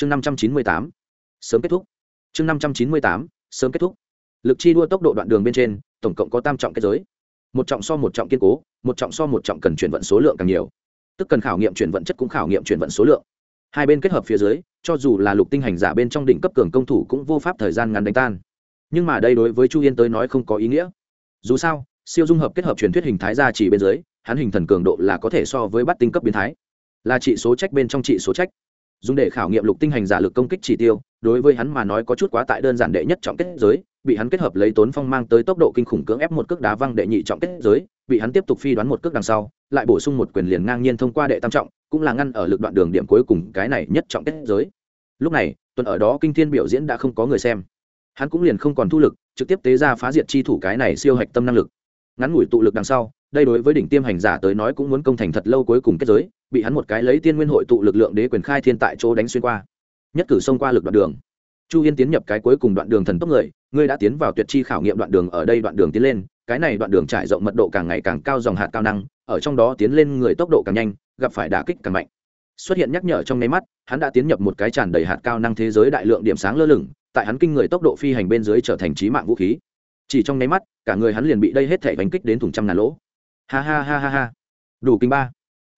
chương năm trăm chín mươi tám. Sớm kết thúc. Chương năm trăm chín mươi tám. Sớm kết thúc. Lực chi đua tốc độ đoạn đường bên trên, tổng cộng có tam trọng kết giới. Một trọng so một trọng kiên cố, một trọng so một trọng cần chuyển vận số lượng càng nhiều. Tức cần khảo nghiệm chuyển vận chất cũng khảo nghiệm chuyển vận số lượng. Hai bên kết hợp phía dưới, cho dù là lục tinh hành giả bên trong đỉnh cấp cường công thủ cũng vô pháp thời gian ngắn đánh tan. Nhưng mà đây đối với chu yên tới nói không có ý nghĩa. Dù sao, siêu dung hợp kết hợp truyền thuyết hình thái ra chỉ bên dưới, hắn hình thần cường độ là có thể so với bắt tinh cấp biến thái. Là trị số trách bên trong trị số trách dùng để khảo nghiệm lục tinh hành giả lực công kích chỉ tiêu, đối với hắn mà nói có chút quá tại đơn giản đệ nhất trọng kết giới, bị hắn kết hợp lấy tốn phong mang tới tốc độ kinh khủng cưỡng ép một cước đá văng đệ nhị trọng kết giới, bị hắn tiếp tục phi đoán một cước đằng sau, lại bổ sung một quyền liền ngang nhiên thông qua đệ tam trọng, cũng là ngăn ở lực đoạn đường điểm cuối cùng cái này nhất trọng kết giới. Lúc này, tuần ở đó kinh thiên biểu diễn đã không có người xem. Hắn cũng liền không còn thu lực, trực tiếp tế ra phá diệt chi thủ cái này siêu hạch tâm năng lực. Ngắn ngủi tụ lực đằng sau, đây đối với đỉnh tiêm hành giả tới nói cũng muốn công thành thật lâu cuối cùng kết giới bị hắn một cái lấy tiên nguyên hội tụ lực lượng đế quyền khai thiên tại chỗ đánh xuyên qua. Nhất cử xông qua lực đoạn đường. Chu yên tiến nhập cái cuối cùng đoạn đường thần tốc người, ngươi đã tiến vào tuyệt chi khảo nghiệm đoạn đường, ở đây đoạn đường tiến lên, cái này đoạn đường trải rộng mật độ càng ngày càng cao, dòng hạt cao năng, ở trong đó tiến lên người tốc độ càng nhanh, gặp phải đả kích càng mạnh. Xuất hiện nhắc nhở trong nháy mắt, hắn đã tiến nhập một cái tràn đầy hạt cao năng thế giới đại lượng điểm sáng lơ lửng, tại hắn kinh người tốc độ phi hành bên dưới trở thành trí mạng vũ khí. Chỉ trong nháy mắt, cả người hắn liền bị đây hết thể đánh kích đến thùng trăm ngàn lỗ. Ha ha ha ha ha. Đủ kinh ba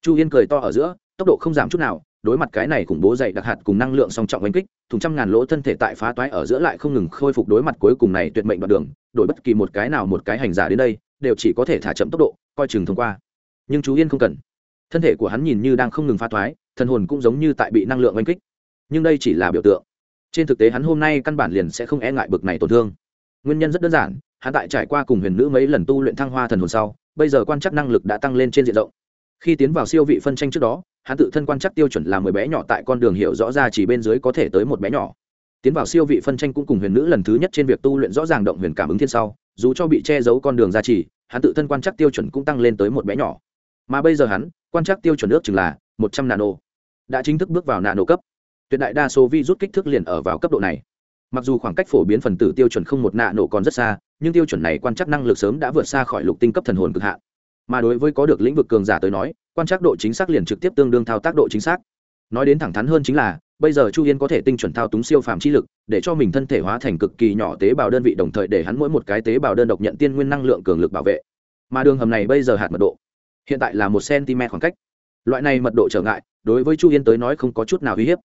chu yên cười to ở giữa, tốc độ không giảm chút nào, đối mặt cái này khủng bố dày đặc hạt cùng năng lượng song trọng đánh kích, thùng trăm ngàn lỗ thân thể tại phá toái ở giữa lại không ngừng khôi phục đối mặt cuối cùng này tuyệt mệnh đoạn đường, đổi bất kỳ một cái nào một cái hành giả đến đây, đều chỉ có thể thả chậm tốc độ, coi chừng thông qua. Nhưng chú yên không cần. Thân thể của hắn nhìn như đang không ngừng phá toái thân hồn cũng giống như tại bị năng lượng oanh kích. Nhưng đây chỉ là biểu tượng. Trên thực tế hắn hôm nay căn bản liền sẽ không e ngại bực này tổn thương. Nguyên nhân rất đơn giản, hắn tại trải qua cùng huyền nữ mấy lần tu luyện thăng hoa thần hồn sau, bây giờ quan chắc năng lực đã tăng lên trên diện rộng khi tiến vào siêu vị phân tranh trước đó, hắn tự thân quan chắc tiêu chuẩn là mười bé nhỏ tại con đường hiểu rõ ra chỉ bên dưới có thể tới một bé nhỏ. Tiến vào siêu vị phân tranh cũng cùng huyền nữ lần thứ nhất trên việc tu luyện rõ ràng động huyền cảm ứng thiên sau, dù cho bị che giấu con đường ra chỉ, hắn tự thân quan chắc tiêu chuẩn cũng tăng lên tới một bé nhỏ. Mà bây giờ hắn, quan chắc tiêu chuẩn ước chừng là một trăm nano, đã chính thức bước vào nano cấp. Tuyệt đại đa số vi rút kích thước liền ở vào cấp độ này. Mặc dù khoảng cách phổ biến phần tử tiêu chuẩn không một nạ nổ còn rất xa, nhưng tiêu chuẩn này quan trắc năng lực sớm đã vượt xa khỏi lục tinh cấp thần hồn cực hạn mà đối với có được lĩnh vực cường giả tới nói, quan trắc độ chính xác liền trực tiếp tương đương thao tác độ chính xác. Nói đến thẳng thắn hơn chính là, bây giờ chu yên có thể tinh chuẩn thao túng siêu phàm chi lực, để cho mình thân thể hóa thành cực kỳ nhỏ tế bào đơn vị đồng thời để hắn mỗi một cái tế bào đơn độc nhận tiên nguyên năng lượng cường lực bảo vệ. Mà đường hầm này bây giờ hạt mật độ, hiện tại là một cm khoảng cách. Loại này mật độ trở ngại, đối với chu yên tới nói không có chút nào uy hiếp.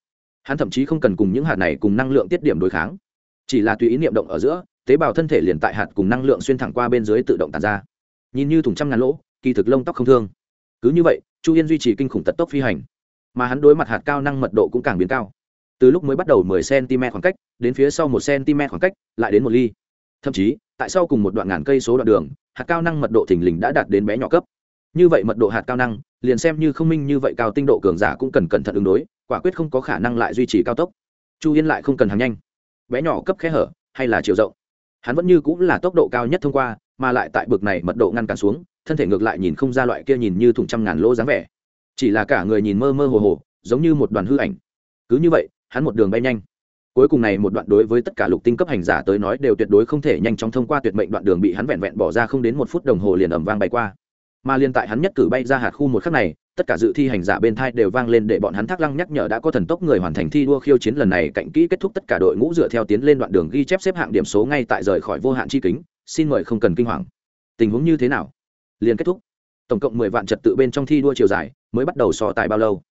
Hắn thậm chí không cần cùng những hạt này cùng năng lượng tiết điểm đối kháng. Chỉ là tùy ý niệm động ở giữa, tế bào thân thể liền tại hạt cùng năng lượng xuyên thẳng qua bên dưới tự động tàn ra. Nhìn như thùng trăm ngàn lỗ kỳ thực lông tóc không thương. Cứ như vậy, chu yên duy trì kinh khủng tật tốc phi hành, mà hắn đối mặt hạt cao năng mật độ cũng càng biến cao. Từ lúc mới bắt đầu 10 cm khoảng cách, đến phía sau 1 cm khoảng cách, lại đến một ly. Thậm chí, tại sau cùng một đoạn ngàn cây số đoạn đường, hạt cao năng mật độ thình lình đã đạt đến bé nhỏ cấp. Như vậy mật độ hạt cao năng, liền xem như không minh như vậy cao tinh độ cường giả cũng cần cẩn thận ứng đối, quả quyết không có khả năng lại duy trì cao tốc. Chu yên lại không cần hàng nhanh. Bé nhỏ cấp khe hở, hay là chiều rộng. Hắn vẫn như cũng là tốc độ cao nhất thông qua, mà lại tại bực này mật độ ngăn cản xuống thân thể ngược lại nhìn không ra loại kia nhìn như thùng trăm ngàn lỗ dáng vẻ. Chỉ là cả người nhìn mơ mơ hồ hồ, giống như một đoàn hư ảnh. Cứ như vậy, hắn một đường bay nhanh. Cuối cùng này một đoạn đối với tất cả lục tinh cấp hành giả tới nói đều tuyệt đối không thể nhanh chóng thông qua tuyệt mệnh đoạn đường bị hắn vẹn vẹn bỏ ra không đến một phút đồng hồ liền ẩm vang bay qua. Mà liên tại hắn nhất cử bay ra hạt khu một khắc này, tất cả dự thi hành giả bên thai đều vang lên để bọn hắn thác lăng nhắc nhở đã có thần tốc người hoàn thành thi đua khiêu chiến lần này cạnh kỹ kết thúc tất cả đội ngũ dựa theo tiến lên đoạn đường ghi chép xếp hạng điểm số ngay tại rời khỏi vô hạn chi kính. Xin mời không cần kinh hoàng. Tình huống như thế nào? Liền kết thúc. Tổng cộng mười vạn trật tự bên trong thi đua chiều dài mới bắt đầu so tài bao lâu.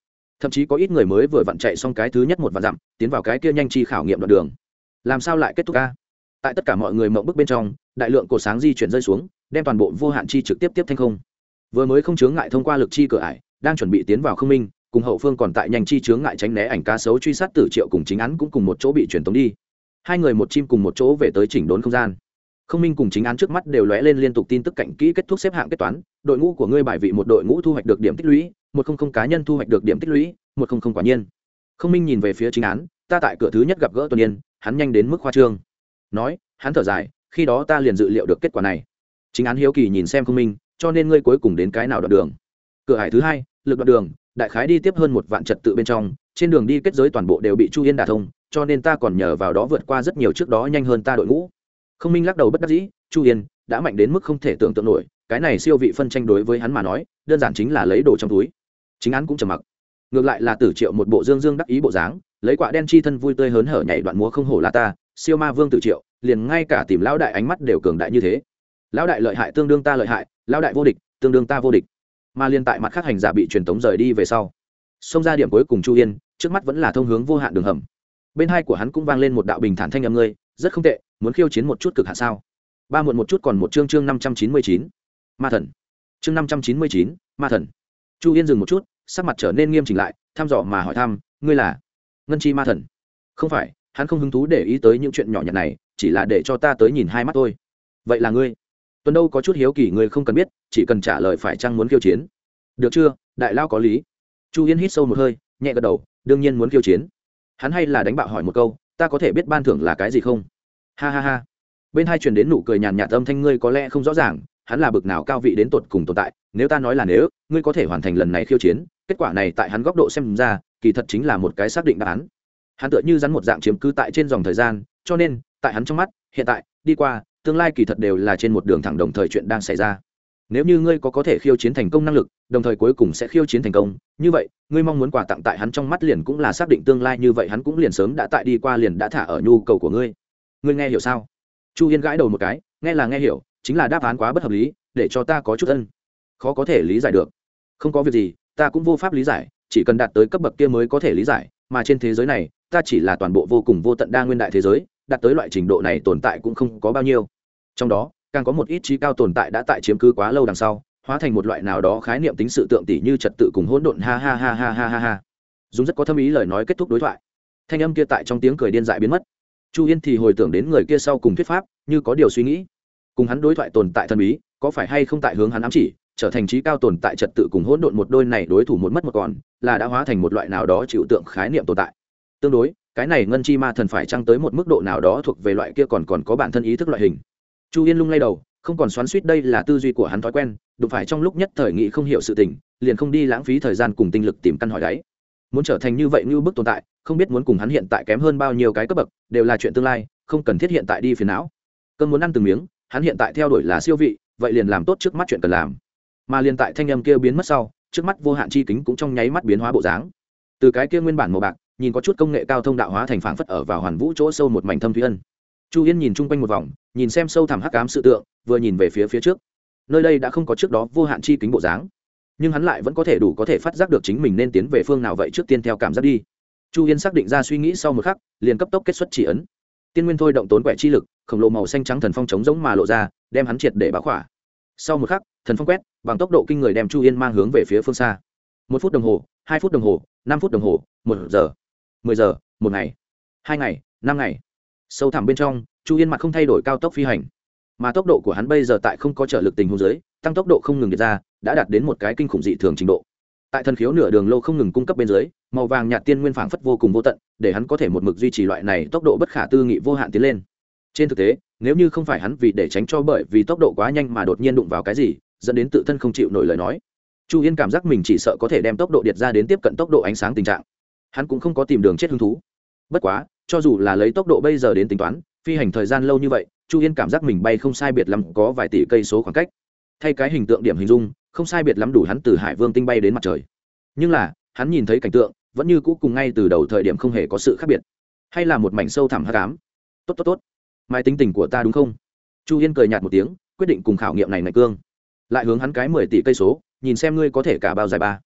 Thậm chí có ít người mới vừa vặn chạy xong cái thứ nhất một vạn dặm, tiến vào cái kia nhanh chi khảo nghiệm đoạn đường. Làm sao lại kết thúc ca? Tại tất cả mọi người mộng bức bên trong, đại lượng cột sáng di chuyển rơi xuống, đem toàn bộ vô hạn chi trực tiếp tiếp thanh không. Vừa mới không chướng ngại thông qua lực chi cửa ải, đang chuẩn bị tiến vào không minh, cùng hậu phương còn tại nhanh chi chướng ngại tránh né ảnh cá sấu truy sát tử triệu cùng chính án cũng cùng một chỗ bị truyền tống đi. Hai người một chim cùng một chỗ về tới chỉnh đốn không gian không minh cùng chính án trước mắt đều lóe lên liên tục tin tức cạnh kỹ kết thúc xếp hạng kết toán, đội ngũ của ngươi bài vị một đội ngũ thu hoạch được điểm tích lũy, một không không cá nhân thu hoạch được điểm tích lũy, một không không quả nhiên. Không minh nhìn về phía chính án, ta tại cửa thứ nhất gặp gỡ tuần yên, hắn nhanh đến mức khoa trương. Nói, hắn thở dài, khi đó ta liền dự liệu được kết quả này. Chính án hiếu kỳ nhìn xem không minh, cho nên ngươi cuối cùng đến cái nào đoạn đường? Cửa hải thứ hai, lực đoạn đường, đại khái đi tiếp hơn một vạn trật tự bên trong, trên đường đi kết giới toàn bộ đều bị chu yên đả thông, cho nên ta còn nhờ vào đó vượt qua rất nhiều trước đó nhanh hơn ta đội ngũ không minh lắc đầu bất đắc dĩ, chu yên, đã mạnh đến mức không thể tưởng tượng nổi, cái này siêu vị phân tranh đối với hắn mà nói, đơn giản chính là lấy đồ trong túi. Chính án cũng trầm mặc. Ngược lại là tử triệu một bộ dương dương đắc ý bộ dáng, lấy quả đen chi thân vui tươi hớn hở nhảy đoạn múa không hổ là ta, siêu ma vương Tử triệu, liền ngay cả tìm lão đại ánh mắt đều cường đại như thế. Lão đại lợi hại tương đương ta lợi hại, lão đại vô địch, tương đương ta vô địch. Mà liên tại mặt khác hành giả bị truyền tống rời đi về sau, xông ra điểm cuối cùng chu yên, trước mắt vẫn là thông hướng vô hạn đường hầm. Bên hai của hắn cũng vang lên một đạo bình thản thanh âm ngươi, rất không tệ muốn khiêu chiến một chút cực hạ sao? Ba muộn một chút còn một chương chương năm trăm chín mươi chín. Ma thần. Chương năm trăm chín mươi chín, ma thần. Chu yên dừng một chút, sắc mặt trở nên nghiêm chỉnh lại, thăm dò mà hỏi thăm, ngươi là ngân chi ma thần? Không phải, hắn không hứng thú để ý tới những chuyện nhỏ nhặt này, chỉ là để cho ta tới nhìn hai mắt thôi. Vậy là ngươi? Tuần đâu có chút hiếu kỳ ngươi không cần biết, chỉ cần trả lời phải chăng muốn khiêu chiến. Được chưa, đại lao có lý. Chu yên hít sâu một hơi, nhẹ gật đầu, đương nhiên muốn khiêu chiến. Hắn hay là đánh bạo hỏi một câu, ta có thể biết ban thưởng là cái gì không? Ha ha ha. Bên hai truyền đến nụ cười nhàn nhạt âm thanh ngươi có lẽ không rõ ràng, hắn là bực nào cao vị đến tột cùng tồn tại, nếu ta nói là nếu, ngươi có thể hoàn thành lần này khiêu chiến, kết quả này tại hắn góc độ xem ra, kỳ thật chính là một cái xác định đáp án. Hắn tựa như rắn một dạng chiếm cứ tại trên dòng thời gian, cho nên, tại hắn trong mắt, hiện tại, đi qua, tương lai kỳ thật đều là trên một đường thẳng đồng thời chuyện đang xảy ra. Nếu như ngươi có có thể khiêu chiến thành công năng lực, đồng thời cuối cùng sẽ khiêu chiến thành công, như vậy, ngươi mong muốn quà tặng tại hắn trong mắt liền cũng là xác định tương lai như vậy, hắn cũng liền sớm đã tại đi qua liền đã thả ở nhu cầu của ngươi ngươi nghe hiểu sao? Chu yên gãi đầu một cái, nghe là nghe hiểu, chính là đáp án quá bất hợp lý, để cho ta có chút ân. Khó có thể lý giải được. Không có việc gì, ta cũng vô pháp lý giải, chỉ cần đạt tới cấp bậc kia mới có thể lý giải, mà trên thế giới này, ta chỉ là toàn bộ vô cùng vô tận đa nguyên đại thế giới, đạt tới loại trình độ này tồn tại cũng không có bao nhiêu. Trong đó, càng có một ít trí cao tồn tại đã tại chiếm cứ quá lâu đằng sau, hóa thành một loại nào đó khái niệm tính sự tượng tỷ như trật tự cùng hỗn độn, ha ha ha ha ha ha ha. Dùng rất có thâm ý lời nói kết thúc đối thoại. Thanh âm kia tại trong tiếng cười điên dại biến mất chu yên thì hồi tưởng đến người kia sau cùng thuyết pháp, như có điều suy nghĩ. Cùng hắn đối thoại tồn tại thần bí, có phải hay không tại hướng hắn ám chỉ, trở thành trí cao tồn tại trật tự cùng hỗn độn một đôi này đối thủ một mất một còn, là đã hóa thành một loại nào đó chịu tượng khái niệm tồn tại. Tương đối, cái này ngân chi ma thần phải trăng tới một mức độ nào đó thuộc về loại kia còn còn có bản thân ý thức loại hình? Chu yên lung lay đầu, không còn xoắn suýt đây là tư duy của hắn thói quen, đụng phải trong lúc nhất thời nghị không hiểu sự tình, liền không đi lãng phí thời gian cùng tinh lực tìm căn hỏi đáy muốn trở thành như vậy như bức tồn tại, không biết muốn cùng hắn hiện tại kém hơn bao nhiêu cái cấp bậc, đều là chuyện tương lai, không cần thiết hiện tại đi phiền não. Cơn muốn ăn từng miếng, hắn hiện tại theo đuổi là siêu vị, vậy liền làm tốt trước mắt chuyện cần làm. Mà liền tại thanh âm kia biến mất sau, trước mắt vô hạn chi kính cũng trong nháy mắt biến hóa bộ dáng. Từ cái kia nguyên bản màu bạc, nhìn có chút công nghệ cao thông đạo hóa thành phảng phất ở vào hoàn vũ chỗ sâu một mảnh thâm thúy ân. Chu yên nhìn chung quanh một vòng, nhìn xem sâu thẳm hắc ám sự tượng, vừa nhìn về phía phía trước. Nơi đây đã không có trước đó vô hạn chi kính bộ dáng nhưng hắn lại vẫn có thể đủ có thể phát giác được chính mình nên tiến về phương nào vậy trước tiên theo cảm giác đi. Chu yên xác định ra suy nghĩ sau một khắc, liền cấp tốc kết xuất chỉ ấn. Tiên nguyên thôi động tốn quẻ chi lực, khổng lồ màu xanh trắng thần phong chống giống mà lộ ra, đem hắn triệt để báo khỏa. Sau một khắc, thần phong quét, bằng tốc độ kinh người đem chu yên mang hướng về phía phương xa. Một phút đồng hồ, hai phút đồng hồ, năm phút đồng hồ, một giờ, mười giờ, một ngày, hai ngày, năm ngày. Sâu thẳm bên trong, chu yên mặt không thay đổi cao tốc phi hành. Mà tốc độ của hắn bây giờ tại không có trở lực tình hồ dưới tăng tốc độ không ngừng điệt ra, đã đạt đến một cái kinh khủng dị thường trình độ. Tại thần khiếu nửa đường lâu không ngừng cung cấp bên dưới, màu vàng nhạt tiên nguyên phảng phất vô cùng vô tận, để hắn có thể một mực duy trì loại này tốc độ bất khả tư nghị vô hạn tiến lên. Trên thực tế, nếu như không phải hắn vì để tránh cho bởi vì tốc độ quá nhanh mà đột nhiên đụng vào cái gì, dẫn đến tự thân không chịu nổi lời nói, chu yên cảm giác mình chỉ sợ có thể đem tốc độ điệt ra đến tiếp cận tốc độ ánh sáng tình trạng. Hắn cũng không có tìm đường chết hứng thú. Bất quá, cho dù là lấy tốc độ bây giờ đến tính toán, phi hành thời gian lâu như vậy, chu yên cảm giác mình bay không sai biệt lắm có vài tỷ cây số khoảng cách thay cái hình tượng điểm hình dung, không sai biệt lắm đủ hắn từ hải vương tinh bay đến mặt trời. Nhưng là, hắn nhìn thấy cảnh tượng, vẫn như cũ cùng ngay từ đầu thời điểm không hề có sự khác biệt. Hay là một mảnh sâu thẳm hát cám tốt tốt tốt. Mai tính tình của ta đúng không? Chu yên cười nhạt một tiếng, quyết định cùng khảo nghiệm này ngạch cương. Lại hướng hắn cái mười tỷ cây số, nhìn xem ngươi có thể cả bao dài ba.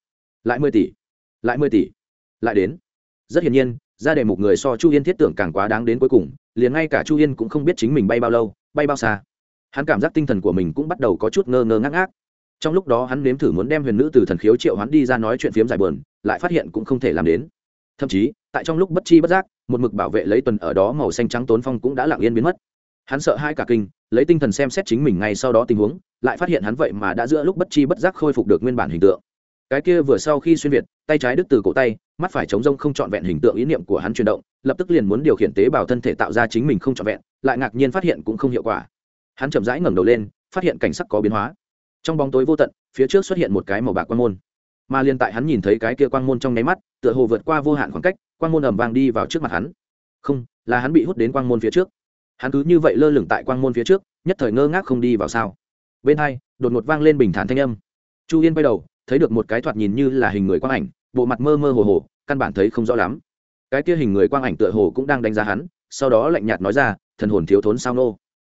Lại mười tỷ. Lại mười tỷ. Lại đến. Rất hiển nhiên, ra đề mục người so chu yên thiết tưởng càng quá đáng đến cuối cùng, liền ngay cả chu yên cũng không biết chính mình bay bao lâu, bay bao xa hắn cảm giác tinh thần của mình cũng bắt đầu có chút ngơ ngơ ngác ngác. Trong lúc đó hắn nếm thử muốn đem huyền nữ từ thần khiếu triệu hắn đi ra nói chuyện phiếm dài bờn lại phát hiện cũng không thể làm đến. Thậm chí, tại trong lúc bất chi bất giác, một mực bảo vệ lấy tuần ở đó màu xanh trắng tốn phong cũng đã lặng yên biến mất. Hắn sợ hai cả kinh, lấy tinh thần xem xét chính mình ngay sau đó tình huống, lại phát hiện hắn vậy mà đã giữa lúc bất chi bất giác khôi phục được nguyên bản hình tượng. Cái kia vừa sau khi xuyên việt, tay trái đứt từ cổ tay, mắt phải chống rông không trọn vẹn hình tượng ý niệm của hắn chuyển động, lập tức liền muốn điều khiển tế bào thân thể tạo ra chính mình không trọn vẹn, lại ngạc nhiên phát hiện cũng không hiệu quả hắn chậm rãi ngẩng đầu lên, phát hiện cảnh sắc có biến hóa. Trong bóng tối vô tận, phía trước xuất hiện một cái màu bạc quan môn. Mà liên tại hắn nhìn thấy cái kia quang môn trong nháy mắt, tựa hồ vượt qua vô hạn khoảng cách, quang môn ầm vang đi vào trước mặt hắn. Không, là hắn bị hút đến quang môn phía trước. Hắn cứ như vậy lơ lửng tại quang môn phía trước, nhất thời ngơ ngác không đi vào sao. Bên hai, đột ngột vang lên bình thản thanh âm. Chu yên quay đầu, thấy được một cái thoạt nhìn như là hình người quang ảnh, bộ mặt mơ mơ hồ hồ, căn bản thấy không rõ lắm. Cái kia hình người quang ảnh tựa hồ cũng đang đánh giá hắn, sau đó lạnh nhạt nói ra, thần hồn thiếu thốn sao nô?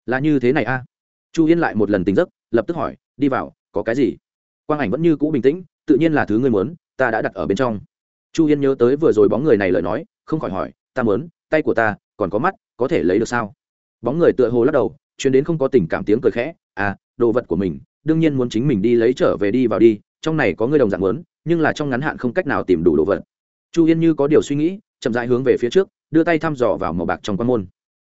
Là như thế này a chu yên lại một lần tính giấc lập tức hỏi đi vào có cái gì quang ảnh vẫn như cũ bình tĩnh tự nhiên là thứ ngươi muốn ta đã đặt ở bên trong chu yên nhớ tới vừa rồi bóng người này lời nói không khỏi hỏi ta muốn tay của ta còn có mắt có thể lấy được sao bóng người tựa hồ lắc đầu chuyến đến không có tình cảm tiếng cười khẽ à đồ vật của mình đương nhiên muốn chính mình đi lấy trở về đi vào đi trong này có người đồng dạng muốn nhưng là trong ngắn hạn không cách nào tìm đủ đồ vật chu yên như có điều suy nghĩ chậm rãi hướng về phía trước đưa tay thăm dò vào màu bạc trong quan môn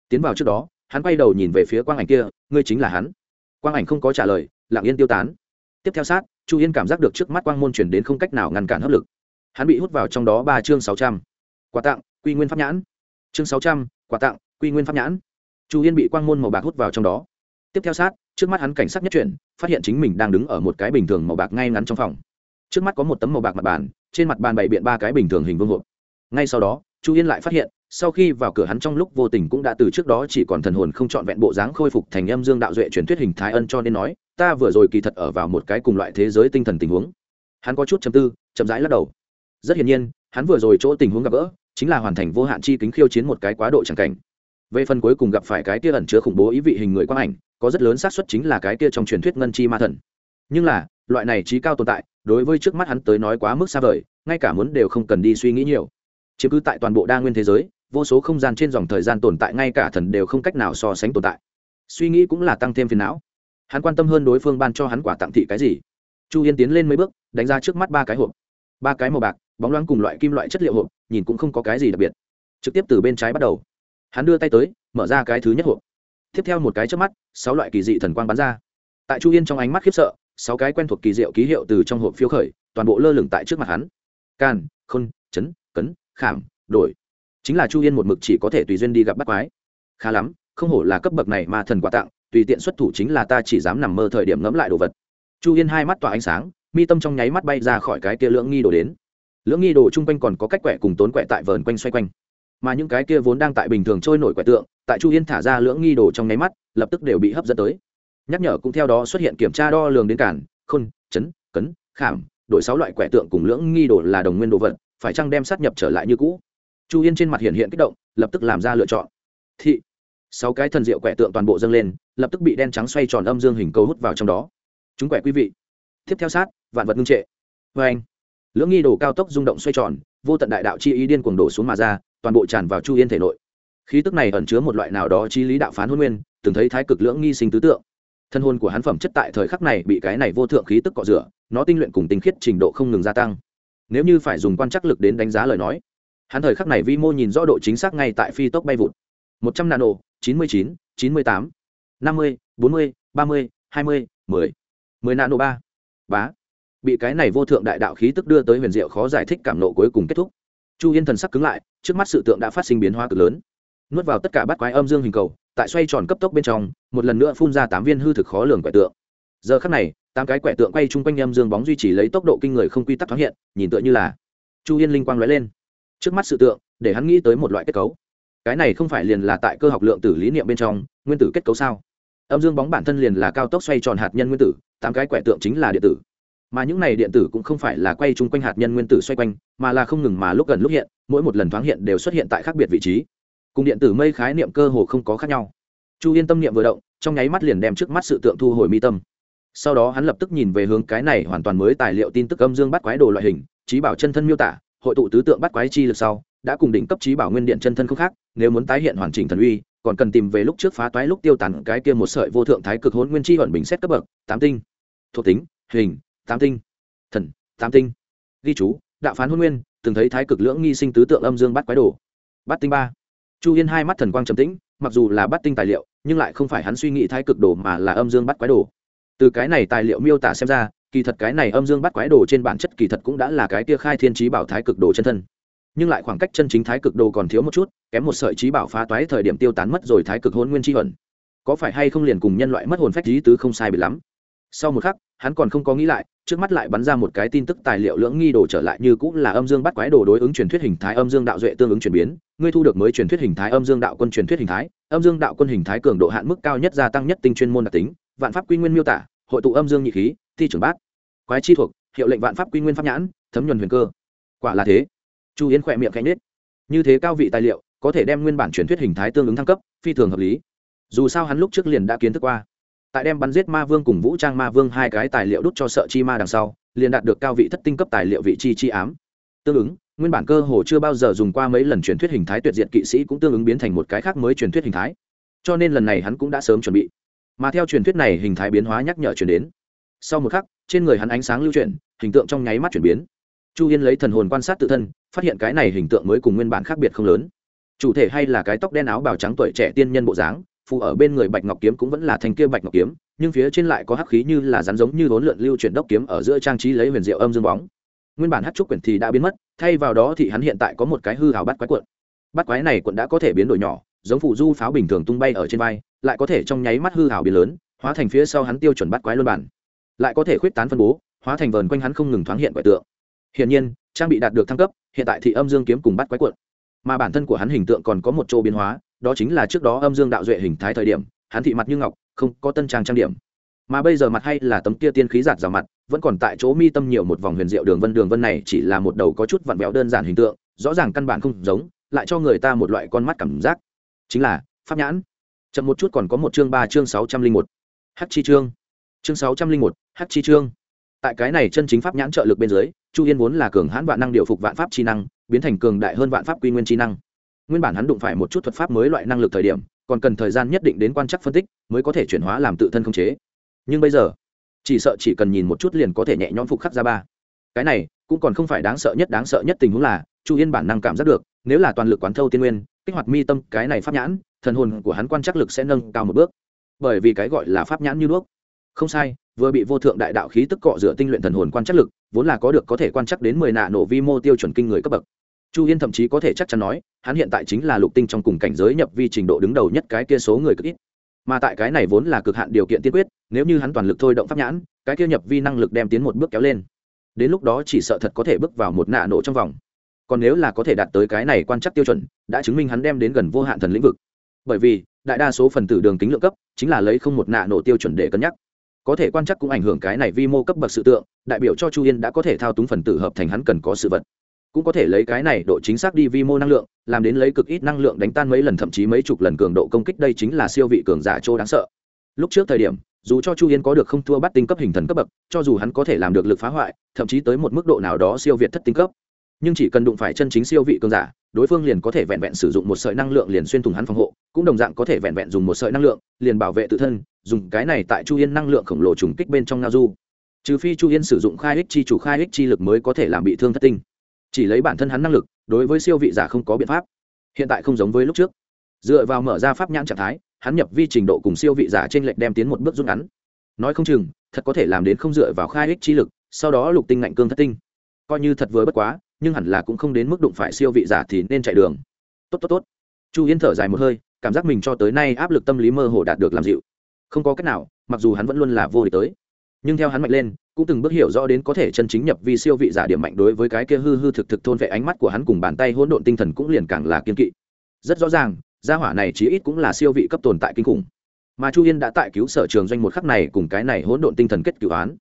tiến vào trước đó hắn quay đầu nhìn về phía quang ảnh kia, ngươi chính là hắn. Quang ảnh không có trả lời, lặng yên tiêu tán. Tiếp theo sát, chu yên cảm giác được trước mắt quang môn chuyển đến không cách nào ngăn cản hấp lực. Hắn bị hút vào trong đó ba chương sáu trăm. Quà tặng, quy nguyên pháp nhãn. Chương sáu trăm, quà tặng, quy nguyên pháp nhãn. Chu yên bị quang môn màu bạc hút vào trong đó. Tiếp theo sát, trước mắt hắn cảnh sát nhất chuyển, phát hiện chính mình đang đứng ở một cái bình thường màu bạc ngay ngắn trong phòng. Trước mắt có một tấm màu bạc mặt bàn, trên mặt bàn bày biện ba cái bình thường hình vương hộp. Ngay sau đó, chu yên lại phát hiện sau khi vào cửa hắn trong lúc vô tình cũng đã từ trước đó chỉ còn thần hồn không trọn vẹn bộ dáng khôi phục thành âm dương đạo duệ truyền thuyết hình thái ân cho nên nói, ta vừa rồi kỳ thật ở vào một cái cùng loại thế giới tinh thần tình huống. Hắn có chút chầm tư, chậm rãi lắc đầu. Rất hiển nhiên, hắn vừa rồi chỗ tình huống gặp gỡ, chính là hoàn thành vô hạn chi kính khiêu chiến một cái quá độ chẳng cảnh. Về phần cuối cùng gặp phải cái kia ẩn chứa khủng bố ý vị hình người quang ảnh, có rất lớn xác suất chính là cái kia trong truyền thuyết ngân chi ma thần. Nhưng là, loại này trí cao tồn tại, đối với trước mắt hắn tới nói quá mức xa vời, ngay cả muốn đều không cần đi suy nghĩ nhiều. Chứ cứ tại toàn bộ đa nguyên thế giới vô số không gian trên dòng thời gian tồn tại ngay cả thần đều không cách nào so sánh tồn tại. Suy nghĩ cũng là tăng thêm phiền não. Hắn quan tâm hơn đối phương ban cho hắn quả tặng thị cái gì. Chu yên tiến lên mấy bước, đánh ra trước mắt ba cái hộp. Ba cái màu bạc, bóng loáng cùng loại kim loại chất liệu hộp, nhìn cũng không có cái gì đặc biệt. Trực tiếp từ bên trái bắt đầu. Hắn đưa tay tới, mở ra cái thứ nhất hộp. Tiếp theo một cái trước mắt, sáu loại kỳ dị thần quang bắn ra. Tại chu yên trong ánh mắt khiếp sợ, sáu cái quen thuộc kỳ diệu ký hiệu từ trong hộp phiêu khởi, toàn bộ lơ lửng tại trước mặt hắn. Can, khôn, chấn, cấn, khảm, đổi chính là chu yên một mực chỉ có thể tùy duyên đi gặp bắt quái. Khá lắm, không hổ là cấp bậc này mà thần quà tặng, tùy tiện xuất thủ chính là ta chỉ dám nằm mơ thời điểm ngẫm lại đồ vật. Chu yên hai mắt tỏa ánh sáng, mi tâm trong nháy mắt bay ra khỏi cái kia lưỡng nghi đồ đến. Lưỡng nghi đồ chung quanh còn có cách quẹ cùng tốn quẹ tại vờn quanh xoay quanh. Mà những cái kia vốn đang tại bình thường trôi nổi quẹ tượng, tại chu yên thả ra lưỡng nghi đồ trong nháy mắt, lập tức đều bị hấp dẫn tới. Nhắc nhở cũng theo đó xuất hiện kiểm tra đo lường đến cản, khôn, chấn, cấn, khảm, đổi sáu loại quẻ tượng cùng lưỡng nghi đồ là đồng nguyên đồ vật, phải chăng đem sát nhập trở lại như cũ? Chu yên trên mặt hiện hiện kích động, lập tức làm ra lựa chọn. Thị, sáu cái thần diệu quẻ tượng toàn bộ dâng lên, lập tức bị đen trắng xoay tròn âm dương hình cầu hút vào trong đó. Chúng quẻ quý vị, tiếp theo sát, vạn vật ngưng trệ. Vê anh, lưỡng nghi đồ cao tốc rung động xoay tròn, vô tận đại đạo chi ý điên cuồng đổ xuống mà ra, toàn bộ tràn vào chu yên thể nội. Khí tức này ẩn chứa một loại nào đó chi lý đạo phán hôn nguyên, từng thấy thái cực lưỡng nghi sinh tứ tượng. Thân hôn của hắn phẩm chất tại thời khắc này bị cái này vô thượng khí tức cọ rửa, nó tinh luyện cùng tinh khiết trình độ không ngừng gia tăng. Nếu như phải dùng quan trắc lực đến đánh giá lời nói hắn thời khắc này vi mô nhìn rõ độ chính xác ngay tại phi tốc bay vụt. Một trăm nano, chín mươi chín chín mươi tám, năm mươi, bốn mươi, ba mươi, hai mươi, mười. Mười nano ba. Bá. Bị cái này vô thượng đại đạo khí tức đưa tới huyền diệu khó giải thích cảm nộ cuối cùng kết thúc. Chu yên thần sắc cứng lại, trước mắt sự tượng đã phát sinh biến hóa cực lớn. Nuốt vào tất cả bát quái âm dương hình cầu, tại xoay tròn cấp tốc bên trong, một lần nữa phun ra tám viên hư thực khó lường quẻ tượng. Giờ khắc này, tám cái quẻ tượng quay chung quanh âm dương bóng duy trì lấy tốc độ kinh người không quy tắc thoáng hiện, nhìn tựa như là chu yên linh quang lóe lên trước mắt sự tượng, để hắn nghĩ tới một loại kết cấu. Cái này không phải liền là tại cơ học lượng tử lý niệm bên trong, nguyên tử kết cấu sao? Âm dương bóng bản thân liền là cao tốc xoay tròn hạt nhân nguyên tử, tám cái quẻ tượng chính là điện tử. Mà những này điện tử cũng không phải là quay chung quanh hạt nhân nguyên tử xoay quanh, mà là không ngừng mà lúc gần lúc hiện, mỗi một lần thoáng hiện đều xuất hiện tại khác biệt vị trí. Cùng điện tử mây khái niệm cơ hồ không có khác nhau. Chu yên tâm niệm vừa động, trong nháy mắt liền đem trước mắt sự tượng thu hồi mi tâm. Sau đó hắn lập tức nhìn về hướng cái này hoàn toàn mới tài liệu tin tức âm dương bắt quái đồ loại hình, trí bảo chân thân miêu tả hội tụ tứ tượng bắt quái chi lực sau, đã cùng đỉnh cấp trí bảo nguyên điện chân thân không khác, nếu muốn tái hiện hoàn chỉnh thần uy, còn cần tìm về lúc trước phá toái lúc tiêu tán cái kia một sợi vô thượng thái cực hôn nguyên chi ẩn bình xét cấp bậc, tám tinh. Thuộc tính, hình, tám tinh. Thần, tám tinh. Ghi chú, đạo phán hôn nguyên, từng thấy thái cực lưỡng nghi sinh tứ tượng âm dương bắt quái đồ. Bắt tinh ba. Chu yên hai mắt thần quang trầm tĩnh, mặc dù là bắt tinh tài liệu, nhưng lại không phải hắn suy nghĩ thái cực đồ mà là âm dương bắt quái đồ. Từ cái này tài liệu miêu tả xem ra kỳ thật cái này âm dương bắt quái đồ trên bản chất kỳ thật cũng đã là cái tia khai thiên trí bảo thái cực đồ chân thân. Nhưng lại khoảng cách chân chính thái cực đồ còn thiếu một chút, kém một sợi trí bảo phá toái thời điểm tiêu tán mất rồi thái cực hôn nguyên tri huẩn có phải hay không liền cùng nhân loại mất hồn phách lý tứ không sai bị lắm? Sau một khắc, hắn còn không có nghĩ lại, trước mắt lại bắn ra một cái tin tức tài liệu lưỡng nghi đồ trở lại như cũng là âm dương bắt quái đồ đối ứng truyền thuyết hình thái âm dương đạo duệ tương ứng chuyển biến. Ngươi thu được mới truyền thuyết hình thái âm dương đạo quân truyền thuyết hình thái, âm dương đạo quân hình thái cường độ hạn mức cao nhất gia tăng nhất tinh chuyên môn đặc tính, vạn pháp quy nguyên miêu tả, hội tụ âm dương nhị khí thi trưởng bát. Quái chi thuộc, hiệu lệnh vạn pháp quy nguyên pháp nhãn, thấm nhuần huyền cơ. Quả là thế. Chu yến khỏe miệng cánh nết như thế cao vị tài liệu, có thể đem nguyên bản truyền thuyết hình thái tương ứng thăng cấp, phi thường hợp lý. Dù sao hắn lúc trước liền đã kiến thức qua. Tại đem bắn giết ma vương cùng vũ trang ma vương hai cái tài liệu đút cho sợ chi ma đằng sau, liền đạt được cao vị thất tinh cấp tài liệu vị chi chi ám. Tương ứng, nguyên bản cơ hồ chưa bao giờ dùng qua mấy lần truyền thuyết hình thái tuyệt diệt kỵ sĩ cũng tương ứng biến thành một cái khác mới truyền thuyết hình thái. Cho nên lần này hắn cũng đã sớm chuẩn bị. Mà theo truyền thuyết này hình thái biến hóa nhắc nhở chuyển đến sau một khắc, trên người hắn ánh sáng lưu chuyển, hình tượng trong nháy mắt chuyển biến. Chu yên lấy thần hồn quan sát tự thân, phát hiện cái này hình tượng mới cùng nguyên bản khác biệt không lớn. Chủ thể hay là cái tóc đen áo bào trắng tuổi trẻ tiên nhân bộ dáng, phù ở bên người bạch ngọc kiếm cũng vẫn là thanh kia bạch ngọc kiếm, nhưng phía trên lại có hắc khí như là rắn giống như vốn lượn lưu chuyển đốc kiếm ở giữa trang trí lấy huyền diệu âm dương bóng. Nguyên bản hát trúc quyển thì đã biến mất, thay vào đó thì hắn hiện tại có một cái hư hào bắt quái cuộn. Bắt quái này cuộn đã có thể biến đổi nhỏ, giống phụ du pháo bình thường tung bay ở trên vai, lại có thể trong nháy mắt hư hào biến lớn, hóa thành phía sau hắn tiêu chuẩn bắt quái luân bản lại có thể khuyết tán phân bố, hóa thành vờn quanh hắn không ngừng thoáng hiện quẻ tượng. Hiển nhiên, trang bị đạt được thăng cấp, hiện tại thì âm dương kiếm cùng bắt quái cuộn. Mà bản thân của hắn hình tượng còn có một chỗ biến hóa, đó chính là trước đó âm dương đạo duệ hình thái thời điểm, hắn thị mặt như ngọc, không có tân trang trang điểm. Mà bây giờ mặt hay là tấm kia tiên khí giạt rào mặt, vẫn còn tại chỗ mi tâm nhiều một vòng huyền diệu đường vân đường vân này chỉ là một đầu có chút vặn vẹo đơn giản hình tượng, rõ ràng căn bản không giống, lại cho người ta một loại con mắt cảm giác. Chính là, pháp nhãn. Chậm một chút còn có một chương ba, chương sáu trăm linh một. H chi chương chương sáu trăm linh một h chi chương tại cái này chân chính pháp nhãn trợ lực bên dưới, chu yên vốn là cường hãn vạn năng điều phục vạn pháp chi năng, biến thành cường đại hơn vạn pháp quy nguyên chi năng. Nguyên bản hắn đụng phải một chút thuật pháp mới loại năng lực thời điểm, còn cần thời gian nhất định đến quan chắc phân tích, mới có thể chuyển hóa làm tự thân không chế. Nhưng bây giờ, chỉ sợ chỉ cần nhìn một chút liền có thể nhẹ nhõm phục khắc ra ba. Cái này, cũng còn không phải đáng sợ nhất, đáng sợ nhất tình huống là, chu yên bản năng cảm giác được, nếu là toàn lực quán thâu tiên nguyên, kích hoạt mi tâm, cái này pháp nhãn, thần hồn của hắn quan trắc lực sẽ nâng cao một bước. Bởi vì cái gọi là pháp nhãn như đuốc không sai, vừa bị vô thượng đại đạo khí tức cọ rửa tinh luyện thần hồn quan trắc lực, vốn là có được có thể quan trắc đến mười nạ nổ vi mô tiêu chuẩn kinh người cấp bậc. Chu yên thậm chí có thể chắc chắn nói, hắn hiện tại chính là lục tinh trong cùng cảnh giới nhập vi trình độ đứng đầu nhất cái kia số người cực ít. Mà tại cái này vốn là cực hạn điều kiện tiên quyết, nếu như hắn toàn lực thôi động pháp nhãn, cái kia nhập vi năng lực đem tiến một bước kéo lên. Đến lúc đó chỉ sợ thật có thể bước vào một nạ nổ trong vòng. Còn nếu là có thể đạt tới cái này quan trắc tiêu chuẩn, đã chứng minh hắn đem đến gần vô hạn thần lĩnh vực. Bởi vì, đại đa số phần tử đường kính lượng cấp, chính là lấy không một nạ nổ tiêu chuẩn để cân nhắc có thể quan chắc cũng ảnh hưởng cái này vi mô cấp bậc sự tượng, đại biểu cho chu yên đã có thể thao túng phần tử hợp thành hắn cần có sự vật. Cũng có thể lấy cái này độ chính xác đi vi mô năng lượng, làm đến lấy cực ít năng lượng đánh tan mấy lần thậm chí mấy chục lần cường độ công kích, đây chính là siêu vị cường giả châu đáng sợ. Lúc trước thời điểm, dù cho chu yên có được không thua bắt tinh cấp hình thần cấp bậc, cho dù hắn có thể làm được lực phá hoại, thậm chí tới một mức độ nào đó siêu việt thất tinh cấp nhưng chỉ cần đụng phải chân chính siêu vị cường giả, đối phương liền có thể vẹn vẹn sử dụng một sợi năng lượng liền xuyên thủng hắn phòng hộ, cũng đồng dạng có thể vẹn vẹn dùng một sợi năng lượng, liền bảo vệ tự thân, dùng cái này tại chu yên năng lượng khổng lồ trùng kích bên trong ngao du. Trừ phi chu yên sử dụng khai ích chi chủ khai ích chi lực mới có thể làm bị thương thất tinh. Chỉ lấy bản thân hắn năng lực, đối với siêu vị giả không có biện pháp. Hiện tại không giống với lúc trước. Dựa vào mở ra pháp nhãn trạng thái, hắn nhập vi trình độ cùng siêu vị giả trên lệnh đem tiến một bước rút ngắn. Nói không chừng, thật có thể làm đến không dựa vào khai ích chi lực, sau đó lục tinh ngạnh cương thất tinh. Coi như thật với bất quá nhưng hẳn là cũng không đến mức đụng phải siêu vị giả thì nên chạy đường. Tốt tốt tốt. Chu yên thở dài một hơi, cảm giác mình cho tới nay áp lực tâm lý mơ hồ đạt được làm dịu. Không có cách nào, mặc dù hắn vẫn luôn là vô địch tới. Nhưng theo hắn mạnh lên, cũng từng bước hiểu rõ đến có thể chân chính nhập vi siêu vị giả điểm mạnh đối với cái kia hư hư thực thực thôn vệ ánh mắt của hắn cùng bàn tay hỗn độn tinh thần cũng liền càng là kiên kỵ. Rất rõ ràng, gia hỏa này chí ít cũng là siêu vị cấp tồn tại kinh khủng. Mà chu yên đã tại cứu sở trường doanh một khắc này cùng cái này hỗn độn tinh thần kết cửu án.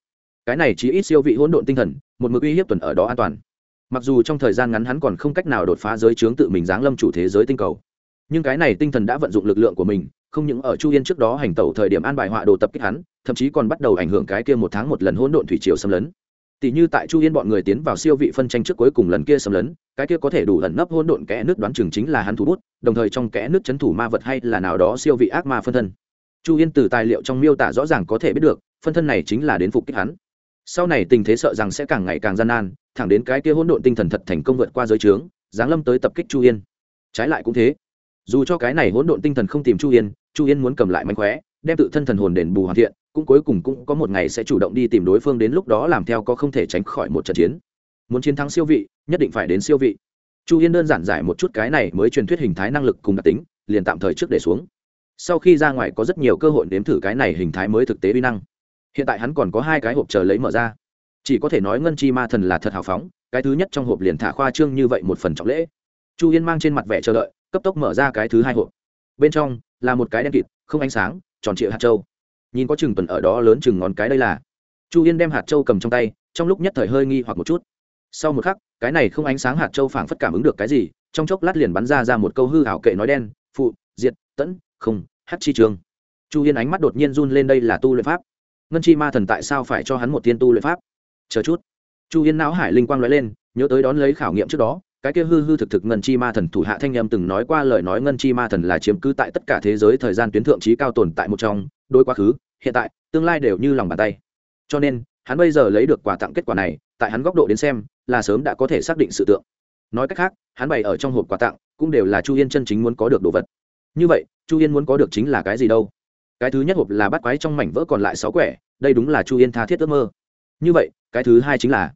Cái này chí ít siêu vị hỗn độn tinh thần, một mực uy hiếp tuần ở đó an toàn mặc dù trong thời gian ngắn hắn còn không cách nào đột phá giới chướng tự mình giáng lâm chủ thế giới tinh cầu, nhưng cái này tinh thần đã vận dụng lực lượng của mình, không những ở chu yên trước đó hành tẩu thời điểm an bài họa đồ tập kích hắn, thậm chí còn bắt đầu ảnh hưởng cái kia một tháng một lần hỗn độn thủy triều xâm lấn. Tỷ như tại chu yên bọn người tiến vào siêu vị phân tranh trước cuối cùng lần kia xâm lấn, cái kia có thể đủ ẩn nấp hỗn độn kẽ nước đoán chừng chính là hắn thủ bút, đồng thời trong kẽ nước chấn thủ ma vật hay là nào đó siêu vị ác ma phân thân. Chu yên từ tài liệu trong miêu tả rõ ràng có thể biết được, phân thân này chính là đến phục kích hắn. Sau này tình thế sợ rằng sẽ càng ngày càng gian nan thẳng đến cái kia hỗn độn tinh thần thật thành công vượt qua giới trướng, giáng lâm tới tập kích chu yên. Trái lại cũng thế. Dù cho cái này hỗn độn tinh thần không tìm chu yên chu yên muốn cầm lại mánh khóe, đem tự thân thần hồn đền bù hoàn thiện, cũng cuối cùng cũng có một ngày sẽ chủ động đi tìm đối phương đến lúc đó làm theo có không thể tránh khỏi một trận chiến. Muốn chiến thắng siêu vị, nhất định phải đến siêu vị. Chu yên đơn giản giải một chút cái này mới truyền thuyết hình thái năng lực cùng đặc tính, liền tạm thời trước để xuống. Sau khi ra ngoài có rất nhiều cơ hội nếm thử cái này hình thái mới thực tế vi năng. Hiện tại hắn còn có hai cái hộp chờ lấy mở ra chỉ có thể nói ngân chi ma thần là thật hào phóng, cái thứ nhất trong hộp liền thả khoa trương như vậy một phần trọng lễ. Chu yên mang trên mặt vẻ chờ đợi, cấp tốc mở ra cái thứ hai hộp. Bên trong là một cái đen kịt, không ánh sáng, tròn trịa hạt trâu nhìn có chừng tuần ở đó lớn chừng ngón cái đây là. Chu yên đem hạt trâu cầm trong tay, trong lúc nhất thời hơi nghi hoặc một chút. Sau một khắc, cái này không ánh sáng hạt trâu phảng phất cảm ứng được cái gì, trong chốc lát liền bắn ra ra một câu hư hảo kệ nói đen, phụ, diệt, tẫn không hát chi trường. Chu yên ánh mắt đột nhiên run lên đây là tu luyện pháp. Ngân chi ma thần tại sao phải cho hắn một tiên tu luyện pháp? Chờ chút. Chu yên não hải linh quang nói lên, nhớ tới đón lấy khảo nghiệm trước đó, cái kia hư hư thực thực ngân chi ma thần thủ hạ thanh em từng nói qua lời nói ngân chi ma thần là chiếm cứ tại tất cả thế giới thời gian tuyến thượng trí cao tồn tại một trong đôi quá khứ, hiện tại, tương lai đều như lòng bàn tay. Cho nên, hắn bây giờ lấy được quà tặng kết quả này, tại hắn góc độ đến xem, là sớm đã có thể xác định sự tượng. Nói cách khác, hắn bày ở trong hộp quà tặng, cũng đều là chu yên chân chính muốn có được đồ vật. Như vậy, chu yên muốn có được chính là cái gì đâu? Cái thứ nhất hộp là bắt quái trong mảnh vỡ còn lại sáu quẻ, đây đúng là chu yên tha thiết ước mơ như vậy, cái thứ hai chính là,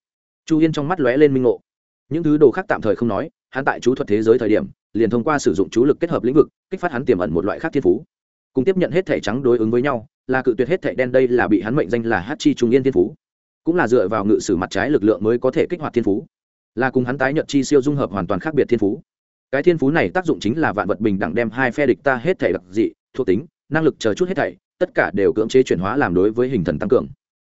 chu yên trong mắt lóe lên minh ngộ. Những thứ đồ khác tạm thời không nói, hắn tại chú thuật thế giới thời điểm, liền thông qua sử dụng chú lực kết hợp lĩnh vực, kích phát hắn tiềm ẩn một loại khác thiên phú. Cùng tiếp nhận hết thẻ trắng đối ứng với nhau, là cự tuyệt hết thẻ đen đây là bị hắn mệnh danh là hát chi trung yên thiên phú. Cũng là dựa vào ngự sử mặt trái lực lượng mới có thể kích hoạt thiên phú. Là cùng hắn tái nhận chi siêu dung hợp hoàn toàn khác biệt thiên phú. Cái thiên phú này tác dụng chính là vạn vật bình đẳng đem hai phe địch ta hết thể đặc dị, thuộc tính, năng lực chờ chút hết thảy, tất cả đều cưỡng chế chuyển hóa làm đối với hình thần tăng cường.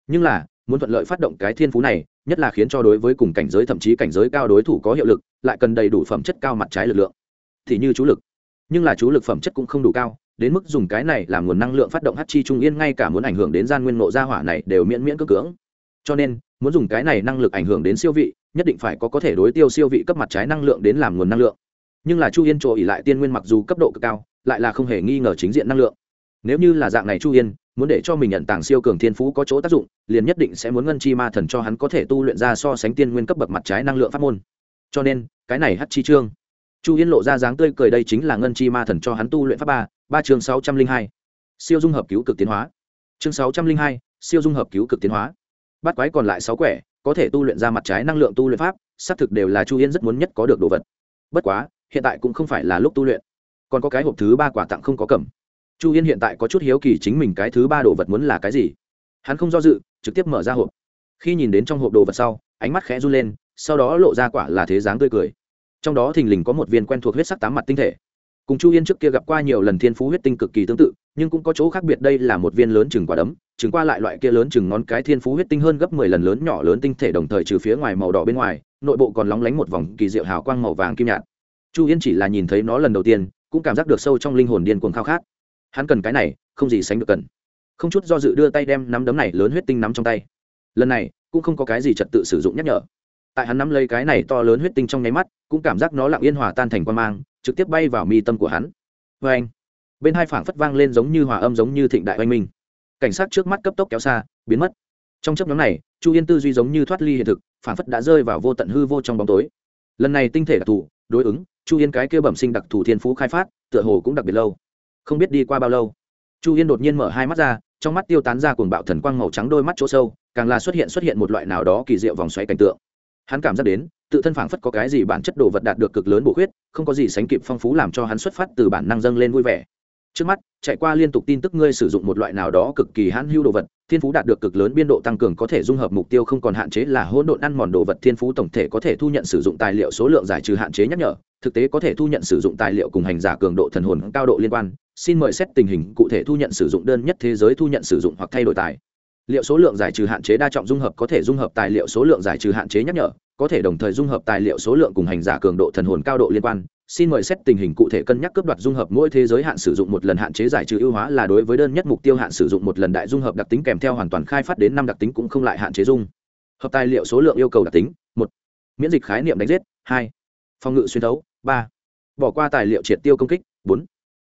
Nhưng là muốn thuận lợi phát động cái thiên phú này, nhất là khiến cho đối với cùng cảnh giới thậm chí cảnh giới cao đối thủ có hiệu lực, lại cần đầy đủ phẩm chất cao mặt trái lực lượng. Thì như chú lực. Nhưng là chú lực phẩm chất cũng không đủ cao, đến mức dùng cái này làm nguồn năng lượng phát động hát chi trung yên ngay cả muốn ảnh hưởng đến gian nguyên nộ gia hỏa này đều miễn miễn cưỡng cưỡng. Cho nên, muốn dùng cái này năng lực ảnh hưởng đến siêu vị, nhất định phải có có thể đối tiêu siêu vị cấp mặt trái năng lượng đến làm nguồn năng lượng. Nhưng là chu yên chỗ ỉ lại tiên nguyên mặc dù cấp độ cực cao, lại là không hề nghi ngờ chính diện năng lượng. Nếu như là dạng này chu yên muốn để cho mình nhận tàng siêu cường thiên phú có chỗ tác dụng, liền nhất định sẽ muốn ngân chi ma thần cho hắn có thể tu luyện ra so sánh tiên nguyên cấp bậc mặt trái năng lượng pháp môn. Cho nên, cái này hắt chi trương, chu yên lộ ra dáng tươi cười đây chính là ngân chi ma thần cho hắn tu luyện pháp ba ba chương sáu trăm linh hai. Siêu dung hợp cứu cực tiến hóa. Chương sáu trăm linh hai, siêu dung hợp cứu cực tiến hóa. Bắt quái còn lại sáu quẻ, có thể tu luyện ra mặt trái năng lượng tu luyện pháp, xác thực đều là chu yên rất muốn nhất có được đồ vật. Bất quá, hiện tại cũng không phải là lúc tu luyện. Còn có cái hộp thứ ba quả tặng không có cầm chu yên hiện tại có chút hiếu kỳ chính mình cái thứ ba đồ vật muốn là cái gì. Hắn không do dự, trực tiếp mở ra hộp. Khi nhìn đến trong hộp đồ vật sau, ánh mắt khẽ run lên, sau đó lộ ra quả là thế dáng tươi cười. Trong đó thình lình có một viên quen thuộc huyết sắc tám mặt tinh thể. Cùng chu yên trước kia gặp qua nhiều lần thiên phú huyết tinh cực kỳ tương tự, nhưng cũng có chỗ khác biệt, đây là một viên lớn chừng quả đấm, chừng qua lại loại kia lớn chừng ngón cái thiên phú huyết tinh hơn gấp mười lần lớn nhỏ lớn tinh thể đồng thời trừ phía ngoài màu đỏ bên ngoài, nội bộ còn lóng lánh một vòng kỳ diệu hào quang màu vàng kim nhạt. Chu yên chỉ là nhìn thấy nó lần đầu tiên, cũng cảm giác được sâu trong linh hồn điên cuồng khao khát hắn cần cái này, không gì sánh được cần. Không chút do dự đưa tay đem nắm đấm này lớn huyết tinh nắm trong tay. Lần này, cũng không có cái gì trật tự sử dụng nhắc nhở. Tại hắn nắm lấy cái này to lớn huyết tinh trong nháy mắt, cũng cảm giác nó lặng yên hòa tan thành quan mang, trực tiếp bay vào mi tâm của hắn. Vê anh, bên hai phảng phất vang lên giống như hòa âm giống như thịnh đại oanh minh. Cảnh sát trước mắt cấp tốc kéo xa, biến mất. Trong chấp nhóm này, chu yên tư duy giống như thoát ly hiện thực, phảng phất đã rơi vào vô tận hư vô trong bóng tối. Lần này tinh thể đặc thù, đối ứng, chu yên cái kia bẩm sinh đặc thù thiên phú khai phát, tựa hồ cũng đặc biệt lâu không biết đi qua bao lâu. Chu yên đột nhiên mở hai mắt ra, trong mắt tiêu tán ra cuồng bạo thần quang màu trắng đôi mắt chỗ sâu, càng là xuất hiện xuất hiện một loại nào đó kỳ diệu vòng xoáy cảnh tượng. Hắn cảm giác đến, tự thân phảng phất có cái gì bản chất đồ vật đạt được cực lớn bổ khuyết, không có gì sánh kịp phong phú làm cho hắn xuất phát từ bản năng dâng lên vui vẻ trước mắt, chạy qua liên tục tin tức ngươi sử dụng một loại nào đó cực kỳ hãn hưu đồ vật, thiên phú đạt được cực lớn biên độ tăng cường có thể dung hợp mục tiêu không còn hạn chế là hỗn độn ăn mòn đồ vật thiên phú tổng thể có thể thu nhận sử dụng tài liệu số lượng giải trừ hạn chế nhắc nhở, thực tế có thể thu nhận sử dụng tài liệu cùng hành giả cường độ thần hồn cao độ liên quan. Xin mời xét tình hình cụ thể thu nhận sử dụng đơn nhất thế giới thu nhận sử dụng hoặc thay đổi tài liệu số lượng giải trừ hạn chế đa trọng dung hợp có thể dung hợp tài liệu số lượng giải trừ hạn chế nhắc nhở, có thể đồng thời dung hợp tài liệu số lượng cùng hành giả cường độ thần hồn cao độ liên quan xin mời xét tình hình cụ thể cân nhắc cướp đoạt dung hợp mỗi thế giới hạn sử dụng một lần hạn chế giải trừ ưu hóa là đối với đơn nhất mục tiêu hạn sử dụng một lần đại dung hợp đặc tính kèm theo hoàn toàn khai phát đến năm đặc tính cũng không lại hạn chế dung. Hợp tài liệu số lượng yêu cầu đặc tính, một. Miễn dịch khái niệm đánh giết, hai. Phòng ngự xuyên thấu, ba. Bỏ qua tài liệu triệt tiêu công kích, bốn.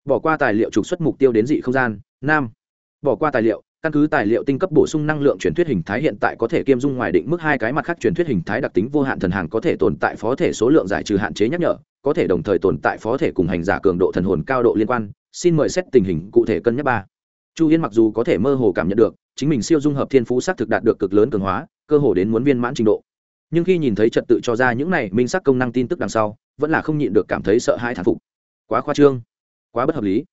Bỏ qua tài liệu trục xuất mục tiêu đến dị không gian, năm. Bỏ qua tài liệu, căn cứ tài liệu tinh cấp bổ sung năng lượng truyền thuyết hình thái hiện tại có thể kiêm dung ngoài định mức hai cái mặt khác truyền thuyết hình thái đặc tính vô hạn thần hàng có thể tồn tại phó thể số lượng giải trừ hạn chế nhắc nhở có thể đồng thời tồn tại phó thể cùng hành giả cường độ thần hồn cao độ liên quan, xin mời xét tình hình cụ thể cân nhắc ba. Chu yên mặc dù có thể mơ hồ cảm nhận được, chính mình siêu dung hợp thiên phú xác thực đạt được cực lớn cường hóa, cơ hồ đến muốn viên mãn trình độ. Nhưng khi nhìn thấy trật tự cho ra những này minh sắc công năng tin tức đằng sau, vẫn là không nhịn được cảm thấy sợ hãi thán phục. Quá khoa trương, quá bất hợp lý,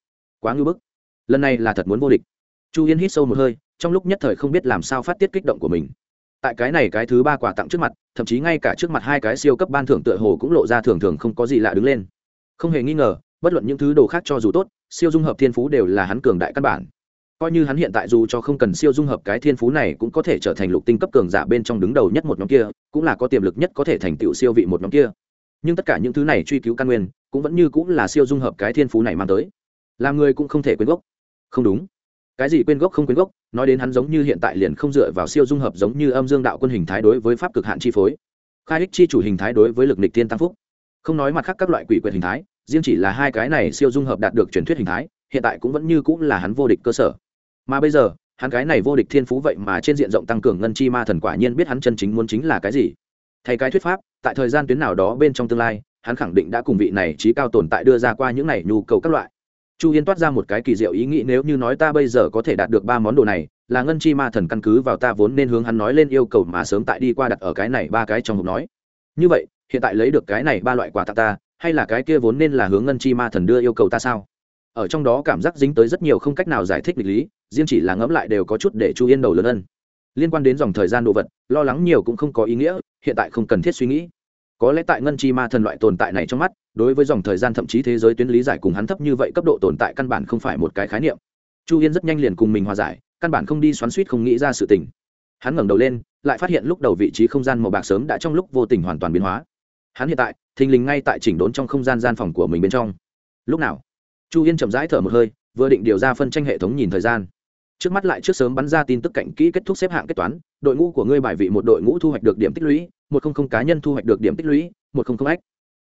quá ngưỡng bức. Lần này là thật muốn vô địch. Chu yên hít sâu một hơi, trong lúc nhất thời không biết làm sao phát tiết kích động của mình tại cái này cái thứ ba quà tặng trước mặt, thậm chí ngay cả trước mặt hai cái siêu cấp ban thưởng tựa hồ cũng lộ ra thường thường không có gì lạ đứng lên. Không hề nghi ngờ, bất luận những thứ đồ khác cho dù tốt, siêu dung hợp thiên phú đều là hắn cường đại căn bản. Coi như hắn hiện tại dù cho không cần siêu dung hợp cái thiên phú này cũng có thể trở thành lục tinh cấp cường giả bên trong đứng đầu nhất một nhóm kia, cũng là có tiềm lực nhất có thể thành tựu siêu vị một nhóm kia. Nhưng tất cả những thứ này truy cứu căn nguyên, cũng vẫn như cũng là siêu dung hợp cái thiên phú này mang tới. Làm người cũng không thể quên gốc. Không đúng cái gì quên gốc không quên gốc, nói đến hắn giống như hiện tại liền không dựa vào siêu dung hợp giống như âm dương đạo quân hình thái đối với pháp cực hạn chi phối. Khai ích chi chủ hình thái đối với lực nịch tiên tam phúc. Không nói mặt khác các loại quỷ quyệt hình thái, riêng chỉ là hai cái này siêu dung hợp đạt được truyền thuyết hình thái, hiện tại cũng vẫn như cũng là hắn vô địch cơ sở. Mà bây giờ, hắn cái này vô địch thiên phú vậy mà trên diện rộng tăng cường ngân chi ma thần quả nhiên biết hắn chân chính muốn chính là cái gì. Thay cái thuyết pháp, tại thời gian tuyến nào đó bên trong tương lai, hắn khẳng định đã cùng vị này trí cao tồn tại đưa ra qua những này nhu cầu các loại chu yên toát ra một cái kỳ diệu ý nghĩ, nếu như nói ta bây giờ có thể đạt được ba món đồ này, là ngân chi ma thần căn cứ vào ta vốn nên hướng hắn nói lên yêu cầu mà sớm tại đi qua đặt ở cái này ba cái trong hộp nói. Như vậy, hiện tại lấy được cái này ba loại quà tặng ta, hay là cái kia vốn nên là hướng ngân chi ma thần đưa yêu cầu ta sao? Ở trong đó cảm giác dính tới rất nhiều không cách nào giải thích nghịch lý, riêng chỉ là ngẫm lại đều có chút để chu yên đầu lớn ân. Liên quan đến dòng thời gian đồ vật, lo lắng nhiều cũng không có ý nghĩa, hiện tại không cần thiết suy nghĩ. Có lẽ tại ngân chi ma thần loại tồn tại này trong mắt đối với dòng thời gian thậm chí thế giới tuyến lý giải cùng hắn thấp như vậy cấp độ tồn tại căn bản không phải một cái khái niệm. Chu yên rất nhanh liền cùng mình hòa giải, căn bản không đi xoắn suýt không nghĩ ra sự tình. Hắn ngẩng đầu lên, lại phát hiện lúc đầu vị trí không gian màu bạc sớm đã trong lúc vô tình hoàn toàn biến hóa. Hắn hiện tại, thình lình ngay tại chỉnh đốn trong không gian gian phòng của mình bên trong. Lúc nào? Chu yên chậm rãi thở một hơi, vừa định điều ra phân tranh hệ thống nhìn thời gian. Trước mắt lại trước sớm bắn ra tin tức cạnh kỹ kết thúc xếp hạng kết toán, đội ngũ của ngươi bài vị một đội ngũ thu hoạch được điểm tích lũy, một không không cá nhân thu hoạch được điểm tích lũy, một không không ách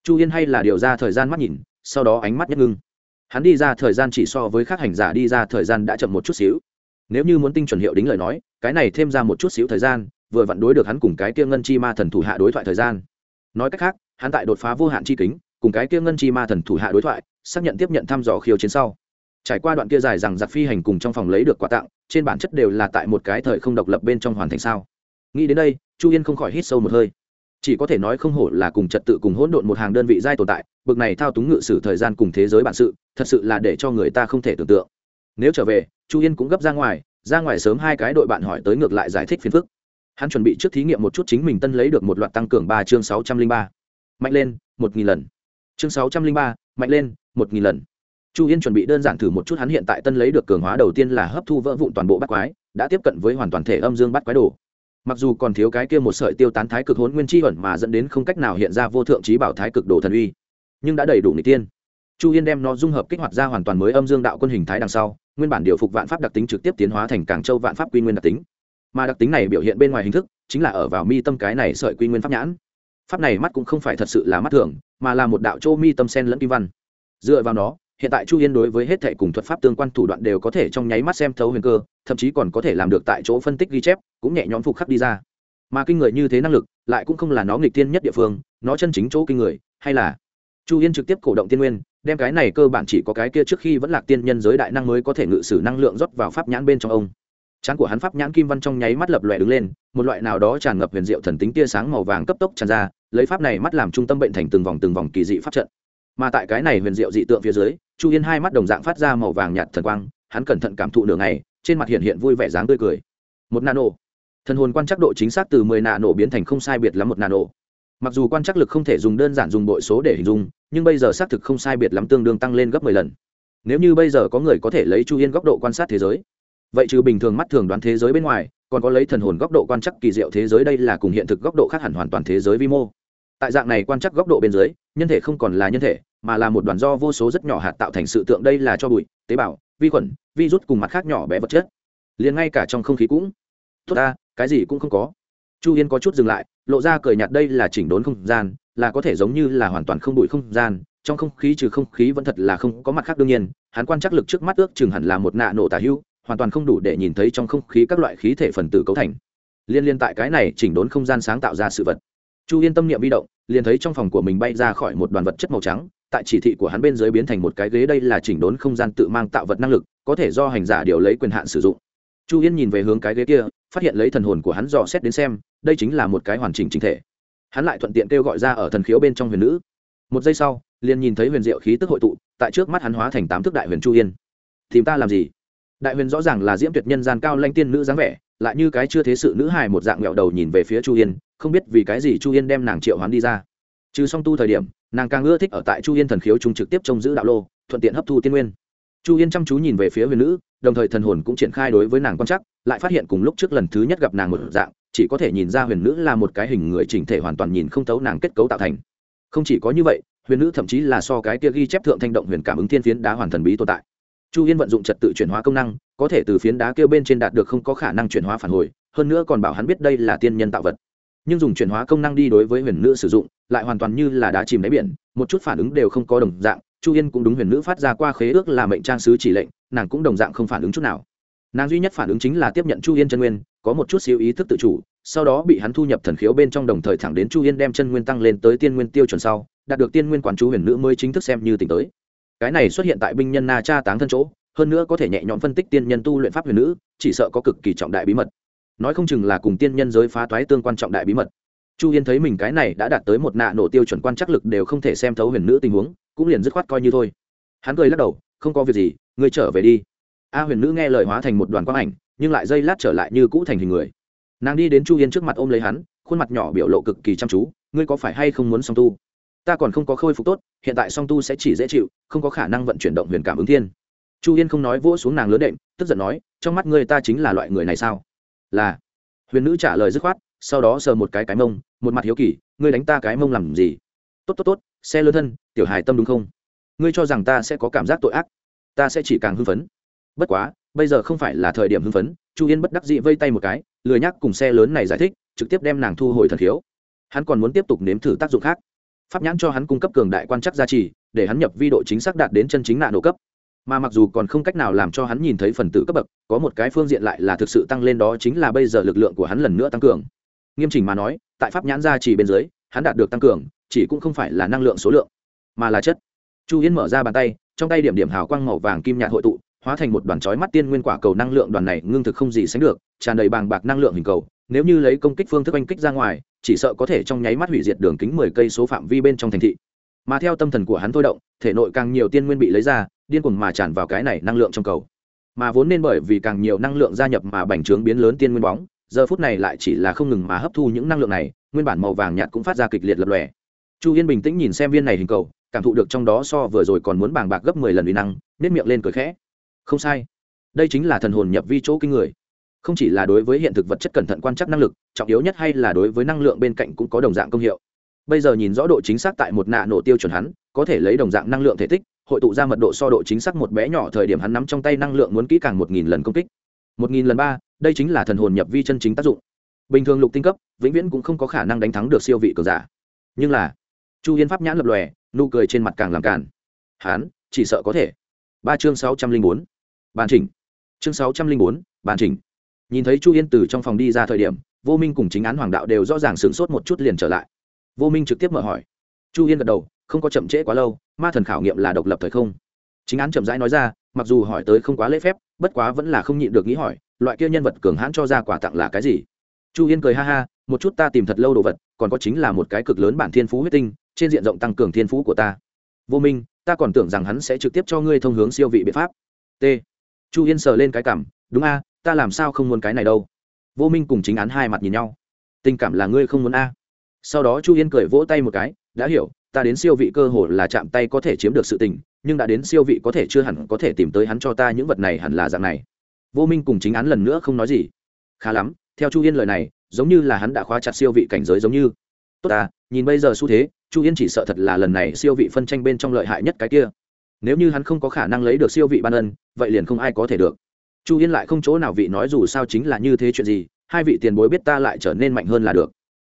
chu yên hay là điều ra thời gian mắt nhìn, sau đó ánh mắt nhất ngưng. Hắn đi ra thời gian chỉ so với các hành giả đi ra thời gian đã chậm một chút xíu. Nếu như muốn tinh chuẩn hiệu đính lời nói, cái này thêm ra một chút xíu thời gian, vừa vặn đối được hắn cùng cái kia ngân chi ma thần thủ hạ đối thoại thời gian. Nói cách khác, hắn tại đột phá vô hạn chi kính, cùng cái kia ngân chi ma thần thủ hạ đối thoại, xác nhận tiếp nhận thăm dò khiêu chiến sau. Trải qua đoạn kia dài rằng giặc phi hành cùng trong phòng lấy được quà tặng, trên bản chất đều là tại một cái thời không độc lập bên trong hoàn thành sao. Nghĩ đến đây, chu yên không khỏi hít sâu một hơi chỉ có thể nói không hổ là cùng trật tự cùng hỗn độn một hàng đơn vị giai tồn tại, bực này thao túng ngự sử thời gian cùng thế giới bản sự, thật sự là để cho người ta không thể tưởng tượng. Nếu trở về, chu yên cũng gấp ra ngoài ra ngoài sớm hai cái đội bạn hỏi tới ngược lại giải thích phiền phức. Hắn chuẩn bị trước thí nghiệm một chút chính mình tân lấy được một loạt tăng cường ba chương sáu trăm linh ba. Mạnh lên, một nghìn lần. Chương sáu trăm linh ba, mạnh lên, một nghìn lần. Chu yên chuẩn bị đơn giản thử một chút hắn hiện tại tân lấy được cường hóa đầu tiên là hấp thu vỡ vụn toàn bộ bắt quái, đã tiếp cận với hoàn toàn thể âm dương bắt quái đồ mặc dù còn thiếu cái kia một sợi tiêu tán thái cực hốn nguyên chi ẩn mà dẫn đến không cách nào hiện ra vô thượng trí bảo thái cực đồ thần uy, nhưng đã đầy đủ người tiên. Chu yên đem nó dung hợp kích hoạt ra hoàn toàn mới âm dương đạo quân hình thái đằng sau, nguyên bản điều phục vạn pháp đặc tính trực tiếp tiến hóa thành càng châu vạn pháp quy nguyên đặc tính. Mà đặc tính này biểu hiện bên ngoài hình thức, chính là ở vào mi tâm cái này sợi quy nguyên pháp nhãn. Pháp này mắt cũng không phải thật sự là mắt thường, mà là một đạo châu mi tâm sen lẫn kim văn. Dựa vào nó hiện tại chu yên đối với hết thệ cùng thuật pháp tương quan thủ đoạn đều có thể trong nháy mắt xem thấu huyền cơ, thậm chí còn có thể làm được tại chỗ phân tích ghi chép, cũng nhẹ nhõm phục khắc đi ra. Mà kinh người như thế năng lực, lại cũng không là nó nghịch tiên nhất địa phương, nó chân chính chỗ kinh người, hay là? Chu yên trực tiếp cổ động tiên nguyên, đem cái này cơ bản chỉ có cái kia trước khi vẫn là tiên nhân giới đại năng mới có thể ngự sử năng lượng rót vào pháp nhãn bên trong ông. Chán của hắn pháp nhãn kim văn trong nháy mắt lập lòe đứng lên, một loại nào đó tràn ngập huyền diệu thần tính tia sáng màu vàng cấp tốc tràn ra, lấy pháp này mắt làm trung tâm bệnh thành từng vòng từng vòng kỳ dị pháp trận mà tại cái này huyền diệu dị tượng phía dưới, chu yên hai mắt đồng dạng phát ra màu vàng nhạt thần quang, hắn cẩn thận cảm thụ nửa ngày, trên mặt hiện hiện vui vẻ dáng tươi cười. Một nano. Thần hồn quan trắc độ chính xác từ mười nano biến thành không sai biệt lắm một nano. Mặc dù quan trắc lực không thể dùng đơn giản dùng bội số để hình dung, nhưng bây giờ xác thực không sai biệt lắm tương đương tăng lên gấp mười lần. Nếu như bây giờ có người có thể lấy chu yên góc độ quan sát thế giới, vậy trừ bình thường mắt thường đoán thế giới bên ngoài, còn có lấy thần hồn góc độ quan trắc kỳ diệu thế giới đây là cùng hiện thực góc độ khác hẳn hoàn toàn thế giới vi mô tại dạng này quan chắc góc độ bên dưới, nhân thể không còn là nhân thể, mà là một đoàn do vô số rất nhỏ hạt tạo thành sự tượng đây là cho bụi, tế bào, vi khuẩn, virus cùng mặt khác nhỏ bé vật chất. Liền ngay cả trong không khí cũng tốt ta, cái gì cũng không có. Chu yên có chút dừng lại, lộ ra cười nhạt đây là chỉnh đốn không gian, là có thể giống như là hoàn toàn không bụi không gian, trong không khí trừ không khí vẫn thật là không có mặt khác đương nhiên, hắn quan trắc lực trước mắt ước chừng hẳn là một nạ nổ tả hưu, hoàn toàn không đủ để nhìn thấy trong không khí các loại khí thể phần tử cấu thành. Liên liên tại cái này chỉnh đốn không gian sáng tạo ra sự vật chu yên tâm niệm vi động, liền thấy trong phòng của mình bay ra khỏi một đoàn vật chất màu trắng, tại chỉ thị của hắn bên dưới biến thành một cái ghế đây là chỉnh đốn không gian tự mang tạo vật năng lực, có thể do hành giả điều lấy quyền hạn sử dụng. Chu yên nhìn về hướng cái ghế kia, phát hiện lấy thần hồn của hắn dò xét đến xem, đây chính là một cái hoàn chỉnh chính thể. Hắn lại thuận tiện kêu gọi ra ở thần khiếu bên trong huyền nữ. Một giây sau, liền nhìn thấy huyền diệu khí tức hội tụ, tại trước mắt hắn hóa thành tám thước đại huyền chu yên. Tìm ta làm gì? Đại huyền rõ ràng là diễm tuyệt nhân gian cao lanh tiên nữ dáng vẻ, lại như cái chưa thế sự nữ hài một dạng nghẹo đầu nhìn về phía chu yên không biết vì cái gì chu yên đem nàng triệu hoán đi ra. Trừ song tu thời điểm, nàng càng ưa thích ở tại chu yên thần khiếu trung trực tiếp trông giữ đạo lô, thuận tiện hấp thu tiên nguyên. Chu yên chăm chú nhìn về phía huyền nữ, đồng thời thần hồn cũng triển khai đối với nàng quan chắc lại phát hiện cùng lúc trước lần thứ nhất gặp nàng một dạng, chỉ có thể nhìn ra huyền nữ là một cái hình người chỉnh thể hoàn toàn nhìn không thấu nàng kết cấu tạo thành. Không chỉ có như vậy, huyền nữ thậm chí là so cái kia ghi chép thượng thanh động huyền cảm ứng thiên phiến đá hoàn thần bí tồn tại. Chu yên vận dụng trật tự chuyển hóa công năng, có thể từ phiến đá kêu bên trên đạt được không có khả năng chuyển hóa phản hồi, hơn nữa còn bảo hắn biết đây là tiên nhân tạo vật nhưng dùng chuyển hóa công năng đi đối với huyền nữ sử dụng, lại hoàn toàn như là đá chìm đáy biển, một chút phản ứng đều không có đồng dạng. Chu yên cũng đúng huyền nữ phát ra qua khế ước là mệnh trang sứ chỉ lệnh, nàng cũng đồng dạng không phản ứng chút nào. Nàng duy nhất phản ứng chính là tiếp nhận chu yên chân nguyên, có một chút xíu ý thức tự chủ, sau đó bị hắn thu nhập thần khiếu bên trong đồng thời thẳng đến chu yên đem chân nguyên tăng lên tới tiên nguyên tiêu chuẩn sau, đạt được tiên nguyên quản chú huyền nữ mới chính thức xem như tỉnh tới. Cái này xuất hiện tại binh nhân na cha táng thân chỗ, hơn nữa có thể nhẹ nhõm phân tích tiên nhân tu luyện pháp huyền nữ, chỉ sợ có cực kỳ trọng đại bí mật nói không chừng là cùng tiên nhân giới phá toái tương quan trọng đại bí mật. Chu yên thấy mình cái này đã đạt tới một nạ nổ tiêu chuẩn quan chắc lực đều không thể xem thấu huyền nữ tình huống, cũng liền dứt khoát coi như thôi. Hắn cười lắc đầu, không có việc gì, ngươi trở về đi. A huyền nữ nghe lời hóa thành một đoàn quang ảnh, nhưng lại dây lát trở lại như cũ thành hình người. Nàng đi đến chu yên trước mặt ôm lấy hắn, khuôn mặt nhỏ biểu lộ cực kỳ chăm chú, ngươi có phải hay không muốn song tu? Ta còn không có khôi phục tốt, hiện tại song tu sẽ chỉ dễ chịu, không có khả năng vận chuyển động huyền cảm ứng thiên. Chu yên không nói vỗ xuống nàng lớn đệm, tức giận nói, trong mắt ngươi ta chính là loại người này sao? Là huyền nữ trả lời dứt khoát, sau đó sờ một cái cái mông, một mặt hiếu kỳ, ngươi đánh ta cái mông làm gì? Tốt tốt tốt, xe lơ thân, tiểu hài tâm đúng không? Ngươi cho rằng ta sẽ có cảm giác tội ác, ta sẽ chỉ càng hưng phấn. Bất quá, bây giờ không phải là thời điểm hưng phấn, chu yên bất đắc dĩ vây tay một cái, lười nhắc cùng xe lớn này giải thích, trực tiếp đem nàng thu hồi thần khiếu. Hắn còn muốn tiếp tục nếm thử tác dụng khác. Pháp nhãn cho hắn cung cấp cường đại quan chắc gia trì, để hắn nhập vi độ chính xác đạt đến chân chính nạn độ cấp mà mặc dù còn không cách nào làm cho hắn nhìn thấy phần tử cấp bậc, có một cái phương diện lại là thực sự tăng lên đó chính là bây giờ lực lượng của hắn lần nữa tăng cường. Nghiêm chỉnh mà nói, tại pháp nhãn gia chỉ bên dưới, hắn đạt được tăng cường, chỉ cũng không phải là năng lượng số lượng, mà là chất. Chu yên mở ra bàn tay, trong tay điểm điểm hào quang màu vàng kim nhạt hội tụ, hóa thành một đoàn chói mắt tiên nguyên quả cầu năng lượng đoàn này ngưng thực không gì sánh được, tràn đầy bàng bạc năng lượng hình cầu. Nếu như lấy công kích phương thức oanh kích ra ngoài, chỉ sợ có thể trong nháy mắt hủy diệt đường kính mười cây số phạm vi bên trong thành thị. Mà theo tâm thần của hắn thôi động, thể nội càng nhiều tiên nguyên bị lấy ra điên cuồng mà tràn vào cái này năng lượng trong cầu. Mà vốn nên bởi vì càng nhiều năng lượng gia nhập mà bành trướng biến lớn tiên nguyên bóng, giờ phút này lại chỉ là không ngừng mà hấp thu những năng lượng này, nguyên bản màu vàng nhạt cũng phát ra kịch liệt lập lòe. Chu yên bình tĩnh nhìn xem viên này hình cầu, cảm thụ được trong đó so vừa rồi còn muốn bàng bạc gấp mười lần uy năng nếp miệng lên cười khẽ. Không sai. Đây chính là thần hồn nhập vi chỗ kinh người. Không chỉ là đối với hiện thực vật chất cẩn thận quan trắc năng lực, trọng yếu nhất hay là đối với năng lượng bên cạnh cũng có đồng dạng công hiệu. Bây giờ nhìn rõ độ chính xác tại một nạ nổ tiêu chuẩn hắn, có thể lấy đồng dạng năng lượng thể tích hội tụ ra mật độ so độ chính xác một bé nhỏ thời điểm hắn nắm trong tay năng lượng muốn kỹ càng một nghìn lần công kích. một nghìn lần ba, đây chính là thần hồn nhập vi chân chính tác dụng. Bình thường lục tinh cấp, vĩnh viễn cũng không có khả năng đánh thắng được siêu vị cờ giả. Nhưng là, chu yên pháp nhãn lập lòe, nụ cười trên mặt càng làm càn. Hán chỉ sợ có thể. Ba chương sáu trăm linh bốn, bàn chỉnh. Chương sáu trăm linh bốn, bàn chỉnh. Nhìn thấy chu yên từ trong phòng đi ra thời điểm, vô minh cùng chính án hoàng đạo đều rõ ràng sửng sốt một chút liền trở lại. Vô minh trực tiếp mở hỏi. Chu yên gật đầu không có chậm trễ quá lâu, ma thần khảo nghiệm là độc lập thời không. Chính án chậm rãi nói ra, mặc dù hỏi tới không quá lễ phép, bất quá vẫn là không nhịn được nghĩ hỏi, loại kia nhân vật cường hãn cho ra quà tặng là cái gì? Chu yên cười ha ha, một chút ta tìm thật lâu đồ vật, còn có chính là một cái cực lớn bản thiên phú huyết tinh, trên diện rộng tăng cường thiên phú của ta. Vô minh, ta còn tưởng rằng hắn sẽ trực tiếp cho ngươi thông hướng siêu vị biện pháp. T. Chu yên sờ lên cái cảm, đúng a, ta làm sao không muốn cái này đâu. Vô minh cùng chính án hai mặt nhìn nhau. Tình cảm là ngươi không muốn a. Sau đó chu yên cười vỗ tay một cái, đã hiểu ta đến siêu vị cơ hồ là chạm tay có thể chiếm được sự tình, nhưng đã đến siêu vị có thể chưa hẳn có thể tìm tới hắn cho ta những vật này hẳn là dạng này. Vô minh cùng chính án lần nữa không nói gì. Khá lắm, theo chu yên lời này, giống như là hắn đã khóa chặt siêu vị cảnh giới giống như. Tốt à nhìn bây giờ xu thế, chu yên chỉ sợ thật là lần này siêu vị phân tranh bên trong lợi hại nhất cái kia. Nếu như hắn không có khả năng lấy được siêu vị ban ân, vậy liền không ai có thể được. Chu yên lại không chỗ nào vị nói dù sao chính là như thế chuyện gì, hai vị tiền bối biết ta lại trở nên mạnh hơn là được.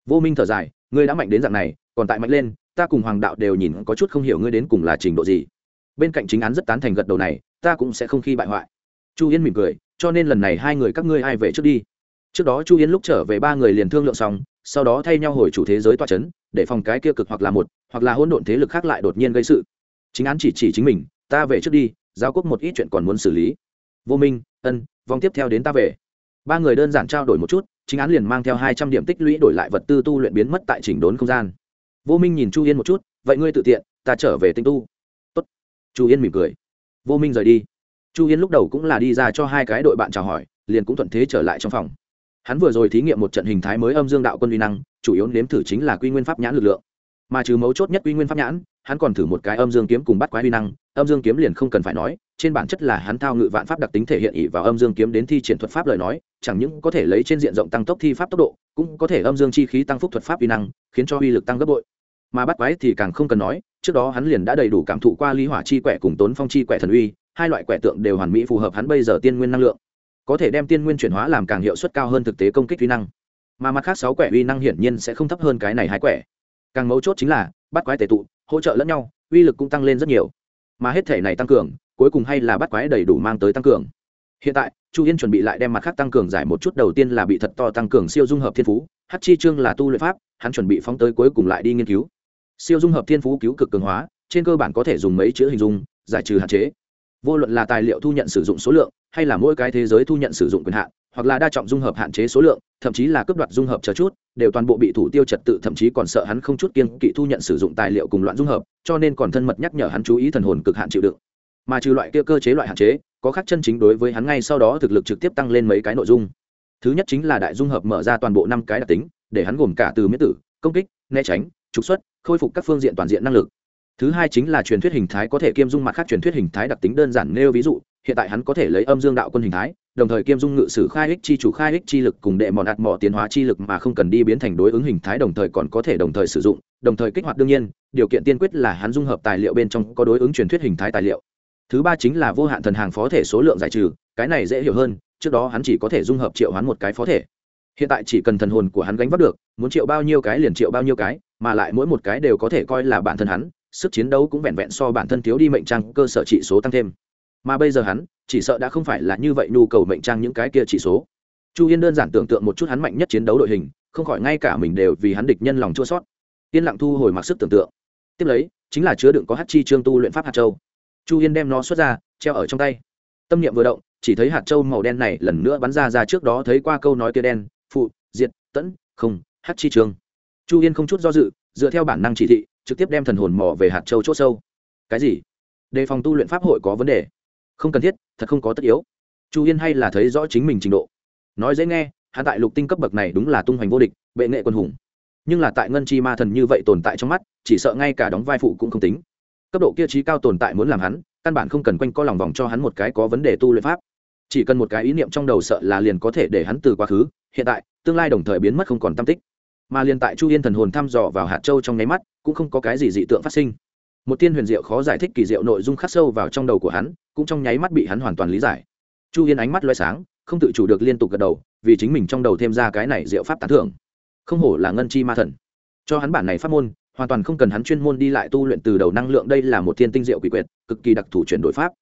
Vô minh thở dài, ngươi đã mạnh đến dạng này, còn tại mạnh lên ta cùng hoàng đạo đều nhìn có chút không hiểu ngươi đến cùng là trình độ gì. Bên cạnh chính án rất tán thành gật đầu này, ta cũng sẽ không khi bại hoại. Chu yên mỉm cười, cho nên lần này hai người các ngươi ai về trước đi? Trước đó chu yên lúc trở về ba người liền thương lượng xong, sau đó thay nhau hồi chủ thế giới toa c h ấ n để phòng cái kia cực hoặc là một, hoặc là hỗn độn thế lực khác lại đột nhiên gây sự. Chính án chỉ chỉ chính mình, ta về trước đi, giao quốc một ít chuyện còn muốn xử lý. Vô minh, ân, vòng tiếp theo đến ta về. Ba người đơn giản trao đổi một chút, chính án liền mang theo hai trăm điểm tích lũy đổi lại vật tư tu luyện biến mất tại chỉnh đốn không gian vô minh nhìn chu yên một chút, vậy ngươi tự tiện, ta trở về tinh tu. Tốt. chu yên mỉm cười. Vô minh rời đi. Chu yên lúc đầu cũng là đi ra cho hai cái đội bạn chào hỏi, liền cũng thuận thế trở lại trong phòng. Hắn vừa rồi thí nghiệm một trận hình thái mới âm dương đạo quân uy năng, chủ yếu nếm thử chính là quy nguyên pháp nhãn lực lượng. Mà trừ mấu chốt nhất quy nguyên pháp nhãn, hắn còn thử một cái âm dương kiếm cùng bắt quái uy năng, âm dương kiếm liền không cần phải nói trên bản chất là hắn thao ngự vạn pháp đặc tính thể hiện ỉ vào âm dương kiếm đến thi triển thuật pháp lời nói, chẳng những có thể lấy trên diện rộng tăng tốc thi pháp tốc độ, cũng có thể âm dương chi khí tăng phúc thuật pháp uy năng, khiến cho uy lực tăng gấp bội. Mà bắt quái thì càng không cần nói, trước đó hắn liền đã đầy đủ cảm thụ qua ly hỏa chi quẻ cùng tốn phong chi quẻ thần uy, hai loại quẻ tượng đều hoàn mỹ phù hợp hắn bây giờ tiên nguyên năng lượng. Có thể đem tiên nguyên chuyển hóa làm càng hiệu suất cao hơn thực tế công kích uy năng. Mà mặt khác sáu quẻ uy năng hiển nhiên sẽ không thấp hơn cái này hai quẻ. Càng mấu chốt chính là, bắt quái tề tụ, hỗ trợ lẫn nhau, uy lực cũng tăng lên rất nhiều. Mà hết thể này tăng cường cuối cùng hay là bắt quái đầy đủ mang tới tăng cường. Hiện tại, chu yên chuẩn bị lại đem mặt khác tăng cường giải một chút, đầu tiên là bị thật to tăng cường siêu dung hợp thiên phú hát chi chương là tu luyện pháp, hắn chuẩn bị phóng tới cuối cùng lại đi nghiên cứu. Siêu dung hợp thiên phú cứu cực cường hóa, trên cơ bản có thể dùng mấy chữ hình dung, giải trừ hạn chế. Vô luận là tài liệu thu nhận sử dụng số lượng, hay là mỗi cái thế giới thu nhận sử dụng quyền hạn, hoặc là đa trọng dung hợp hạn chế số lượng, thậm chí là cướp đoạt dung hợp chờ chút, đều toàn bộ bị thủ tiêu trật tự, thậm chí còn sợ hắn không chút kiên kỵ thu nhận sử dụng tài liệu cùng loạn dung hợp, cho nên còn thân mật nhắc nhở hắn chú ý thần hồn cực hạn chịu đựng mà trừ loại kia cơ chế loại hạn chế, có khác chân chính đối với hắn ngay sau đó thực lực trực tiếp tăng lên mấy cái nội dung. Thứ nhất chính là đại dung hợp mở ra toàn bộ năm cái đặc tính, để hắn gồm cả từ miễn tử, công kích, né tránh, trục xuất, khôi phục các phương diện toàn diện năng lực. Thứ hai chính là truyền thuyết hình thái có thể kiêm dung mặt khác truyền thuyết hình thái đặc tính đơn giản nêu ví dụ, hiện tại hắn có thể lấy âm dương đạo quân hình thái, đồng thời kiêm dung ngự sử khai ích chi chủ khai ích chi lực cùng đệ mòn ạt mỏ tiến hóa chi lực mà không cần đi biến thành đối ứng hình thái đồng thời còn có thể đồng thời sử dụng, đồng thời kích hoạt đương nhiên, điều kiện tiên quyết là hắn dung hợp tài liệu bên trong có đối ứng truyền thuyết hình thái tài liệu thứ ba chính là vô hạn thần hàng phó thể số lượng giải trừ, cái này dễ hiểu hơn, trước đó hắn chỉ có thể dung hợp triệu hoán một cái phó thể. Hiện tại chỉ cần thần hồn của hắn gánh vác được, muốn triệu bao nhiêu cái liền triệu bao nhiêu cái, mà lại mỗi một cái đều có thể coi là bản thân hắn, sức chiến đấu cũng vẹn vẹn so bản thân thiếu đi mệnh trang cơ sở trị số tăng thêm. Mà bây giờ hắn, chỉ sợ đã không phải là như vậy nhu cầu mệnh trang những cái kia trị số. Chu yên đơn giản tưởng tượng một chút hắn mạnh nhất chiến đấu đội hình, không khỏi ngay cả mình đều vì hắn địch nhân lòng chua sót yên lặng thu hồi mặc sức tưởng tượng. Tiếp lấy, chính là chứa đựng có hát chi trương tu luyện pháp hạt châu chu yên đem nó xuất ra, treo ở trong tay. Tâm niệm vừa động, chỉ thấy hạt châu màu đen này lần nữa bắn ra ra trước đó thấy qua câu nói kia đen, phụ, diệt, tẫn, không hát chi trường. chu yên không chút do dự, dựa theo bản năng chỉ thị, trực tiếp đem thần hồn mỏ về hạt châu c h ỗ sâu. Cái gì? Đề phòng tu luyện pháp hội có vấn đề? Không cần thiết, thật không có tất yếu. Chu yên hay là thấy rõ chính mình trình độ. Nói dễ nghe hạ tại lục tinh cấp bậc này đúng là tung hoành vô địch, bệ nghệ quân hùng. Nhưng là tại ngân chi ma thần như vậy tồn tại trong mắt, chỉ sợ ngay cả đóng vai phụ cũng không tính cấp độ kia trí cao tồn tại muốn làm hắn, căn bản không cần quanh co lòng vòng cho hắn một cái có vấn đề tu luyện pháp. Chỉ cần một cái ý niệm trong đầu sợ là liền có thể để hắn từ quá khứ, hiện tại, tương lai đồng thời biến mất không còn tam tích. Mà liền tại chu yên thần hồn thăm dò vào hạt châu trong nháy mắt, cũng không có cái gì dị tượng phát sinh. Một tiên huyền diệu khó giải thích kỳ diệu nội dung khắc sâu vào trong đầu của hắn, cũng trong nháy mắt bị hắn hoàn toàn lý giải. Chu yên ánh mắt loay sáng, không tự chủ được liên tục gật đầu, vì chính mình trong đầu thêm ra cái này diệu pháp tán thưởng. Không hổ là ngân chi ma thần. Cho hắn bản này pháp môn hoàn toàn không cần hắn chuyên môn đi lại tu luyện từ đầu năng lượng, đây là một thiên tinh diệu quỷ quyệt, cực kỳ đặc thù chuyển đổi pháp.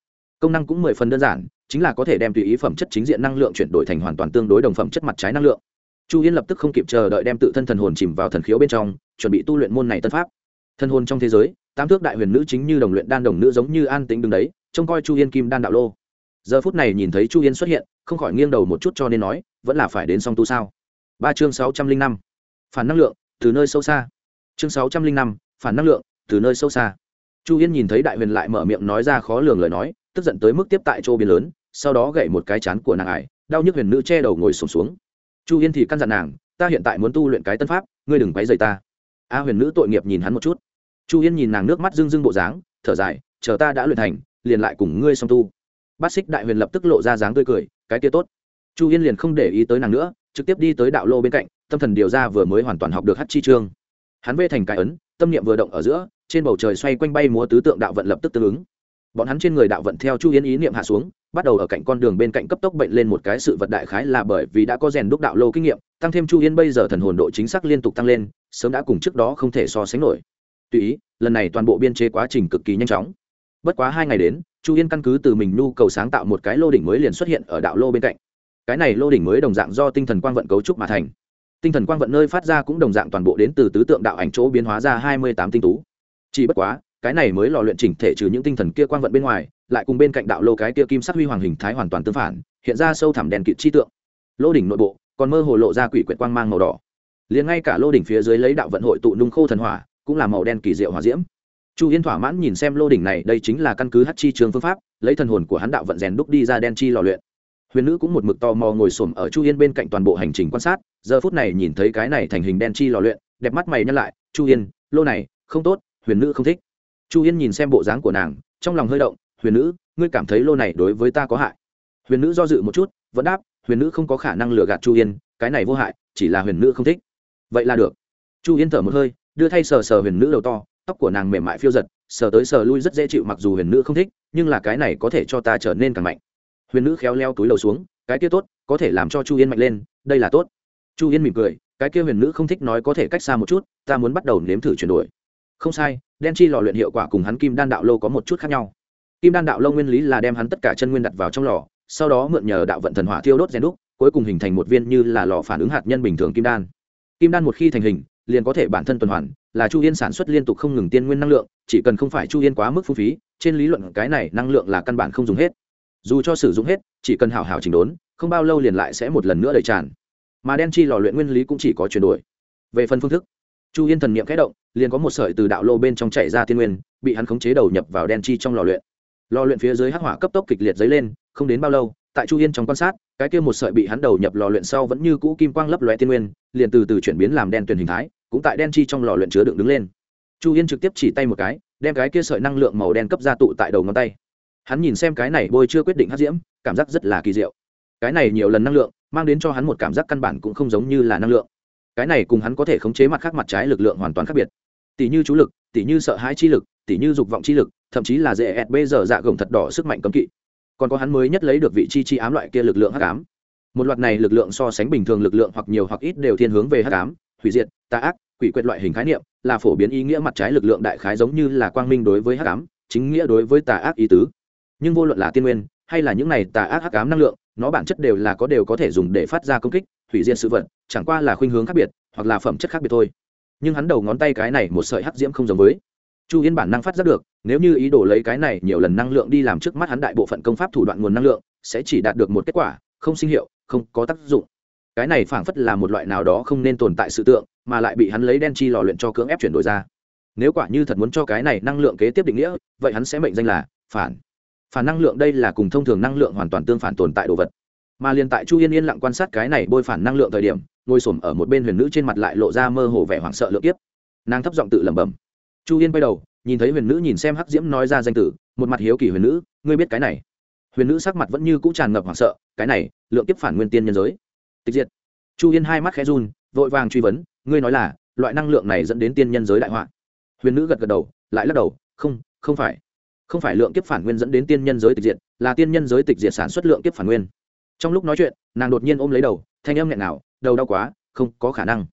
Công năng cũng mười phần đơn giản, chính là có thể đem tùy ý phẩm chất chính diện năng lượng chuyển đổi thành hoàn toàn tương đối đồng phẩm chất mặt trái năng lượng. Chu yên lập tức không kịp chờ đợi đem tự thân thần hồn chìm vào thần khiếu bên trong, chuẩn bị tu luyện môn này tân pháp. Thần hồn trong thế giới, tám thước đại huyền nữ chính như đồng luyện đan đồng nữ giống như an tính đứng đấy, trông coi chu yên kim đan đạo lô. Giờ phút này nhìn thấy chu yên xuất hiện, không khỏi nghiêng đầu một chút cho nên nói, vẫn là phải đến song tu sao? Ba chương sáu trăm linh năm. Phản năng lượng, từ nơi sâu xa chương sáu trăm linh năm phản năng lượng từ nơi sâu xa. Chu yên nhìn thấy đại huyền lại mở miệng nói ra khó lường lời nói tức giận tới mức tiếp tại chỗ biên lớn sau đó gậy một cái chán của nàng ải đau nhức huyền nữ che đầu ngồi sùng xuống, xuống chu yên thì căn dặn nàng ta hiện tại muốn tu luyện cái tân pháp ngươi đừng quấy dày ta. A huyền nữ tội nghiệp nhìn hắn một chút. Chu yên nhìn nàng nước mắt rưng rưng bộ dáng thở dài chờ ta đã luyện thành liền lại cùng ngươi song tu. Bát xích đại huyền lập tức lộ ra dáng tươi cười cái kia tốt. Chu yên liền không để ý tới nàng nữa trực tiếp đi tới đạo lô bên cạnh tâm thần điều ra vừa mới hoàn toàn học được hát chi trương hắn vê thành cái ấn, tâm niệm vừa động ở giữa, trên bầu trời xoay quanh bay múa tứ tượng đạo vận lập tức tương ứng. Bọn hắn trên người đạo vận theo chu yên ý niệm hạ xuống, bắt đầu ở cạnh con đường bên cạnh cấp tốc bệnh lên một cái sự vật đại khái là bởi vì đã có rèn đúc đạo lô kinh nghiệm, tăng thêm chu yên bây giờ thần hồn độ chính xác liên tục tăng lên, sớm đã cùng trước đó không thể so sánh nổi. Tùy ý, lần này toàn bộ biên chế quá trình cực kỳ nhanh chóng. Bất quá hai ngày đến, chu yên căn cứ từ mình nhu cầu sáng tạo một cái lô đỉnh mới liền xuất hiện ở đạo lô bên cạnh. Cái này lô đỉnh mới đồng dạng do tinh thần quang vận cấu trúc mà thành tinh thần quang vận nơi phát ra cũng đồng dạng toàn bộ đến từ tứ tượng đạo ảnh chỗ biến hóa ra hai mươi tám tinh tú. Chỉ bất quá, cái này mới lò luyện chỉnh thể trừ những tinh thần kia quang vận bên ngoài, lại cùng bên cạnh đạo lô cái kia kim sắc huy hoàng hình thái hoàn toàn tương phản, hiện ra sâu thẳm đèn kịt chi tượng. Lô đỉnh nội bộ, còn mơ hồ lộ ra quỷ quyệt quang mang màu đỏ. Liền ngay cả lô đỉnh phía dưới lấy đạo vận hội tụ nung khô thần hỏa, cũng là màu đen kỳ diệu hỏa diễm. Chu yên thỏa mãn nhìn xem lô đỉnh này, đây chính là căn cứ hát chi trường phương pháp, lấy thần hồn của hắn đạo vận rèn đúc đi ra đen chi lò luyện huyền nữ cũng một mực tò mò ngồi xổm ở chu yên bên cạnh toàn bộ hành trình quan sát, giờ phút này nhìn thấy cái này thành hình đen chi lò luyện, đẹp mắt mày nhắc lại, chu yên, lô này, không tốt, huyền nữ không thích. Chu yên nhìn xem bộ dáng của nàng, trong lòng hơi động, huyền nữ, ngươi cảm thấy lô này đối với ta có hại? Huyền nữ do dự một chút, vẫn đáp, huyền nữ không có khả năng lừa gạt chu yên, cái này vô hại, chỉ là huyền nữ không thích. Vậy là được. Chu yên thở một hơi, đưa thay sờ sờ huyền nữ đầu to, tóc của nàng mềm mại phiêu giật, sờ tới sờ lui rất dễ chịu mặc dù huyền nữ không thích, nhưng là cái này có thể cho ta trở nên càng mạnh huyền nữ khéo leo túi đầu xuống, cái kia tốt, có thể làm cho chu yên mạnh lên, đây là tốt. Chu yên mỉm cười, cái kia huyền nữ không thích nói có thể cách xa một chút, ta muốn bắt đầu nếm thử chuyển đổi. Không sai, đen chi lò luyện hiệu quả cùng hắn kim đan đạo lô có một chút khác nhau. Kim đan đạo lô nguyên lý là đem hắn tất cả chân nguyên đặt vào trong lò, sau đó mượn nhờ đạo vận thần hỏa thiêu đốt rèn đúc, cuối cùng hình thành một viên như là lò phản ứng hạt nhân bình thường kim đan. Kim đan một khi thành hình, liền có thể bản thân tuần hoàn, là chu yên sản xuất liên tục không ngừng tiên nguyên năng lượng, chỉ cần không phải chu yên quá mức phung phí, trên lý luận cái này năng lượng là căn bản không dùng hết dù cho sử dụng hết, chỉ cần hảo hảo chỉnh đốn, không bao lâu liền lại sẽ một lần nữa đầy tràn. Mà đen chi lò luyện nguyên lý cũng chỉ có chuyển đổi. Về phần phương thức, chu yên thần n i ệ m khẽ động, liền có một sợi từ đạo lô bên trong chạy ra tiên nguyên, bị hắn khống chế đầu nhập vào đen chi trong lò luyện. Lò luyện phía dưới hắc hỏa cấp tốc kịch liệt dấy lên, không đến bao lâu, tại chu yên trong quan sát, cái kia một sợi bị hắn đầu nhập lò luyện sau vẫn như cũ kim quang lấp lóe tiên nguyên, liền từ từ chuyển biến làm đen tuyền hình thái, cũng tại đen chi trong lò luyện chứa đựng đứng lên. Chu yên trực tiếp chỉ tay một cái, đem cái kia sợi năng lượng màu đen cấp ra tụ tại đầu ngón tay hắn nhìn xem cái này bôi chưa quyết định hấp diễm, cảm giác rất là kỳ diệu. Cái này nhiều lần năng lượng, mang đến cho hắn một cảm giác căn bản cũng không giống như là năng lượng. Cái này cùng hắn có thể khống chế mặt khác mặt trái lực lượng hoàn toàn khác biệt. Tỷ như chú lực, tỷ như sợ hãi chi lực, tỷ như dục vọng chi lực, thậm chí là dễ ẹt bây giờ dạ gồng thật đỏ sức mạnh cấm kỵ. Còn có hắn mới nhất lấy được vị chi chi ám loại kia lực lượng hắc ám. Một loạt này lực lượng so sánh bình thường lực lượng hoặc nhiều hoặc ít đều thiên hướng về hắc ám, hủy diệt, tà ác, quỷ quyệt loại hình khái niệm, là phổ biến ý nghĩa mặt trái lực lượng đại khái giống như là quang minh đối với hắc ám, chính nghĩa đối với tà ác ý tứ nhưng vô luận là tiên nguyên hay là những này tà ác hắc ám năng lượng, nó bản chất đều là có đều có thể dùng để phát ra công kích, hủy diệt sự vật, chẳng qua là khuynh hướng khác biệt, hoặc là phẩm chất khác biệt thôi. Nhưng hắn đầu ngón tay cái này một sợi hắc diễm không giống với. Chu yên bản năng phát giác được, nếu như ý đồ lấy cái này nhiều lần năng lượng đi làm trước mắt hắn đại bộ phận công pháp thủ đoạn nguồn năng lượng, sẽ chỉ đạt được một kết quả, không sinh hiệu, không có tác dụng. Cái này phảng phất là một loại nào đó không nên tồn tại sự tượng, mà lại bị hắn lấy đen chi lò luyện cho cưỡng ép chuyển đổi ra. Nếu quả như thật muốn cho cái này năng lượng kế tiếp định nghĩa, vậy hắn sẽ mệnh danh là phản phản năng lượng đây là cùng thông thường năng lượng hoàn toàn tương phản tồn tại đồ vật. Mà liền tại chu yên yên lặng quan sát cái này bôi phản năng lượng thời điểm, ngồi s ở một bên huyền nữ trên mặt lại lộ ra mơ hồ vẻ hoảng sợ lượng tiếp nàng thấp giọng tự lẩm bẩm. Chu yên quay đầu, nhìn thấy huyền nữ nhìn xem hắc diễm nói ra danh tử, một mặt hiếu kỳ huyền nữ, ngươi biết cái này? Huyền nữ sắc mặt vẫn như cũ tràn ngập hoảng sợ, cái này, lượng tiếp phản nguyên tiên nhân giới. Tịch diệt. Chu yên hai mắt khẽ run, vội vàng truy vấn, ngươi nói là, loại năng lượng này dẫn đến tiên nhân giới đại họa? Huyền nữ gật gật đầu, lại lắc đầu, không không phải không phải lượng kiếp phản nguyên dẫn đến tiên nhân giới tịch diệt, là tiên nhân giới tịch diệt sản xuất lượng kiếp phản nguyên. Trong lúc nói chuyện, nàng đột nhiên ôm lấy đầu, thanh âm nghẹn nào đầu đau quá, không có khả năng.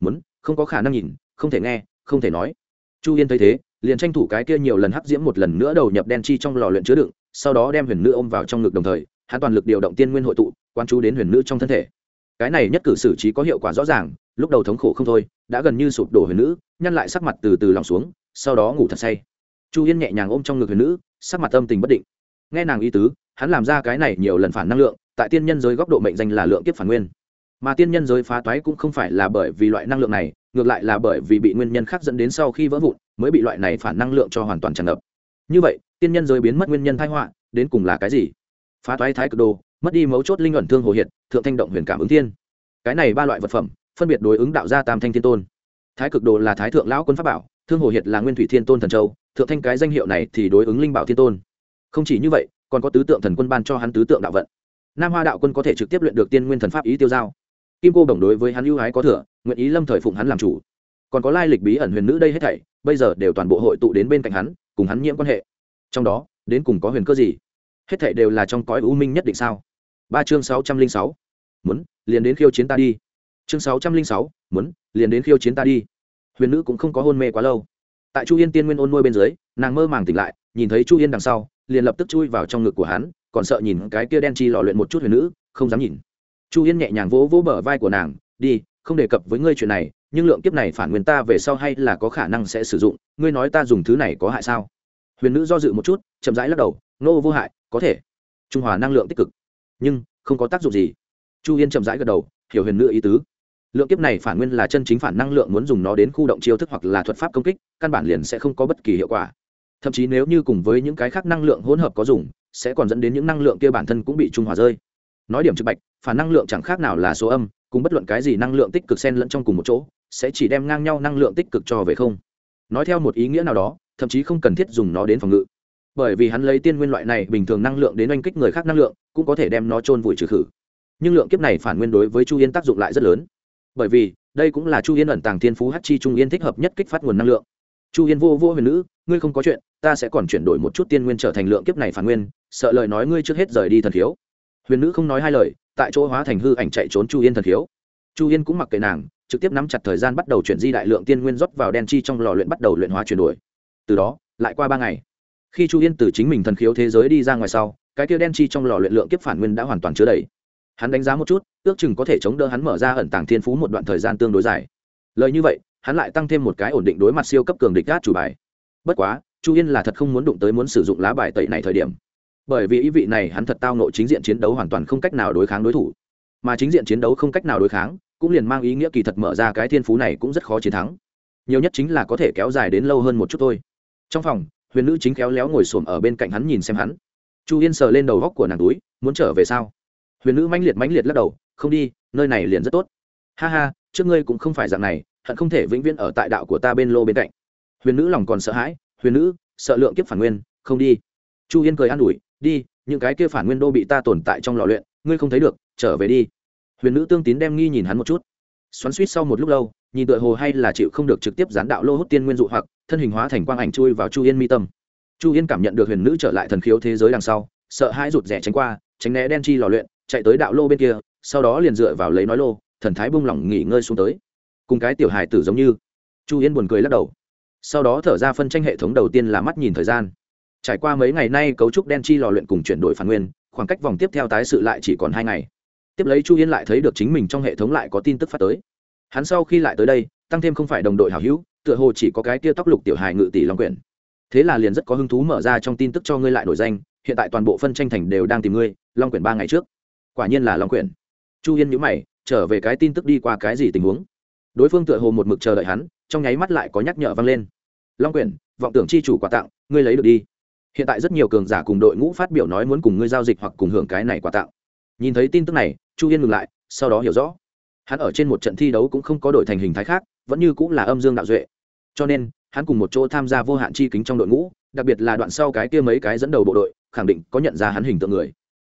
Muốn, không có khả năng nhìn, không thể nghe, không thể nói. Chu yên thấy thế, liền tranh thủ cái kia nhiều lần hắc diễm một lần nữa đầu nhập đen chi trong lò luyện chứa đựng, sau đó đem huyền nữ ôm vào trong ngực đồng thời, hắn toàn lực điều động tiên nguyên hội tụ quan chú đến huyền nữ trong thân thể. Cái này nhất cử xử trí có hiệu quả rõ ràng, lúc đầu thống khổ không thôi, đã gần như sụp đổ huyền nữ, nhăn lại sắc mặt từ từ lòng xuống, sau đó ngủ thật say chu yên nhẹ nhàng ôm trong ngực huyền nữ, sắc mặt âm tình bất định. Nghe nàng ý tứ, hắn làm ra cái này nhiều lần phản năng lượng, tại tiên nhân giới góc độ mệnh danh là lượng kiếp phản nguyên. Mà tiên nhân giới phá toái cũng không phải là bởi vì loại năng lượng này, ngược lại là bởi vì bị nguyên nhân khác dẫn đến sau khi vỡ vụn, mới bị loại này phản năng lượng cho hoàn toàn tràn ngập. Như vậy, tiên nhân giới biến mất nguyên nhân thái họa, đến cùng là cái gì? Phá toái thái cực đồ, mất đi mấu chốt linh ẩn thương hồ hiện thượng thanh động huyền cảm ứng thiên. Cái này ba loại vật phẩm, phân biệt đối ứng đạo gia tam thanh thiên tôn. Thái cực đồ là thái thượng lão quân pháp bảo thương hồ hiệt là nguyên thủy thiên tôn thần châu, thượng thanh cái danh hiệu này thì đối ứng linh bảo thiên tôn. Không chỉ như vậy, còn có tứ tượng thần quân ban cho hắn tứ tượng đạo vận. Nam hoa đạo quân có thể trực tiếp luyện được tiên nguyên thần pháp ý tiêu giao. Kim cô đồng đối với hắn ưu ái có thừa, nguyện ý lâm thời phụng hắn làm chủ. Còn có lai lịch bí ẩn huyền nữ đây hết thảy, bây giờ đều toàn bộ hội tụ đến bên cạnh hắn, cùng hắn nhiễm quan hệ. Trong đó, đến cùng có huyền cơ gì? Hết thảy đều là trong cõi u minh nhất định sao? Ba chương sáu trăm linh sáu. Muốn, liền đến khiêu chiến ta đi. Chương sáu trăm linh sáu. Muốn, liền đến khiêu chiến ta đi huyền nữ cũng không có hôn mê quá lâu. Tại chu yên tiên nguyên ôn nuôi bên dưới, nàng mơ màng tỉnh lại, nhìn thấy chu yên đằng sau, liền lập tức chui vào trong ngực của hắn, còn sợ nhìn cái kia đen chi lò luyện một chút huyền nữ, không dám nhìn. Chu yên nhẹ nhàng vỗ vỗ bờ vai của nàng, đi, không đề cập với ngươi chuyện này, nhưng lượng kiếp này phản nguyên ta về sau hay là có khả năng sẽ sử dụng, ngươi nói ta dùng thứ này có hại sao? Huyền nữ do dự một chút, chậm rãi lắc đầu, nô vô hại, có thể. Trung hòa năng lượng tích cực, nhưng không có tác dụng gì. Chu yên chậm rãi gật đầu, hiểu huyền nữ ý tứ lượng kiếp này phản nguyên là chân chính phản năng lượng muốn dùng nó đến khu động chiêu thức hoặc là thuật pháp công kích, căn bản liền sẽ không có bất kỳ hiệu quả. Thậm chí nếu như cùng với những cái khác năng lượng hỗn hợp có dùng, sẽ còn dẫn đến những năng lượng kia bản thân cũng bị trung hòa rơi. Nói điểm trực bạch, phản năng lượng chẳng khác nào là số âm, cùng bất luận cái gì năng lượng tích cực xen lẫn trong cùng một chỗ, sẽ chỉ đem ngang nhau năng lượng tích cực cho về không. Nói theo một ý nghĩa nào đó, thậm chí không cần thiết dùng nó đến phòng ngự. Bởi vì hắn lấy tiên nguyên loại này bình thường năng lượng đến oanh kích người khác năng lượng, cũng có thể đem nó trôn vùi trừ khử. Nhưng lượng kiếp này phản nguyên đối với chu yên tác dụng lại rất lớn bởi vì đây cũng là chu yên ẩn tàng thiên phú hát chi trung yên thích hợp nhất kích phát nguồn năng lượng. Chu yên vô vô huyền nữ, ngươi không có chuyện, ta sẽ còn chuyển đổi một chút tiên nguyên trở thành lượng kiếp này phản nguyên, sợ lời nói ngươi trước hết rời đi thần khiếu. Huyền nữ không nói hai lời, tại chỗ hóa thành hư ảnh chạy trốn chu yên thần khiếu. Chu yên cũng mặc kệ nàng, trực tiếp nắm chặt thời gian bắt đầu chuyển di đại lượng tiên nguyên rót vào đen chi trong lò luyện bắt đầu luyện hóa chuyển đổi. Từ đó, lại qua ba ngày, khi chu yên từ chính mình thần khiếu thế giới đi ra ngoài sau, cái kia đen chi trong lò luyện lượng kiếp phản nguyên đã hoàn toàn chứa đầy hắn đánh giá một chút, ước chừng có thể chống đỡ hắn mở ra ẩn tàng thiên phú một đoạn thời gian tương đối dài. Lời như vậy, hắn lại tăng thêm một cái ổn định đối mặt siêu cấp cường địch gác chủ bài. Bất quá, chu yên là thật không muốn đụng tới muốn sử dụng lá bài tẩy này thời điểm. Bởi vì ý vị này hắn thật tao nội chính diện chiến đấu hoàn toàn không cách nào đối kháng đối thủ. Mà chính diện chiến đấu không cách nào đối kháng, cũng liền mang ý nghĩa kỳ thật mở ra cái thiên phú này cũng rất khó chiến thắng. Nhiều nhất chính là có thể kéo dài đến lâu hơn một chút thôi. Trong phòng, huyền nữ chính kéo léo ngồi xổm ở bên cạnh hắn nhìn xem hắn. Chu yên sờ lên đầu góc của nàng túi, muốn trở về sao? Huyền nữ mãnh liệt mãnh liệt lắc đầu, không đi, nơi này liền rất tốt. Ha ha, trước ngươi cũng không phải dạng này, hận không thể vĩnh viễn ở tại đạo của ta bên lô bên cạnh. Huyền nữ lòng còn sợ hãi, huyền nữ, sợ lượng kiếp phản nguyên, không đi. Chu yên cười an ủi, đi, những cái kia phản nguyên đô bị ta tồn tại trong lò luyện, ngươi không thấy được, trở về đi. Huyền nữ tương tín đem nghi nhìn hắn một chút. Xoắn suýt sau một lúc lâu, nhìn tựa hồ hay là chịu không được trực tiếp gián đạo lô hút tiên nguyên dụ hoặc, thân hình hóa thành quang ảnh chui vào chu yên mi tâm. Chu yên cảm nhận được huyền nữ trở lại thần khiếu thế giới đằng sau, sợ hãi rụt rẻ tránh qua, tránh né đen chi lò luyện chạy tới đạo lô bên kia, sau đó liền dựa vào lấy nói lô, thần thái bung lỏng nghỉ ngơi xuống tới. Cùng cái tiểu hài tử giống như. Chu yên buồn cười lắc đầu. Sau đó thở ra phân tranh hệ thống đầu tiên là mắt nhìn thời gian. Trải qua mấy ngày nay cấu trúc đen chi lò luyện cùng chuyển đổi phản nguyên, khoảng cách vòng tiếp theo tái sự lại chỉ còn hai ngày. Tiếp lấy chu yên lại thấy được chính mình trong hệ thống lại có tin tức phát tới. Hắn sau khi lại tới đây, tăng thêm không phải đồng đội hảo hữu, tựa hồ chỉ có cái kia tóc lục tiểu hài ngự tỷ long quyển. Thế là liền rất có hứng thú mở ra trong tin tức cho ngươi lại đổi danh, hiện tại toàn bộ phân tranh thành đều đang tìm ngươi, long quyển ba ngày trước quả nhiên là long quyển. Chu yên nhữ mày, trở về cái tin tức đi qua cái gì tình huống? Đối phương tựa hồ một mực chờ đợi hắn, trong nháy mắt lại có nhắc nhở vang lên. Long quyển, vọng tưởng chi chủ quà tặng, ngươi lấy được đi. Hiện tại rất nhiều cường giả cùng đội ngũ phát biểu nói muốn cùng ngươi giao dịch hoặc cùng hưởng cái này quà tặng. Nhìn thấy tin tức này, chu yên ngừng lại, sau đó hiểu rõ. Hắn ở trên một trận thi đấu cũng không có đổi thành hình thái khác, vẫn như cũng là âm dương đạo duệ. Cho nên, hắn cùng một chỗ tham gia vô hạn chi kính trong đội ngũ, đặc biệt là đoạn sau cái kia mấy cái dẫn đầu bộ đội, khẳng định có nhận ra hắn hình tượng người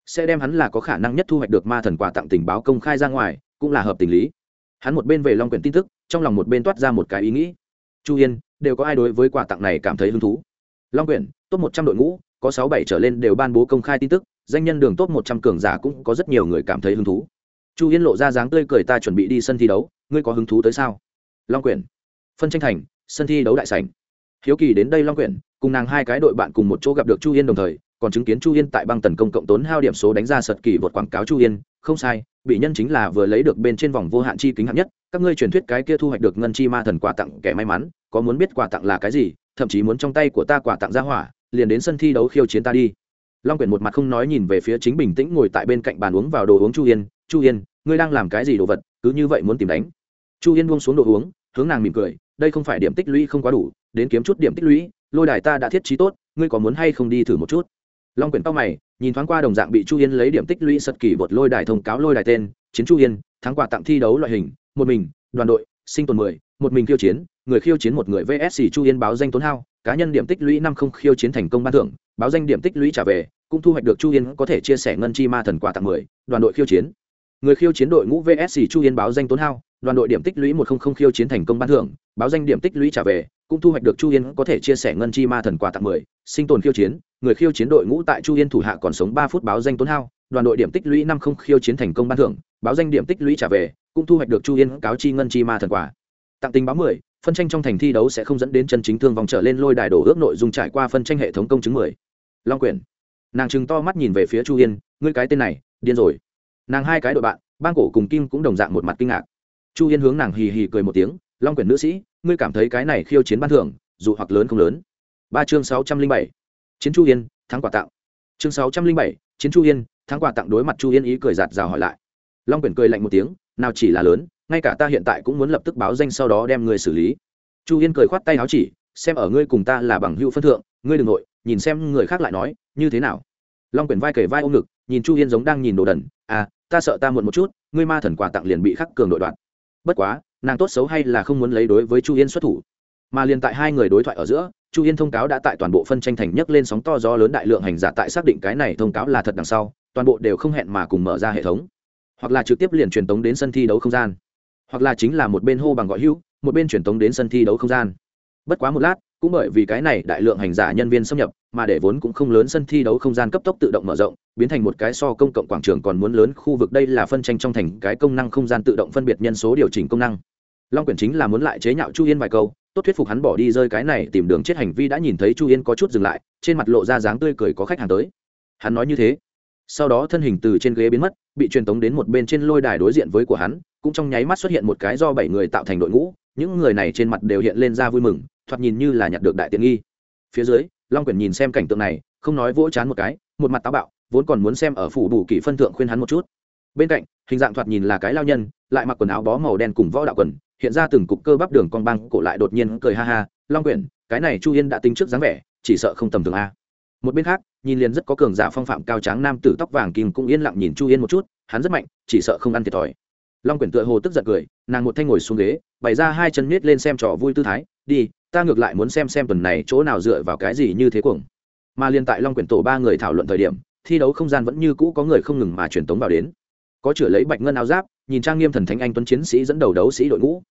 sẽ đem hắn là có khả năng nhất thu hoạch được ma thần quà tặng tình báo công khai ra ngoài, cũng là hợp tình lý. Hắn một bên về long quyển tin tức, trong lòng một bên toát ra một cái ý nghĩ. Chu yên, đều có ai đối với quà tặng này cảm thấy hứng thú? Long quyển, top một trăm đội ngũ, có sáu bảy trở lên đều ban bố công khai tin tức, danh nhân đường top một trăm cường giả cũng có rất nhiều người cảm thấy hứng thú. Chu yên lộ ra dáng tươi cười ta chuẩn bị đi sân thi đấu, ngươi có hứng thú tới sao? Long quyển, phân tranh thành, sân thi đấu đại sảnh. Hiếu kỳ đến đây long quyển, cùng nàng hai cái đội bạn cùng một chỗ gặp được chu yên đồng thời còn chứng kiến chu yên tại băng tần công cộng tốn hao điểm số đánh ra sật kỳ vượt quảng cáo chu yên. Không sai, bị nhân chính là vừa lấy được bên trên vòng vô hạn chi kính hạng nhất, các ngươi truyền thuyết cái kia thu hoạch được ngân chi ma thần quà tặng kẻ may mắn, có muốn biết quà tặng là cái gì, thậm chí muốn trong tay của ta quà tặng ra hỏa, liền đến sân thi đấu khiêu chiến ta đi. Long quyển một mặt không nói nhìn về phía chính bình tĩnh ngồi tại bên cạnh bàn uống vào đồ uống chu yên. Chu yên, ngươi đang làm cái gì đồ vật, cứ như vậy muốn tìm đánh. Chu yên buông xuống đồ uống, hướng nàng mỉm cười, đây không phải điểm tích lũy không quá đủ, đến kiếm chút điểm tích lũy, lôi đài ta đã thiết trí tốt, ngươi có muốn hay không đi thử một chút? Long quyển tóc mày, nhìn thoáng qua đồng dạng bị chu yên lấy điểm tích lũy sật kỳ vượt lôi đài thông cáo lôi đài tên, chiến chu yên, thắng quà tặng thi đấu loại hình, một mình, đoàn đội, sinh tồn mười, một mình khiêu chiến, người khiêu chiến một người vsc chu yên báo danh tốn hao, cá nhân điểm tích lũy năm không khiêu chiến thành công ban thưởng, báo danh điểm tích lũy trả về, cũng thu hoạch được chu yên có thể chia sẻ ngân chi ma thần quà tặng mười, đoàn đội khiêu chiến. Người khiêu chiến đội ngũ vsc chu yên báo danh tốn hao, đoàn đội điểm tích lũy một không không khiêu chiến thành công ban thưởng, báo danh điểm tích lũy trả về cũng thu hoạch được chu yên có thể chia sẻ ngân chi ma thần quà tặng mười, sinh tồn khiêu chiến, người khiêu chiến đội ngũ tại chu yên thủ hạ còn sống ba phút báo danh tốn hao, đoàn đội điểm tích lũy năm không khiêu chiến thành công ban thưởng, báo danh điểm tích lũy trả về, cũng thu hoạch được chu yên cáo chi ngân chi ma thần quả tặng tình báo mười, phân tranh trong thành thi đấu sẽ không dẫn đến chân chính thương vòng trở lên lôi đài đổ ước nội dung trải qua phân tranh hệ thống công chứng mười. Long quyển nàng chừng to mắt nhìn về phía chu yên, ngươi cái tên này, điên rồi. Nàng hai cái đội bạn, bang cổ cùng kim cũng đồng dạng một mặt kinh ngạc. Chu yên hướng nàng hì hì cười một tiếng, long quyển nữ sĩ ngươi cảm thấy cái này khiêu chiến ban thưởng, dù hoặc lớn không lớn. Ba chương sáu trăm linh bảy, chiến chu yên, thắng quà tặng. Chương sáu trăm linh bảy, chiến chu yên, thắng quà tặng đối mặt chu yên ý cười giạt rào hỏi lại. Long quyển cười lạnh một tiếng, nào chỉ là lớn, ngay cả ta hiện tại cũng muốn lập tức báo danh sau đó đem người xử lý. Chu yên cười khoát tay áo chỉ, xem ở ngươi cùng ta là bằng hữu phân thượng, ngươi đ ừ n g nội, nhìn xem người khác lại nói, như thế nào. Long quyển vai kể vai ôm ngực, nhìn chu yên giống đang nhìn đồ đần à ta sợ ta muộn một chút, ngươi ma thần quà tặng liền bị khắc cường đội đoạn. Bất quá nàng tốt xấu hay là không muốn lấy đối với chu yên xuất thủ. Mà liền tại hai người đối thoại ở giữa, chu yên thông cáo đã tại toàn bộ phân tranh thành nhấc lên sóng to gió lớn đại lượng hành giả tại xác định cái này thông cáo là thật đằng sau, toàn bộ đều không hẹn mà cùng mở ra hệ thống. Hoặc là trực tiếp liền truyền tống đến sân thi đấu không gian. Hoặc là chính là một bên hô bằng gọi hữu, một bên truyền tống đến sân thi đấu không gian. Bất quá một lát, cũng bởi vì cái này đại lượng hành giả nhân viên xâm nhập, mà để vốn cũng không lớn sân thi đấu không gian cấp tốc tự động mở rộng, biến thành một cái so công cộng quảng trường còn muốn lớn khu vực. Đây là phân tranh trong thành cái công năng không gian tự động phân biệt nhân số điều chỉnh công năng long quyển chính là muốn lại chế nhạo chu yên vài câu, tốt thuyết phục hắn bỏ đi rơi cái này tìm đường chết hành vi đã nhìn thấy chu yên có chút dừng lại, trên mặt lộ ra dáng tươi cười có khách hàng tới. Hắn nói như thế, sau đó thân hình từ trên ghế biến mất, bị truyền tống đến một bên trên lôi đài đối diện với của hắn, cũng trong nháy mắt xuất hiện một cái do bảy người tạo thành đội ngũ, những người này trên mặt đều hiện lên ra vui mừng, thoạt nhìn như là nhặt được đại tiện nghi. Phía dưới, long quyển nhìn xem cảnh tượng này, không nói vỗ chán một cái, một mặt táo bạo, vốn còn muốn xem ở phủ đủ kỷ phân thượng khuyên hắn một chút. Bên cạnh, hình dạng thoạt nhìn là cái lao nhân, lại mặc quần áo bó màu đen cùng võ đạo quần hiện ra từng cục cơ bắp đường cong băng cổ lại đột nhiên cười ha ha, long quyển, cái này chu yên đã tính trước dáng vẻ, chỉ sợ không tầm thường a. Một bên khác, nhìn liền rất có cường giả phong phạm cao tráng nam tử tóc vàng kim cũng yên lặng nhìn chu yên một chút, hắn rất mạnh, chỉ sợ không ăn thiệt thòi. Long quyển tựa hồ tức giận cười, nàng một thanh ngồi xuống ghế, bày ra hai chân miết lên xem trò vui tư thái, đi, ta ngược lại muốn xem xem tuần này chỗ nào dựa vào cái gì như thế cuồng. Mà liên tại long quyển tổ ba người thảo luận thời điểm, thi đấu không gian vẫn như cũ có người không ngừng mà truyền tống vào đến. Có chửa lấy bạch ngân áo giáp, nhìn trang nghiêm thần thánh anh tuấn chiến sĩ dẫn đầu đấu sĩ đội ngũ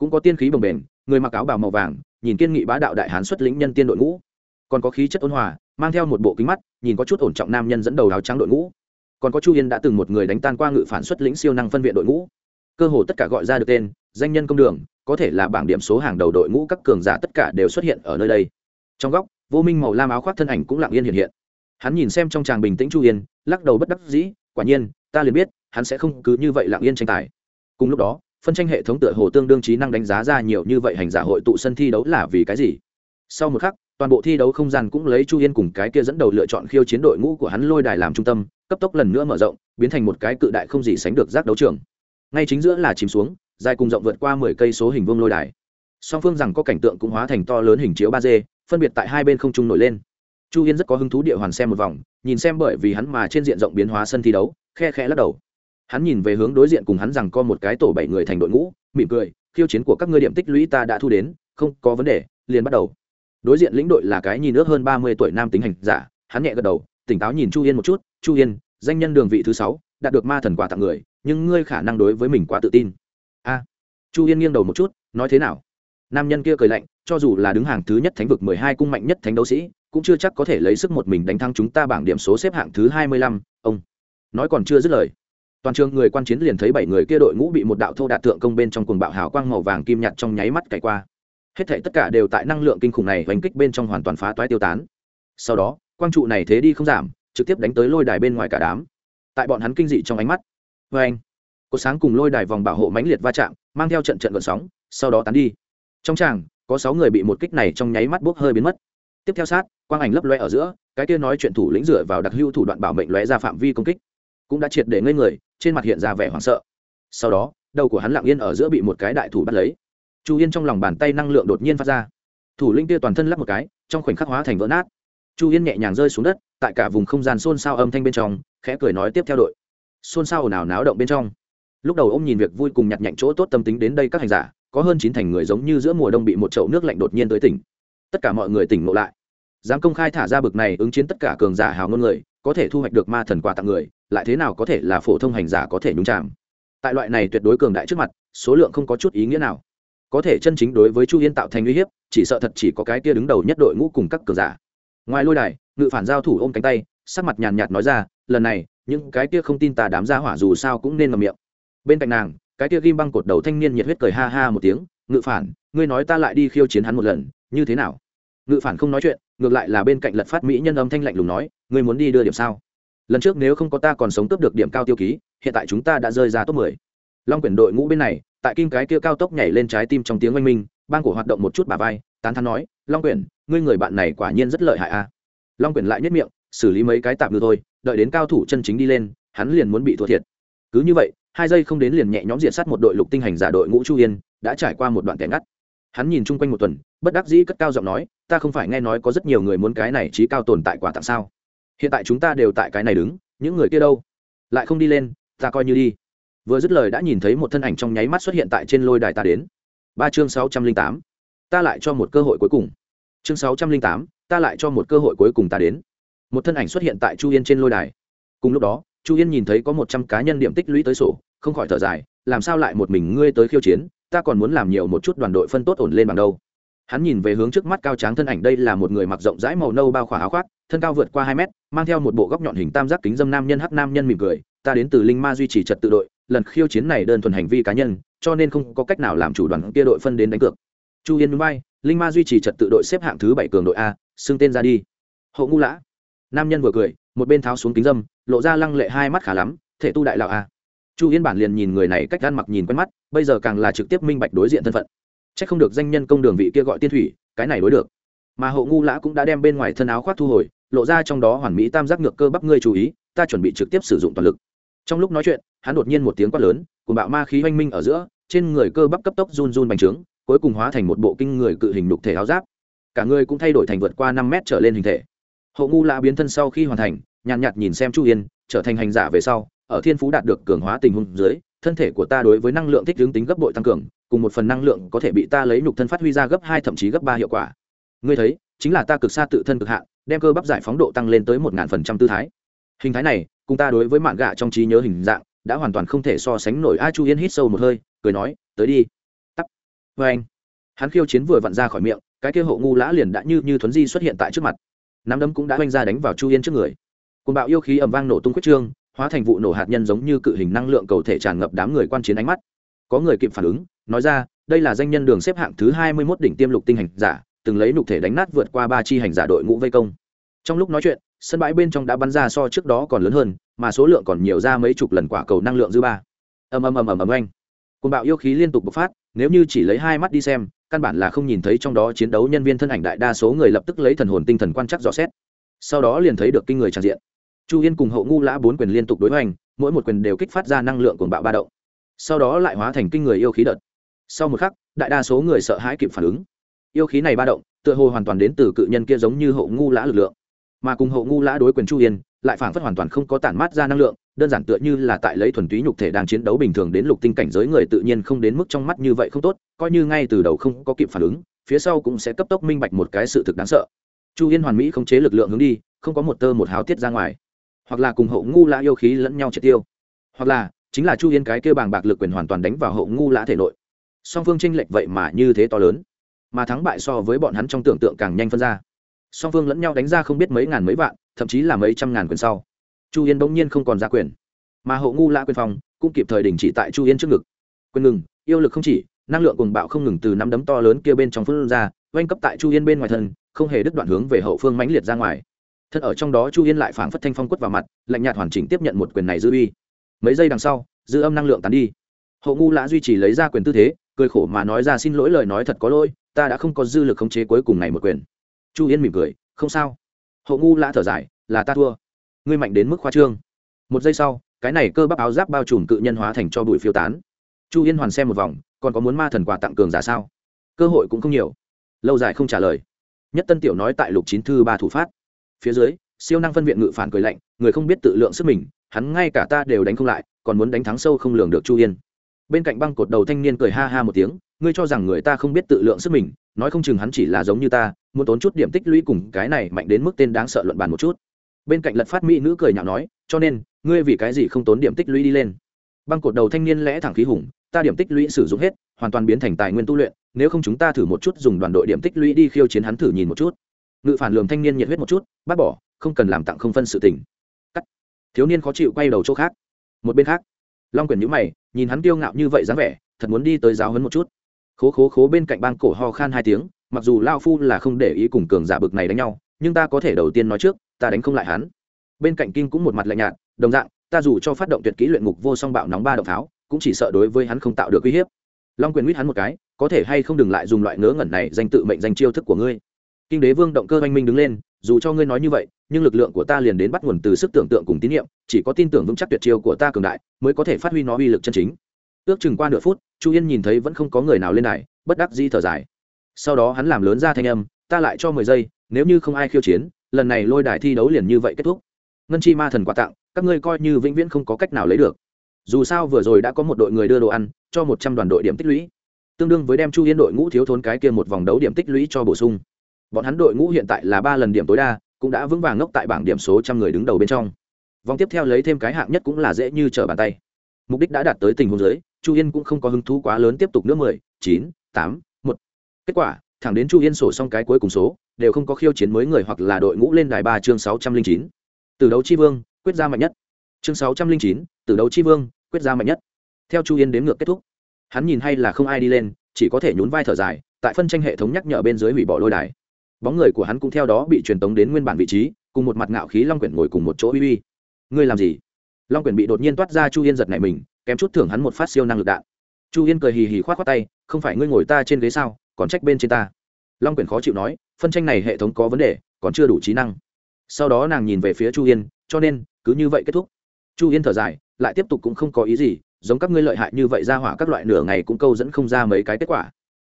cũng có tiên khí bồng bềnh, người mặc áo bào màu vàng, nhìn kiên nghị bá đạo đại hán xuất lĩnh nhân tiên đội ngũ. Còn có khí chất ôn hòa, mang theo một bộ kính mắt, nhìn có chút ổn trọng nam nhân dẫn đầu áo trắng đội ngũ. Còn có chu yên đã từng một người đánh tan qua ngự phản xuất lĩnh siêu năng phân viện đội ngũ. Cơ hồ tất cả gọi ra được tên, danh nhân công đường, có thể là bảng điểm số hàng đầu đội ngũ các cường giả tất cả đều xuất hiện ở nơi đây. Trong góc, vô minh màu lam áo khoác thân ảnh cũng lặng yên hiện hiện. Hắn nhìn xem trong tràng bình tĩnh chu yên, lắc đầu bất đắc dĩ, quả nhiên, ta liền biết, hắn sẽ không cứ như vậy lặng yên tranh tài. Cùng lúc đó phân tranh hệ thống tựa hồ tương đương trí năng đánh giá ra nhiều như vậy hành giả hội tụ sân thi đấu là vì cái gì? Sau một khắc, toàn bộ thi đấu không gian cũng lấy chu yên cùng cái kia dẫn đầu lựa chọn khiêu chiến đội ngũ của hắn lôi đài làm trung tâm, cấp tốc lần nữa mở rộng, biến thành một cái cự đại không gì sánh được giác đấu trường. Ngay chính giữa là chìm xuống, dài cùng rộng vượt qua mười cây số hình vuông lôi đài. Song phương rằng có cảnh tượng cũng hóa thành to lớn hình chiếu ba d, phân biệt tại hai bên không trung nổi lên. Chu yên rất có hứng thú địa hoàn xem một vòng, nhìn xem bởi vì hắn mà trên diện rộng biến hóa sân thi đấu, khe khe lắc đầu hắn nhìn về hướng đối diện cùng hắn rằng có một cái tổ bảy người thành đội ngũ, mỉm cười, khiêu chiến của các ngươi điểm tích lũy ta đã thu đến, không có vấn đề, liền bắt đầu. Đối diện lĩnh đội là cái nhìn ước hơn ba mươi tuổi nam tính hành giả, hắn nhẹ gật đầu, tỉnh táo nhìn chu yên một chút, chu yên, danh nhân đường vị thứ sáu, đạt được ma thần quà tặng người, nhưng ngươi khả năng đối với mình quá tự tin. A. Chu yên nghiêng đầu một chút, nói thế nào? Nam nhân kia cười lạnh, cho dù là đứng hàng thứ nhất thánh vực mười hai cung mạnh nhất thánh đấu sĩ, cũng chưa chắc có thể lấy sức một mình đánh thắng chúng ta bảng điểm số xếp hạng thứ hai mươi lăm, ông. Nói còn chưa dứt lời toàn trường người quan chiến liền thấy bảy người kia đội ngũ bị một đạo thô đạt tượng công bên trong cuồng bạo hào quang màu vàng kim nhạt trong nháy mắt cày qua. Hết thể tất cả đều tại năng lượng kinh khủng này hoành kích bên trong hoàn toàn phá toái tiêu tán. Sau đó, quang trụ này thế đi không giảm, trực tiếp đánh tới lôi đài bên ngoài cả đám. Tại bọn hắn kinh dị trong ánh mắt vê anh có sáng cùng lôi đài vòng bảo hộ mãnh liệt va chạm, mang theo trận trận gợn sóng, sau đó tán đi. Trong tràng, có sáu người bị một kích này trong nháy mắt bốc hơi biến mất. Tiếp theo sát, quang ảnh lấp loe ở giữa, cái kia nói chuyện thủ lĩnh dựa vào đặc hưu thủ đoạn bảo mệnh lóe ra phạm vi công kích, cũng đã triệt để ngây người trên mặt hiện ra vẻ hoảng sợ. Sau đó, đầu của hắn lặng yên ở giữa bị một cái đại thủ bắt lấy. Chu yên trong lòng bàn tay năng lượng đột nhiên phát ra. Thủ linh kia toàn thân lắp một cái, trong khoảnh khắc hóa thành vỡ nát. Chu yên nhẹ nhàng rơi xuống đất, tại cả vùng không gian xôn xao âm thanh bên trong, khẽ cười nói tiếp theo đội. Xôn xao ồn ào náo động bên trong. Lúc đầu ông nhìn việc vui cùng nhặt nhạnh chỗ tốt tâm tính đến đây các hành giả, có hơn chín thành người giống như giữa mùa đông bị một chậu nước lạnh đột nhiên tới tỉnh. Tất cả mọi người tỉnh ngộ lại. Dám công khai thả ra bực này ứng chiến tất cả cường giả hào ngôn người có thể thu hoạch được ma thần quà tặng người, lại thế nào có thể là phổ thông hành giả có thể nhúng chạm tại loại này tuyệt đối cường đại trước mặt, số lượng không có chút ý nghĩa nào. Có thể chân chính đối với chu yên tạo thành uy hiếp, chỉ sợ thật chỉ có cái kia đứng đầu nhất đội ngũ cùng các cường giả. Ngoài lôi đài, ngự phản giao thủ ôm cánh tay, sắc mặt nhàn nhạt nói ra, lần này, những cái kia không tin ta đám ra hỏa dù sao cũng nên ngầm miệng. Bên cạnh nàng, cái kia ghim băng cột đầu thanh niên nhiệt huyết cười ha ha một tiếng, ngự phản, ngươi nói ta lại đi khiêu chiến hắn một lần, như thế nào? Ngự phản không nói chuyện, ngược lại là bên cạnh lật phát mỹ nhân âm thanh lạnh lùng nói ngươi muốn đi đưa điểm sao? Lần trước nếu không có ta còn sống cướp được điểm cao tiêu ký, hiện tại chúng ta đã rơi ra top mười. Long quyển đội ngũ bên này, tại kim cái kia cao tốc nhảy lên trái tim trong tiếng oanh minh, bang cổ hoạt động một chút bà vai, tán thán nói, long quyển, ngươi người bạn này quả nhiên rất lợi hại a. Long quyển lại nhất miệng, xử lý mấy cái tạm được thôi, đợi đến cao thủ chân chính đi lên, hắn liền muốn bị thua thiệt. Cứ như vậy, hai giây không đến liền nhẹ nhõm diện sát một đội lục tinh hành giả đội ngũ chu yên, đã trải qua một đoạn kẻ ngắt. Hắn nhìn chung quanh một tuần, bất đắc dĩ cất cao giọng nói, ta không phải nghe nói có rất nhiều người muốn cái này trí cao tồn tại quả tặng sao? Hiện tại chúng ta đều tại cái này đứng, những người kia đâu? Lại không đi lên, ta coi như đi. Vừa dứt lời đã nhìn thấy một thân ảnh trong nháy mắt xuất hiện tại trên lôi đài ta đến. Ba chương sáu trăm linh tám, ta lại cho một cơ hội cuối cùng. Chương sáu trăm linh tám, ta lại cho một cơ hội cuối cùng ta đến. Một thân ảnh xuất hiện tại chu yên trên lôi đài. Cùng lúc đó, chu yên nhìn thấy có một trăm cá nhân điểm tích lũy tới sổ, không khỏi thở dài, làm sao lại một mình ngươi tới khiêu chiến, ta còn muốn làm nhiều một chút đoàn đội phân tốt ổn lên bằng đâu? Hắn nhìn về hướng trước mắt cao tráng thân ảnh, đây là một người mặc rộng rãi màu nâu bao khỏa áo khoác, thân cao vượt qua hai mét, mang theo một bộ góc nhọn hình tam giác kính dâm nam nhân hắc nam nhân mỉm cười, ta đến từ linh ma duy trì trật tự đội, lần khiêu chiến này đơn thuần hành vi cá nhân, cho nên không có cách nào làm chủ đoàn kia đội phân đến đánh cược. Chu yên bay linh ma duy trì trật tự đội xếp hạng thứ bảy cường đội a, xưng tên ra đi. Hậu ngu lã. Nam nhân vừa cười, một bên tháo xuống kính dâm, lộ ra lăng lệ hai mắt khả lắm, thể tu đại lão a. Chu yên bản liền nhìn người này cách gan mặc nhìn quen mắt, bây giờ càng là trực tiếp minh bạch đối diện thân phận c h ắ c không được danh nhân công đường vị kia gọi tiên thủy, cái này đối được. Mà hậu ngu lã cũng đã đem bên ngoài thân áo khoác thu hồi, lộ ra trong đó hoàn mỹ tam giác ngược cơ bắp ngươi chú ý, ta chuẩn bị trực tiếp sử dụng toàn lực. Trong lúc nói chuyện, hắn đột nhiên một tiếng quát lớn cùng bạo ma khí oanh minh ở giữa, trên người cơ bắp cấp tốc run run bành trướng, cuối cùng hóa thành một bộ kinh người cự hình đục thể áo giáp. Cả người cũng thay đổi thành vượt qua năm mét trở lên hình thể. Hậu ngu lã biến thân sau khi hoàn thành, nhàn nhạt nhìn xem chu yên, trở thành hành giả về sau, ở thiên phú đạt được cường hóa tình huống dưới, thân thể của ta đối với năng lượng thích hướng tính gấp bội tăng cường cùng một phần năng lượng có thể bị ta lấy nhục thân phát huy ra gấp hai thậm chí gấp ba hiệu quả. Ngươi thấy, chính là ta cực xa tự thân cực hạn, đem cơ bắp giải phóng độ tăng lên tới một ngàn phần trăm tư thái. Hình thái này, cùng ta đối với mạng gạ trong trí nhớ hình dạng, đã hoàn toàn không thể so sánh nổi. A chu yên hít sâu một hơi, cười nói, tới đi. Tắt vê anh, hắn khiêu chiến vừa vặn ra khỏi miệng, cái kia hộ ngu lã liền đã như như thuấn di xuất hiện tại trước mặt. Nắm đấm cũng đã oanh ra đánh vào chu yên trước người. Côn bạo yêu khí ầm vang nổ tung quyết trương, hóa thành vụ nổ hạt nhân giống như cự hình năng lượng cầu thể tràn ngập đám người quan chiến ánh mắt. Có người kịp phản ứng nói ra, đây là danh nhân đường xếp hạng thứ hai mươi mốt đỉnh tiêm lục tinh hành giả, từng lấy nục thể đánh nát vượt qua ba chi hành giả đội ngũ vây công. Trong lúc nói chuyện, sân bãi bên trong đã bắn ra so trước đó còn lớn hơn, mà số lượng còn nhiều ra mấy chục lần quả cầu năng lượng dư ba. Ầm ầm ầm ầm ầm anh côn bạo yêu khí liên tục bộc phát, nếu như chỉ lấy hai mắt đi xem, căn bản là không nhìn thấy trong đó chiến đấu nhân viên thân ảnh đại đa số người lập tức lấy thần hồn tinh thần quan chắc dò xét. Sau đó liền thấy được kinh người tràn diện. Chu yên cùng hậu ngu lã bốn quyền liên tục đối hoành, mỗi một quyền đều kích phát ra năng lượng cuồng bạo ba động. Sau đó lại hóa thành kinh người yêu khí đợt sau một khắc, đại đa số người sợ hãi kịp phản ứng. Yêu khí này ba động, tựa hồ hoàn toàn đến từ cự nhân kia giống như hậu ngu lã lực lượng. Mà cùng hậu ngu lã đối quyền chu yên, lại phản phất hoàn toàn không có tản mát ra năng lượng, đơn giản tựa như là tại lấy thuần túy nhục thể đang chiến đấu bình thường đến lục tinh cảnh giới người tự nhiên không đến mức trong mắt như vậy không tốt, coi như ngay từ đầu không có kịp phản ứng, phía sau cũng sẽ cấp tốc minh bạch một cái sự thực đáng sợ. Chu yên hoàn mỹ không chế lực lượng hướng đi, không có một tơ một háo tiết ra ngoài. Hoặc là cùng hậu ngu lã yêu khí lẫn nhau triệt tiêu. Hoặc là, chính là chu yên cái kêu bàng bạc lực quyền hoàn toàn đánh vào hậu ngu lã thể nội song phương tranh lệch vậy mà như thế to lớn. Mà thắng bại so với bọn hắn trong tưởng tượng càng nhanh phân ra. Song phương lẫn nhau đánh ra không biết mấy ngàn mấy vạn, thậm chí là mấy trăm ngàn quyền sau. Chu yên bỗng nhiên không còn ra quyền. Mà hậu ngu lã quyền phòng cũng kịp thời đình chỉ tại chu yên trước ngực. Quyền ngừng, yêu lực không chỉ, năng lượng cùng bạo không ngừng từ nắm đấm to lớn kia bên trong phương ra, oanh cấp tại chu yên bên ngoài thân, không hề đứt đoạn hướng về hậu phương mãnh liệt ra ngoài. Thân ở trong đó chu yên lại phảng phất thanh phong quất vào mặt, lạnh nhạt hoàn chỉnh tiếp nhận một quyền này dư uy. Mấy giây đằng sau, dư âm năng lượng tán đi. Hậu ngu lã duy trì lấy ra quyền tư thế cười khổ mà nói ra xin lỗi lời nói thật có lỗi, ta đã không có dư lực khống chế cuối cùng này một quyền. Chu yên mỉm cười, không sao. Hậu ngu lã thở dài, là ta thua. Ngươi mạnh đến mức khoa trương. Một giây sau, cái này cơ bắp áo giáp bao trùm cự nhân hóa thành cho bụi phiêu tán. Chu yên hoàn xem một vòng, còn có muốn ma thần quà tặng cường giả sao? Cơ hội cũng không nhiều. Lâu dài không trả lời. Nhất tân tiểu nói tại lục chín thư ba thủ phát. Phía dưới, siêu năng phân viện ngự phản cười lạnh, người không biết tự lượng sức mình, hắn ngay cả ta đều đánh không lại, còn muốn đánh thắng sâu không lường được chu yên bên cạnh băng cột đầu thanh niên cười ha ha một tiếng, ngươi cho rằng người ta không biết tự lượng sức mình, nói không chừng hắn chỉ là giống như ta, muốn tốn chút điểm tích lũy cùng cái này mạnh đến mức tên đáng sợ luận bàn một chút. Bên cạnh lật phát mỹ nữ cười nhạo nói, cho nên, ngươi vì cái gì không tốn điểm tích lũy đi lên? Băng cột đầu thanh niên lẽ thẳng khí hùng, ta điểm tích lũy sử dụng hết, hoàn toàn biến thành tài nguyên tu luyện, nếu không chúng ta thử một chút dùng đoàn đội điểm tích lũy đi khiêu chiến hắn thử nhìn một chút. Ngự phản lường thanh niên nhiệt huyết một chút, bác bỏ, không cần làm tặng không phân sự tình. Cắt. Thiếu niên khó chịu quay đầu chỗ khác. Một bên khác long quyền nhữ mày, nhìn hắn kiêu ngạo như vậy dáng vẻ, thật muốn đi tới giáo hấn một chút. Khố khố khố bên cạnh bang cổ ho khan hai tiếng, mặc dù lao phu là không để ý cùng cường giả bực này đánh nhau, nhưng ta có thể đầu tiên nói trước, ta đánh không lại hắn. Bên cạnh kinh cũng một mặt lạnh nhạt, đồng dạng, ta dù cho phát động tuyệt kỹ luyện ngục vô song bạo nóng ba động pháo, cũng chỉ sợ đối với hắn không tạo được uy hiếp. Long quyền huýt hắn một cái, có thể hay không đừng lại dùng loại ngớ ngẩn này danh tự mệnh danh chiêu thức của ngươi. Kinh đế vương động cơ oanh minh đứng lên dù cho ngươi nói như vậy, nhưng lực lượng của ta liền đến bắt nguồn từ sức tưởng tượng cùng tín nhiệm, chỉ có tin tưởng vững chắc tuyệt chiêu của ta cường đại, mới có thể phát huy nó uy lực chân chính. Ước chừng qua nửa phút, chu yên nhìn thấy vẫn không có người nào lên đài, bất đắc di thở dài. Sau đó hắn làm lớn ra thanh âm, ta lại cho mười giây, nếu như không ai khiêu chiến, lần này lôi đài thi đấu liền như vậy kết thúc. Ngân chi ma thần quà tặng, các ngươi coi như vĩnh viễn không có cách nào lấy được. Dù sao vừa rồi đã có một đội người đưa đồ ăn, cho một trăm đoàn đội điểm tích lũy. Tương đương với đem chu yên đội ngũ thiếu thốn cái kia một vòng đấu điểm tích lũy cho bổ sung bọn hắn đội ngũ hiện tại là ba lần điểm tối đa, cũng đã vững vàng ngốc tại bảng điểm số trăm người đứng đầu bên trong. Vòng tiếp theo lấy thêm cái hạng nhất cũng là dễ như trở bàn tay. Mục đích đã đạt tới tình huống dưới, chu yên cũng không có hứng thú quá lớn tiếp tục nữa mười, chín, tám, một. Kết quả, thẳng đến chu yên sổ xong cái cuối cùng số, đều không có khiêu chiến mới người hoặc là đội ngũ lên đài ba chương sáu trăm linh chín. Từ đấu chi vương, quyết ra mạnh nhất. Chương sáu trăm linh chín, từ đấu chi vương, quyết ra mạnh nhất. Theo chu yên đếm ngược kết thúc, hắn nhìn hay là không ai đi lên, chỉ có thể nhún vai thở dài, tại phân tranh hệ thống nhắc nhở bên dưới hủy bỏ lôi đài bóng người của hắn cũng theo đó bị truyền tống đến nguyên bản vị trí, cùng một mặt ngạo khí long quyển ngồi cùng một chỗ uy uy. Ngươi làm gì? Long quyển bị đột nhiên toát ra chu yên giật này mình, kém chút thưởng hắn một phát siêu năng lực đạn. Chu yên cười hì hì k h o á t khoác tay, không phải ngươi ngồi ta trên ghế sao, còn trách bên trên ta? Long quyển khó chịu nói, phân tranh này hệ thống có vấn đề, còn chưa đủ trí năng. Sau đó nàng nhìn về phía chu yên, cho nên, cứ như vậy kết thúc. Chu yên thở dài, lại tiếp tục cũng không có ý gì, giống các ngươi lợi hại như vậy ra hỏa các loại nửa ngày cũng câu dẫn không ra mấy cái kết quả.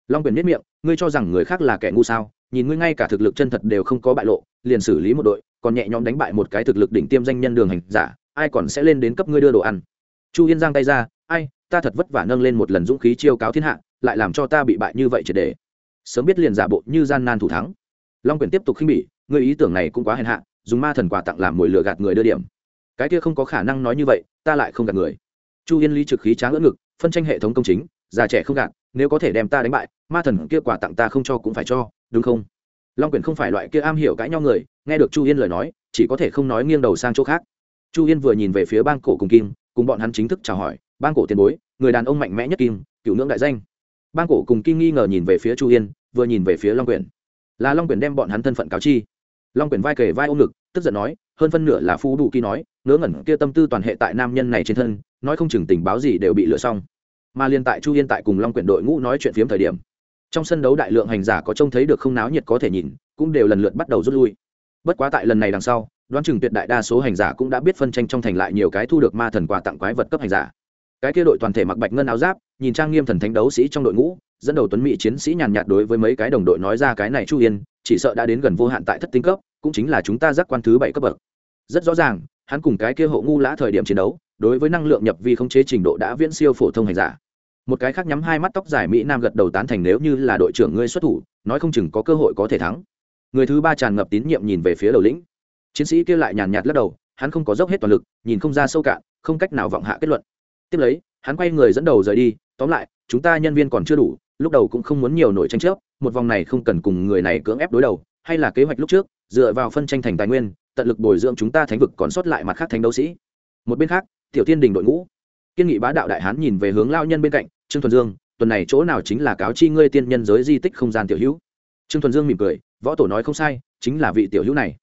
Long quyền biết miệng, ngươi cho rằng người khác là kẻ ngu sao? Nhìn ngươi ngay cả thực lực chân thật đều không có bại lộ, liền xử lý một đội, còn nhẹ nhõm đánh bại một cái thực lực đỉnh tiêm danh nhân đường hành giả, ai còn sẽ lên đến cấp ngươi đưa đồ ăn? Chu yên giang tay ra, ai, ta thật vất vả nâng lên một lần dũng khí chiêu cáo thiên hạ, lại làm cho ta bị bại như vậy triệt để. Sớm biết liền giả bộ như gian nan thủ thắng. Long quyền tiếp tục khinh bỉ, ngươi ý tưởng này cũng quá hèn hạ, dùng ma thần quà tặng làm mồi lừa gạt người đưa điểm. Cái kia không có khả năng nói như vậy, ta lại không gạt người. Chu yên lý trực khí tráng ngỡ ngực, phân tranh hệ thống công chính, già trẻ không gạt, nếu có thể đem ta đánh bại, ma thần kia quà tặng ta không cho cũng phải cho đúng không? Long quyển không phải loại kia am hiểu cãi nhau người, nghe được chu yên lời nói, chỉ có thể không nói nghiêng đầu sang chỗ khác. Chu yên vừa nhìn về phía bang cổ cùng kim, cùng bọn hắn chính thức chào hỏi, bang cổ tiền bối, người đàn ông mạnh mẽ nhất kim, cựu ngưỡng đại danh. Bang cổ cùng kim nghi ngờ nhìn về phía chu yên, vừa nhìn về phía long quyển là long quyển đem bọn hắn thân phận cáo chi. Long quyển vai kề vai ôm ngực, tức giận nói, hơn phân nửa là phu đủ kỳ nói, ngớ ngẩn kia tâm tư toàn hệ tại nam nhân này trên thân, nói không chừng tình báo gì đều bị lựa xong. Mà liên tại chu yên tại cùng long quyển đội ngũ nói chuyện phiếm thời điểm trong sân đấu đại lượng hành giả có trông thấy được không náo nhiệt có thể nhìn, cũng đều lần lượt bắt đầu rút lui. Bất quá tại lần này đằng sau, đoán chừng tuyệt đại đa số hành giả cũng đã biết phân tranh trong thành lại nhiều cái thu được ma thần quà tặng quái vật cấp hành giả. Cái kia đội toàn thể mặc bạch ngân áo giáp, nhìn trang nghiêm thần thánh đấu sĩ trong đội ngũ, dẫn đầu tuấn mỹ chiến sĩ nhàn nhạt đối với mấy cái đồng đội nói ra cái này chu yên, chỉ sợ đã đến gần vô hạn tại thất tinh cấp, cũng chính là chúng ta giác quan thứ bảy cấp bậc. Rất rõ ràng, hắn cùng cái kia hộ ngu lã thời điểm chiến đấu, đối với năng lượng nhập vi không chế trình độ đã viễn siêu phổ thông hành giả một cái khác nhắm hai mắt tóc dài mỹ nam gật đầu tán thành nếu như là đội trưởng ngươi xuất thủ, nói không chừng có cơ hội có thể thắng. Người thứ ba tràn ngập tín nhiệm nhìn về phía đầu lĩnh. Chiến sĩ kia lại nhàn nhạt lắc đầu, hắn không có dốc hết toàn lực, nhìn không ra sâu cạn, không cách nào vọng hạ kết luận. Tiếp lấy, hắn quay người dẫn đầu rời đi, tóm lại, chúng ta nhân viên còn chưa đủ, lúc đầu cũng không muốn nhiều nổi tranh chấp, một vòng này không cần cùng người này cưỡng ép đối đầu, hay là kế hoạch lúc trước, dựa vào phân tranh thành tài nguyên, tận lực bồi dưỡng chúng ta thánh vực còn sót lại mặt khác thánh đấu sĩ. Một bên khác, tiểu tiên đình đội ngũ. Kiên nghị bá đạo đại hán nhìn về hướng lao nhân bên cạnh trương thuần dương, tuần này chỗ nào chính là cáo chi ngươi tiên nhân giới di tích không gian tiểu hữu? Trương thuần dương mỉm cười, võ tổ nói không sai, chính là vị tiểu hữu này.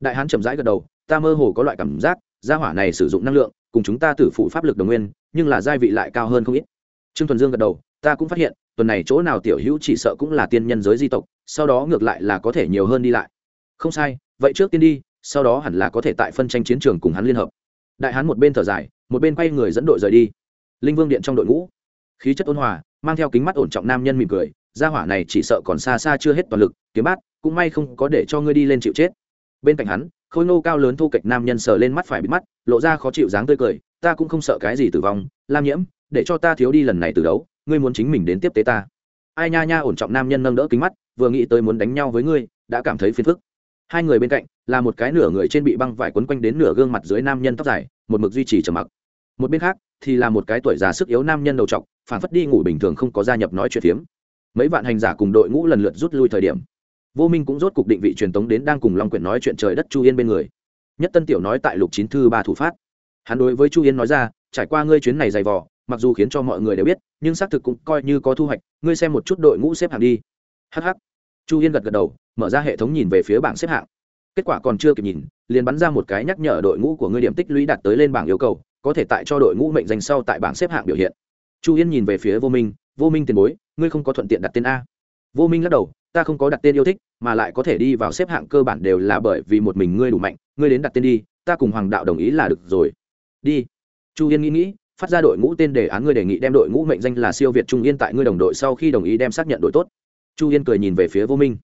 Đại hán chậm rãi gật đầu, ta mơ hồ có loại cảm giác, gia hỏa này sử dụng năng lượng, cùng chúng ta tử phụ pháp lực đồng nguyên, nhưng là gia vị lại cao hơn không ít. Trương thuần dương gật đầu, ta cũng phát hiện, tuần này chỗ nào tiểu hữu chỉ sợ cũng là tiên nhân giới di tộc, sau đó ngược lại là có thể nhiều hơn đi lại. Không sai, vậy trước tiên đi, sau đó hẳn là có thể tại phân tranh chiến trường cùng hắn liên hợp. Đại hán một bên thở dài, một bên quay người dẫn đội rời đi. Linh vương điện trong đội ngũ khí chất ôn hòa, mang theo kính mắt ổn trọng nam nhân mỉm cười, gia hỏa này chỉ sợ còn xa xa chưa hết toàn lực, kiếm bát, cũng may không có để cho ngươi đi lên chịu chết. Bên cạnh hắn, khôi nô cao lớn thu kịch nam nhân sờ lên mắt phải bịt mắt, lộ ra khó chịu dáng tươi cười, ta cũng không sợ cái gì tử vong, lam nhiễm, để cho ta thiếu đi lần này từ đấu, ngươi muốn chính mình đến tiếp tế ta. Ai nha nha ổn trọng nam nhân nâng đỡ kính mắt, vừa nghĩ tới muốn đánh nhau với ngươi, đã cảm thấy phiền phức. Hai người bên cạnh, là một cái nửa người trên bị băng vải quấn quanh đến nửa gương mặt dưới nam nhân tóc dài, một mực duy trì trầm mặc. Một bên khác, thì là một cái tuổi già sức yếu nam nhân đầu trọc phản phất đi ngủ bình thường không có gia nhập nói chuyện phiếm. Mấy vạn hành giả cùng đội ngũ lần lượt rút lui thời điểm, vô minh cũng rốt cục định vị truyền tống đến đang cùng long quyển nói chuyện trời đất chu yên bên người. Nhất tân tiểu nói tại lục chín thư ba thủ phát. Hắn đối với chu yên nói ra, trải qua ngươi chuyến này dày vò, mặc dù khiến cho mọi người đều biết, nhưng xác thực cũng coi như có thu hoạch, ngươi xem một chút đội ngũ xếp hạng đi. Hh chu yên gật gật đầu, mở ra hệ thống nhìn về phía bảng xếp hạng. Kết quả còn chưa kịp nhìn, liền bắn ra một cái nhắc nhở đội ngũ của ngươi điểm tích lũy đạt tới lên bảng yêu cầu, có thể tại cho đội ngũ mệnh danh sau tại bảng xếp hạng biểu hiện chu yên nhìn về phía vô minh vô minh tiền bối, ngươi không có thuận tiện đặt tên a. Vô minh lắc đầu, ta không có đặt tên yêu thích, mà lại có thể đi vào xếp hạng cơ bản đều là bởi vì một mình ngươi đủ mạnh, ngươi đến đặt tên đi, ta cùng hoàng đạo đồng ý là được rồi. Đi. Chu yên nghĩ nghĩ, phát ra đội ngũ tên đề án ngươi đề nghị đem đội ngũ mệnh danh là siêu việt trung yên tại ngươi đồng đội sau khi đồng ý đem xác nhận đội tốt. Chu yên cười nhìn về phía vô minh.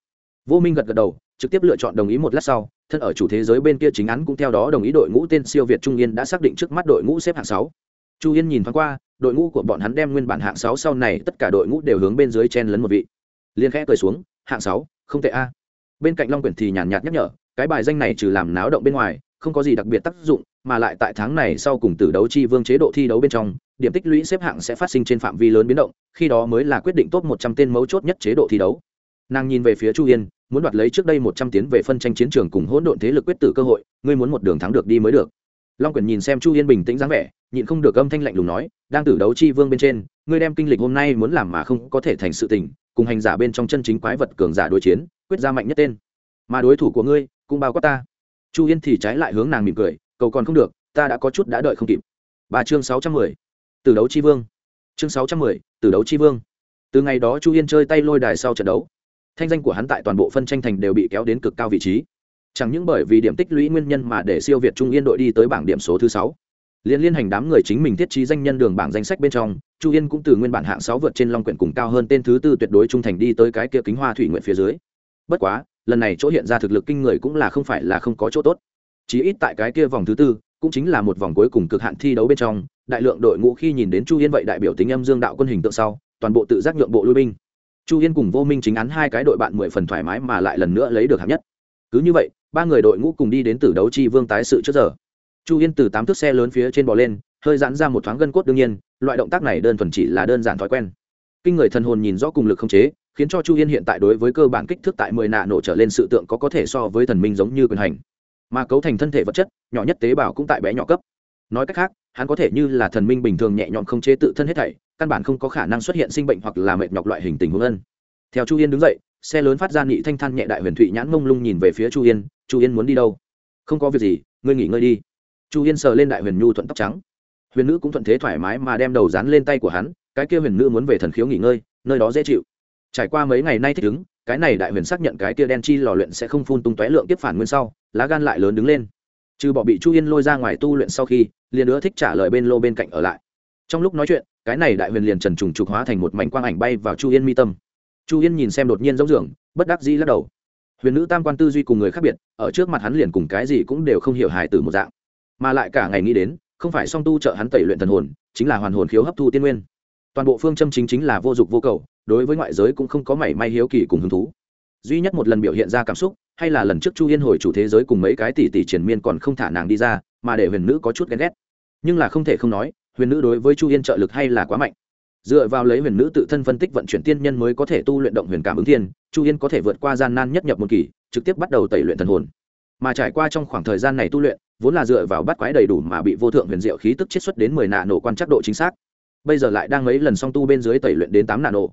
Vô minh gật gật đầu, trực tiếp lựa chọn đồng ý một lát sau, thân ở chủ thế giới bên kia chính án cũng theo đó đồng ý đội ngũ tên siêu việt trung yên đã xác định trước mắt đội ngũ xếp hạng sáu chu yên nhìn thoáng qua, đội ngũ của bọn hắn đem nguyên bản hạng sáu sau này tất cả đội ngũ đều hướng bên dưới chen lấn một vị. Liên khẽ cười xuống, hạng sáu, không tệ a. Bên cạnh long quyển thì nhàn nhạt nhắc nhở, cái bài danh này trừ làm náo động bên ngoài, không có gì đặc biệt tác dụng, mà lại tại tháng này sau cùng tử đấu chi vương chế độ thi đấu bên trong, điểm tích lũy xếp hạng sẽ phát sinh trên phạm vi lớn biến động, khi đó mới là quyết định top một trăm tên mấu chốt nhất chế độ thi đấu. Nàng nhìn về phía chu yên, muốn đoạt lấy trước đây một trăm tiến về phân tranh chiến trường cùng hỗn độn thế lực quyết tử cơ hội, ngươi muốn một đường thắng được đi mới được long quyển nhìn xem chu yên bình tĩnh dáng vẻ, nhịn không được âm thanh lạnh lùng nói, đang tử đấu chi vương bên trên, ngươi đem kinh lịch hôm nay muốn làm mà không có thể thành sự tình, cùng hành giả bên trong chân chính quái vật cường giả đối chiến, quyết ra mạnh nhất tên. Mà đối thủ của ngươi cũng bao quát ta. Chu yên thì trái lại hướng nàng mỉm cười, cầu còn không được, ta đã có chút đã đợi không kịp. Bà chương sáu trăm mười từ đấu chi vương. Chương sáu trăm mười từ đấu chi vương. Từ ngày đó chu yên chơi tay lôi đài sau trận đấu, thanh danh của hắn tại toàn bộ phân tranh thành đều bị kéo đến cực cao vị trí chẳng những bởi vì điểm tích lũy nguyên nhân mà để siêu việt trung yên đội đi tới bảng điểm số thứ sáu. Liên liên hành đám người chính mình thiết trí danh nhân đường bảng danh sách bên trong, chu yên cũng từ nguyên bản hạng sáu vượt trên long quyển cùng cao hơn tên thứ tư tuyệt đối trung thành đi tới cái kia kính hoa thủy nguyện phía dưới. Bất quá, lần này chỗ hiện ra thực lực kinh người cũng là không phải là không có chỗ tốt. Chí ít tại cái kia vòng thứ tư, cũng chính là một vòng cuối cùng cực hạn thi đấu bên trong, đại lượng đội ngũ khi nhìn đến chu yên vậy đại biểu tính âm dương đạo quân hình tượng sau, toàn bộ tự giác nhượng bộ lui binh. Chu yên cùng vô minh chính án hai cái đội bạn mười phần thoải mái mà lại lần nữa lấy được hạng nhất cứ như vậy, ba người đội ngũ cùng đi đến tử đấu chi vương tái sự trước giờ. Chu yên từ tám thước xe lớn phía trên bò lên, hơi giãn ra một thoáng gân cốt đương nhiên, loại động tác này đơn thuần chỉ là đơn giản thói quen. Kinh người thần hồn nhìn rõ cùng lực không chế, khiến cho chu yên hiện tại đối với cơ bản kích thước tại mười nạ nổ trở lên sự tượng có có thể so với thần minh giống như quyền hành. Mà cấu thành thân thể vật chất, nhỏ nhất tế bào cũng tại bé nhỏ cấp. Nói cách khác, hắn có thể như là thần minh bình thường nhẹ nhõm không chế tự thân hết thảy, căn bản không có khả năng xuất hiện sinh bệnh hoặc là mệt nhọc loại hình tình huống ân. Theo chu yên đứng dậy xe lớn phát ra nghị thanh than nhẹ đại huyền thụy nhãn mông lung nhìn về phía chu yên chu yên muốn đi đâu? Không có việc gì, ngươi nghỉ ngơi đi. Chu yên sờ lên đại huyền nhu thuận tóc trắng. Huyền nữ cũng thuận thế thoải mái mà đem đầu dán lên tay của hắn, cái kia huyền nữ muốn về thần khiếu nghỉ ngơi, nơi đó dễ chịu. Trải qua mấy ngày nay thích ứng, cái này đại huyền xác nhận cái kia đen chi lò luyện sẽ không phun tung tóe lượng tiếp phản nguyên sau, lá gan lại lớn đứng lên. Trừ bỏ bị chu yên lôi ra ngoài tu luyện sau khi, liền nữa thích trả lời bên lô bên cạnh ở lại. Trong lúc nói chuyện, cái này đại huyền liền trần trùng trục hóa thành một mảnh quang ảnh bay vào chu yên mi tâm chu yên nhìn xem đột nhiên giống dường bất đắc dĩ lắc đầu. Huyền nữ tam quan tư duy cùng người khác biệt, ở trước mặt hắn liền cùng cái gì cũng đều không hiểu hài từ một dạng. Mà lại cả ngày nghĩ đến, không phải song tu trợ hắn tẩy luyện thần hồn, chính là hoàn hồn khiếu hấp thu tiên nguyên. Toàn bộ phương châm chính chính là vô dụng vô cầu, đối với ngoại giới cũng không có mảy may hiếu kỳ cùng hứng thú. Duy nhất một lần biểu hiện ra cảm xúc, hay là lần trước chu yên hồi chủ thế giới cùng mấy cái tỷ tỷ triển miên còn không thả nàng đi ra, mà để huyền nữ có chút ghen ghét. Nhưng là không thể không nói, huyền nữ đối với chu yên trợ lực hay là quá mạnh dựa vào lấy huyền nữ tự thân phân tích vận chuyển tiên nhân mới có thể tu luyện động huyền cảm ứng thiên, chu yên có thể vượt qua gian nan nhất nhập một kỳ, trực tiếp bắt đầu tẩy luyện thần hồn. Mà trải qua trong khoảng thời gian này tu luyện, vốn là dựa vào bắt quái đầy đủ mà bị vô thượng huyền diệu khí tức chiết xuất đến mười nạ nổ quan chắc độ chính xác. Bây giờ lại đang mấy lần song tu bên dưới tẩy luyện đến tám nạ nổ.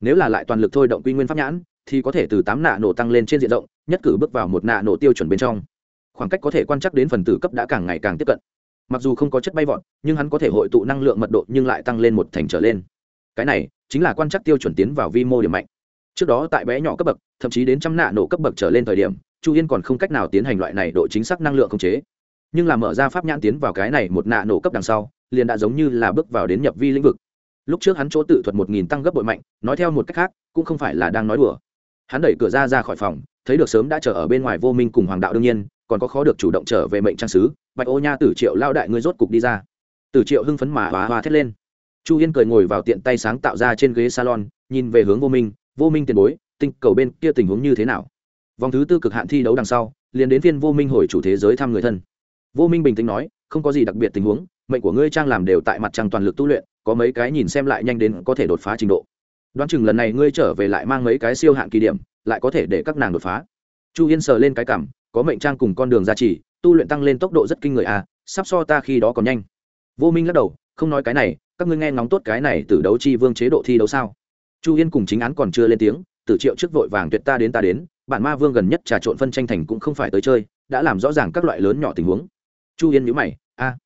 Nếu là lại toàn lực thôi động quy nguyên pháp nhãn, thì có thể từ tám nạ nổ tăng lên trên diện rộng, nhất cử bước vào một nạ nổ tiêu chuẩn bên trong. Khoảng cách có thể quan trắc đến phần tử cấp đã càng ngày càng tiếp cận mặc dù không có chất bay vọt, nhưng hắn có thể hội tụ năng lượng mật độ nhưng lại tăng lên một thành trở lên. Cái này chính là quan trắc tiêu chuẩn tiến vào vi mô điểm mạnh. Trước đó tại bé nhỏ cấp bậc, thậm chí đến trăm nạ nổ cấp bậc trở lên thời điểm, chu yên còn không cách nào tiến hành loại này độ chính xác năng lượng khống chế. Nhưng là mở ra pháp nhãn tiến vào cái này một nạ nổ cấp đằng sau, liền đã giống như là bước vào đến nhập vi lĩnh vực. Lúc trước hắn chỗ tự thuật một nghìn tăng gấp bội mạnh, nói theo một cách khác, cũng không phải là đang nói đùa. Hắn đẩy cửa ra ra khỏi phòng, thấy được sớm đã chờ ở bên ngoài vô minh cùng hoàng đạo đương nhiên còn có khó được chủ động trở về mệnh trang sứ, bạch ô nha tử triệu lao đại ngươi rốt cục đi ra. Tử triệu hưng phấn mà hóa hoa thét lên. Chu yên cười ngồi vào tiện tay sáng tạo ra trên ghế salon, nhìn về hướng vô minh vô minh tiền bối, tinh cầu bên kia tình huống như thế nào? Vòng thứ tư cực hạn thi đấu đằng sau, liền đến phiên vô minh hồi chủ thế giới thăm người thân. Vô minh bình tĩnh nói, không có gì đặc biệt tình huống, mệnh của ngươi trang làm đều tại mặt trăng toàn lực tu luyện, có mấy cái nhìn xem lại nhanh đến có thể đột phá trình độ. Đoán chừng lần này ngươi trở về lại mang mấy cái siêu hạn kỳ điểm, lại có thể để các nàng đột phá. Chu yên sờ lên cái cảm có mệnh trang cùng con đường gia trì, tu luyện tăng lên tốc độ rất kinh người à sắp so ta khi đó còn nhanh. Vô minh lắc đầu, không nói cái này, các ngươi nghe ngóng tốt cái này từ đấu chi vương chế độ thi đấu sao? Chu yên cùng chính án còn chưa lên tiếng, tử triệu trước vội vàng tuyệt ta đến ta đến, bản ma vương gần nhất trà trộn phân tranh thành cũng không phải tới chơi, đã làm rõ ràng các loại lớn nhỏ tình huống. Chu yên nhữ mày, a,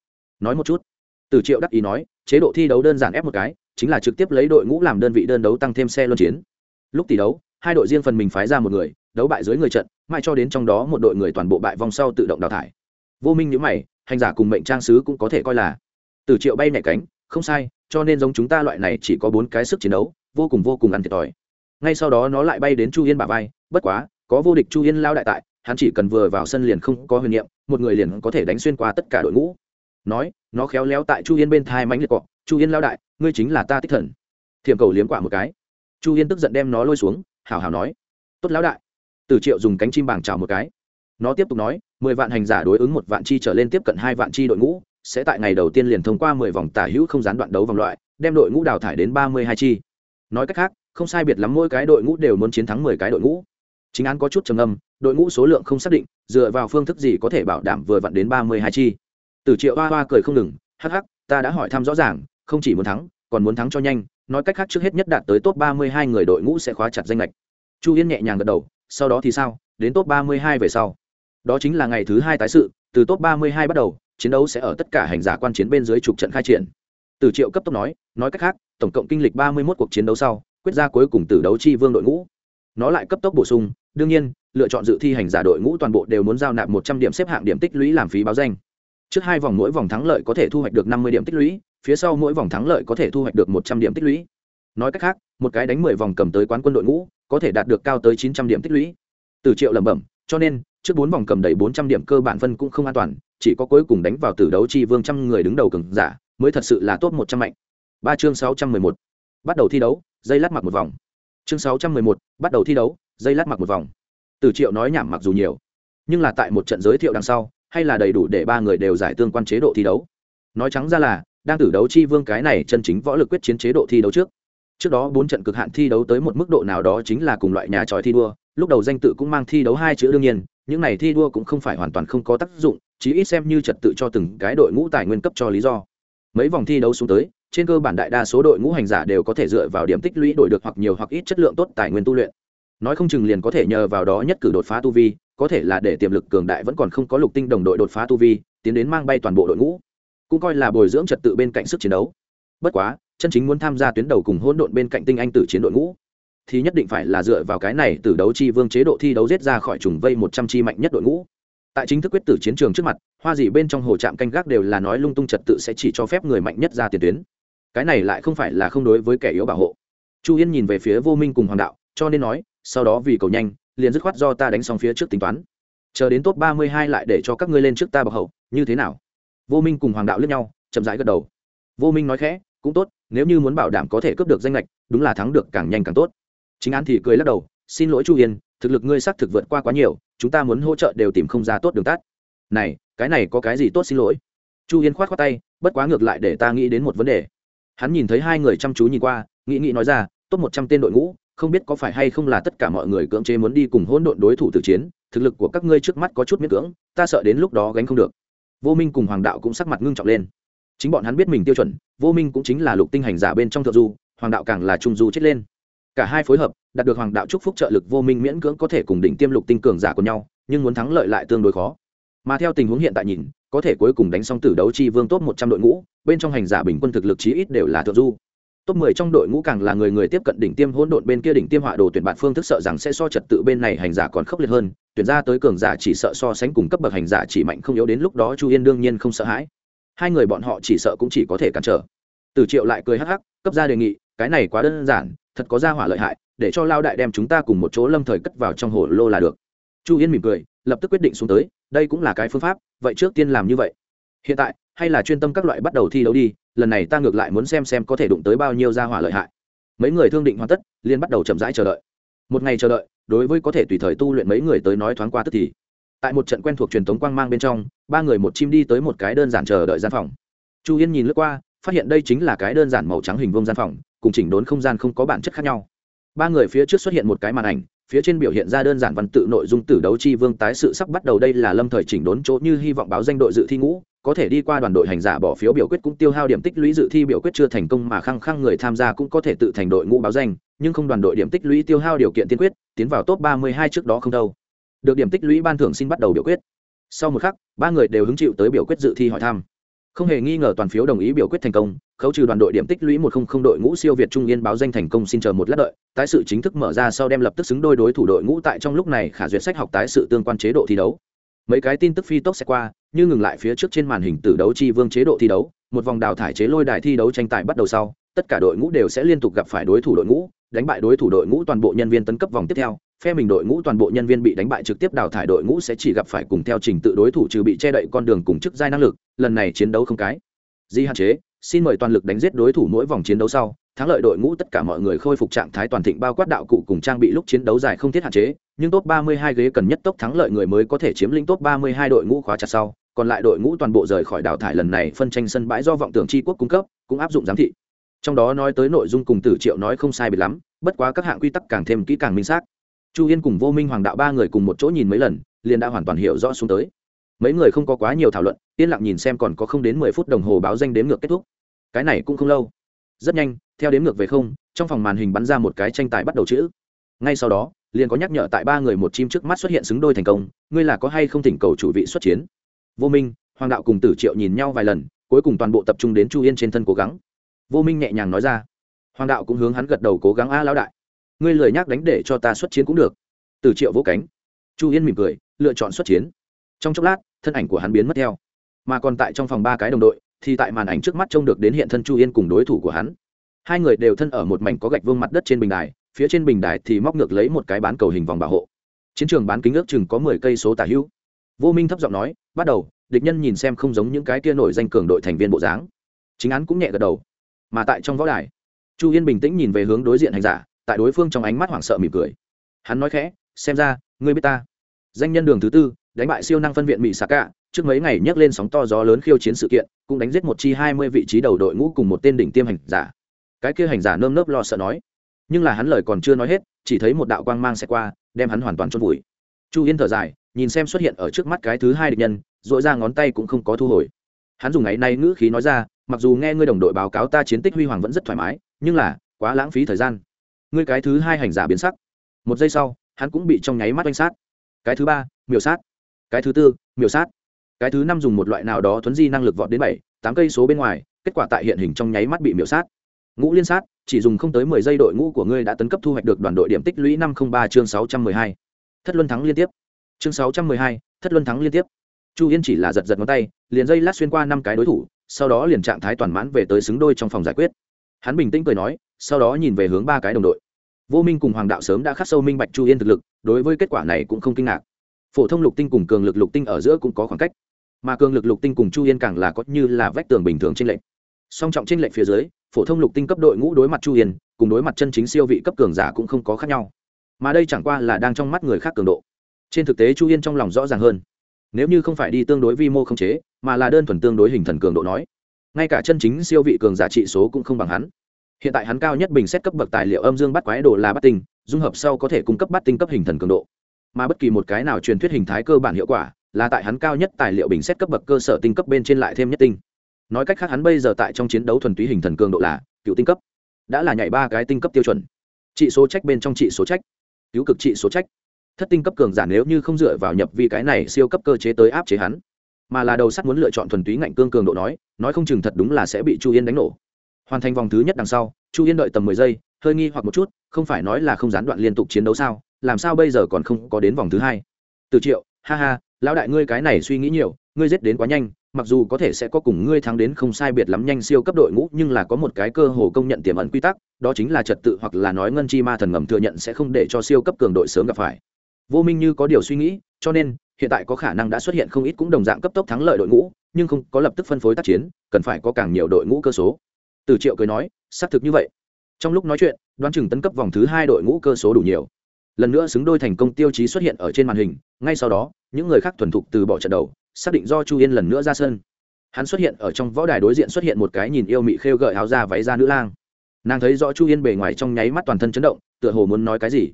nói một chút. Tử triệu đắc ý nói, chế độ thi đấu đơn giản ép một cái, chính là trực tiếp lấy đội ngũ làm đơn vị đơn đấu tăng thêm xe luân chiến. Lúc tỷ đấu, hai đội riêng phần mình phái ra một người đấu bại dưới người trận, mai cho đến trong đó một đội người toàn bộ bại vòng sau tự động đào thải. Vô minh nhữ mày, hành giả cùng mệnh trang sứ cũng có thể coi là từ triệu bay nhẹ cánh, không sai, cho nên giống chúng ta loại này chỉ có bốn cái sức chiến đấu, vô cùng vô cùng ăn thiệt thòi. Ngay sau đó nó lại bay đến chu yên bà vai, bất quá, có vô địch chu yên lao đại tại, hắn chỉ cần vừa vào sân liền không có huyền niệm, một người liền có thể đánh xuyên qua tất cả đội ngũ. Nói, nó khéo léo tại chu yên bên thai mánh liệt cọ, chu yên lao đại, ngươi chính là ta tích thần. Thiềm cầu liếm quả một cái. Chu yên tức giận đem nó lôi xuống hào hào nói, tốt lão đại từ triệu dùng cánh chim bảng chào một cái. Nó tiếp tục nói, mười vạn hành giả đối ứng một vạn chi trở lên tiếp cận hai vạn chi đội ngũ, sẽ tại ngày đầu tiên liền thông qua mười vòng tả hữu không gián đoạn đấu vòng loại, đem đội ngũ đào thải đến ba mươi hai chi. Nói cách khác, không sai biệt lắm mỗi cái đội ngũ đều muốn chiến thắng mười cái đội ngũ. Chính án có chút trầm âm đội ngũ số lượng không xác định, dựa vào phương thức gì có thể bảo đảm vừa vặn đến ba mươi hai chi. Từ triệu hoa hoa cười không ngừng, hắc hắc, ta đã hỏi thăm rõ ràng, không chỉ muốn thắng, còn muốn thắng cho nhanh, nói cách khác trước hết nhất đạt tới top ba mươi hai người đội ngũ sẽ khóa chặt danh lệch chu yên nhẹ nhàng gật đầu, sau đó thì sao? Đến top ba mươi hai về sau. Đó chính là ngày thứ hai tái sự, từ top ba mươi hai bắt đầu, chiến đấu sẽ ở tất cả hành giả quan chiến bên dưới trục trận khai triển. Từ triệu cấp tốc nói nói cách khác, tổng cộng kinh lịch ba mươi 31 cuộc chiến đấu sau, quyết ra cuối cùng từ đấu chi vương đội ngũ. Nó lại cấp tốc bổ sung, đương nhiên, lựa chọn dự thi hành giả đội ngũ toàn bộ đều muốn giao nạp một trăm điểm xếp hạng điểm tích lũy làm phí báo danh. Trước hai vòng mỗi vòng thắng lợi có thể thu hoạch được năm mươi điểm tích lũy, phía sau mỗi vòng thắng lợi có thể thu hoạch được một trăm điểm tích lũy. Nói cách khác, một cái đánh mười vòng cầm tới quán quân đội ngũ có thể đạt được cao tới chín trăm điểm tích lũy. Từ triệu lẩm bẩm, cho nên, trước bốn vòng cầm đầy bốn trăm điểm cơ bản phân cũng không an toàn, chỉ có cuối cùng đánh vào tử đấu chi vương trăm người đứng đầu cường giả, mới thật sự là top một trăm mạnh. Ba chương sáu trăm mười một, bắt đầu thi đấu, dây lát mặc một vòng. Chương sáu trăm mười một, bắt đầu thi đấu, dây lát mặc một vòng. Từ triệu nói nhảm mặc dù nhiều, nhưng là tại một trận giới thiệu đằng sau, hay là đầy đủ để ba người đều giải tương quan chế độ thi đấu. Nói trắng ra là, đang tử đấu chi vương cái này chân chính võ lực quyết chiến chế độ thi đấu trước trước đó bốn trận cực hạn thi đấu tới một mức độ nào đó chính là cùng loại nhà tròi thi đua, lúc đầu danh tự cũng mang thi đấu hai chữ đương nhiên, những này thi đua cũng không phải hoàn toàn không có tác dụng, chí ít xem như trật tự cho từng cái đội ngũ tài nguyên cấp cho lý do. Mấy vòng thi đấu xuống tới, trên cơ bản đại đa số đội ngũ hành giả đều có thể dựa vào điểm tích lũy đổi được hoặc nhiều hoặc ít chất lượng tốt tài nguyên tu luyện. Nói không chừng liền có thể nhờ vào đó nhất cử đột phá tu vi, có thể là để tiềm lực cường đại vẫn còn không có lục tinh đồng đội đột phá tu vi, tiến đến mang bay toàn bộ đội ngũ. Cũng coi là bồi dưỡng trật tự bên cạnh sức chiến đấu. Bất quá chân chính muốn tham gia tuyến đầu cùng hỗn độn bên cạnh tinh anh tử chiến đội ngũ, thì nhất định phải là dựa vào cái này từ đấu chi vương chế độ thi đấu giết ra khỏi trùng vây một trăm chi mạnh nhất đội ngũ. Tại chính thức quyết tử chiến trường trước mặt, hoa dị bên trong hồ trạm canh gác đều là nói lung tung trật tự sẽ chỉ cho phép người mạnh nhất ra tiền tuyến. Cái này lại không phải là không đối với kẻ yếu bảo hộ. Chu yên nhìn về phía vô minh cùng hoàng đạo, cho nên nói, sau đó vì cầu nhanh, liền dứt khoát do ta đánh xong phía trước tính toán. Chờ đến top ba mươi hai lại để cho các ngươi lên trước ta bọc hậu, như thế nào? Vô minh cùng hoàng đạo lướt nhau, chậm rãi gật đầu. Vô minh nói khẽ cũng tốt, nếu như muốn bảo đảm có thể cướp được danh lệch, đúng là thắng được càng nhanh càng tốt. Chính an thì cười lắc đầu, xin lỗi chu yên, thực lực ngươi xác thực vượt qua quá nhiều, chúng ta muốn hỗ trợ đều tìm không ra tốt đường tắt. Này, cái này có cái gì tốt xin lỗi? Chu yên khoát khoát tay, bất quá ngược lại để ta nghĩ đến một vấn đề. Hắn nhìn thấy hai người chăm chú nhìn qua, nghĩ nghĩ nói ra, tốt một trăm tên đội ngũ, không biết có phải hay không là tất cả mọi người cưỡng chế muốn đi cùng hỗn độn đối thủ tử chiến, thực lực của các ngươi trước mắt có chút miễn cưỡng, ta sợ đến lúc đó gánh không được. Vô minh cùng hoàng đạo cũng sắc mặt ngưng trọng lên chính bọn hắn biết mình tiêu chuẩn, vô minh cũng chính là lục tinh hành giả bên trong thượng du, hoàng đạo càng là trung du chết lên. Cả hai phối hợp, đạt được hoàng đạo chúc phúc trợ lực vô minh miễn cưỡng có thể cùng đỉnh tiêm lục tinh cường giả của nhau, nhưng muốn thắng lợi lại tương đối khó. Mà theo tình huống hiện tại nhìn, có thể cuối cùng đánh xong tử đấu chi vương top một trăm đội ngũ, bên trong hành giả bình quân thực lực chí ít đều là thượng du. Top mười trong đội ngũ càng là người người tiếp cận đỉnh tiêm hỗn độn bên kia đỉnh tiêm họa đồ tuyển bạn phương thức sợ rằng sẽ so trật tự bên này hành giả còn khốc liệt hơn, tuyển ra tới cường giả chỉ sợ so sánh cùng cấp bậc hành giả chỉ mạnh không yếu đến lúc đó chu yên đương nhiên không sợ hãi hai người bọn họ chỉ sợ cũng chỉ có thể cản trở. Từ triệu lại cười hắc hắc, cấp ra đề nghị, cái này quá đơn giản, thật có ra hỏa lợi hại, để cho lao đại đem chúng ta cùng một chỗ lâm thời cất vào trong hồ lô là được. Chu yên mỉm cười, lập tức quyết định xuống tới, đây cũng là cái phương pháp, vậy trước tiên làm như vậy. Hiện tại, hay là chuyên tâm các loại bắt đầu thi đấu đi, lần này ta ngược lại muốn xem xem có thể đụng tới bao nhiêu ra hỏa lợi hại. Mấy người thương định hoàn tất liên bắt đầu chậm rãi chờ đợi. Một ngày chờ đợi, đối với có thể tùy thời tu luyện mấy người tới nói thoáng qua tức thì tại một trận quen thuộc truyền thống quang mang bên trong, ba người một chim đi tới một cái đơn giản chờ đợi gian phòng. Chu yên nhìn lướt qua, phát hiện đây chính là cái đơn giản màu trắng hình vông gian phòng, cùng chỉnh đốn không gian không có bản chất khác nhau. Ba người phía trước xuất hiện một cái màn ảnh, phía trên biểu hiện ra đơn giản văn tự nội dung tử đấu chi vương tái sự sắp bắt đầu đây là lâm thời chỉnh đốn chỗ như hy vọng báo danh đội dự thi ngũ, có thể đi qua đoàn đội hành giả bỏ phiếu biểu quyết cũng tiêu hao điểm tích lũy dự thi biểu quyết chưa thành công mà khăng khăng người tham gia cũng có thể tự thành đội ngũ báo danh, nhưng không đoàn đội điểm tích lũy tiêu hao điều kiện tiên quyết, tiến vào top ba mươi hai trước đó không đâu được điểm tích lũy ban thưởng xin bắt đầu biểu quyết. Sau một khắc, ba người đều hứng chịu tới biểu quyết dự thi hỏi thăm. Không hề nghi ngờ toàn phiếu đồng ý biểu quyết thành công, khấu trừ đoàn đội điểm tích lũy một không không đội ngũ siêu việt trung yên báo danh thành công xin chờ một lát đợi, tái sự chính thức mở ra sau đem lập tức xứng đôi đối thủ đội ngũ tại trong lúc này khả duyệt sách học tái sự tương quan chế độ thi đấu. Mấy cái tin tức phi tốc sẽ qua, như ngừng lại phía trước trên màn hình tử đấu chi vương chế độ thi đấu, một vòng đào thải chế lôi đài thi đấu tranh tài bắt đầu sau, tất cả đội ngũ đều sẽ liên tục gặp phải đối thủ đội ngũ, đánh bại đối thủ đội ngũ toàn bộ nhân viên tấn cấp vòng tiếp theo phe mình đội ngũ toàn bộ nhân viên bị đánh bại trực tiếp đào thải đội ngũ sẽ chỉ gặp phải cùng theo trình tự đối thủ trừ bị che đậy con đường cùng chức giai năng lực, lần này chiến đấu không cái. Di hạn chế, xin mời toàn lực đánh giết đối thủ mỗi vòng chiến đấu sau, thắng lợi đội ngũ tất cả mọi người khôi phục trạng thái toàn thịnh bao quát đạo cụ cùng trang bị lúc chiến đấu dài không thiết hạn chế, nhưng top 32 ghế cần nhất tốc thắng lợi người mới có thể chiếm lĩnh top 32 đội ngũ khóa chặt sau, còn lại đội ngũ toàn bộ rời khỏi đào thải lần này phân tranh sân bãi do vọng tưởng chi quốc cung cấp, cũng áp dụng giám thị. Trong đó nói tới nội dung cùng tử triệu nói không sai biệt lắm, bất quá các hạng quy tắc càng thêm kỹ càng minh xác chu yên cùng vô minh hoàng đạo ba người cùng một chỗ nhìn mấy lần, liền đã hoàn toàn hiểu rõ xuống tới. Mấy người không có quá nhiều thảo luận, yên lặng nhìn xem còn có không đến mười phút đồng hồ báo danh đếm ngược kết thúc. Cái này cũng không lâu. Rất nhanh, theo đếm ngược về không, trong phòng màn hình bắn ra một cái tranh tài bắt đầu chữ. Ngay sau đó, liền có nhắc nhở tại ba người một chim trước mắt xuất hiện xứng đôi thành công, ngươi là có hay không thỉnh cầu chủ vị xuất chiến? Vô minh, hoàng đạo cùng tử triệu nhìn nhau vài lần, cuối cùng toàn bộ tập trung đến chu yên trên thân cố gắng. Vô minh nhẹ nhàng nói ra. Hoàng đạo cũng hướng hắn gật đầu cố gắng, a lão đại ngươi lời nhắc đánh để cho ta xuất chiến cũng được. Từ triệu vỗ cánh. Chu yên mỉm cười, lựa chọn xuất chiến. Trong chốc lát, thân ảnh của hắn biến mất theo. Mà còn tại trong phòng ba cái đồng đội, thì tại màn ảnh trước mắt trông được đến hiện thân chu yên cùng đối thủ của hắn. Hai người đều thân ở một mảnh có gạch vương mặt đất trên bình đài, phía trên bình đài thì móc ngược lấy một cái bán cầu hình vòng bảo hộ. Chiến trường bán kính ước chừng có mười cây số tả hữu. Vô minh thấp giọng nói, bắt đầu, địch nhân nhìn xem không giống những cái kia nổi danh cường đội thành viên bộ dáng. Chính án cũng nhẹ gật đầu. Mà tại trong võ đài, chu yên bình tĩnh nhìn về hướng đối diện hành giả tại đối phương trong ánh mắt hoảng sợ mỉm cười. Hắn nói khẽ, xem ra, ngươi biết ta. Danh nhân đường thứ tư, đánh bại siêu năng phân viện mỹ xà cả trước mấy ngày nhấc lên sóng to gió lớn khiêu chiến sự kiện, cũng đánh giết một chi hai mươi vị trí đầu đội ngũ cùng một tên đỉnh tiêm hành giả. Cái kia hành giả nơm nớp lo sợ nói. Nhưng là hắn lời còn chưa nói hết, chỉ thấy một đạo quang mang xe qua, đem hắn hoàn toàn chôn vùi. Chu yên thở dài, nhìn xem xuất hiện ở trước mắt cái thứ hai địch nhân dội ra ngón tay cũng không có thu hồi. Hắn dùng ngày nay ngữ khí nói ra, mặc dù nghe ngươi đồng đội báo cáo ta chiến tích huy hoàng vẫn rất thoải mái, nhưng là quá lãng phí thời gian ngươi cái thứ hai hành giả biến sắc. Một giây sau, hắn cũng bị trong nháy mắt oanh sát. Cái thứ ba, miểu sát. Cái thứ tư, miểu sát. Cái thứ năm dùng một loại nào đó thuấn di năng lực vọt đến bảy, tám cây số bên ngoài, kết quả tại hiện hình trong nháy mắt bị miểu sát. Ngũ liên sát, chỉ dùng không tới mười giây đội ngũ của ngươi đã tấn cấp thu hoạch được đoàn đội điểm tích lũy năm không ba chương sáu trăm mười hai. Thất luân thắng liên tiếp. Chương sáu trăm mười hai, thất luân thắng liên tiếp. Chu yên chỉ là giật giật ngón tay, liền dây lát xuyên qua năm cái đối thủ, sau đó liền trạng thái toàn mãn về tới xứng đôi trong phòng giải quyết. Hắn bình tĩnh cười nói sau đó nhìn về hướng ba cái đồng đội. Vô minh cùng hoàng đạo sớm đã khắc sâu minh bạch chu yên thực lực, đối với kết quả này cũng không kinh ngạc. Phổ thông lục tinh cùng cường lực lục tinh ở giữa cũng có khoảng cách, mà cường lực lục tinh cùng chu yên càng là có như là vách tường bình thường trên lệnh song trọng trên lệnh phía dưới, phổ thông lục tinh cấp đội ngũ đối mặt chu yên, cùng đối mặt chân chính siêu vị cấp cường giả cũng không có khác nhau. Mà đây chẳng qua là đang trong mắt người khác cường độ. Trên thực tế chu yên trong lòng rõ ràng hơn. Nếu như không phải đi tương đối vi mô không chế, mà là đơn thuần tương đối hình thần cường độ nói, ngay cả chân chính siêu vị cường giả trị số cũng không bằng hắn hiện tại hắn cao nhất bình xét cấp bậc tài liệu âm dương bắt quái đồ là bắt tinh, dung hợp sau có thể cung cấp bắt tinh cấp hình thần cường độ. Mà bất kỳ một cái nào truyền thuyết hình thái cơ bản hiệu quả là tại hắn cao nhất tài liệu bình xét cấp bậc cơ sở tinh cấp bên trên lại thêm nhất tinh. Nói cách khác hắn bây giờ tại trong chiến đấu thuần túy hình thần cường độ là cựu tinh cấp. Đã là nhảy ba cái tinh cấp tiêu chuẩn. Trị số trách bên trong trị số trách. Cứu cực trị số trách. Thất tinh cấp cường giả nếu như không dựa vào nhập vi cái này siêu cấp cơ chế tới áp chế hắn, mà là đầu sắt muốn lựa chọn thuần túy ngạnh cương cường độ nói nói không chừng thật đúng là sẽ bị chu yên đánh nổ hoàn thành vòng thứ nhất đằng sau, chu yên đợi tầm mười giây, hơi nghi hoặc một chút, không phải nói là không gián đoạn liên tục chiến đấu sao, làm sao bây giờ còn không có đến vòng thứ hai? Từ triệu, ha ha, lão đại ngươi cái này suy nghĩ nhiều, ngươi giết đến quá nhanh, mặc dù có thể sẽ có cùng ngươi thắng đến không sai biệt lắm nhanh siêu cấp đội ngũ, nhưng là có một cái cơ hồ công nhận tiềm ẩn quy tắc, đó chính là trật tự hoặc là nói ngân chi ma thần ngầm thừa nhận sẽ không để cho siêu cấp cường đội sớm gặp phải. Vô minh như có điều suy nghĩ, cho nên, hiện tại có khả năng đã xuất hiện không ít cũng đồng dạng cấp tốc thắng lợi đội ngũ, nhưng không có lập tức phân phối tác chiến, cần phải có càng nhiều đội ngũ cơ số từ triệu cười nói, xác thực như vậy. Trong lúc nói chuyện, đoán chừng tấn cấp vòng thứ hai đội ngũ cơ số đủ nhiều. Lần nữa xứng đôi thành công tiêu chí xuất hiện ở trên màn hình, ngay sau đó, những người khác thuần thục từ bỏ trận đầu, xác định do chu yên lần nữa ra sân. Hắn xuất hiện ở trong võ đài đối diện xuất hiện một cái nhìn yêu mị khêu gợi áo ra váy ra nữ lang. Nàng thấy rõ chu yên bề ngoài trong nháy mắt toàn thân chấn động, tựa hồ muốn nói cái gì.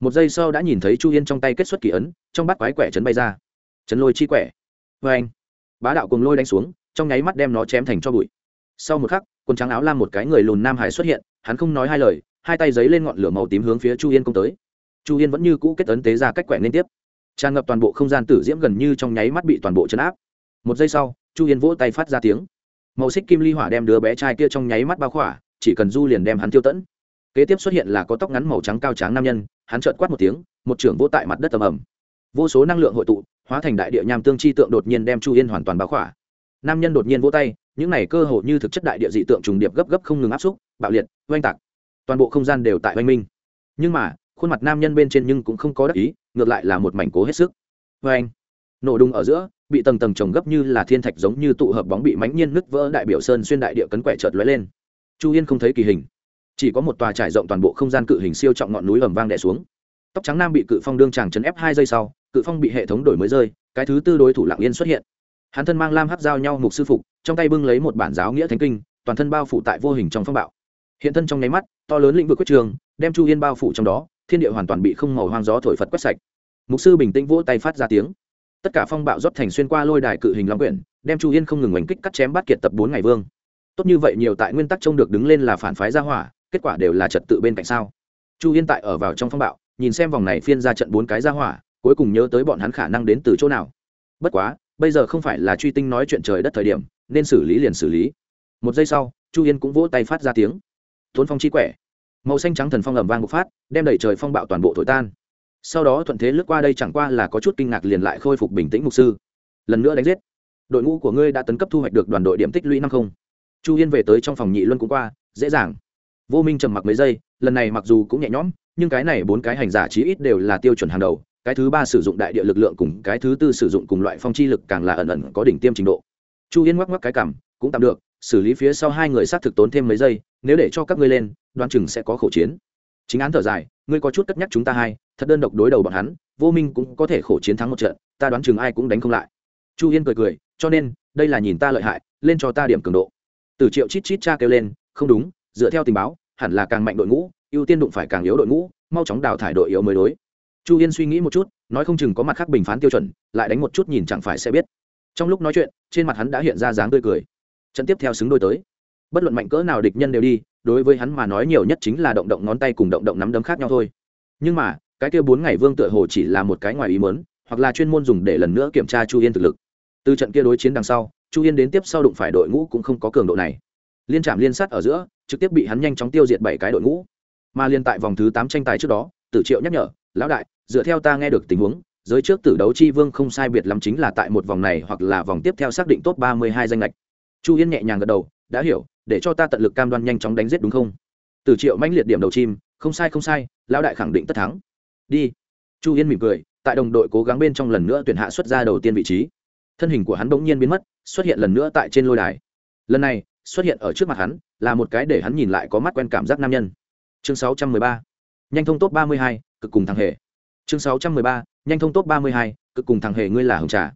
Một giây sau đã nhìn thấy chu yên trong tay kết xuất kỳ ấn, trong bát quái quẻ chấn bay ra. Chấn lôi chi quẻ. Vê anh bá đạo cùng lôi đánh xuống, trong nháy mắt đem nó chém thành cho bụi sau một khắc quần trắng áo lam một cái người lùn nam hải xuất hiện hắn không nói hai lời hai tay giấy lên ngọn lửa màu tím hướng phía chu yên công tới. Chu yên vẫn như cũ kết ấn tế ra cách quẻ liên tiếp. Tràn ngập toàn bộ không gian tử diễm gần như trong nháy mắt bị toàn bộ chấn áp. Một giây sau chu yên vỗ tay phát ra tiếng. Màu xích kim ly hỏa đem đứa bé trai kia trong nháy mắt bao khỏa chỉ cần du liền đem hắn tiêu tẫn. Kế tiếp xuất hiện là có tóc ngắn màu trắng cao tráng nam nhân hắn trợn quát một tiếng một trưởng vỗ tại mặt đất tầm ầm, vô số năng lượng hội tụ hóa thành đại địa nham tương chi tượng đột nhiên đem chu yên hoàn toàn bao khỏa. Nam nhân đột nhiên vỗ tay những này cơ hội như thực chất đại địa dị tượng trùng điệp gấp gấp không ngừng áp xúc, bạo liệt, oanh tạc. Toàn bộ không gian đều tại oanh minh. Nhưng mà, khuôn mặt nam nhân bên trên nhưng cũng không có đắc ý, ngược lại là một mảnh cố hết sức. Oanh. Nổ đùng ở giữa, bị tầng tầng trồng gấp như là thiên thạch giống như tụ hợp bóng bị mãnh nhiên nứt vỡ đại biểu sơn xuyên đại địa cấn quẻ chợt lóe lên. Chu yên không thấy kỳ hình. Chỉ có một tòa trải rộng toàn bộ không gian cự hình siêu trọng ngọn núi ầm vang đẻ xuống. Tóc trắng nam bị cự phong đương tràng chấn ép hai giây sau, cự phong bị hệ thống đổi mới rơi, cái thứ tư đối thủ lặng yên xuất hiện. Hắn thân mang lam hắc giao nhau mục sư phục trong tay bưng lấy một bản giáo nghĩa thánh kinh, toàn thân bao phủ tại vô hình trong phong bạo. Hiện thân trong nháy mắt, to lớn lĩnh vực quyết trường, đem chu yên bao phủ trong đó, thiên địa hoàn toàn bị không màu hoang gió thổi phật quét sạch. Mục sư bình tĩnh vỗ tay phát ra tiếng. Tất cả phong bạo rót thành xuyên qua lôi đài cự hình long quyển, đem chu yên không ngừng oanh kích cắt chém bắt kiệt tập bốn ngày vương. Tốt như vậy nhiều tại nguyên tắc trông được đứng lên là phản phái ra hỏa, kết quả đều là trật tự bên cạnh sao. Chu yên tại ở vào trong phong bạo, nhìn xem vòng này phiên ra trận bốn cái ra hỏa, cuối cùng nhớ tới bọn hắn khả năng đến từ chỗ nào. Bất quá, bây giờ không phải là truy tinh nói chuyện trời đất thời điểm nên xử lý liền xử lý. Một giây sau, chu yên cũng vỗ tay phát ra tiếng. Thốn phong chi quẻ. Màu xanh trắng thần phong ẩm vang bộc phát, đem đẩy trời phong bạo toàn bộ thổi tan. Sau đó thuận thế lướt qua đây chẳng qua là có chút kinh ngạc liền lại khôi phục bình tĩnh mục sư. Lần nữa đánh giết. Đội ngũ của ngươi đã tấn cấp thu hoạch được đoàn đội điểm tích lũy năm không. Chu yên về tới trong phòng nhị luân cũng qua, dễ dàng. Vô minh trầm mặc mấy giây, lần này mặc dù cũng nhẹ nhõm, nhưng cái này bốn cái hành giả chí ít đều là tiêu chuẩn hàng đầu. Cái thứ ba sử dụng đại địa lực lượng cùng cái thứ tư sử dụng cùng loại phong chi lực càng là ẩn ẩn có đỉnh tiêm trình độ chu yên ngoắc ngoắc cái cảm cũng tạm được, xử lý phía sau hai người xác thực tốn thêm mấy giây, nếu để cho các ngươi lên, đoán chừng sẽ có khẩu chiến. Chính án thở dài, ngươi có chút cất nhắc chúng ta hai, thật đơn độc đối đầu bọn hắn, vô minh cũng có thể khổ chiến thắng một trận, ta đoán chừng ai cũng đánh không lại. Chu yên cười cười, cho nên, đây là nhìn ta lợi hại, lên cho ta điểm cường độ. Từ triệu chít chít cha kêu lên, không đúng, dựa theo tình báo, hẳn là càng mạnh đội ngũ, ưu tiên đụng phải càng yếu đội ngũ, mau chóng đào thải đội yếu mới đối. Chu yên suy nghĩ một chút, nói không chừng có mặt khác bình phán tiêu chuẩn, lại đánh một chút nhìn chẳng phải sẽ biết trong lúc nói chuyện, trên mặt hắn đã hiện ra dáng tươi cười. Trận tiếp theo xứng đôi tới. Bất luận mạnh cỡ nào địch nhân đều đi, đối với hắn mà nói nhiều nhất chính là động động ngón tay cùng động động nắm đấm khác nhau thôi. Nhưng mà, cái kia bốn ngày vương tựa hồ chỉ là một cái ngoài ý mớn hoặc là chuyên môn dùng để lần nữa kiểm tra chu yên thực lực. Từ trận kia đối chiến đằng sau, chu yên đến tiếp sau đụng phải đội ngũ cũng không có cường độ này. Liên trạm liên sát ở giữa, trực tiếp bị hắn nhanh chóng tiêu diệt bảy cái đội ngũ. Mà liên tại vòng thứ tám tranh tài trước đó, tử triệu nhắc nhở, lão đại, dựa theo ta nghe được tình huống giới trước tử đấu chi vương không sai biệt lắm chính là tại một vòng này hoặc là vòng tiếp theo xác định top ba mươi hai danh lệch chu yên nhẹ nhàng gật đầu đã hiểu để cho ta tận lực cam đoan nhanh chóng đánh giết đúng không? Tử triệu manh liệt điểm đầu chim không sai không sai lão đại khẳng định tất thắng. Đi. Chu yên mỉm cười tại đồng đội cố gắng bên trong lần nữa tuyển hạ xuất ra đầu tiên vị trí. Thân hình của hắn bỗng nhiên biến mất xuất hiện lần nữa tại trên lôi đài. Lần này xuất hiện ở trước mặt hắn là một cái để hắn nhìn lại có mắt quen cảm giác nam nhân. Chương 613. nhanh thông top 32, cực cùng thằng hề chương 613 nhanh thông top 32, cực cùng thằng hề ngươi là hồng trà.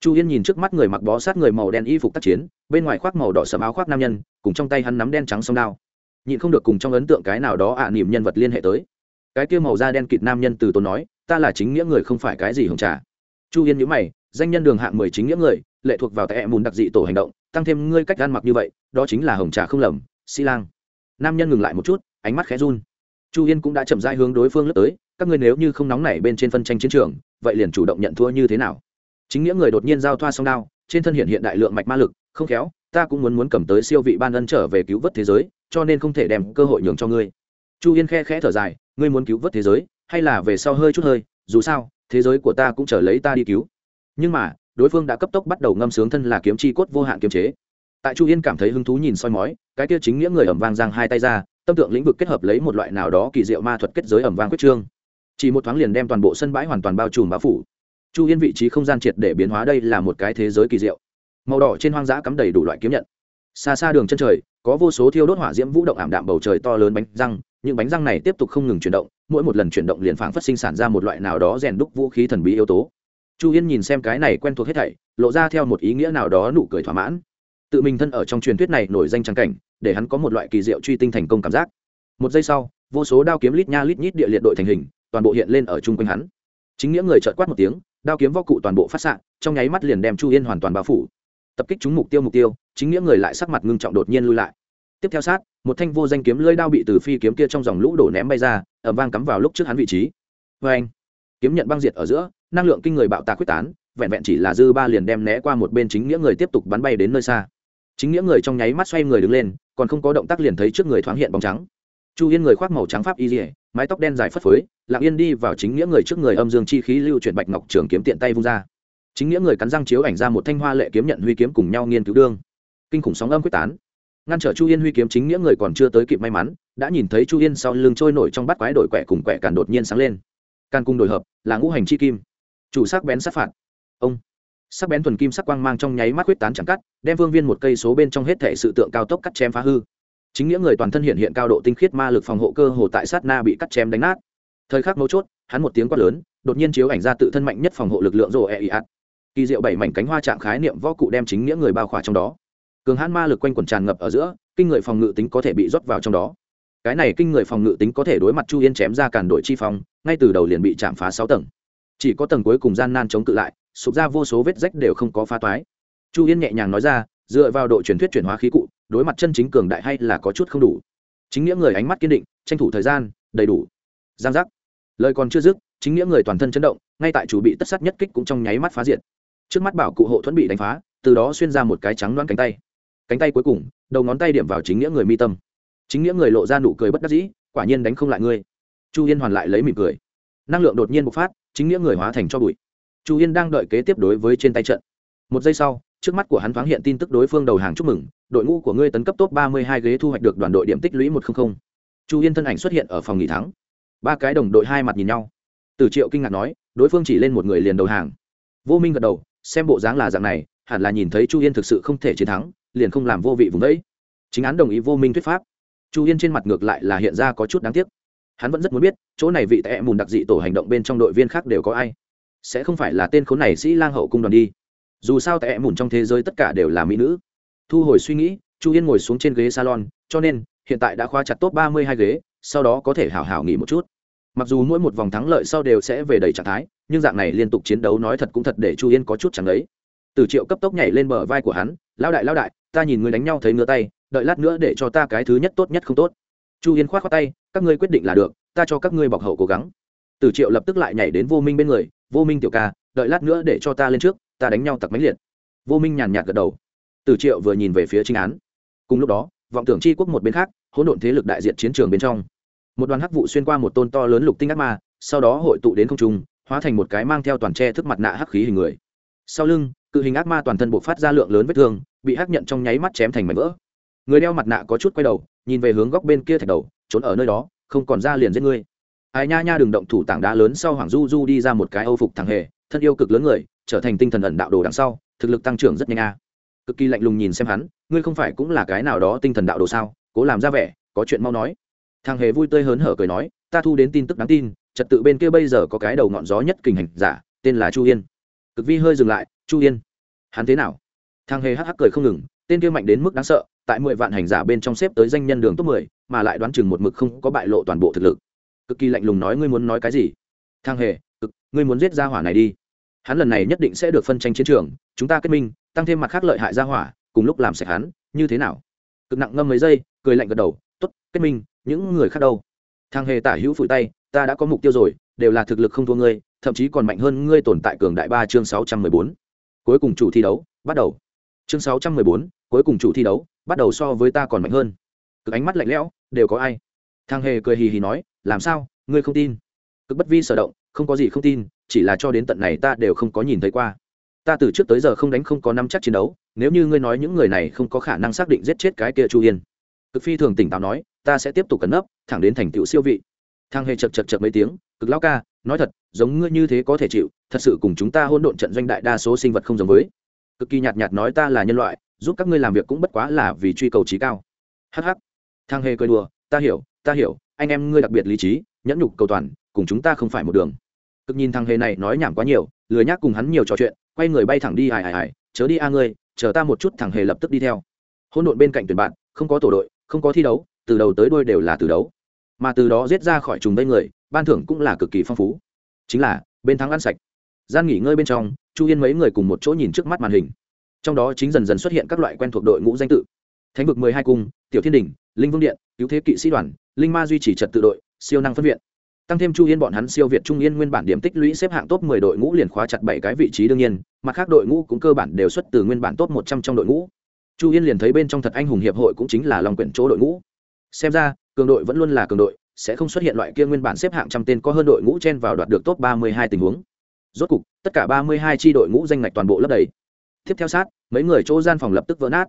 Chu yên nhìn trước mắt người mặc bó sát người màu đen y phục tác chiến bên ngoài khoác màu đỏ sầm áo khoác nam nhân cùng trong tay hắn nắm đen trắng sông đao. Nhịn không được cùng trong ấn tượng cái nào đó ạ à, niềm nhân vật liên hệ tới. Cái kia màu da đen kịt nam nhân từ tốn nói ta là chính nghĩa người không phải cái gì hồng trà. Chu yên nhữ mày danh nhân đường hạng mười chính nghĩa người lệ thuộc vào tại em mùn đặc dị tổ hành động tăng thêm ngươi cách ăn mặc như vậy đó chính là hồng trà không lầm sĩ lang nam nhân ngừng lại một chút ánh mắt khẽ run. Chu yên cũng đã chậm rãi hướng đối phương lướt tới các ngươi nếu như không nóng nảy bên trên phân tranh chiến trường, vậy liền chủ động nhận thua như thế nào? Chính nghĩa người đột nhiên giao thoa song đao, trên thân hiện hiện đại lượng mạch ma lực, không khéo, ta cũng muốn muốn cầm tới siêu vị ban ân trở về cứu vớt thế giới, cho nên không thể đem cơ hội nhường cho ngươi. Chu yên khe khẽ thở dài, ngươi muốn cứu vớt thế giới, hay là về sau hơi chút hơi, dù sao, thế giới của ta cũng chờ lấy ta đi cứu. Nhưng mà, đối phương đã cấp tốc bắt đầu ngâm sướng thân là kiếm chi cốt vô hạn kiếm chế. Tại chu yên cảm thấy hứng thú nhìn soi mói, cái kia chính nghĩa người ẩm vang giang hai tay ra, tâm tượng lĩnh vực kết hợp lấy một loại nào đó kỳ diệu ma thuật kết giới ẩm vang quyết trương chỉ một thoáng liền đem toàn bộ sân bãi hoàn toàn bao trùm bao phủ. Chu yên vị trí không gian triệt để biến hóa đây là một cái thế giới kỳ diệu. Màu đỏ trên hoang dã cắm đầy đủ loại kiếm nhận. Xa xa đường chân trời, có vô số thiêu đốt hỏa diễm vũ động ảm đạm bầu trời to lớn bánh răng, những bánh răng này tiếp tục không ngừng chuyển động, mỗi một lần chuyển động liền phảng phát sinh sản ra một loại nào đó rèn đúc vũ khí thần bí yếu tố. Chu yên nhìn xem cái này quen thuộc hết thảy, lộ ra theo một ý nghĩa nào đó nụ cười thỏa mãn. Tự mình thân ở trong truyền thuyết này nổi danh trắng cảnh, để hắn có một loại kỳ diệu truy tinh thành công cảm giác. Một giây sau, vô số đao kiếm lít nha lít nhít địa liệt đội thành hình toàn bộ hiện lên ở chung quanh hắn. Chính nghĩa người trợt quát một tiếng, đao kiếm vo cụ toàn bộ phát xạ, trong nháy mắt liền đem chu yên hoàn toàn bao phủ. Tập kích chúng mục tiêu mục tiêu, chính nghĩa người lại sắc mặt ngưng trọng đột nhiên lui lại. Tiếp theo sát, một thanh vô danh kiếm lưỡi đao bị từ phi kiếm kia trong dòng lũ đổ ném bay ra ẩm vang cắm vào lúc trước hắn vị trí. Vê anh, kiếm nhận băng diệt ở giữa, năng lượng kinh người bạo tạc quyết tán, vẹn vẹn chỉ là dư ba liền đem né qua một bên chính nghĩa người tiếp tục bắn bay đến nơi xa. Chính nghĩa người trong nháy mắt xoay người đứng lên, còn không có động tác liền thấy trước người thoáng hiện bóng trắng chu yên người khoác màu trắng pháp y dỉa mái tóc đen dài phất phới, lặng yên đi vào chính nghĩa người trước người âm dương chi khí lưu chuyển bạch ngọc trường kiếm tiện tay vung ra. Chính nghĩa người cắn răng chiếu ảnh ra một thanh hoa lệ kiếm nhận huy kiếm cùng nhau nghiên cứu đương. Kinh khủng sóng âm quyết tán. Ngăn trở chu yên huy kiếm chính nghĩa người còn chưa tới kịp may mắn, đã nhìn thấy chu yên sau lưng trôi nổi trong bát quái đổi quẻ cùng quẻ càn đột nhiên sáng lên. Càn cung đổi hợp, là ngũ hành chi kim. Chủ sắc bén sát phạt. Ông. Sắc bén thuần kim sắc quang mang trong nháy mắt quyết tán chẳng cắt, đem vương viên một cây số bên trong hết thể sự tượng cao tốc cắt chém phá hư chính nghĩa người toàn thân hiện hiện cao độ tinh khiết ma lực phòng hộ cơ hồ tại sát na bị cắt chém đánh nát. Thời khắc mấu chốt, hắn một tiếng quát lớn, đột nhiên chiếu ảnh ra tự thân mạnh nhất phòng hộ lực lượng rồ e ị ạt kỳ diệu bảy mảnh cánh hoa trạng khái niệm võ cụ đem chính nghĩa người bao khỏa trong đó. Cường hãn ma lực quanh quần tràn ngập ở giữa, kinh người phòng ngự tính có thể bị rót vào trong đó. Cái này kinh người phòng ngự tính có thể đối mặt chu yên chém ra càn đội chi phòng ngay từ đầu liền bị chạm phá sáu tầng. Chỉ có tầng cuối cùng gian nan chống cự lại, sụp ra vô số vết rách đều không có phá toái. Chu yên nhẹ nhàng nói ra, dựa vào độ truyền thuyết chuyển hóa khí cụ đối mặt chân chính cường đại hay là có chút không đủ. Chính nghĩa người ánh mắt kiên định, tranh thủ thời gian, đầy đủ. Giang giác. Lời còn chưa dứt, chính nghĩa người toàn thân chấn động, ngay tại chủ bị tất sát nhất kích cũng trong nháy mắt phá diện trước mắt bảo cụ hộ thuẫn bị đánh phá, từ đó xuyên ra một cái trắng loãng cánh tay. Cánh tay cuối cùng, đầu ngón tay điểm vào chính nghĩa người mi tâm. Chính nghĩa người lộ ra nụ cười bất đắc dĩ, quả nhiên đánh không lại ngươi. Chu yên hoàn lại lấy mỉm cười. Năng lượng đột nhiên bộc phát, chính nghĩa người hóa thành cho bụi. Chu yên đang đợi kế tiếp đối với trên tay trận. Một giây sau trước mắt của hắn thoáng hiện tin tức đối phương đầu hàng chúc mừng, đội ngũ của ngươi tấn cấp top ba mươi hai ghế thu hoạch được đoàn đội điểm tích lũy một trăm linh chu yên thân ảnh xuất hiện ở phòng nghỉ thắng. Ba cái đồng đội hai mặt nhìn nhau. Từ triệu kinh ngạc nói, đối phương chỉ lên một người liền đầu hàng. Vô minh gật đầu, xem bộ dáng là dạng này, hẳn là nhìn thấy chu yên thực sự không thể chiến thắng, liền không làm vô vị vùng đấy. Chính án đồng ý vô minh thuyết pháp. Chu yên trên mặt ngược lại là hiện ra có chút đáng tiếc. Hắn vẫn rất muốn biết, chỗ này vị tệ mùn đặc dị tổ hành động bên trong đội viên khác đều có ai. Sẽ không phải là tên khốn này sĩ lang hậu cung đoàn đi dù sao tệ mùn trong thế giới tất cả đều là mỹ nữ. Thu hồi suy nghĩ, chu yên ngồi xuống trên ghế salon, cho nên, hiện tại đã khoa chặt top ba mươi hai ghế, sau đó có thể hào hào nghỉ một chút. Mặc dù mỗi một vòng thắng lợi sau đều sẽ về đầy trạng thái, nhưng dạng này liên tục chiến đấu nói thật cũng thật để chu yên có chút chẳng ấy. Từ triệu cấp tốc nhảy lên bờ vai của hắn lao đại lao đại, ta nhìn người đánh nhau thấy ngứa tay, đợi lát nữa để cho ta cái thứ nhất tốt nhất không tốt. Chu yên k h o á t khoác tay, các ngươi quyết định là được, ta cho các ngươi bọc hậu cố gắng. Từ triệu lập tức lại nhảy đến vô minh bên người, vô minh tiểu ca, đợi lát nữa để cho ta lên trước ta đánh nhau tặc máy liệt. Vô minh nhàn nhạt gật đầu. Từ triệu vừa nhìn về phía trinh án. Cùng lúc đó, vọng tưởng c h i quốc một bên khác, hỗn độn thế lực đại diện chiến trường bên trong. Một đoàn hắc vụ xuyên qua một tôn to lớn lục tinh ác ma, sau đó hội tụ đến không trung, hóa thành một cái mang theo toàn tre thức mặt nạ hắc khí hình người. Sau lưng, cự hình ác ma toàn thân buộc phát ra lượng lớn vết thương, bị hắc nhận trong nháy mắt chém thành mảnh vỡ. Người đeo mặt nạ có chút quay đầu, nhìn về hướng góc bên kia thạch đầu, trốn ở nơi đó, không còn ra liền giết ngươi. Ai nha nha đừng động thủ tảng đá lớn sau hoàng du du đi ra một cái âu phục thằng hề, thân yêu cực lớn người trở thành tinh thần ẩn đạo đồ đằng sau, thực lực tăng trưởng rất nhanh a. Cực kỳ lạnh lùng nhìn xem hắn, ngươi không phải cũng là cái nào đó tinh thần đạo đồ sao? Cố làm ra vẻ, có chuyện mau nói. Thằng hề vui tươi hớn hở cười nói, ta thu đến tin tức đáng tin, trật tự bên kia bây giờ có cái đầu ngọn gió nhất kình hành giả, tên là chu yên. Cực vi hơi dừng lại, chu yên, hắn thế nào? Thằng hề hắc hắc cười không ngừng, tên kia mạnh đến mức đáng sợ, tại mười vạn hành giả bên trong xếp tới danh nhân đường top mười, mà lại đoán chừng một mực không có bại lộ toàn bộ thực lực. Cực kỳ lạnh lùng nói, ngươi muốn nói cái gì? Thang hề, cực, ngươi muốn giết ra hỏa này đi hắn lần này nhất định sẽ được phân tranh chiến trường, chúng ta kết minh, tăng thêm mặt khác lợi hại ra hỏa, cùng lúc làm sạch hắn, như thế nào? Cực nặng ngâm mấy giây, cười lạnh gật đầu t ố t kết minh, những người khác đâu? Thang hề tả hữu phủi tay, ta đã có mục tiêu rồi, đều là thực lực không thua ngươi, thậm chí còn mạnh hơn ngươi tồn tại cường đại ba chương sáu trăm mười bốn. Cuối cùng chủ thi đấu, bắt đầu. Chương sáu trăm mười bốn, cuối cùng chủ thi đấu, bắt đầu so với ta còn mạnh hơn. Cực ánh mắt lạnh lẽo, đều có ai? Thang hề cười hì hì nói, làm sao? Ngươi không tin? Cực bất vi sở động, không có gì không tin chỉ là cho đến tận này ta đều không có nhìn thấy qua. Ta từ trước tới giờ không đánh không có năm chắc chiến đấu, nếu như ngươi nói những người này không có khả năng xác định giết chết cái kia chu yên cực phi thường tỉnh táo nói, ta sẽ tiếp tục cẩn nấp, thẳng đến thành tựu siêu vị. Thang hề chật chật chật mấy tiếng, cực lao ca, nói thật, giống ngươi như thế có thể chịu, thật sự cùng chúng ta hôn độn trận doanh đại đa số sinh vật không giống với. Cực kỳ nhạt nhạt nói, ta là nhân loại, giúp các ngươi làm việc cũng bất quá là vì truy cầu trí cao. Hh thang hề cười đùa, ta hiểu ta hiểu, anh em ngươi đặc biệt lý trí, nhẫn nhục cầu toàn, cùng chúng ta không phải một đường cực nhìn thằng hề này nói nhảm quá nhiều, lười nhác cùng hắn nhiều trò chuyện, quay người bay thẳng đi hài hài hài chớ đi a ngươi, chờ ta một chút, thằng hề lập tức đi theo. Hỗn độn bên cạnh tuyển bạn, không có tổ đội, không có thi đấu, từ đầu tới đôi đều là từ đấu. Mà từ đó giết ra khỏi trùng vây người, ban thưởng cũng là cực kỳ phong phú. Chính là, bên thắng ăn sạch. Gian nghỉ ngơi bên trong, chu yên mấy người cùng một chỗ nhìn trước mắt màn hình. Trong đó chính dần dần xuất hiện các loại quen thuộc đội ngũ danh tự. Thánh vực mười hai cung, tiểu thiên đình, linh vương điện, cứu thế kỵ sĩ đoàn, linh ma duy trì trật tự đội, siêu năng phân viện tăng thêm chu yên bọn hắn siêu việt trung yên nguyên bản điểm tích lũy xếp hạng top mười đội ngũ liền khóa chặt bảy cái vị trí đương nhiên, mặt khác đội ngũ cũng cơ bản đều xuất từ nguyên bản top một trăm trong đội ngũ. Chu yên liền thấy bên trong thật anh hùng hiệp hội cũng chính là lòng quyển chỗ đội ngũ. Xem ra, cường đội vẫn luôn là cường đội, sẽ không xuất hiện loại kia nguyên bản xếp hạng trăm tên có hơn đội ngũ chen vào đoạt được top ba mươi hai tình huống. Rốt cục, tất cả ba mươi hai tri đội ngũ danh ngạch toàn bộ lấp đầy. Tiếp theo sát, mấy người chỗ gian phòng lập tức vỡ nát.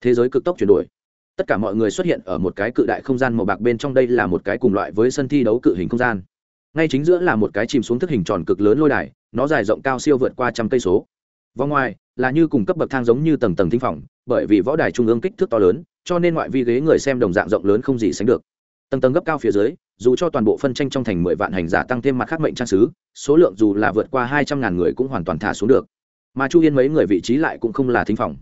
Thế giới cực tốc chuyển đổi tất cả mọi người xuất hiện ở một cái cự đại không gian màu bạc bên trong đây là một cái cùng loại với sân thi đấu cự hình không gian. Ngay chính giữa là một cái chìm xuống thức hình tròn cực lớn lôi đài, nó dài rộng cao siêu vượt qua trăm cây số. Vòng ngoài là như cùng cấp bậc thang giống như tầng tầng thinh phòng, bởi vì võ đài trung ương kích thước to lớn, cho nên ngoại vi ghế người xem đồng dạng rộng lớn không gì sánh được. Tầng tầng gấp cao phía dưới, dù cho toàn bộ phân tranh trong thành mười vạn hành giả tăng thêm mặt khác mệnh trang sứ, số lượng dù là vượt qua hai trăm ngàn người cũng hoàn toàn thả xuống được. Mà chu yên mấy người vị trí lại cũng không là thính phòng,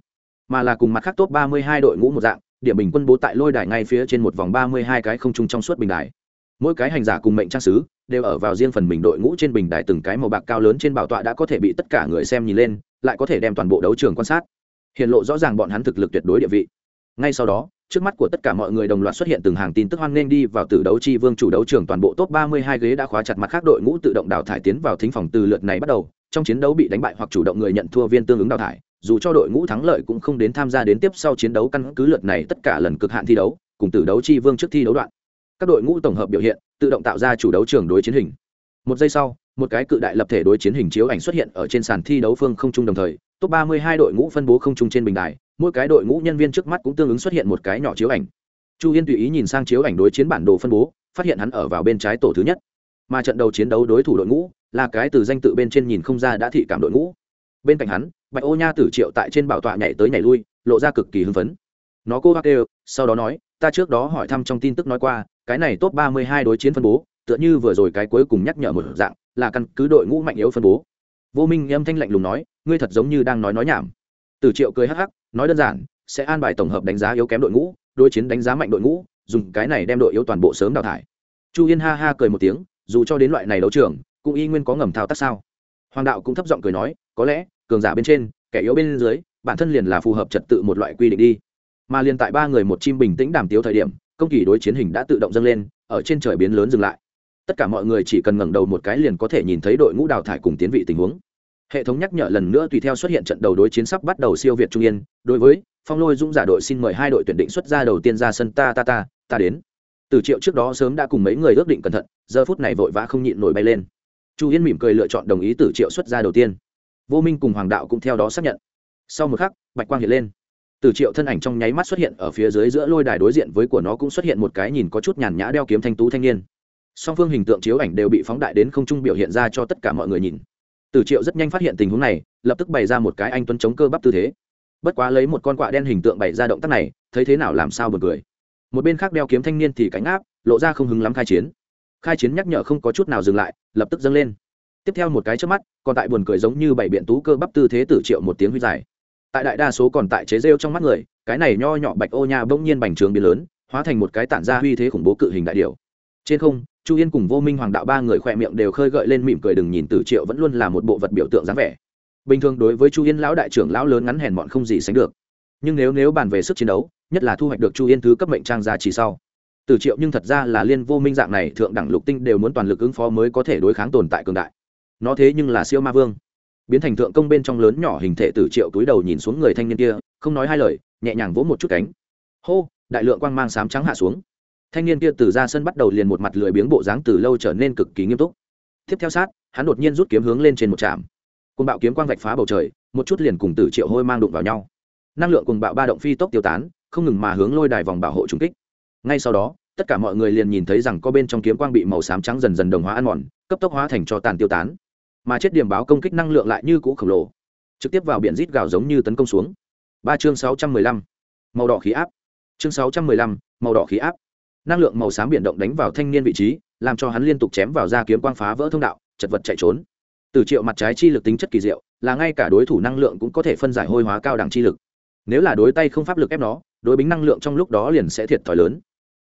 mà là cùng mặt khác top ba mươi hai đội ngũ một dạng điểm bình quân bố tại lôi đài ngay phía trên một vòng ba mươi hai cái không trung trong suốt bình đài. Mỗi cái hành giả cùng mệnh trang sứ đều ở vào riêng phần mình đội ngũ trên bình đài từng cái màu bạc cao lớn trên bảo tọa đã có thể bị tất cả người xem nhìn lên, lại có thể đem toàn bộ đấu trường quan sát. Hiện lộ rõ ràng bọn hắn thực lực tuyệt đối địa vị. Ngay sau đó, trước mắt của tất cả mọi người đồng loạt xuất hiện từng hàng tin tức hoan nghênh đi vào từ đấu chi vương chủ đấu trường toàn bộ top 32 ghế đã khóa chặt mặt khác đội ngũ tự động đào thải tiến vào thính phòng từ lượt này bắt đầu, trong chiến đấu bị đánh bại hoặc chủ động người nhận thua viên tương ứng đào thải dù cho đội ngũ thắng lợi cũng không đến tham gia đến tiếp sau chiến đấu căn cứ lượt này tất cả lần cực hạn thi đấu, cùng từ đấu chi vương trước thi đấu đoạn. Các đội ngũ tổng hợp biểu hiện, tự động tạo ra chủ đấu trường đối chiến hình. Một giây sau, một cái cự đại lập thể đối chiến hình chiếu ảnh xuất hiện ở trên sàn thi đấu phương không trung đồng thời, top 32 đội ngũ phân bố không trung trên bình đài, mỗi cái đội ngũ nhân viên trước mắt cũng tương ứng xuất hiện một cái nhỏ chiếu ảnh. Chu yên tùy ý nhìn sang chiếu ảnh đối chiến bản đồ phân bố, phát hiện hắn ở vào bên trái tổ thứ nhất. Mà trận đầu chiến đấu đối thủ đội ngũ là cái từ danh tự bên trên nhìn không ra đã thị cảm đội ngũ. Bên cạnh hắn bạch ô nha tử triệu tại trên bảo tọa nhảy tới nhảy lui, lộ ra cực kỳ hưng phấn. Nó cô bác đều sau đó nói, ta trước đó hỏi thăm trong tin tức nói qua, cái này top ba mươi hai đối chiến phân bố, tựa như vừa rồi cái cuối cùng nhắc nhở một dạng, là căn cứ đội ngũ mạnh yếu phân bố. Vô minh âm thanh lạnh lùng nói, ngươi thật giống như đang nói nói nhảm. Tử triệu cười hắc hắc, nói đơn giản, sẽ an bài tổng hợp đánh giá yếu kém đội ngũ, đối chiến đánh giá mạnh đội ngũ, dùng cái này đem đội yếu toàn bộ sớm đào thải. Chu yên ha ha cười một tiếng, dù cho đến loại này đấu trường, cũng y nguyên có ngầm thao tác sao. Hoàng đạo cũng thấp giọng cười nói, có lẽ cường giả bên trên, kẻ yếu bên dưới, bản thân liền là phù hợp trật tự một loại quy định đi. Mà liền tại ba người một chim bình tĩnh đàm tiếu thời điểm, công kỳ đối chiến hình đã tự động dâng lên, ở trên trời biến lớn dừng lại. Tất cả mọi người chỉ cần ngẩng đầu một cái liền có thể nhìn thấy đội ngũ đào thải cùng tiến vị tình huống. Hệ thống nhắc nhở lần nữa tùy theo xuất hiện trận đầu đối chiến sắp bắt đầu siêu việt trung yên. Đối với phong lôi dũng giả đội xin mời hai đội tuyển định xuất ra đầu tiên ra sân ta ta ta ta đến. Từ triệu trước đó sớm đã cùng mấy người ước định cẩn thận, giờ phút này vội vã không nhịn nổi bay lên. Chu yên mỉm cười lựa chọn đồng ý từ triệu xuất ra đầu tiên vô minh cùng hoàng đạo cũng theo đó xác nhận. Sau một khắc, bạch quang hiện lên. Từ triệu thân ảnh trong nháy mắt xuất hiện ở phía dưới giữa lôi đài đối diện với của nó cũng xuất hiện một cái nhìn có chút nhàn nhã đeo kiếm thanh tú thanh niên. Song phương hình tượng chiếu ảnh đều bị phóng đại đến không trung biểu hiện ra cho tất cả mọi người nhìn. Từ triệu rất nhanh phát hiện tình huống này, lập tức bày ra một cái anh tuấn chống cơ bắp tư thế. Bất quá lấy một con quạ đen hình tượng bày ra động tác này, thấy thế nào làm sao buồn cười. Một bên khác đeo kiếm thanh niên thì cánh áp, lộ ra không hứng lắm khai chiến. Khai chiến nhắc nhở không có chút nào dừng lại, lập tức dâng lên tiếp theo một cái trước mắt, còn tại buồn cười giống như bảy biện tú cơ bắp tư thế tử triệu một tiếng huy dài. Tại đại đa số còn tại chế rêu trong mắt người, cái này nho nhỏ bạch ô nha bỗng nhiên bành trướng biến lớn, hóa thành một cái tản ra huy thế khủng bố cự hình đại điều trên không, chu yên cùng vô minh hoàng đạo ba người khỏe miệng đều khơi gợi lên mỉm cười đừng nhìn tử triệu vẫn luôn là một bộ vật biểu tượng dáng vẻ. Bình thường đối với chu yên lão đại trưởng lão lớn ngắn hèn mọn không gì sánh được. Nhưng nếu nếu bàn về sức chiến đấu, nhất là thu hoạch được chu yên thứ cấp mệnh trang gia chỉ sau. Tử triệu nhưng thật ra là liên vô minh dạng này thượng đẳng lục tinh đều muốn toàn lực ứng phó mới có thể đối kháng tồn tại cường đại nó thế nhưng là siêu ma vương. Biến thành thượng công bên trong lớn nhỏ hình thể tử triệu túi đầu nhìn xuống người thanh niên kia, không nói hai lời, nhẹ nhàng vỗ một chút cánh. Hô, đại lượng quang mang sám trắng hạ xuống. Thanh niên kia từ ra sân bắt đầu liền một mặt lười biếng bộ dáng từ lâu trở nên cực kỳ nghiêm túc. Tiếp theo sát, hắn đột nhiên rút kiếm hướng lên trên một trạm. Côn bạo kiếm quang vạch phá bầu trời, một chút liền cùng tử triệu hôi mang đụng vào nhau. Năng lượng cùng bạo ba động phi tốc tiêu tán, không ngừng mà hướng lôi đài vòng bảo hộ trung kích. Ngay sau đó, tất cả mọi người liền nhìn thấy rằng có bên trong kiếm quang bị màu xám trắng dần dần đồng hóa ăn mòn, cấp tốc hóa thành cho tàn tiêu tán mà chết điểm báo công kích năng lượng lại như cũ khổng lồ. Trực tiếp vào biển rít gào giống như tấn công xuống. Ba chương sáu trăm mười lăm, màu đỏ khí áp. Chương sáu trăm mười lăm, màu đỏ khí áp. Năng lượng màu xám biển động đánh vào thanh niên vị trí, làm cho hắn liên tục chém vào da kiếm quang phá vỡ thông đạo, chật vật chạy trốn. Từ triệu mặt trái chi lực tính chất kỳ diệu, là ngay cả đối thủ năng lượng cũng có thể phân giải hôi hóa cao đẳng chi lực. Nếu là đối tay không pháp lực ép nó, đối bính năng lượng trong lúc đó liền sẽ thiệt thòi lớn.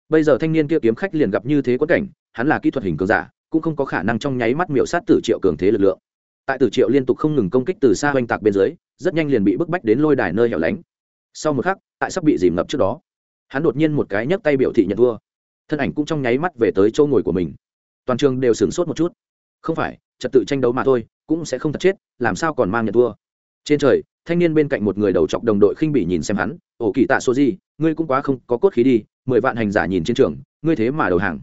Bây giờ thanh niên kia kiếm khách liền gặp như thế quất cảnh, hắn là kỹ thuật hình cường giả cũng không có khả năng trong nháy mắt miểu sát tử triệu cường thế lực lượng. Tại tử triệu liên tục không ngừng công kích từ xa oanh tạc bên dưới, rất nhanh liền bị bức bách đến lôi đài nơi hẻo lánh. Sau một khắc, tại sắp bị dìm ngập trước đó, hắn đột nhiên một cái nhấc tay biểu thị nhận thua. Thân ảnh cũng trong nháy mắt về tới chỗ ngồi của mình. Toàn trường đều sửng sốt một chút. Không phải, trật tự tranh đấu mà thôi, cũng sẽ không thật chết, làm sao còn mang nhận thua? Trên trời, thanh niên bên cạnh một người đầu chọc đồng đội khinh bỉ nhìn xem hắn. Ổ kỳ tạ số gì ngươi cũng quá không có cốt khí đi, mười vạn hành giả nhìn chiến trường, ngươi thế mà đầu hàng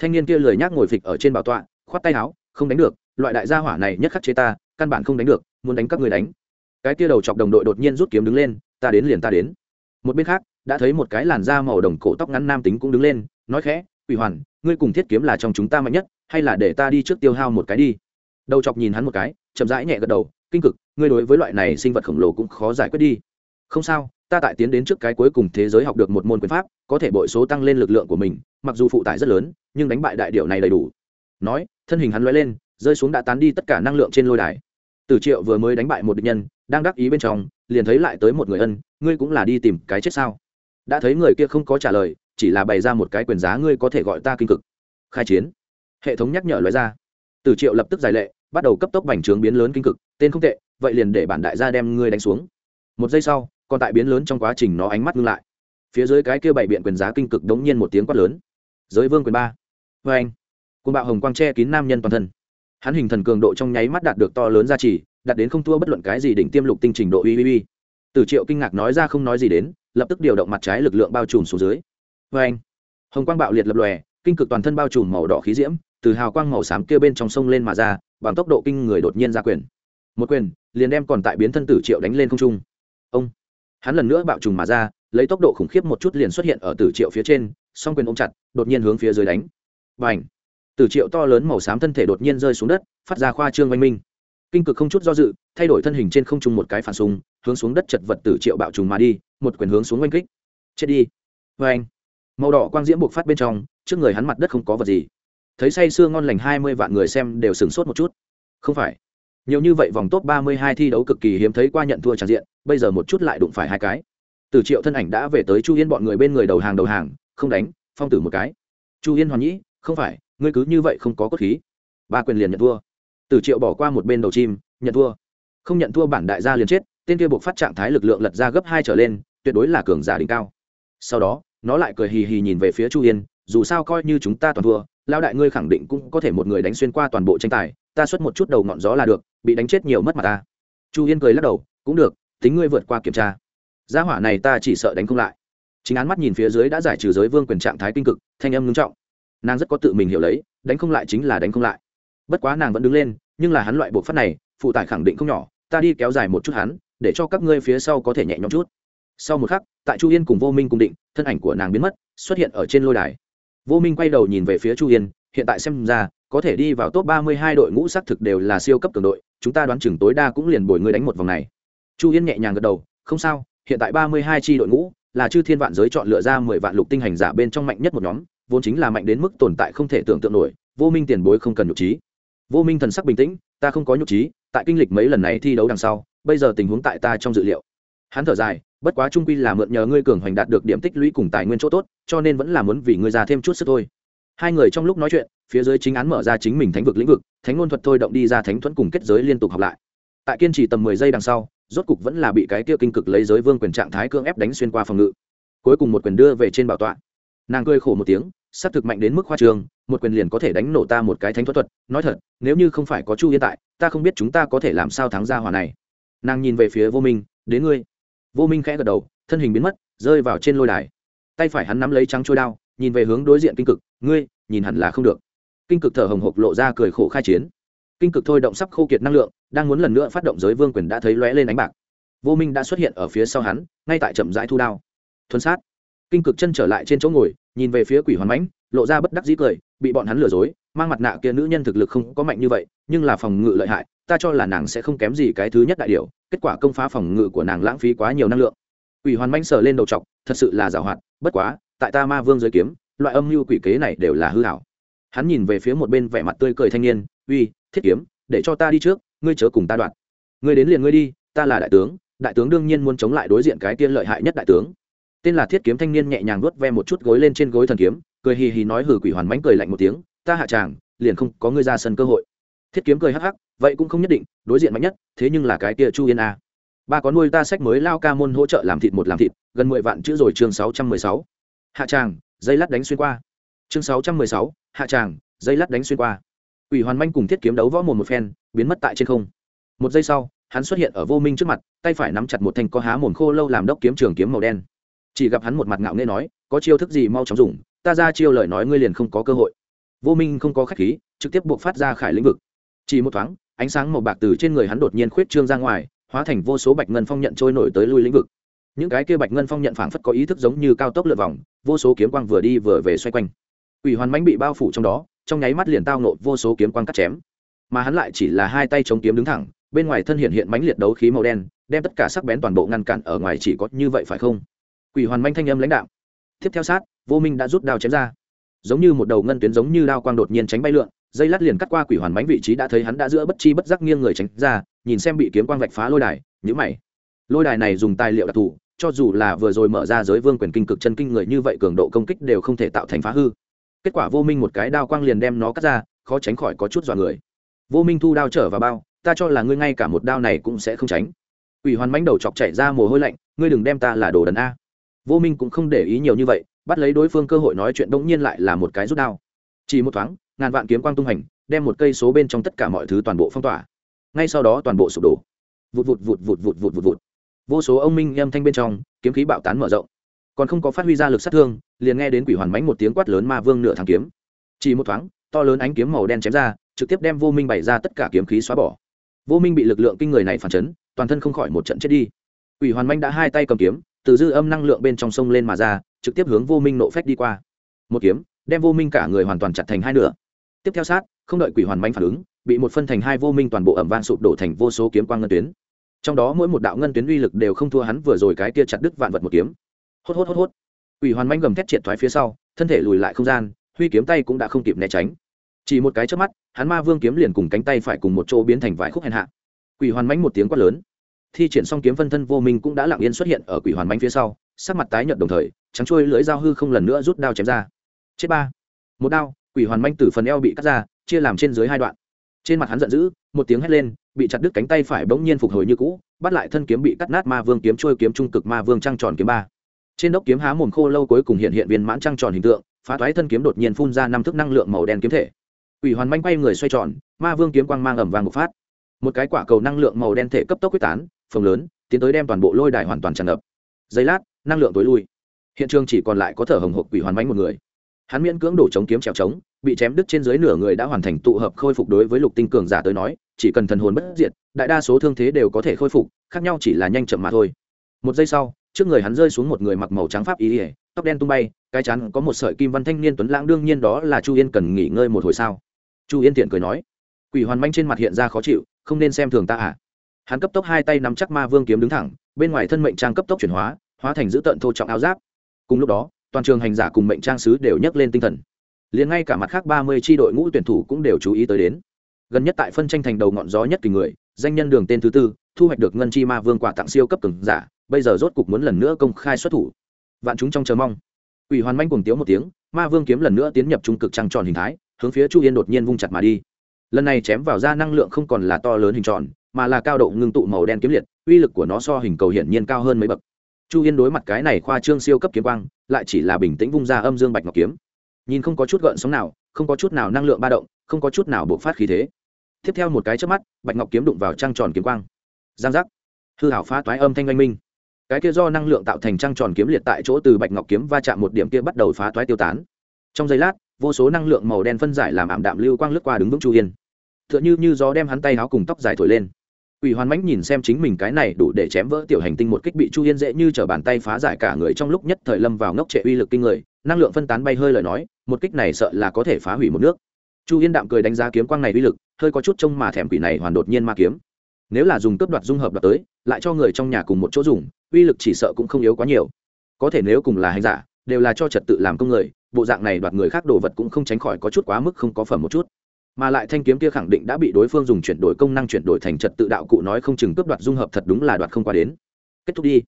thanh niên kia lười nhác ngồi phịch ở trên bảo tọa, khoát tay áo, không đánh được, loại đại gia hỏa này nhất khắc chế ta, căn bản không đánh được, muốn đánh các người đánh. Cái kia đầu chọc đồng đội đột nhiên rút kiếm đứng lên, ta đến liền ta đến. Một bên khác, đã thấy một cái làn da màu đồng cổ tóc ngắn nam tính cũng đứng lên, nói khẽ, quỷ hoàn, ngươi cùng thiết kiếm là trong chúng ta mạnh nhất, hay là để ta đi trước tiêu hao một cái đi? Đầu chọc nhìn hắn một cái, chậm rãi nhẹ gật đầu, kinh cực, ngươi đối với loại này sinh vật khổng lồ cũng khó giải quyết đi. Không sao ta tại tiến đến trước cái cuối cùng thế giới học được một môn quyền pháp, có thể bội số tăng lên lực lượng của mình, mặc dù phụ tải rất lớn, nhưng đánh bại đại điệu này đầy đủ. Nói, thân hình hắn lóe lên, rơi xuống đã tán đi tất cả năng lượng trên lôi đài. Tử triệu vừa mới đánh bại một địch nhân, đang đắc ý bên trong, liền thấy lại tới một người ân, ngươi cũng là đi tìm cái chết sao? Đã thấy người kia không có trả lời, chỉ là bày ra một cái quyền giá ngươi có thể gọi ta kinh cực. Khai chiến. Hệ thống nhắc nhở lóe ra. Tử triệu lập tức giải lệ, bắt đầu cấp tốc bành trướng biến lớn kinh cực, tên không tệ, vậy liền để bản đại gia đem ngươi đánh xuống. Một giây sau còn tại biến lớn trong quá trình nó ánh mắt ngưng lại. Phía dưới cái kia bảy biện quyền giá kinh cực đống nhiên một tiếng quát lớn. Giới vương quyền ba. Vê anh côn bạo hồng quang che kín nam nhân toàn thân. Hắn hình thần cường độ trong nháy mắt đạt được to lớn gia trì, đạt đến không thua bất luận cái gì đỉnh tiêm lục tinh trình độ uy uy uy. Tử triệu kinh ngạc nói ra không nói gì đến, lập tức điều động mặt trái lực lượng bao trùm xuống dưới. Vê anh, hồng quang bạo liệt lập lòe, kinh cực toàn thân bao trùm màu đỏ khí diễm, từ hào quang màu xám kia bên trong sông lên mà ra, bằng tốc độ kinh người đột nhiên ra quyền. Một quyền, liền đem còn tại biến thân tử triệu đánh lên không trung. Ông hắn lần nữa bạo trùng mà ra, lấy tốc độ khủng khiếp một chút liền xuất hiện ở tử triệu phía trên, song quyền ôm chặt, đột nhiên hướng phía dưới đánh. Và ảnh tử triệu to lớn màu xám thân thể đột nhiên rơi xuống đất, phát ra khoa trương oanh minh. Kinh cực không chút do dự, thay đổi thân hình trên không trung một cái phản xung, hướng xuống đất chật vật tử triệu bạo trùng mà đi, một quyền hướng xuống oanh kích. Chết đi! Vê anh màu đỏ quang diễm buộc phát bên trong, trước người hắn mặt đất không có vật gì. Thấy say sưa ngon lành hai mươi vạn người xem đều sửng sốt một chút. Không phải nhiều như vậy vòng top ba mươi hai thi đấu cực kỳ hiếm thấy qua nhận thua tràn diện, bây giờ một chút lại đụng phải hai cái. Từ triệu thân ảnh đã về tới chu yên bọn người bên người đầu hàng đầu hàng, không đánh, phong tử một cái. Chu yên hoàn nhĩ, không phải, ngươi cứ như vậy không có cốt khí. Ba quyền liền nhận thua. Từ triệu bỏ qua một bên đầu chim, nhận thua. Không nhận thua bản đại gia liền chết, tên kia buộc phát trạng thái lực lượng lật ra gấp hai trở lên, tuyệt đối là cường giả đỉnh cao. Sau đó, nó lại cười hì hì nhìn về phía chu yên, dù sao coi như chúng ta toàn thua lao đại ngươi khẳng định cũng có thể một người đánh xuyên qua toàn bộ tranh tài, ta xuất một chút đầu ngọn gió là được bị đánh chết nhiều mất mà ta. Chu yên cười lắc đầu, cũng được, tính ngươi vượt qua kiểm tra. Gia hỏa này ta chỉ sợ đánh không lại. Chính án mắt nhìn phía dưới đã giải trừ giới vương quyền trạng thái kinh cực, thanh âm ngưng trọng. Nàng rất có tự mình hiểu lấy, đánh không lại chính là đánh không lại. Bất quá nàng vẫn đứng lên, nhưng là hắn loại buộc phát này, phụ tải khẳng định không nhỏ, ta đi kéo dài một chút hắn, để cho các ngươi phía sau có thể nhẹ nhõm chút. Sau một khắc, tại chu yên cùng vô minh cùng định, thân ảnh của nàng biến mất, xuất hiện ở trên lôi đài. Vô minh quay đầu nhìn về phía chu yên, hiện tại xem ra có thể đi vào top ba mươi hai đội ngũ xác thực đều là siêu cấp cường đội, chúng ta đoán chừng tối đa cũng liền bồi ngươi đánh một vòng này. Chu yên nhẹ nhàng gật đầu, không sao, hiện tại ba mươi hai đội ngũ, là chư thiên vạn giới chọn lựa ra mười vạn lục tinh hành giả bên trong mạnh nhất một nhóm, vốn chính là mạnh đến mức tồn tại không thể tưởng tượng nổi, vô minh tiền bối không cần nhục trí. Vô minh thần sắc bình tĩnh, ta không có nhục trí, tại kinh lịch mấy lần này thi đấu đằng sau, bây giờ tình huống tại ta trong dự liệu. Hắn thở dài, bất quá trung quy là mượn nhờ ngươi cường hoành đạt được điểm tích lũy cùng tài nguyên chỗ tốt, cho nên vẫn là muốn vì ngươi ra thêm chút sức thôi hai người trong lúc nói chuyện, phía dưới chính án mở ra chính mình thánh vực lĩnh vực, thánh ngôn thuật thôi động đi ra thánh thuẫn cùng kết giới liên tục học lại. Tại kiên trì tầm mười giây đằng sau, rốt cục vẫn là bị cái kia kinh cực lấy giới vương quyền trạng thái cương ép đánh xuyên qua phòng ngự. Cuối cùng một quyền đưa về trên bảo tọa. Nàng cười khổ một tiếng s ắ c thực mạnh đến mức khoa trường, một quyền liền có thể đánh nổ ta một cái thánh thuật thuật. Nói thật, nếu như không phải có chu yên tại, ta không biết chúng ta có thể làm sao thắng ra hòa này. Nàng nhìn về phía vô minh, đến ngươi. Vô minh khẽ gật đầu, thân hình biến mất, rơi vào trên lôi đài. Tay phải hắn nắm lấy trắng trôi đao, nhìn về hướng đối diện kinh cực ngươi, nhìn hẳn là không được. Kinh cực thở hồng hộc lộ ra cười khổ khai chiến. Kinh cực thôi động sắp khô kiệt năng lượng, đang muốn lần nữa phát động giới vương quyền đã thấy lóe lên đánh bạc. Vô minh đã xuất hiện ở phía sau hắn, ngay tại chậm rãi thu đao. Thuần sát. Kinh cực chân trở lại trên chỗ ngồi, nhìn về phía quỷ hoàn mãnh, lộ ra bất đắc dĩ cười, bị bọn hắn lừa dối, mang mặt nạ kia nữ nhân thực lực không có mạnh như vậy, nhưng là phòng ngự lợi hại, ta cho là nàng sẽ không kém gì cái thứ nhất đại điều kết quả công phá phòng ngự của nàng lãng phí quá nhiều năng lượng. Quỷ hoàn mãnh sờ lên đầu chọc, thật sự là giàu hoạt, bất quá, tại ta ma vương giới kiếm loại âm mưu quỷ kế này đều là hư hảo. Hắn nhìn về phía một bên vẻ mặt tươi cười thanh niên, uy, thiết kiếm, để cho ta đi trước, ngươi chớ cùng ta đoạn. Ngươi đến liền ngươi đi, ta là đại tướng đại tướng đương nhiên muốn chống lại đối diện cái tiên lợi hại nhất đại tướng. Tên là thiết kiếm thanh niên nhẹ nhàng vuốt ve một chút gối lên trên gối thần kiếm, cười hì hì nói hử quỷ hoàn mánh cười lạnh một tiếng, ta hạ tràng, liền không có ngươi ra sân cơ hội. Thiết kiếm cười hắc hắc, vậy cũng không nhất định, đối diện mạnh nhất, thế nhưng là cái kia chu yên a. Ba có nuôi ta sách mới lao ca môn hỗ trợ làm thịt một làm thịt, gần mười vạn chữ rồi chương sáu trăm mười sáu. Hạ tràng dây lát đánh xuyên qua chương sáu trăm mười sáu hạ tràng dây lát đánh xuyên qua Quỷ Hoàn Manh cùng Thiết Kiếm đấu võ mồm một phen, biến mất tại trên không. Một giây sau, hắn xuất hiện ở Vô Minh trước mặt, tay phải nắm chặt một thanh có há mồm khô lâu làm đốc kiếm trường kiếm màu đen. Chỉ gặp hắn một mặt ngạo nghê nói, có chiêu thức gì mau chóng dùng, ta ra chiêu lời nói ngươi liền không có cơ hội. Vô Minh không có khách khí, trực tiếp buộc phát ra khải lĩnh vực. Chỉ một thoáng, ánh sáng màu bạc từ trên người hắn đột nhiên khuyết trương ra ngoài, hóa thành vô số bạch ngân phong nhận trôi nổi tới lui lĩnh vực. Những cái kia bạch ngân phong nhận phảng phất có ý thức giống như cao tốc lượn vòng, vô số kiếm quang vừa đi vừa về xoay quanh. Quỷ Hoàn mánh bị bao phủ trong đó, trong nháy mắt liền tao nộ vô số kiếm quang cắt chém. Mà hắn lại chỉ là hai tay chống kiếm đứng thẳng bên ngoài thân hiện hiện mánh liệt đấu khí màu đen đem tất cả sắc bén toàn bộ ngăn cản ở ngoài chỉ có như vậy phải không? Quỷ hoàn manh thanh âm lãnh đạo. Tiếp theo sát vô minh đã rút đao chém ra. Giống như một đầu ngân tuyến giống như đao quang đột nhiên tránh bay lượn dây lát liền cắt qua quỷ hoàn mánh vị trí đã thấy hắn đã giữa bất chi bất giác nghiêng người tránh ra nhìn xem bị kiếm quang vạch phá lôi đài nhữ mày lôi đài này dùng tài liệu đặc thù, cho dù là vừa rồi mở ra giới vương quyền kinh cực chân kinh người như vậy cường độ công kích đều không thể tạo thành phá hư. Kết quả vô minh một cái đao quang liền đem nó cắt ra, khó tránh khỏi có chút dọa người. Vô minh thu đao trở vào bao, ta cho là ngươi ngay cả một đao này cũng sẽ không tránh. Ủy hoàn mánh đầu chọc chạy ra mồ hôi lạnh, ngươi đừng đem ta là đồ đần a. Vô minh cũng không để ý nhiều như vậy, bắt lấy đối phương cơ hội nói chuyện đông nhiên lại là một cái rút đao. Chỉ một thoáng, ngàn vạn kiếm quang tung hành, đem một cây số bên trong tất cả mọi thứ toàn bộ phong tỏa. Ngay sau đó toàn bộ sụp đổ. Vụt vụt vụt vụt vụt vụt vụt vụt vô số ông minh âm thanh bên trong, kiếm khí bạo tán mở rộng. Còn không có phát huy ra lực sát thương, liền nghe đến quỷ hoàn mánh một tiếng quát lớn ma vương nửa thằng kiếm. Chỉ một thoáng, to lớn ánh kiếm màu đen chém ra, trực tiếp đem vô minh bày ra tất cả kiếm khí xóa bỏ. Vô minh bị lực lượng kinh người này phản chấn, toàn thân không khỏi một trận chết đi. Quỷ hoàn manh đã hai tay cầm kiếm, từ dư âm năng lượng bên trong sông lên mà ra, trực tiếp hướng vô minh nộ phách đi qua. Một kiếm, đem vô minh cả người hoàn toàn chặt thành hai nửa. Tiếp theo sát, không đợi quỷ hoàn manh phản ứng, bị một phân thành hai vô minh toàn bộ ẩm vang sụp đổ thành vô số kiếm quang ngân tuyến trong đó mỗi một đạo ngân tuyến uy lực đều không thua hắn vừa rồi cái kia chặt đứt vạn vật một kiếm. Hốt hốt hốt hốt. Quỷ hoàn manh gầm thét triệt thoái phía sau, thân thể lùi lại không gian, huy kiếm tay cũng đã không kịp né tránh. Chỉ một cái trước mắt, hắn ma vương kiếm liền cùng cánh tay phải cùng một chỗ biến thành vài khúc hèn hạ. Quỷ hoàn manh một tiếng quát lớn. Thi triển xong kiếm phân thân vô minh cũng đã lặng yên xuất hiện ở quỷ hoàn manh phía sau, sắc mặt tái nhợt đồng thời, trắng trôi lưỡi dao hư không lần nữa rút đao chém ra. Chết ba. Một đao, quỷ hoàn manh từ phần eo bị cắt ra, chia làm trên dưới hai đoạn trên mặt hắn giận dữ, một tiếng hét lên, bị chặt đứt cánh tay phải bỗng nhiên phục hồi như cũ, bắt lại thân kiếm bị cắt nát ma vương kiếm trôi kiếm trung cực ma vương trăng tròn kiếm ba. Trên đốc kiếm há mồm khô lâu cuối cùng hiện hiện viên mãn trăng tròn hình tượng, phá thoái thân kiếm đột nhiên phun ra năm thức năng lượng màu đen kiếm thể. Quỷ hoàn manh quay người xoay tròn, ma vương kiếm quang mang ẩm vàng một phát. Một cái quả cầu năng lượng màu đen thể cấp tốc quyết tán, phồng lớn, tiến tới đem toàn bộ lôi đài hoàn toàn tràn ngập. Giây lát, năng lượng tối lui. Hiện trường chỉ còn lại có thở hồng hộc quỷ hoàn manh một người. Hắn miễn cưỡng đổ chống kiếm trèo trống bị chém đứt trên dưới nửa người đã hoàn thành tụ hợp khôi phục đối với lục tinh cường giả tới nói, chỉ cần thần hồn bất diệt, đại đa số thương thế đều có thể khôi phục, khác nhau chỉ là nhanh chậm mà thôi. Một giây sau, trước người hắn rơi xuống một người mặc màu trắng pháp ý ỉa tóc đen tung bay, cái chắn có một sợi kim văn thanh niên tuấn lãng, đương nhiên đó là chu yên cần nghỉ ngơi một hồi sao? Chu yên tiện cười nói, quỷ hoàn manh trên mặt hiện ra khó chịu, không nên xem thường ta à? Hắn cấp tốc hai tay nắm chắc ma vương kiếm đứng thẳng, bên ngoài thân mệnh trang cấp tốc chuyển hóa hóa thành giữ tận thô trọng áo giáp. Cùng lúc đó, toàn trường hành giả cùng mệnh trang sứ đều nhấc lên tinh thần liền ngay cả mặt khác ba mươi tri đội ngũ tuyển thủ cũng đều chú ý tới đến. Gần nhất tại phân tranh thành đầu ngọn gió nhất kỳ người, danh nhân đường tên thứ tư, thu hoạch được ngân chi ma vương quà tặng siêu cấp cường giả, bây giờ rốt cục muốn lần nữa công khai xuất thủ. Vạn chúng trong chờ mong. Ủy hoàn manh cùng tiếu một tiếng, ma vương kiếm lần nữa tiến nhập trung cực trăng tròn hình thái, hướng phía chu yên đột nhiên vung chặt mà đi. Lần này chém vào ra năng lượng không còn là to lớn hình tròn, mà là cao độ ngưng tụ màu đen kiếm liệt, uy lực của nó so hình cầu hiển nhiên cao hơn mấy bậc. Chu yên đối mặt cái này khoa trương siêu cấp kiếm quang, lại chỉ là bình tĩnh vung ra âm dương bạch ngọc kiếm nhìn không có chút gợn sóng nào không có chút nào năng lượng ba động không có chút nào bộc phát khí thế. Tiếp theo một cái trước mắt bạch ngọc kiếm đụng vào trăng tròn kiếm quang. Giang giác. Hư hảo phá toái âm thanh oanh minh. Cái kia do năng lượng tạo thành trăng tròn kiếm liệt tại chỗ từ bạch ngọc kiếm va chạm một điểm kia bắt đầu phá toái tiêu tán. Trong giây lát vô số năng lượng màu đen phân giải làm ảm đạm lưu quang lướt qua đứng vững chu yên. T h ư ợ n h ư như gió đem hắn tay áo cùng tóc dài thổi lên. Quỷ Hoàn Mãnh nhìn xem chính mình cái này đủ để chém vỡ tiểu hành tinh một kích bị Chu Yên dễ như trở bàn tay phá giải cả người trong lúc nhất thời lâm vào ngốc trệ uy lực kinh người, năng lượng phân tán bay hơi lời nói, một kích này sợ là có thể phá hủy một nước. Chu Yên đạm cười đánh giá kiếm quang này uy lực, hơi có chút trông mà thèm quỷ này hoàn đột nhiên ma kiếm. Nếu là dùng cướp đoạt dung hợp đoạt tới, lại cho người trong nhà cùng một chỗ dùng, uy lực chỉ sợ cũng không yếu quá nhiều. Có thể nếu cùng là hành giả, đều là cho trật tự làm công người, bộ dạng này đoạt người khác đồ vật cũng không tránh khỏi có chút quá mức không có phẩm một chút mà lại thanh kiếm kia khẳng định đã bị đối phương dùng chuyển đổi công năng chuyển đổi thành trật tự đạo cụ nói không chừng cướp đoạt dung hợp thật đúng là đoạt không qua đến kết thúc đi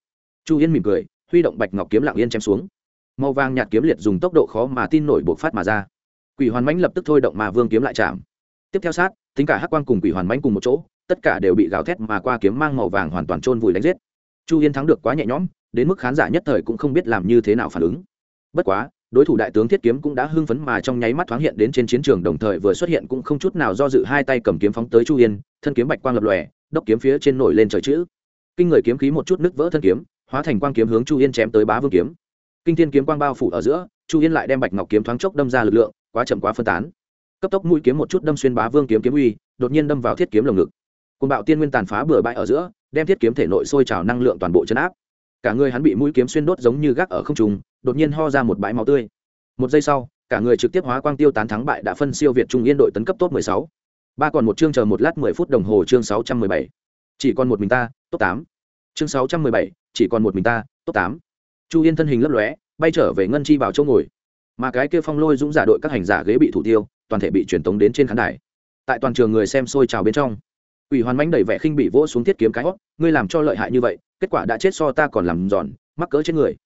chu yên mỉm cười huy động bạch ngọc kiếm lặng yên chém xuống màu vàng nhạt kiếm liệt dùng tốc độ khó mà tin nổi buộc phát mà ra. Quỷ hoàn mãnh lập tức thôi động mà vương kiếm lại chạm. Tiếp theo sát, tính cả hắc quang cùng quỷ hoàn mãnh cùng một chỗ, tất cả đều bị gào thét mà qua kiếm mang màu vàng hoàn toàn trôn vùi đánh giết. Chu yên thắng được quá nhẹ nhõm, đến mức khán giả nhất thời cũng không biết làm như thế nào phản ứng. Bất quá, đối thủ đại tướng thiết kiếm cũng đã hưng phấn mà trong nháy mắt thoáng hiện đến trên chiến trường đồng thời vừa xuất hiện cũng không chút nào do dự hai tay cầm kiếm phóng tới chu yên, thân kiếm bạch quang lập lòe, đốc kiếm phía trên nổi lên trời chữ. Kinh người kiếm khí một chút nứt vỡ thân kiếm, hóa thành quang kiếm hướng chu yên chém tới bá vương kiếm kinh thiên kiếm quang bao phủ ở giữa, chu yên lại đem bạch ngọc kiếm thoáng chốc đâm ra lực lượng, quá chậm quá phân tán cấp tốc mũi kiếm một chút đâm xuyên bá vương kiếm kiếm uy, đột nhiên đâm vào thiết kiếm lồng ngực côn bạo tiên nguyên tàn phá bừa bãi ở giữa, đem thiết kiếm thể nội sôi trào năng lượng toàn bộ chấn áp cả người hắn bị mũi kiếm xuyên đốt giống như gác ở không trùng đột nhiên ho ra một bãi máu tươi một giây sau, cả người trực tiếp hóa quang tiêu tán thắng bại đã phân siêu việt trung yên đội tấn cấp top 16. ba còn một chương chờ một lát 10 phút đồng hồ chương 617. chỉ còn một mình ta, top 8. chương sáu trăm mười bảy, chỉ còn một mình ta, top tám chu yên thân hình lấp lóe, bay trở về ngân chi vào chỗ ngồi. Mà cái kia phong lôi dũng giả đội các hành giả ghế bị thủ tiêu, toàn thể bị truyền tống đến trên khán đài. Tại toàn trường người xem sôi trào bên trong ủy hoàn mánh đẩy vẻ khinh bị vỗ xuống thiết kiếm cái hót, ngươi làm cho lợi hại như vậy, kết quả đã chết so ta còn làm giòn, mắc cỡ trên người.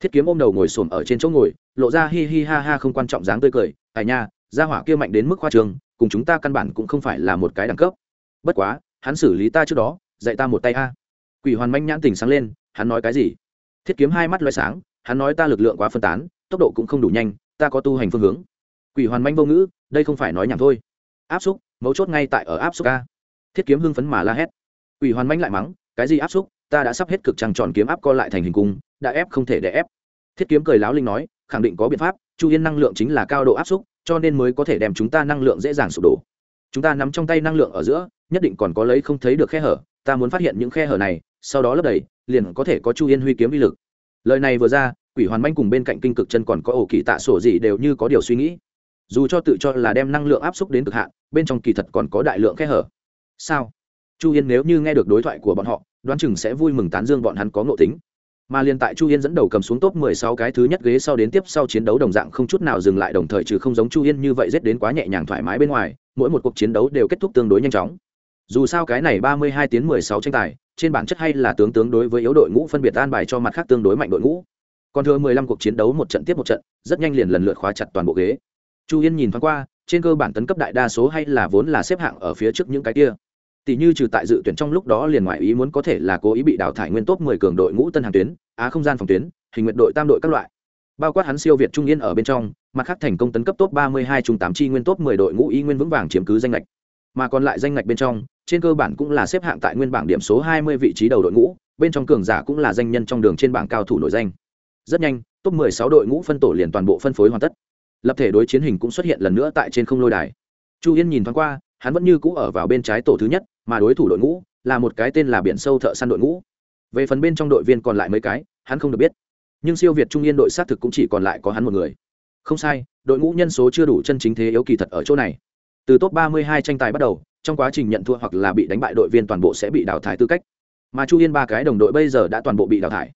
Thiết kiếm ôm đầu ngồi xổm ở trên chỗ ngồi, lộ ra hi hi ha ha không quan trọng dáng tươi cười ai nha, gia hỏa kia mạnh đến mức khoa trường, cùng chúng ta căn bản cũng không phải là một cái đẳng cấp. Bất quá, hắn xử lý ta trước đó, dạy ta một tay a. Quỷ hoàn manh nhãn tình sáng lên, hắn nói cái gì? Thiết kiếm hai mắt loay sáng, hắn nói ta lực lượng quá phân tán, tốc độ cũng không đủ nhanh, ta có tu hành phương hướng. Quỷ hoàn manh vô ngữ, đây không phải nói nhảm thôi. Áp xúc, mấu chốt ngay tại ở áp xúc ca thiết kiếm hưng phấn mà la hét. Quỷ hoàn manh lại mắng, cái gì áp xúc, ta đã sắp hết cực trăng tròn kiếm áp co lại thành hình cung, đã ép không thể để ép. Thiết kiếm cười láo linh nói, khẳng định có biện pháp, chu yên năng lượng chính là cao độ áp xúc, cho nên mới có thể đem chúng ta năng lượng dễ dàng sụp đổ. Chúng ta nắm trong tay năng lượng ở giữa, nhất định còn có lấy không thấy được khe hở, ta muốn phát hiện những khe hở này sau đó lấp đầy, liền có thể có chu yên huy kiếm vi lực. Lời này vừa ra, quỷ hoàn manh cùng bên cạnh kinh cực chân còn có ổ kỳ tạ sổ gì đều như có điều suy nghĩ. Dù cho tự cho là đem năng lượng áp xúc đến cực hạn, bên trong kỳ thật còn có đại lượng khe hở. Sao? Chu yên nếu như nghe được đối thoại của bọn họ, đoán chừng sẽ vui mừng tán dương bọn hắn có ngộ tính. Mà liền tại chu yên dẫn đầu cầm xuống top mười sáu cái thứ nhất ghế sau đến tiếp sau chiến đấu đồng dạng không chút nào dừng lại đồng thời trừ không giống chu yên như vậy rét đến quá nhẹ nhàng thoải mái bên ngoài, mỗi một cuộc chiến đấu đều kết thúc tương đối nhanh chóng dù sao cái này ba mươi hai tiếng mười sáu tranh tài trên bản chất hay là tướng tướng đối với yếu đội ngũ phân biệt an bài cho mặt khác tương đối mạnh đội ngũ còn thừa mười lăm cuộc chiến đấu một trận tiếp một trận rất nhanh liền lần lượt khóa chặt toàn bộ ghế chu yên nhìn thoáng qua trên cơ bản tấn cấp đại đa số hay là vốn là xếp hạng ở phía trước những cái kia tỷ như trừ tại dự tuyển trong lúc đó liền ngoại ý muốn có thể là cố ý bị đào thải nguyên top 10 cường đội ngũ tân hàng tuyến, á không gian phòng tuyến, hình nguyện đội tam đội các loại. Bao quát hắn siêu việt trung yên ở bên trong, mặt khác thành công tấn cấp top 32 trung 8 chi nguyên top 10 đội ngũ y nguyên vững vàng chiếm cứ danh ngạch. Mà còn lại danh ngạch bên trong, trên cơ bản cũng là xếp hạng tại nguyên bảng điểm số 20 vị trí đầu đội ngũ, bên trong cường giả cũng là danh nhân trong đường trên bảng cao thủ nổi danh. Rất nhanh, top 16 đội ngũ phân tổ liền toàn bộ phân phối hoàn tất. Lập thể đối chiến hình cũng xuất hiện lần nữa tại trên không lôi đài. Chu Yên nhìn thoáng qua, hắn vẫn như cũ ở vào bên trái tổ thứ nhất, mà đối thủ đội ngũ là một cái tên là biển sâu thợ săn đội ngũ về phần bên trong đội viên còn lại mấy cái hắn không được biết nhưng siêu việt trung yên đội xác thực cũng chỉ còn lại có hắn một người không sai đội ngũ nhân số chưa đủ chân chính thế yếu kỳ thật ở chỗ này từ top 32 tranh tài bắt đầu trong quá trình nhận thua hoặc là bị đánh bại đội viên toàn bộ sẽ bị đào thải tư cách. Mà chu yên ba cái đồng đội bây giờ đã toàn bộ bị đào thải.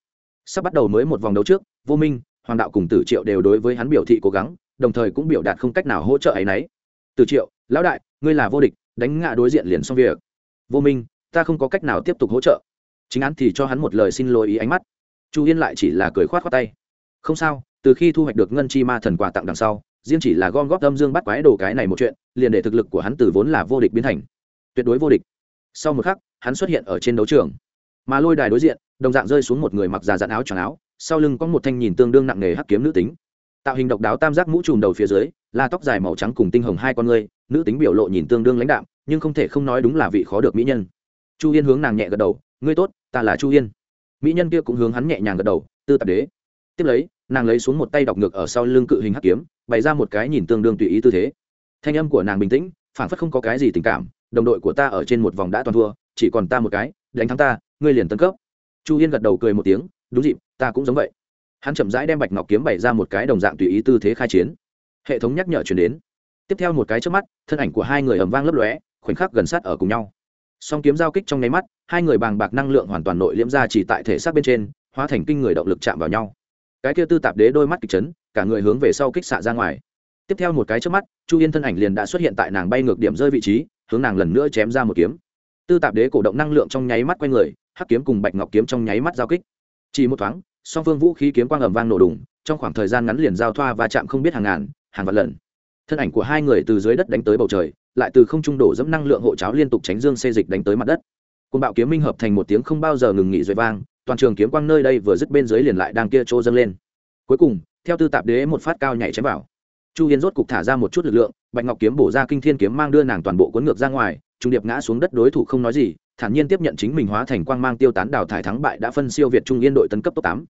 Sắp bắt đầu mới một vòng đấu trước, vô minh, hoàng đạo cùng tử triệu đều đối với hắn biểu thị cố gắng, đồng thời cũng biểu đạt không cách nào hỗ trợ ấy nấy. Tử triệu, lão đại, ngươi là vô địch, đánh ngã đối diện liền xong việc. Vô minh, ta không có cách nào tiếp tục hỗ trợ. Chính án thì cho hắn một lời xin lỗi ý ánh mắt. Chu yên lại chỉ là cười khoát khoát tay. Không sao, từ khi thu hoạch được ngân chi ma thần quà tặng đằng sau riêng chỉ là gom góp âm dương bắt quái đồ cái này một chuyện, liền để thực lực của hắn từ vốn là vô địch biến thành tuyệt đối vô địch. Sau một khắc, hắn xuất hiện ở trên đấu trường. Mà lôi đài đối diện, đồng dạng rơi xuống một người mặc già dặn áo tròn áo, sau lưng có một thanh nhìn tương đương nặng nề hắc kiếm nữ tính. Tạo hình độc đáo tam giác mũ trùm đầu phía dưới, là tóc dài màu trắng cùng tinh hồng hai con ngươi, nữ tính biểu lộ nhìn tương đương lãnh đạm, nhưng không thể không nói đúng là vị khó được mỹ nhân. Chu yên hướng nàng nhẹ gật đầu, ngươi tốt, ta là chu yên. Mỹ nhân kia cũng hướng hắn nhẹ nhàng gật đầu, tư tạp đế. Tiếp lấy nàng lấy xuống một tay đọc ngược ở sau lưng cự hình hắc kiếm, bày ra một cái nhìn tương đương tùy ý tư thế. Thanh âm của nàng bình tĩnh phản phất không có cái gì tình cảm, đồng đội của ta ở trên một vòng đã toàn thua, chỉ còn ta một cái, đánh thắng ta, ngươi liền tấn cấp. Chu yên gật đầu cười một tiếng, đúng dịp, ta cũng giống vậy. Hắn chậm rãi đem bạch ngọc kiếm bày ra một cái đồng dạng tùy ý tư thế khai chiến. Hệ thống nhắc nhở chuyển đến. Tiếp theo một cái trước mắt, thân ảnh của hai người ầm vang lấp lóe, khoảnh khắc gần sát ở cùng nhau. Song kiếm giao kích trong nháy mắt, hai người bàng bạc năng lượng hoàn toàn nội liễm ra chỉ tại thể xác bên trên, hóa thành kinh người động lực chạm vào nhau cái kia tư tạp đế đôi mắt kịch chấn, cả người hướng về sau kích xạ ra ngoài. Tiếp theo một cái trước mắt, chu yên thân ảnh liền đã xuất hiện tại nàng bay ngược điểm rơi vị trí, hướng nàng lần nữa chém ra một kiếm. Tư tạp đế cổ động năng lượng trong nháy mắt q u a n người, hắc kiếm cùng bạch ngọc kiếm trong nháy mắt giao kích. Chỉ một thoáng, song phương vũ khí kiếm quang ầm vang nổ đùng, trong khoảng thời gian ngắn liền giao thoa và chạm không biết hàng ngàn, hàng vạn lần. Thân ảnh của hai người từ dưới đất đánh tới bầu trời, lại từ không trung đổ dẫm năng lượng hộ cháo liên tục tránh dương xê dịch đánh tới mặt đất. Côn bạo kiếm minh hợp thành một tiếng không bao giờ ngừng nghỉ rồi vang toàn trường kiếm quang nơi đây vừa dứt bên dưới liền lại đang kia trô dâng lên. Cuối cùng, theo tư tạp đế một phát cao nhảy chém vào. Chu hiến rốt cục thả ra một chút lực lượng, bạch ngọc kiếm bổ ra kinh thiên kiếm mang đưa nàng toàn bộ cuốn ngược ra ngoài, trung điệp ngã xuống đất đối thủ không nói gì, thản nhiên tiếp nhận chính mình hóa thành quang mang tiêu tán đào thải thắng bại đã phân siêu việt trung yên đội tấn cấp top tám.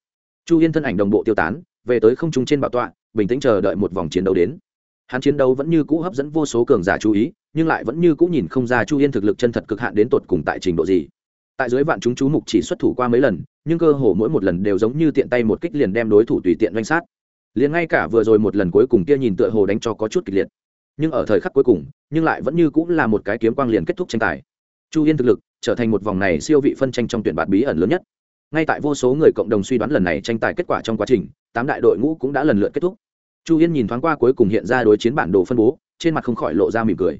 Chu yên thân ảnh đồng bộ tiêu tán, về tới không trung trên bảo tọa, bình tĩnh chờ đợi một vòng chiến đấu đến. Hắn chiến đấu vẫn như cũ hấp dẫn vô số cường giả chú ý, nhưng lại vẫn như cũ nhìn không ra chu yên thực lực chân thật cực hạn đến tột cùng tại trình độ gì. Tại dưới vạn chúng chú mục chỉ xuất thủ qua mấy lần nhưng cơ hồ mỗi một lần đều giống như tiện tay một kích liền đem đối thủ tùy tiện doanh sát. Liền ngay cả vừa rồi một lần cuối cùng kia nhìn tựa hồ đánh cho có chút kịch liệt. Nhưng ở thời khắc cuối cùng, nhưng lại vẫn như cũng là một cái kiếm quang liền kết thúc tranh tài. Chu yên thực lực trở thành một vòng này siêu vị phân tranh trong tuyển bạt bí ẩn lớn nhất. Ngay tại vô số người cộng đồng suy đoán lần này tranh tài kết quả trong quá trình, tám đại đội ngũ cũng đã lần lượt kết thúc. Chu yên nhìn thoáng qua cuối cùng hiện ra đối chiến bản đồ phân bố, trên mặt không khỏi lộ ra mỉm cười.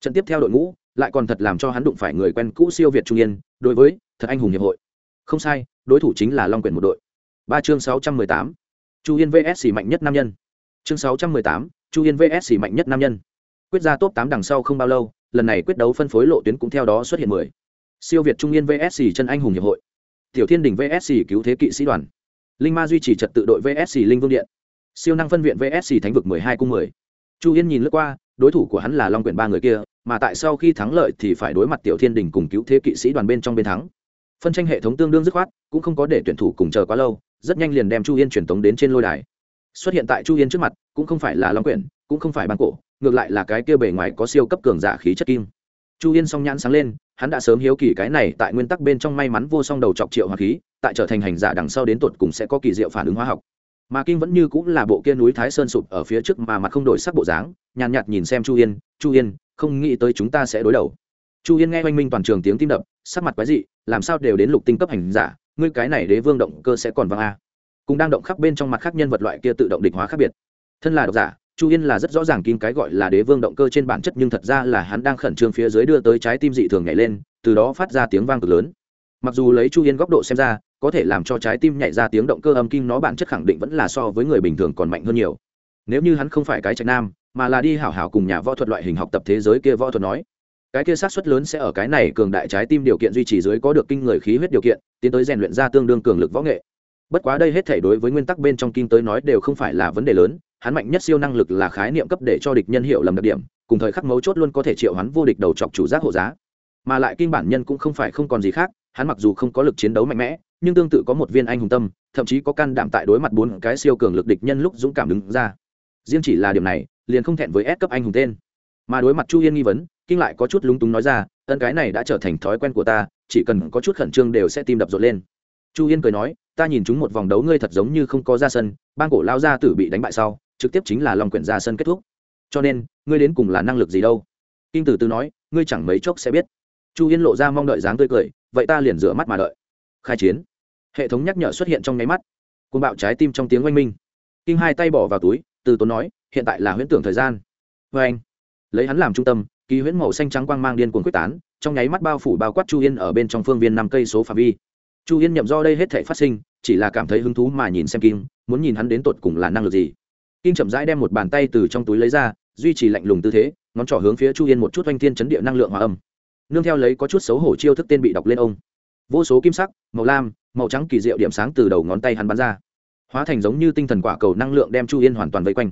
Trận tiếp theo đội ngũ lại còn thật làm cho hắn đụng phải người quen cũ siêu việt trung yên, đối với thật anh hùng hiệp hội không sai, đối thủ chính là long quyển một đội. Ba chương sáu trăm mười tám, chu yên vs mạnh nhất nam nhân. Chương sáu trăm mười tám, chu yên vs mạnh nhất nam nhân. Quyết ra top tám đằng sau không bao lâu, lần này quyết đấu phân phối lộ tuyến cũng theo đó xuất hiện mười. Siêu việt trung yên vs chân anh hùng hiệp hội. Tiểu thiên đình vs cứu thế kỵ sĩ đoàn. Linh ma duy trì trật tự đội vs linh vương điện. Siêu năng phân viện vs thánh vực mười hai cung mười. Chu yên nhìn lướt qua, đối thủ của hắn là long quyển ba người kia, mà tại sau khi thắng lợi thì phải đối mặt tiểu thiên đình cùng cứu thế kỵ sĩ đoàn bên trong bên thắng phân tranh hệ thống tương đương dứt khoát cũng không có để tuyển thủ cùng chờ quá lâu rất nhanh liền đem chu yên truyền tống đến trên lôi đài. Xuất hiện tại chu yên trước mặt cũng không phải là long quyển cũng không phải băng cổ ngược lại là cái kia bề ngoài có siêu cấp cường giả khí chất kim. Chu yên song nhãn sáng lên hắn đã sớm hiếu kỳ cái này tại nguyên tắc bên trong may mắn vô song đầu chọc triệu hòa khí tại trở thành hành giả đằng sau đến tột cùng sẽ có kỳ diệu phản ứng hóa học. Mà kinh vẫn như cũng là bộ kia núi thái sơn sụp ở phía trước mà mặt không đổi sắc bộ dáng nhàn nhạt, nhạt nhìn xem chu yên chu yên không nghĩ tới chúng ta sẽ đối đầu chu yên nghe oanh minh toàn trường tiếng tim đập, sắc mặt quái dị, làm sao đều đến lục tinh cấp hành giả, ngươi cái này đế vương động cơ sẽ còn văng a. Cũng đang động khắp bên trong mặt khác nhân vật loại kia tự động địch hóa khác biệt. Thân là độc giả, chu yên là rất rõ ràng kim cái gọi là đế vương động cơ trên bản chất nhưng thật ra là hắn đang khẩn trương phía dưới đưa tới trái tim dị thường nhảy lên, từ đó phát ra tiếng vang cực lớn. Mặc dù lấy chu yên góc độ xem ra, có thể làm cho trái tim nhảy ra tiếng động cơ âm kim nó bản chất khẳng định vẫn là so với người bình thường còn mạnh hơn nhiều. Nếu như hắn không phải cái trạch nam, mà là đi hảo hảo cùng nhà võ thuật loại hình học tập thế giới kia võ thuật nói cái kia sát xuất lớn sẽ ở cái này cường đại trái tim điều kiện duy trì dưới có được kinh người khí huyết điều kiện, tiến tới rèn luyện ra tương đương cường lực võ nghệ. Bất quá đây hết thể đối với nguyên tắc bên trong kinh tới nói đều không phải là vấn đề lớn, hắn mạnh nhất siêu năng lực là khái niệm cấp để cho địch nhân hiểu lầm đặc điểm, cùng thời khắc mấu chốt luôn có thể triệu hắn vô địch đầu chọc chủ giác hộ giá. Mà lại kinh bản nhân cũng không phải không còn gì khác, hắn mặc dù không có lực chiến đấu mạnh mẽ, nhưng tương tự có một viên anh hùng tâm, thậm chí có can đảm tại đối mặt bốn cái siêu cường lực địch nhân lúc dũng cảm đứng ra. Riêng chỉ là điểm này, liền không thẹn với S cấp anh hùng tên mà đối mặt chu yên nghi vấn, kinh lại có chút lúng túng nói ra, ân cái này đã trở thành thói quen của ta, chỉ cần có chút khẩn trương đều sẽ tim đập rộn lên. Chu yên cười nói, ta nhìn chúng một vòng đấu ngươi thật giống như không có ra sân ban cổ lao ra tử bị đánh bại sau, trực tiếp chính là lòng quyển ra sân kết thúc. Cho nên, ngươi đến cùng là năng lực gì đâu? Kinh tử tư nói, ngươi chẳng mấy chốc sẽ biết. Chu yên lộ ra mong đợi dáng tươi cười, vậy ta liền rửa mắt mà đợi. Khai chiến. Hệ thống nhắc nhở xuất hiện trong nháy mắt. Côn bạo trái tim trong tiếng oanh minh. Kinh hai tay bỏ vào túi, từ tốn nói, hiện tại là huyễn tưởng thời gian. Vê anh lấy hắn làm trung tâm kỳ huyễn màu xanh trắng quang mang điên cuồng quyết tán, trong nháy mắt bao phủ bao quát chu yên ở bên trong phương viên năm cây số phạm vi. Chu yên nhậm do đây hết thể phát sinh, chỉ là cảm thấy hứng thú mà nhìn xem kim, muốn nhìn hắn đến tột cùng là năng lực gì. Kim chậm rãi đem một bàn tay từ trong túi lấy ra, duy trì lạnh lùng tư thế, ngón trỏ hướng phía chu yên một chút oanh thiên chấn địa năng lượng hòa âm. Nương theo lấy có chút xấu hổ chiêu thức tên bị đọc lên ông. Vô số kim sắc, màu lam, màu trắng kỳ diệu điểm sáng từ đầu ngón tay hắn bắn ra. Hóa thành giống như tinh thần quả cầu năng lượng đem chu yên hoàn toàn vây quanh.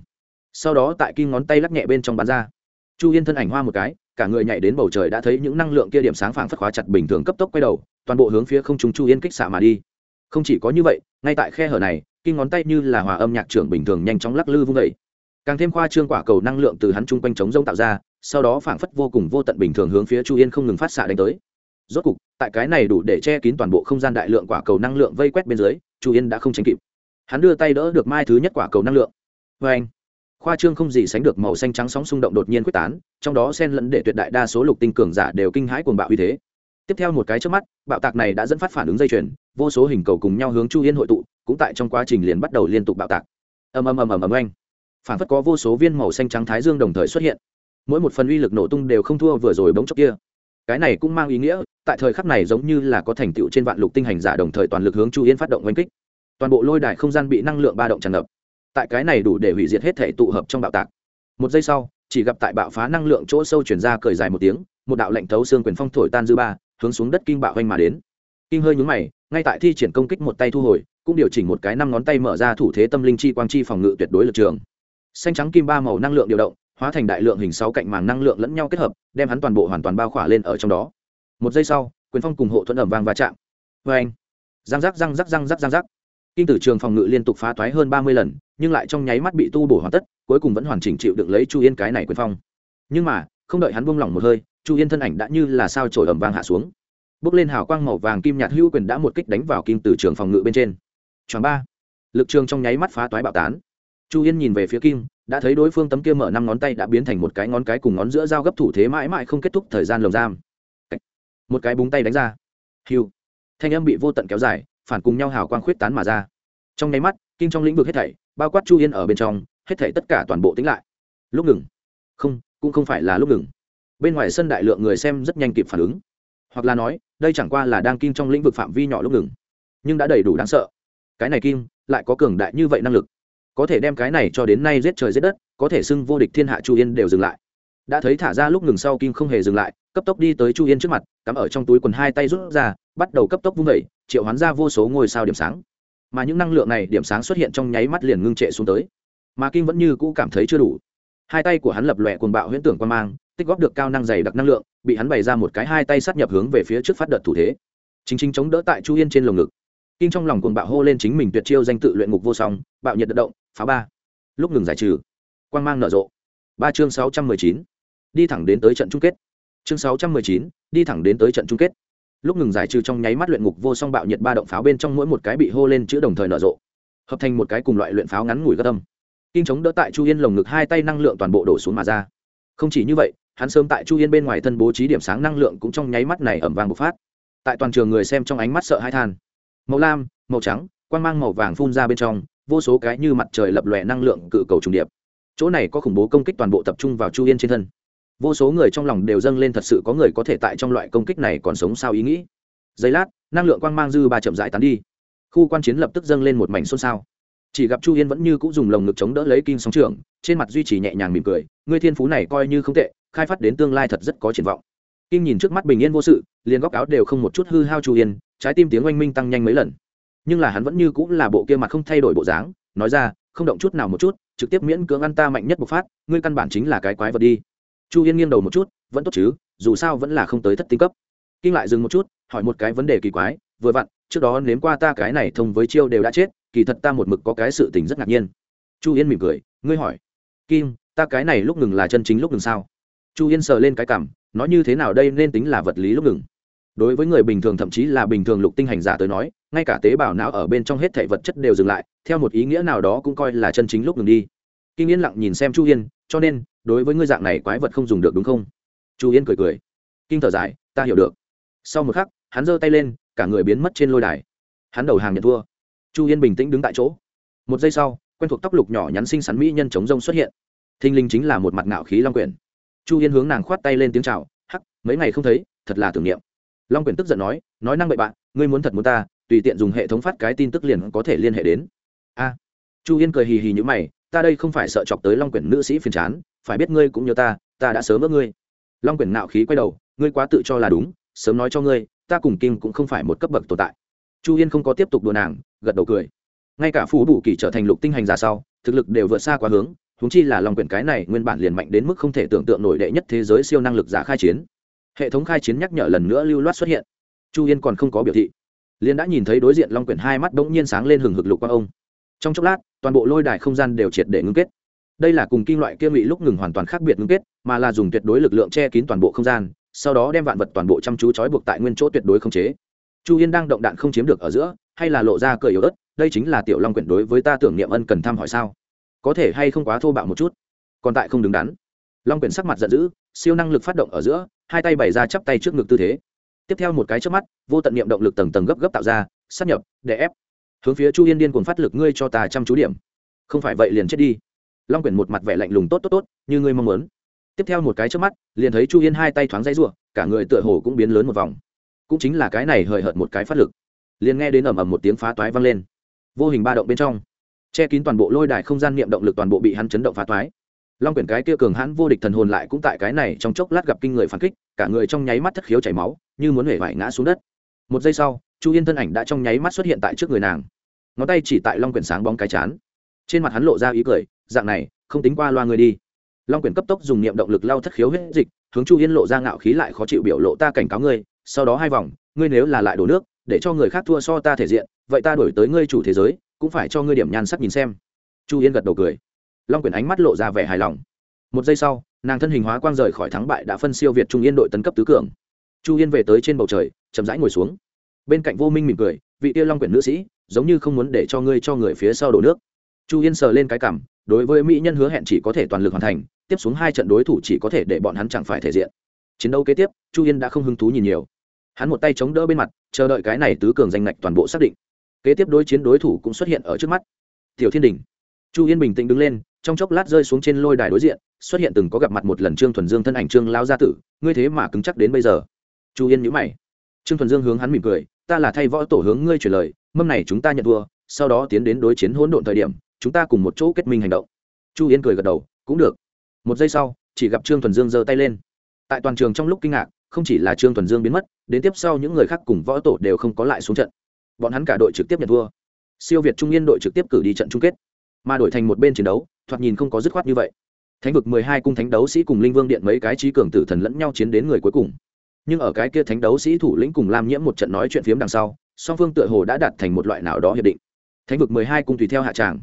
Sau đó tại kim ngón tay lắc nhẹ bên trong bắn ra chu yên thân ảnh hoa một cái, cả người nhảy đến bầu trời đã thấy những năng lượng kia điểm sáng phảng phất khóa chặt bình thường cấp tốc quay đầu, toàn bộ hướng phía không trung chu yên kích xạ mà đi. Không chỉ có như vậy, ngay tại khe hở này kim ngón tay như là hòa âm nhạc trưởng bình thường nhanh chóng lắc lư vung vẩy càng thêm khoa trương quả cầu năng lượng từ hắn chung quanh chống rông tạo ra, sau đó phảng phất vô cùng vô tận bình thường hướng phía chu yên không ngừng phát xạ đánh tới. Rốt cục, tại cái này đủ để che kín toàn bộ không gian đại lượng quả cầu năng lượng vây quét bên dưới, chu yên đã không tránh kịp. Hắn đưa tay đỡ được mai thứ nhất quả cầu năng lượng. Vê anh khoa trương không gì sánh được màu xanh trắng sóng xung động đột nhiên quyết tán, trong đó sen lẫn để tuyệt đại đa số lục tinh cường giả đều kinh hãi cuồng bạo uy thế. Tiếp theo một cái trước mắt, bạo tạc này đã dẫn phát phản ứng dây chuyền, vô số hình cầu cùng nhau hướng chu yên hội tụ, cũng tại trong quá trình liền bắt đầu liên tục bạo tạc. Ầm ầm ầm ầm ầm oanh. Phản phất có vô số viên màu xanh trắng thái dương đồng thời xuất hiện. Mỗi một phần uy lực nổ tung đều không thua vừa rồi bỗng chốc kia. Cái này cũng mang ý nghĩa, tại thời khắc này giống như là có thành tựu trên vạn lục tinh hành giả đồng thời toàn lực hướng chu yên phát động oanh kích. Toàn bộ lôi đài không gian bị năng lượng ba động tràn ngập tại cái này đủ để hủy diệt hết thể tụ hợp trong bạo tạc. Một giây sau, chỉ gặp tại bạo phá năng lượng chỗ sâu chuyển ra cởi dài một tiếng, một đạo lệnh thấu xương quyền phong thổi tan dư ba, hướng xuống đất kinh bạo hoành mà đến. Kinh hơi nhúng mày, ngay tại thi triển công kích một tay thu hồi, cũng điều chỉnh một cái năm ngón tay mở ra thủ thế tâm linh chi quang chi phòng ngự tuyệt đối lực trường. Xanh trắng kim ba màu năng lượng điều động, hóa thành đại lượng hình sáu cạnh màng năng lượng lẫn nhau kết hợp, đem hắn toàn bộ hoàn toàn bao khỏa lên ở trong đó. Một giây sau, quyền phong cùng hộ thuận ẩm vang va chạm. Vê anh răng rắc răng rắc răng rắc răng rắc kinh tử trường phòng ngự liên tục phá toái hơn ba mươi lần, nhưng lại trong nháy mắt bị tu bổ hoàn tất, cuối cùng vẫn hoàn chỉnh chịu đựng lấy chu yên cái này quyền phong. Nhưng mà, không đợi hắn buông lỏng một hơi, chu yên thân ảnh đã như là sao trổi ẩm vang hạ xuống. Bước lên hào quang màu vàng kim nhạt hữu quyền đã một kích đánh vào kim tử trường phòng ngự bên trên. Choáng ba. Lực trường trong nháy mắt phá toái bạo tán. Chu yên nhìn về phía kim, đã thấy đối phương tấm kia mở năm ngón tay đã biến thành một cái ngón cái cùng ngón giữa dao gấp thủ thế mãi mãi không kết thúc thời gian lồng giam. Một cái búng tay đánh ra. Hiu. Thanh âm bị vô tận kéo dài phản cùng nhau hào quang khuyết tán mà ra. Trong nháy mắt, kinh trong lĩnh vực hết thảy, bao quát chu yên ở bên trong, hết thảy tất cả toàn bộ tính lại. Lúc ngừng. Không, cũng không phải là lúc ngừng. Bên ngoài sân đại lượng người xem rất nhanh kịp phản ứng. Hoặc là nói, đây chẳng qua là đang kinh trong lĩnh vực phạm vi nhỏ lúc ngừng. Nhưng đã đầy đủ đáng sợ. Cái này kim lại có cường đại như vậy năng lực. Có thể đem cái này cho đến nay giết trời giết đất, có thể xưng vô địch thiên hạ chu yên đều dừng lại. Đã thấy thả ra lúc ngừng sau kim không hề dừng lại, cấp tốc đi tới chu yên trước mặt, cắm ở trong túi quần hai tay rút ra, bắt đầu cấp tốc vung vẩy triệu hoán ra vô số ngôi sao điểm sáng. Mà những năng lượng này, điểm sáng xuất hiện trong nháy mắt liền ngưng trệ xuống tới. Mà kim vẫn như cũ cảm thấy chưa đủ. Hai tay của hắn lập lòe cuồng bạo huyễn tưởng quan mang, tích góp được cao năng dày đặc năng lượng, bị hắn bày ra một cái hai tay sát nhập hướng về phía trước phát đợt thủ thế. Chính chính chống đỡ tại chu yên trên lồng ngực. Kim trong lòng cuồng bạo hô lên chính mình tuyệt chiêu danh tự luyện ngục vô song, bạo nhiệt đợt động, phá ba. Lúc ngừng giải trừ, quang mang nở rộ. Ba chương sáu trăm mười chín, đi thẳng đến tới trận chung kết. Chương sáu trăm mười chín, đi thẳng đến tới trận chung kết lúc ngừng giải trừ trong nháy mắt luyện ngục vô song bạo nhiệt ba động pháo bên trong mỗi một cái bị hô lên chữ đồng thời nở rộ, hợp thành một cái cùng loại luyện pháo ngắn ngủi gất tâm. Kinh chống đỡ tại chu yên lồng ngực hai tay năng lượng toàn bộ đổ xuống mà ra. Không chỉ như vậy, hắn sớm tại chu yên bên ngoài thân bố trí điểm sáng năng lượng cũng trong nháy mắt này ẩm vàng bộc phát. Tại toàn trường người xem trong ánh mắt sợ hai than. Màu lam, màu trắng, quang mang màu vàng phun ra bên trong, vô số cái như mặt trời lập lòe năng lượng cự cầu trùng điệp. Chỗ này có khủng bố công kích toàn bộ tập trung vào chu yên trên thân vô số người trong lòng đều dâng lên thật sự có người có thể tại trong loại công kích này còn sống sao ý nghĩ. Giây lát, năng lượng quang mang dư ba chậm rãi tán đi. Khu quan chiến lập tức dâng lên một mảnh xôn xao. Chỉ gặp chu yên vẫn như cũng dùng lồng ngực chống đỡ lấy kim sóng trường trên mặt duy trì nhẹ nhàng mỉm cười, ngươi thiên phú này coi như không tệ, khai phát đến tương lai thật rất có triển vọng. Kim nhìn trước mắt bình yên vô sự, liền góc áo đều không một chút hư hao chu yên, trái tim tiếng oanh minh tăng nhanh mấy lần. Nhưng là hắn vẫn như cũng là bộ kia mặt không thay đổi bộ dáng, nói ra, không động chút nào một chút, trực tiếp miễn cưỡng ăn ta mạnh nhất bộc phát, ngươi căn bản chính là cái quái vật đi chu yên nghiêng đầu một chút, vẫn tốt chứ, dù sao vẫn là không tới thất tinh cấp. Kinh lại dừng một chút, hỏi một cái vấn đề kỳ quái, vừa vặn, trước đó nếm qua ta cái này thông với chiêu đều đã chết, kỳ thật ta một mực có cái sự tình rất ngạc nhiên. Chu yên mỉm cười, ngươi hỏi, kim, ta cái này lúc ngừng là chân chính lúc ngừng sao? Chu yên sờ lên cái cảm, nói như thế nào đây nên tính là vật lý lúc ngừng? Đối với người bình thường thậm chí là bình thường lục tinh hành giả tới nói, ngay cả tế bào não ở bên trong hết thể vật chất đều dừng lại, theo một ý nghĩa nào đó cũng coi là chân chính lúc ngừng đi. Kinh yên lặng nhìn xem chu yên cho nên, đối với ngươi dạng này quái vật không dùng được đúng không? Chu yên cười cười. Kinh thở dài, ta hiểu được. Sau một khắc, hắn giơ tay lên, cả người biến mất trên lôi đài. Hắn đầu hàng nhận thua. Chu yên bình tĩnh đứng tại chỗ. Một giây sau, quen thuộc tóc lục nhỏ nhắn xinh xắn mỹ nhân chống rông xuất hiện. Thinh linh chính là một mặt ngạo khí long quyển. Chu yên hướng nàng khoát tay lên tiếng c h à o hắc, mấy ngày không thấy, thật là tưởng niệm. Long quyển tức giận nói nói năng bậy bạn ngươi muốn thật muốn ta, tùy tiện dùng hệ thống phát cái tin tức liền có thể liên hệ đến. A. Chu yên cười hì hì như mày ta đây không phải sợ chọc tới long quyển nữ sĩ phiền chán, phải biết ngươi cũng như ta ta đã sớm ước ngươi. Long quyển nạo khí quay đầu, ngươi quá tự cho là đúng, sớm nói cho ngươi, ta cùng kim cũng không phải một cấp bậc tồn tại. Chu yên không có tiếp tục đùa nàng, gật đầu cười. Ngay cả phú đủ kỳ trở thành lục tinh hành giả sau, thực lực đều vượt xa quá hướng húng chi là lòng quyển cái này nguyên bản liền mạnh đến mức không thể tưởng tượng nổi đệ nhất thế giới siêu năng lực giả khai chiến. Hệ thống khai chiến nhắc nhở lần nữa lưu loát xuất hiện. Chu yên còn không có biểu thị liên đã nhìn thấy đối diện long quyển hai mắt bỗng nhiên sáng lên hừng hực lục qua ông. Trong chốc lát toàn bộ lôi đài không gian đều triệt để ngưng kết. Đây là cùng kim loại kia ngụy lúc ngừng hoàn toàn khác biệt ngưng kết, mà là dùng tuyệt đối lực lượng che kín toàn bộ không gian, sau đó đem vạn vật toàn bộ chăm chú trói buộc tại nguyên chỗ tuyệt đối không chế. Chu yên đang động đạn không chiếm được ở giữa, hay là lộ ra cười yếu ớt, đây chính là tiểu long quyển đối với ta tưởng niệm ân cần thăm hỏi sao? Có thể hay không quá thô bạo một chút? Còn tại không đứng đắn. Long quyển sắc mặt giận dữ, siêu năng lực phát động ở giữa, hai tay bày ra chắp tay trước ngực tư thế. Tiếp theo một cái trước mắt, vô tận niệm động lực tầng tầng gấp gấp tạo ra sắp nhập để ép hướng phía chu yên điên cuồng phát lực ngươi cho ta chăm chú điểm. Không phải vậy liền chết đi. Long quyển một mặt vẻ lạnh lùng tốt tốt tốt, như ngươi mong muốn. Tiếp theo một cái trước mắt, liền thấy chu yên hai tay thoáng dây r cả người tựa hồ cũng biến lớn một vòng. Cũng chính là cái này hời hợt một cái phát lực. Liền nghe đến ầm ầm một tiếng phá toái vang lên. Vô hình ba động bên trong, che kín toàn bộ lôi đài không gian niệm động lực toàn bộ bị hắn chấn động phá toái. Long quyển cái kia cường hãn vô địch thần hồn lại cũng tại cái này trong chốc lát gặp kinh người phản kích, cả người trong nháy mắt thất khiếu chảy máu, như muốn hể vải ngã xuống đất. Một giây sau chu yên thân ảnh đã trong nháy mắt xuất hiện tại trước người nàng. Ngón tay chỉ tại long quyển sáng bóng cái chán. Trên mặt hắn lộ ra ý cười, dạng này, không tính qua loa người đi. Long quyển cấp tốc dùng niệm động lực lau thất khiếu huyết dịch, hướng chu yên lộ ra ngạo khí lại khó chịu biểu lộ ta cảnh cáo ngươi, sau đó hai vòng, ngươi nếu là lại đổ nước, để cho người khác thua so ta thể diện, vậy ta đổi tới ngươi chủ thế giới, cũng phải cho ngươi điểm nhan sắc nhìn xem. Chu yên gật đầu cười. Long quyển ánh mắt lộ ra vẻ hài lòng. Một giây sau, nàng thân hình hóa quang rời khỏi thắng bại đã phân siêu việt trung yên đội tấn cấp tứ cường. Chu yên về tới trên bầu trời, chậm rãi ngồi xuống bên cạnh vô minh mỉm cười, vị tiêu long quyển nữ sĩ, giống như không muốn để cho ngươi cho người phía sau đổ nước. Chu yên sờ lên cái cảm, đối với mỹ nhân hứa hẹn chỉ có thể toàn lực hoàn thành, tiếp xuống hai trận đối thủ chỉ có thể để bọn hắn chẳng phải thể diện. Chiến đấu kế tiếp, chu yên đã không hứng thú nhìn nhiều. Hắn một tay chống đỡ bên mặt, chờ đợi cái này tứ cường danh ngạch toàn bộ xác định. Kế tiếp đối chiến đối thủ cũng xuất hiện ở trước mắt. Tiểu thiên đình. Chu yên bình tĩnh đứng lên, trong chốc lát rơi xuống trên lôi đài đối diện, xuất hiện từng có gặp mặt một lần trương thuần dương thân ảnh trương lao gia tử, ngươi thế mà cứng chắc đến bây giờ. Chu yên nhữ mày. Trương thuần dương hướng hắn mỉm cười ta là thay võ tổ hướng ngươi truyền lời, mâm này chúng ta nhận thua, sau đó tiến đến đối chiến hỗn độn thời điểm, chúng ta cùng một chỗ kết minh hành động. Chu yên cười gật đầu, cũng được. Một giây sau, chỉ gặp trương thuần dương giơ tay lên. Tại toàn trường trong lúc kinh ngạc, không chỉ là trương thuần dương biến mất, đến tiếp sau những người khác cùng võ tổ đều không có lại xuống trận. Bọn hắn cả đội trực tiếp nhận thua. Siêu việt trung yên đội trực tiếp cử đi trận chung kết. Mà đổi thành một bên chiến đấu, thoạt nhìn không có dứt khoát như vậy. Thánh vực mười hai cung thánh đấu sĩ cùng linh vương điện mấy cái trí cường tử thần lẫn nhau chiến đến người cuối cùng nhưng ở cái kia thánh đấu sĩ thủ lĩnh cùng lam nhiễm một trận nói chuyện phiếm đằng sau, song phương tựa hồ đã đạt thành một loại nào đó hiệp định. Thánh vực mười hai cùng tùy theo hạ tràng.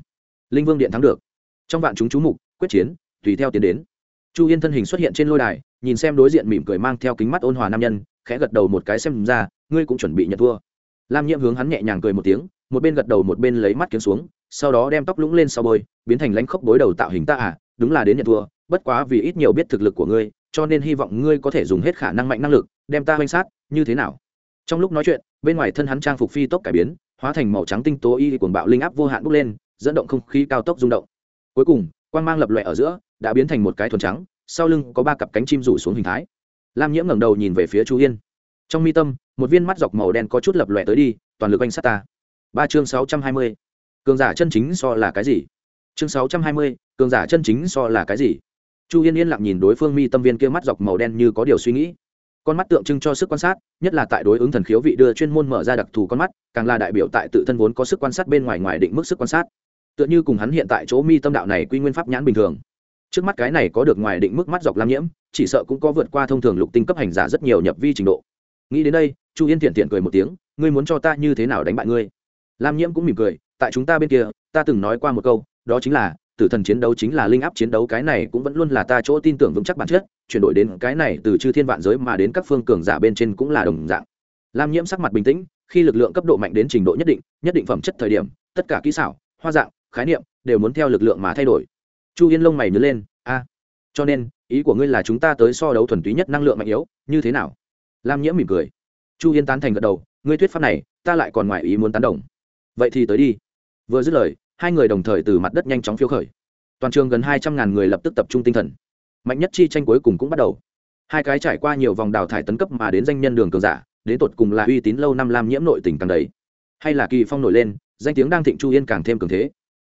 Linh vương điện thắng được. Trong vạn chúng chú mục, quyết chiến, tùy theo tiến đến. Chu yên thân hình xuất hiện trên lôi đài, nhìn xem đối diện mỉm cười mang theo kính mắt ôn hòa nam nhân, khẽ gật đầu một cái xem ra, ngươi cũng chuẩn bị nhận thua. Lam nhiễm hướng hắn nhẹ nhàng cười một tiếng, một bên gật đầu một bên lấy mắt kiếm xuống, sau đó đem tóc lũng lên sau bôi, biến thành lánh khốc bối đầu tạo hình ta à đúng là đến nhận thua, bất quá vì ít nhiều biết thực lực của ngươi cho nên hy vọng ngươi có thể dùng hết khả năng mạnh năng lực, đem ta oanh sát, như thế nào? Trong lúc nói chuyện, bên ngoài thân hắn trang phục phi tốc cải biến, hóa thành màu trắng tinh tố y cuồng bạo linh áp vô hạn bốc lên, dẫn động không khí cao tốc rung động. Cuối cùng quan mang lập lòe ở giữa, đã biến thành một cái thuần trắng, sau lưng có ba cặp cánh chim rủ xuống hình thái. Lam nhiễm ngẩng đầu nhìn về phía chu yên trong mi tâm, một viên mắt dọc màu đen có chút lập lòe tới đi, toàn lực anh sát ta. Ba chương sáu trăm hai mươi. Cường giả chân chính so là cái gì? Chương sáu trăm hai mươi, cường giả chân chính so là cái gì? Chu yên yên lặng nhìn đối phương mi tâm viên kia mắt dọc màu đen như có điều suy nghĩ. Con mắt tượng trưng cho sức quan sát, nhất là tại đối ứng thần khiếu vị đưa chuyên môn mở ra đặc thù con mắt, càng là đại biểu tại tự thân vốn có sức quan sát bên ngoài ngoài định mức sức quan sát. Tựa như cùng hắn hiện tại chỗ mi tâm đạo này quy nguyên pháp nhãn bình thường. Trước mắt cái này có được ngoài định mức mắt dọc lam nhiễm, chỉ sợ cũng có vượt qua thông thường lục tinh cấp hành giả rất nhiều nhập vi trình độ. Nghĩ đến đây, chu yên tiện tiện cười một tiếng, ngươi muốn cho ta như thế nào đánh bại ngươi? Lam nhiễm cũng mỉm cười, tại chúng ta bên kia, ta từng nói qua một câu, đó chính là tử thần chiến đấu chính là linh áp chiến đấu, cái này cũng vẫn luôn là ta chỗ tin tưởng vững chắc bản chất, chuyển đổi đến cái này từ chư thiên vạn giới mà đến các phương cường giả bên trên cũng là đồng dạng. Lam nhiễm sắc mặt bình tĩnh, khi lực lượng cấp độ mạnh đến trình độ nhất định nhất định phẩm chất thời điểm, tất cả kỹ xảo, hoa dạng, khái niệm đều muốn theo lực lượng mà thay đổi. Chu yên lông mày nhớ lên, a, cho nên, ý của ngươi là chúng ta tới so đấu thuần túy nhất năng lượng mạnh yếu, như thế nào? Lam nhiễm mỉm cười. Chu yên tán thành gật đầu, ngươi thuyết pháp này, ta lại còn ngoài ý muốn tán đồng. Vậy thì tới đi. Vừa dứt lời hai người đồng thời từ mặt đất nhanh chóng phiêu khởi. Toàn trường gần hai trăm ngàn người lập tức tập trung tinh thần. Mạnh nhất chi tranh cuối cùng cũng bắt đầu. Hai cái trải qua nhiều vòng đào thải tấn cấp mà đến danh nhân đường cường giả đến tột cùng là uy tín lâu năm lam nhiễm nội tình càng đấy hay là kỳ phong nổi lên danh tiếng đang thịnh chu yên càng thêm cường thế.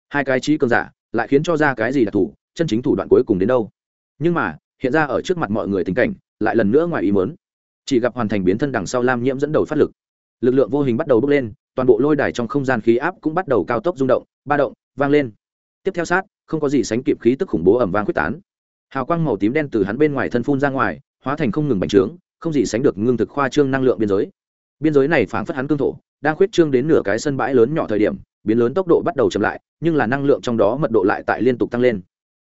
Hai cái trí cường giả lại khiến cho ra cái gì đặc thủ, chân chính thủ đoạn cuối cùng đến đâu. Nhưng mà hiện ra ở trước mặt mọi người tình cảnh lại lần nữa ngoài ý mớn chỉ gặp hoàn thành biến thân đằng sau lam nhiễm dẫn đầu phát lực. Lực lượng vô hình bắt đầu bốc lên toàn bộ lôi đài trong không gian khí áp cũng bắt đầu cao tốc rung động ba động, vang lên. Tiếp theo sát, không có gì sánh kịp khí tức khủng bố ẩm vang quyết tán. Hào quang màu tím đen từ hắn bên ngoài thân phun ra ngoài, hóa thành không ngừng bành trướng, không gì sánh được ngưng thực khoa trương năng lượng biên giới. Biên giới này phảng phất hắn cương thổ, đang khuyết trương đến nửa cái sân bãi lớn nhỏ thời điểm, biến lớn tốc độ bắt đầu chậm lại, nhưng là năng lượng trong đó mật độ lại tại liên tục tăng lên.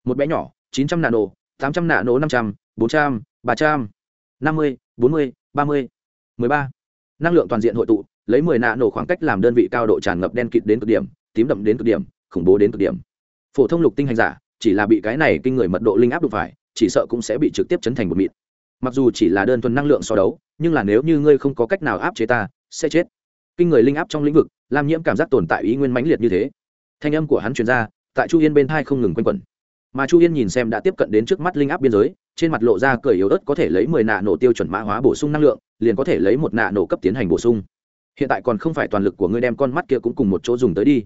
Một bé nhỏ, chín trăm nano, tám trăm nano, năm trăm, bốn trăm, ba trăm, năm mươi, bốn mươi, ba mươi, mười ba. Năng lượng toàn diện hội tụ, lấy mười nạ nổ khoảng cách làm đơn vị cao độ tràn ngập đen kịt đến cực điểm tím đậm đến cực điểm, khủng bố đến cực điểm. Phổ thông lục tinh hành giả, chỉ là bị cái này kinh người mật độ linh áp đụng phải, chỉ sợ cũng sẽ bị trực tiếp chấn thành một mịn. Mặc dù chỉ là đơn thuần năng lượng so đấu, nhưng là nếu như ngươi không có cách nào áp chế ta, sẽ chết. Kinh người linh áp trong lĩnh vực làm nhiễm cảm giác tồn tại ý nguyên mãnh liệt như thế. Thanh âm của hắn truyền ra, tại chu yên bên thai không ngừng quanh quẩn. Mà chu yên nhìn xem đã tiếp cận đến trước mắt linh áp biên giới, trên mặt lộ ra cười yếu ớt có thể lấy mười nạ nổ tiêu chuẩn mã hóa bổ sung năng lượng, liền có thể lấy một nạ nổ cấp tiến hành bổ sung. Hiện tại còn không phải toàn lực của ngươi đem con mắt kia cũng cùng một chỗ dùng tới đi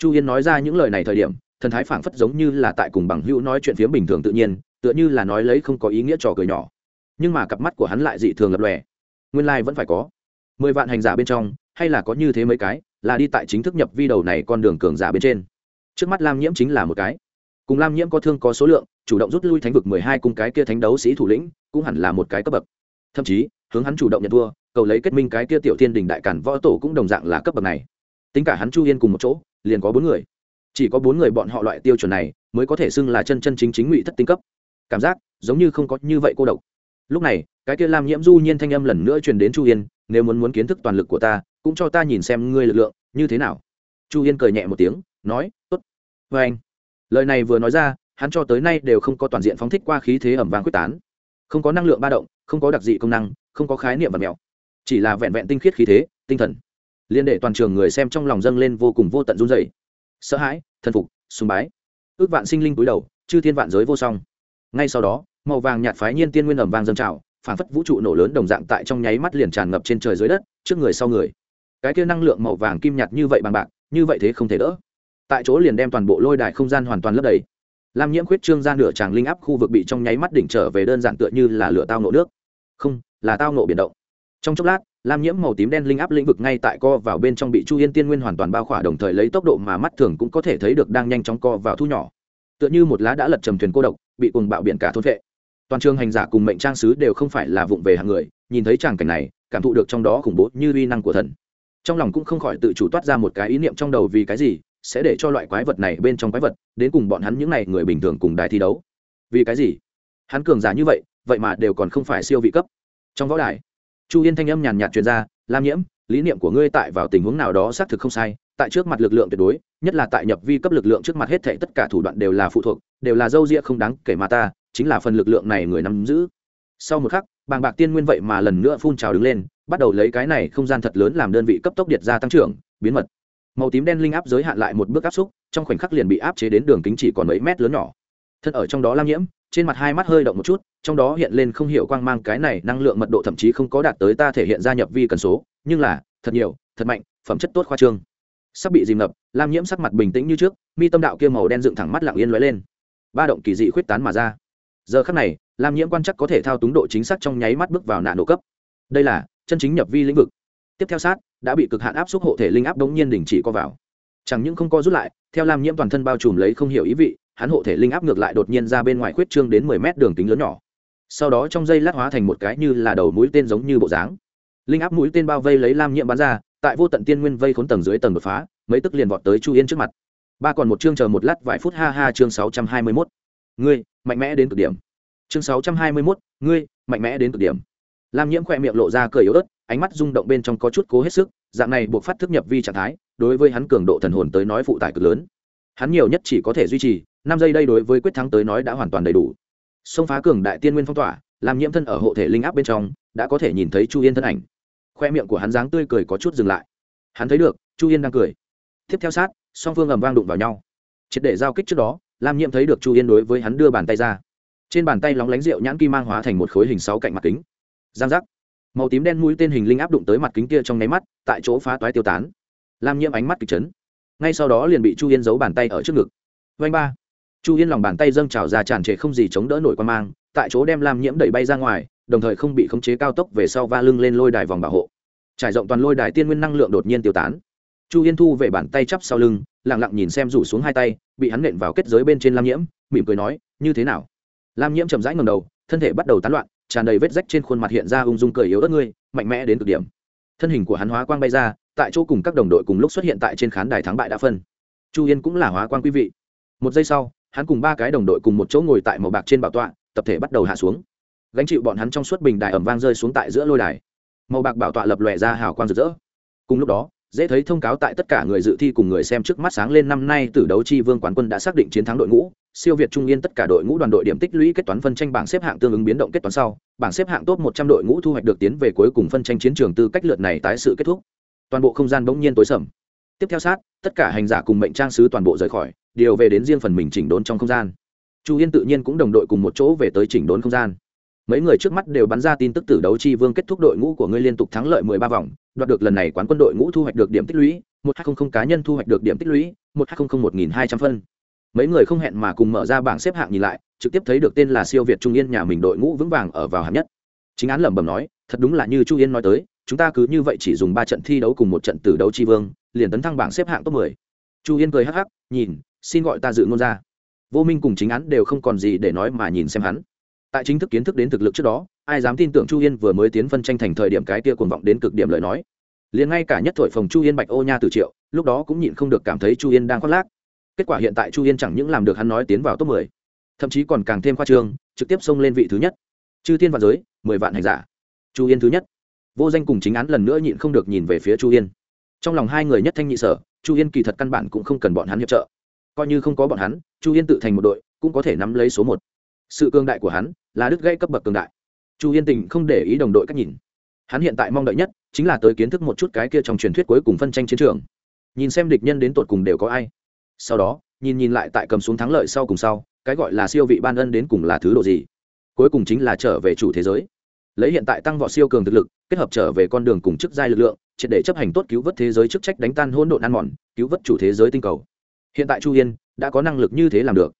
chu yên nói ra những lời này thời điểm, thần thái phảng phất giống như là tại cùng bằng hữu nói chuyện phía bình thường tự nhiên, tựa như là nói lấy không có ý nghĩa trò cười nhỏ. Nhưng mà cặp mắt của hắn lại dị thường lập lòe. Nguyên lai、like、vẫn phải có. Mười vạn hành giả bên trong, hay là có như thế mấy cái, là đi tại chính thức nhập vi đầu này con đường cường giả bên trên. Trước mắt lam nhiễm chính là một cái. Cùng lam nhiễm có thương có số lượng, chủ động rút lui thánh vực mười hai cùng cái kia thánh đấu sĩ thủ lĩnh, cũng hẳn là một cái cấp bậc. Thậm chí, hướng hắn chủ động nhận thua, cầu lấy kết minh cái kia tiểu thiên đình đại cản võ tổ cũng đồng dạng là cấp bậc này. Tính cả hắn chu yên cùng một chỗ liền có bốn người. Chỉ có bốn người bọn họ loại tiêu chuẩn này mới có thể xưng là chân chân chính chính ngụy thất tinh cấp. Cảm giác giống như không có như vậy cô độc. Lúc này, cái kia lam nhiễm du nhiên thanh âm lần nữa truyền đến chu yên, nếu muốn muốn kiến thức toàn lực của ta, cũng cho ta nhìn xem ngươi lực lượng như thế nào. Chu yên cười nhẹ một tiếng, nói t ố t vê anh, lời này vừa nói ra, hắn cho tới nay đều không có toàn diện phóng thích qua khí thế ẩm vàng quyết tán. Không có năng lượng ba động, không có đặc dị công năng, không có khái niệm và mèo chỉ là vẹn vẹn tinh khiết khí thế, tinh thần liên đệ toàn trường người xem trong lòng dâng lên vô cùng vô tận run dày sợ hãi, thần phục, sùng bái. Ước vạn sinh linh túi đầu, chư thiên vạn giới vô song. Ngay sau đó, màu vàng nhạt phái nhiên tiên nguyên ẩm vàng dâng trào, phản phất vũ trụ nổ lớn đồng dạng tại trong nháy mắt liền tràn ngập trên trời dưới đất, trước người sau người. Cái kia năng lượng màu vàng kim nhạt như vậy bằng bạc, như vậy thế không thể đỡ. Tại chỗ liền đem toàn bộ lôi đài không gian hoàn toàn lấp đầy. Lam nhiễm khuyết trương ra nửa tràng linh áp khu vực bị trong nháy mắt đỉnh trở về đơn giản tựa như là lửa tao nộ nước. Không, là tao nộ biển động. Trong chốc lát lam nhiễm màu tím đen linh áp lĩnh vực ngay tại co vào bên trong bị chu yên tiên nguyên hoàn toàn bao khỏa, đồng thời lấy tốc độ mà mắt thường cũng có thể thấy được đang nhanh chóng co vào thu nhỏ. Tựa như một lá đã lật trầm thuyền cô độc, bị cuồng bạo biển cả thôn vệ toàn trường hành giả cùng mệnh trang sứ đều không phải là vụng về hàng người, nhìn thấy tràng cảnh này, cảm thụ được trong đó khủng bố như uy năng của thần. Trong lòng cũng không khỏi tự chủ toát ra một cái ý niệm trong đầu vì cái gì sẽ để cho loại quái vật này bên trong quái vật, đến cùng bọn hắn những n à y người bình thường cùng đài thi đấu. Vì cái gì? Hắn cường giả như vậy vậy mà đều còn không phải siêu vị cấp. Trong võ đài chu yên thanh âm nhàn nhạt truyền ra, lam nhiễm, lý niệm của ngươi tại vào tình huống nào đó xác thực không sai, tại trước mặt lực lượng tuyệt đối, nhất là tại nhập vi cấp lực lượng trước mặt hết thệ tất cả thủ đoạn đều là phụ thuộc, đều là dâu ria không đáng kể mà ta, chính là phần lực lượng này người nắm giữ. Sau một khắc, bàng bạc tiên nguyên vậy mà lần nữa phun trào đứng lên, bắt đầu lấy cái này không gian thật lớn làm đơn vị cấp tốc điện ra tăng trưởng, biến mật. Màu tím đen linh áp giới hạn lại một bước áp xúc, trong khoảnh khắc liền bị áp chế đến đường kính chỉ còn mấy mét lớn nhỏ. Thân ở trong đó lam nhiễm trên mặt hai mắt hơi động một chút, trong đó hiện lên không hiểu quang mang cái này năng lượng mật độ thậm chí không có đạt tới ta thể hiện ra nhập vi cần số, nhưng là, thật nhiều, thật mạnh, phẩm chất tốt khoa trương. Sắp bị dìm ngập, lam nhiễm sắc mặt bình tĩnh như trước, mi tâm đạo kia màu đen dựng thẳng mắt lặng yên lóe lên. Ba động kỳ dị khuyết tán mà ra. Giờ khắc này, lam nhiễm quan chắc có thể thao túng độ chính xác trong nháy mắt bước vào nạn độ cấp. Đây là, chân chính nhập vi lĩnh vực. Tiếp theo sát, đã bị cực hạn áp xúc hộ thể linh áp đống nhiên đình chỉ co vào. Chẳng những không co rút lại, theo lam nhiễm toàn thân bao trùm lấy không hiểu ý vị hắn hộ thể linh áp ngược lại đột nhiên ra bên ngoài khuyết trương đến mười mét đường kính lớn nhỏ. Sau đó trong dây lát hóa thành một cái như là đầu mũi tên giống như bộ dáng. Linh áp mũi tên bao vây lấy lam nhiễm bắn ra, tại vô tận tiên nguyên vây khốn tầng dưới tầng đột phá, mấy tức liền vọt tới chu yên trước mặt. Ba còn một chương chờ một lát vài phút, ha ha, chương sáu trăm hai mươi mốt. Ngươi, mạnh mẽ đến cực điểm. Chương sáu trăm hai mươi mốt, ngươi, mạnh mẽ đến cực điểm. Lam nhiễm khỏe miệng lộ ra cười yếu ớt, ánh mắt rung động bên trong có chút cố hết sức, dạng này buộc phát thức nhập vi trạng thái, đối với hắn cường độ thần hồn tới nói phụ tải cực lớn. Hắn nhiều nhất chỉ có thể duy trì năm giây đây đối với quyết thắng tới nói đã hoàn toàn đầy đủ. Xông phá cường đại tiên nguyên phong tỏa, làm nhiễm thân ở hộ thể linh áp bên trong, đã có thể nhìn thấy chu yên thân ảnh. Khoe miệng của hắn dáng tươi cười có chút dừng lại. Hắn thấy được, chu yên đang cười. Tiếp theo sát, song phương ầm vang đụng vào nhau. Triệt để giao kích trước đó, lam nhiễm thấy được chu yên đối với hắn đưa bàn tay ra. Trên bàn tay lóng lánh rượu nhãn kim mang hóa thành một khối hình sáu cạnh mặt kính. Giang giác. Màu tím đen mũi tên hình linh áp đụng tới mặt kính kia trong nháy mắt, tại chỗ phá toái tiêu tán. Lam nhiễm ánh mắt kịch chấn. Ngay sau đó liền bị chu yên giấu bàn tay ở trước ngực. Vanh ba chu yên lòng bàn tay dâng trào ra tràn trề không gì chống đỡ nổi quan mang, tại chỗ đem lam nhiễm đẩy bay ra ngoài, đồng thời không bị khống chế cao tốc về sau va lưng lên lôi đài vòng bảo hộ. Trải rộng toàn lôi đài tiên nguyên năng lượng đột nhiên tiêu tán. Chu yên thu về bàn tay chắp sau lưng lẳng lặng nhìn xem rủ xuống hai tay, bị hắn nện vào kết giới bên trên lam nhiễm, mỉm cười nói, như thế nào? Lam nhiễm chậm rãi ngầm đầu, thân thể bắt đầu tán loạn, tràn đầy vết rách trên khuôn mặt hiện ra ung dung cười yếu ớt, ngươi, mạnh mẽ đến cực điểm. Thân hình của hắn hóa quang bay ra, tại chỗ cùng các đồng đội cùng lúc xuất hiện tại trên khán đài thắng bại đã phân. Chu yên cũng là hóa quang quý vị. Một giây sau hắn cùng ba cái đồng đội cùng một chỗ ngồi tại màu bạc trên bảo tọa, tập thể bắt đầu hạ xuống. Gánh chịu bọn hắn trong suốt bình đài ẩm vang rơi xuống tại giữa lôi đài. Màu bạc bảo tọa lập lòe ra hào quang rực rỡ. Cùng lúc đó, dễ thấy thông cáo tại tất cả người dự thi cùng người xem trước mắt sáng lên năm nay từ đấu chi vương quán quân đã xác định chiến thắng đội ngũ. Siêu việt trung yên tất cả đội ngũ đoàn đội điểm tích lũy kết toán phân tranh bảng xếp hạng tương ứng biến động kết toán sau, bảng xếp hạng top một trăm đội ngũ thu hoạch được tiến về cuối cùng phân tranh chiến trường tư cách lượt này tái sự kết thúc. Toàn bộ không gian bỗng nhiên tối sầm. Tiếp theo sát, tất cả hành giả cùng mệnh trang sứ toàn bộ rời khỏi điều về đến riêng phần mình chỉnh đốn trong không gian. Chu yên tự nhiên cũng đồng đội cùng một chỗ về tới chỉnh đốn không gian. Mấy người trước mắt đều bắn ra tin tức tử đấu chi vương kết thúc đội ngũ của ngươi liên tục thắng lợi mười ba vòng, đoạt được lần này quán quân đội ngũ thu hoạch được điểm tích lũy, một hai không không cá nhân thu hoạch được điểm tích lũy, một hai không không một nghìn hai trăm phân. Mấy người không hẹn mà cùng mở ra bảng xếp hạng nhìn lại, trực tiếp thấy được tên là siêu việt trung yên nhà mình đội ngũ vững vàng ở vào hạng nhất. Chính án lẩm bẩm nói, thật đúng là như chu yên nói tới, chúng ta cứ như vậy chỉ dùng ba trận thi đấu cùng một trận tử đấu chi vương, liền tấn thăng bảng xếp hạng top mười. Chu yên cười hắc hắc, nhìn xin gọi ta dự ngôn ra. Vô minh cùng chính án đều không còn gì để nói mà nhìn xem hắn. Tại chính thức kiến thức đến thực lực trước đó, ai dám tin tưởng chu yên vừa mới tiến phân tranh thành thời điểm cái tia cuồng vọng đến cực điểm lời nói. Liền ngay cả nhất thổi phòng chu yên bạch ô nha từ triệu, lúc đó cũng nhịn không được cảm thấy chu yên đang khoác lác. Kết quả hiện tại chu yên chẳng những làm được hắn nói tiến vào top mười, thậm chí còn càng thêm khoa trương, trực tiếp xông lên vị thứ nhất. Chư thiên vạn giới, mười vạn hành giả. Chu yên thứ nhất. Vô danh cùng chính án lần nữa nhịn không được nhìn về phía chu yên. Trong lòng hai người nhất thanh nhị sở, chu yên kỳ thật căn bản cũng không cần bọn hắn hiệp trợ coi như không có bọn hắn, chu yên tự thành một đội, cũng có thể nắm lấy số một. Sự cương đại của hắn là đứt gây cấp bậc cường đại. Chu yên tình không để ý đồng đội cách nhìn. Hắn hiện tại mong đợi nhất chính là tới kiến thức một chút cái kia trong truyền thuyết cuối cùng phân tranh chiến trường. Nhìn xem địch nhân đến tột cùng đều có ai. Sau đó, nhìn nhìn lại tại cầm xuống thắng lợi sau cùng sau, cái gọi là siêu vị ban ân đến cùng là thứ độ gì? Cuối cùng chính là trở về chủ thế giới. Lấy hiện tại tăng võ siêu cường thực lực, kết hợp trở về con đường cùng chức giai lực lượng, triệt để chấp hành tốt cứu vớt thế giới chức trách đánh tan hỗn độn ăn mòn, cứu vớt chủ thế giới tinh cầu hiện tại chu yên đã có năng lực như thế làm được.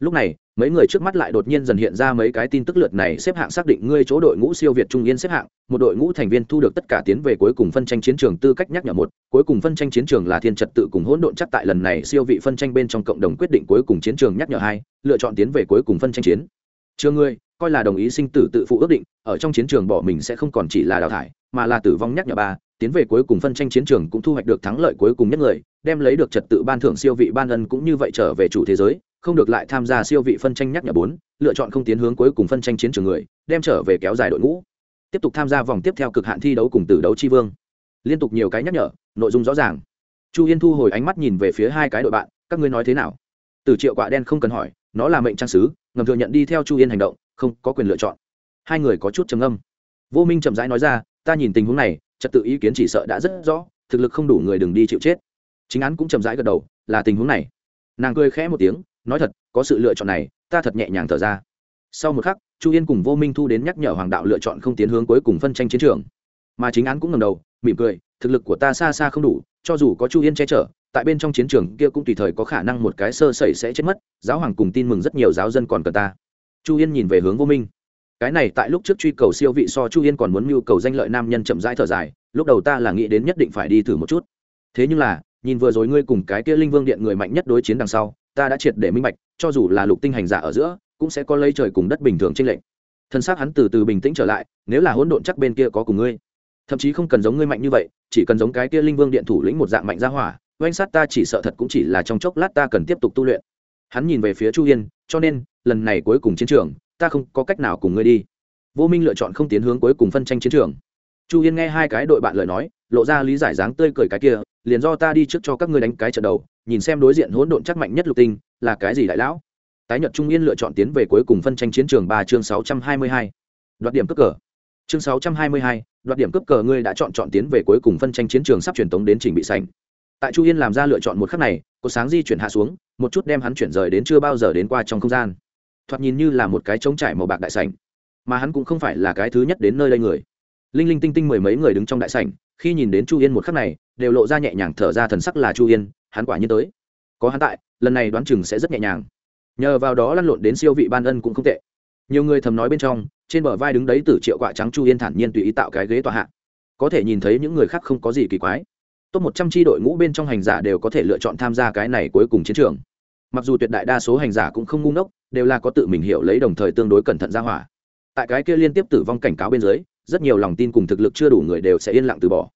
Lúc này, mấy người trước mắt lại đột nhiên dần hiện ra mấy cái tin tức lượt này xếp hạng xác định ngươi chỗ đội ngũ siêu việt trung yên xếp hạng, một đội ngũ thành viên thu được tất cả tiến về cuối cùng phân tranh chiến trường tư cách nhắc nhở một, cuối cùng phân tranh chiến trường là thiên trật tự cùng hỗn độn chắc tại lần này siêu vị phân tranh bên trong cộng đồng quyết định cuối cùng chiến trường nhắc nhở hai, lựa chọn tiến về cuối cùng phân tranh chiến. Trường ngươi, coi là đồng ý sinh tử tự phụ ước định, ở trong chiến trường bỏ mình sẽ không còn chỉ là đào thải, mà là tử vong nhắc nhở ba tiến về cuối cùng phân tranh chiến trường cũng thu hoạch được thắng lợi cuối cùng nhất người, đem lấy được trật tự ban thưởng siêu vị ban ân cũng như vậy trở về chủ thế giới, không được lại tham gia siêu vị phân tranh nhắc nhở bốn, lựa chọn không tiến hướng cuối cùng phân tranh chiến trường người, đem trở về kéo dài đội ngũ. Tiếp tục tham gia vòng tiếp theo cực hạn thi đấu cùng tử đấu tri vương. Liên tục nhiều cái nhắc nhở, nội dung rõ ràng. Chu yên thu hồi ánh mắt nhìn về phía hai cái đội bạn, các ngươi nói thế nào? Từ triệu quả đen không cần hỏi, nó là mệnh trang sứ, ngầm thừa nhận đi theo chu yên hành động, không có quyền lựa chọn. Hai người có chút trầm âm vô minh chậm rãi nói ra, ta nhìn tình huống này trật tự ý kiến chỉ sợ đã rất rõ, thực lực không đủ người đừng đi chịu chết. Chính án cũng chậm rãi gật đầu, là tình huống này. Nàng cười khẽ một tiếng, nói thật, có sự lựa chọn này, ta thật nhẹ nhàng thở ra. Sau một khắc, chu yên cùng vô minh thu đến nhắc nhở hoàng đạo lựa chọn không tiến hướng cuối cùng phân tranh chiến trường. Mà chính án cũng ngầm đầu, mỉm cười, thực lực của ta xa xa không đủ, cho dù có chu yên che chở, tại bên trong chiến trường kia cũng tùy thời có khả năng một cái sơ sẩy sẽ chết mất. Giáo hoàng cùng tin mừng rất nhiều giáo dân còn cần ta. Chu yên nhìn về hướng vô minh cái này tại lúc trước truy cầu siêu vị so chu yên còn muốn mưu cầu danh lợi nam nhân chậm rãi thở dài, lúc đầu ta là nghĩ đến nhất định phải đi thử một chút. Thế nhưng là, nhìn vừa rồi ngươi cùng cái kia linh vương điện người mạnh nhất đối chiến đằng sau, ta đã triệt để minh bạch, cho dù là lục tinh hành giả ở giữa, cũng sẽ có lấy trời cùng đất bình thường trên lệnh thân xác hắn từ từ bình tĩnh trở lại, nếu là hỗn độn chắc bên kia có cùng ngươi. Thậm chí không cần giống ngươi mạnh như vậy, chỉ cần giống cái kia linh vương điện thủ lĩnh một dạng mạnh ra hỏa, oanh sát ta chỉ sợ thật cũng chỉ là trong chốc lát ta cần tiếp tục tu luyện. Hắn nhìn về phía chu yên, cho nên, lần này cuối cùng chiến trường ta không có cách nào cùng ngươi đi. Vô minh lựa chọn không tiến hướng cuối cùng phân tranh chiến trường. Chu yên nghe hai cái đội bạn lời nói, lộ ra lý giải dáng tươi cười cái kia, liền do ta đi trước cho các ngươi đánh cái trận đầu, nhìn xem đối diện hỗn độn chắc mạnh nhất lục tinh, là cái gì đại lão. Tái nhật trung yên lựa chọn tiến về cuối cùng phân tranh chiến trường ba chương sáu trăm hai mươi hai. Đoạt điểm cướp cờ. Chương sáu trăm hai mươi hai, đoạt điểm cướp cờ ngươi đã chọn chọn tiến về cuối cùng phân tranh chiến trường sắp truyền tống đến trình bị sành tại chu yên làm ra lựa chọn một khắc này, có sáng di chuyển hạ xuống, một chút đem hắn chuyển rời đến chưa bao giờ đến qua trong không gian thoạt nhìn như là một cái trống trải màu bạc đại sảnh, mà hắn cũng không phải là cái thứ nhất đến nơi đây người. Linh linh tinh tinh mười mấy người đứng trong đại sảnh, khi nhìn đến chu yên một khắc này, đều lộ ra nhẹ nhàng thở ra thần sắc là chu yên, hắn quả nhiên tới. Có hắn tại, lần này đoán chừng sẽ rất nhẹ nhàng. Nhờ vào đó lăn lộn đến siêu vị ban ân cũng không tệ. Nhiều người thầm nói bên trong, trên bờ vai đứng đấy từ triệu quạ trắng chu yên thản nhiên tùy ý tạo cái ghế tọa hạ. Có thể nhìn thấy những người khác không có gì kỳ quái. Top một trăm tri đội ngũ bên trong hành giả đều có thể lựa chọn tham gia cái này cuối cùng chiến trường mặc dù tuyệt đại đa số hành giả cũng không ngu ngốc, đều là có tự mình hiểu lấy đồng thời tương đối cẩn thận ra hỏa. Tại cái kia liên tiếp tử vong cảnh cáo bên dưới, rất nhiều lòng tin cùng thực lực chưa đủ người đều sẽ yên lặng từ bỏ.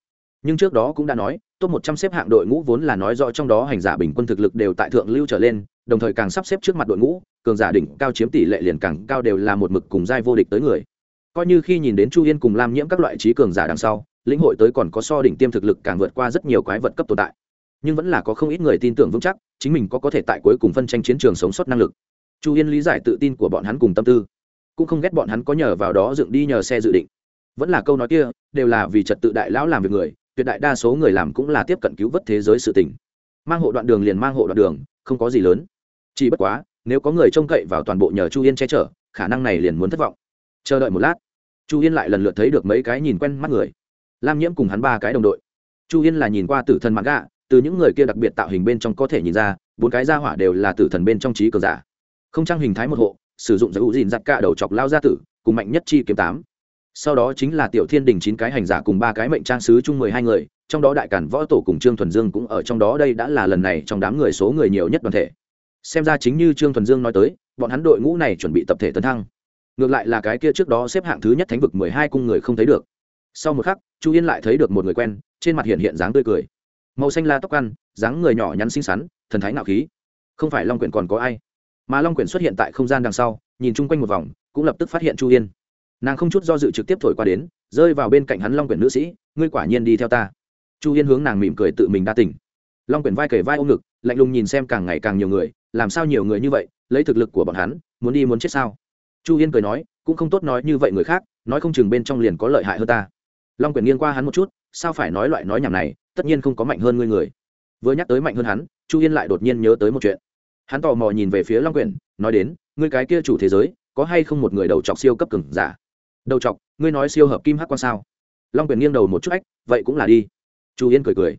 Nhưng trước đó cũng đã nói, top một trăm xếp hạng đội ngũ vốn là nói rõ trong đó hành giả bình quân thực lực đều tại thượng lưu trở lên, đồng thời càng sắp xếp trước mặt đội ngũ, cường giả đỉnh cao chiếm tỷ lệ liền càng cao đều là một mực cùng giai vô địch tới người. Coi như khi nhìn đến chu yên cùng lam nhiễm các loại trí cường giả đằng sau, lĩnh hội tới còn có so đỉnh tiêm thực lực càng vượt qua rất nhiều quái vật cấp tồn tại. Nhưng vẫn là có không ít người tin tưởng vững chắc chính mình có có thể tại cuối cùng phân tranh chiến trường sống sót năng lực. Chu yên lý giải tự tin của bọn hắn cùng tâm tư, cũng không ghét bọn hắn có nhờ vào đó dựng đi nhờ xe dự định. Vẫn là câu nói kia, đều là vì trật tự đại lão làm việc người, tuyệt đại đa số người làm cũng là tiếp cận cứu vớt thế giới sự tình. Mang hộ đoạn đường liền mang hộ đoạn đường, không có gì lớn. Chỉ bất quá, nếu có người trông cậy vào toàn bộ nhờ chu yên che chở, khả năng này liền muốn thất vọng. Chờ đợi một lát, chu yên lại lần lượt thấy được mấy cái nhìn quen mắt người. Lam nhiễm cùng hắn ba cái đồng đội. Chu yên là nhìn qua tử thần mặt gạ từ những người kia đặc biệt tạo hình bên trong có thể nhìn ra, bốn cái gia hỏa đều là tử thần bên trong trí cờ giả. Không trang hình thái một hộ, sử dụng giải ủ dìn giặt cả đầu chọc lao gia tử, cùng mạnh nhất chi kiếm tám. Sau đó chính là tiểu thiên đình chín cái hành giả cùng ba cái mệnh trang sứ chung mười hai người, trong đó đại cản võ tổ cùng trương thuần dương cũng ở trong đó, đây đã là lần này trong đám người số người nhiều nhất đoàn thể. Xem ra chính như trương thuần dương nói tới, bọn hắn đội ngũ này chuẩn bị tập thể tấn thăng. Ngược lại là cái kia trước đó xếp hạng thứ nhất thánh vực mười hai cung người không thấy được. Sau một khắc, chu yên lại thấy được một người quen, trên mặt hiện hiện dáng tươi cười màu xanh la tóc ăn, dáng người nhỏ nhắn xinh xắn, thần thái nạo khí. Không phải long quyển còn có ai? Mà long quyển xuất hiện tại không gian đằng sau, nhìn chung quanh một vòng, cũng lập tức phát hiện chu yên. Nàng không chút do dự trực tiếp thổi qua đến, rơi vào bên cạnh hắn long quyển nữ sĩ, ngươi quả nhiên đi theo ta. Chu yên hướng nàng mỉm cười tự mình đa tỉnh long quyển vai kể vai ôm ngực, lạnh lùng nhìn xem càng ngày càng nhiều người, làm sao nhiều người như vậy? Lấy thực lực của bọn hắn, muốn đi muốn chết sao? Chu yên cười nói, cũng không tốt nói như vậy người khác, nói không chừng bên trong liền có lợi hại hơn ta. Long quyển nghiêng qua hắn một chút, sao phải nói loại nói nhảm này? Tất nhiên không có mạnh hơn ngươi người. Vừa nhắc tới mạnh hơn hắn, chu yên lại đột nhiên nhớ tới một chuyện. Hắn tò mò nhìn về phía long quyển, nói đến, ngươi cái kia chủ thế giới, có hay không một người đầu chọc siêu cấp cứng giả? Đầu chọc? Ngươi nói siêu hợp kim hắc quan sao? Long quyển nghiêng đầu một chút ách, vậy cũng là đi. Chu yên cười cười.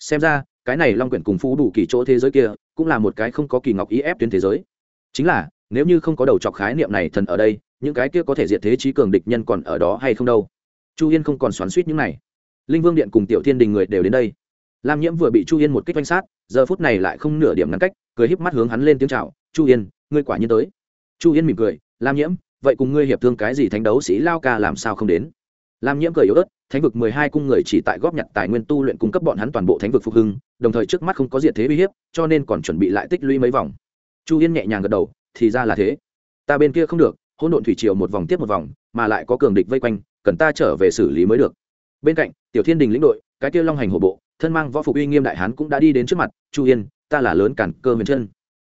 Xem ra, cái này long quyển cùng phú đủ kỳ chỗ thế giới kia, cũng là một cái không có kỳ ngọc ý ép tuyến thế giới. Chính là, nếu như không có đầu chọc khái niệm này thần ở đây, những cái kia có thể diệt thế trí cường địch nhân còn ở đó hay không đâu? Chu yên không còn xoắn suýt những này linh vương điện cùng tiểu thiên đình người đều đến đây. Lam nhiễm vừa bị chu yên một kích oanh sát, giờ phút này lại không nửa điểm ngăn cách, cười híp mắt hướng hắn lên tiếng chào, chu yên, ngươi quả nhiên tới. Chu yên mỉm cười, lam nhiễm, vậy cùng ngươi hiệp thương cái gì thánh đấu sĩ lao ca làm sao không đến? Lam nhiễm cười yếu ớt, thánh vực mười hai cung người chỉ tại góp nhặt tài nguyên tu luyện cung cấp bọn hắn toàn bộ thánh vực phục hưng, đồng thời trước mắt không có diện thế uy hiếp, cho nên còn chuẩn bị lại tích lũy mấy vòng. Chu yên nhẹ nhàng gật đầu, thì ra là thế. Ta bên kia không được, hỗn độn thủy triều một vòng tiếp một vòng, mà lại có cường địch vây quanh, cần ta trở về xử lý mới được. Bên cạnh tiểu thiên đình lĩnh đội, cái kia long hành hổ bộ, thân mang võ phục uy nghiêm đại hán cũng đã đi đến trước mặt, chu yên ta là lớn cản cơ huyền chân.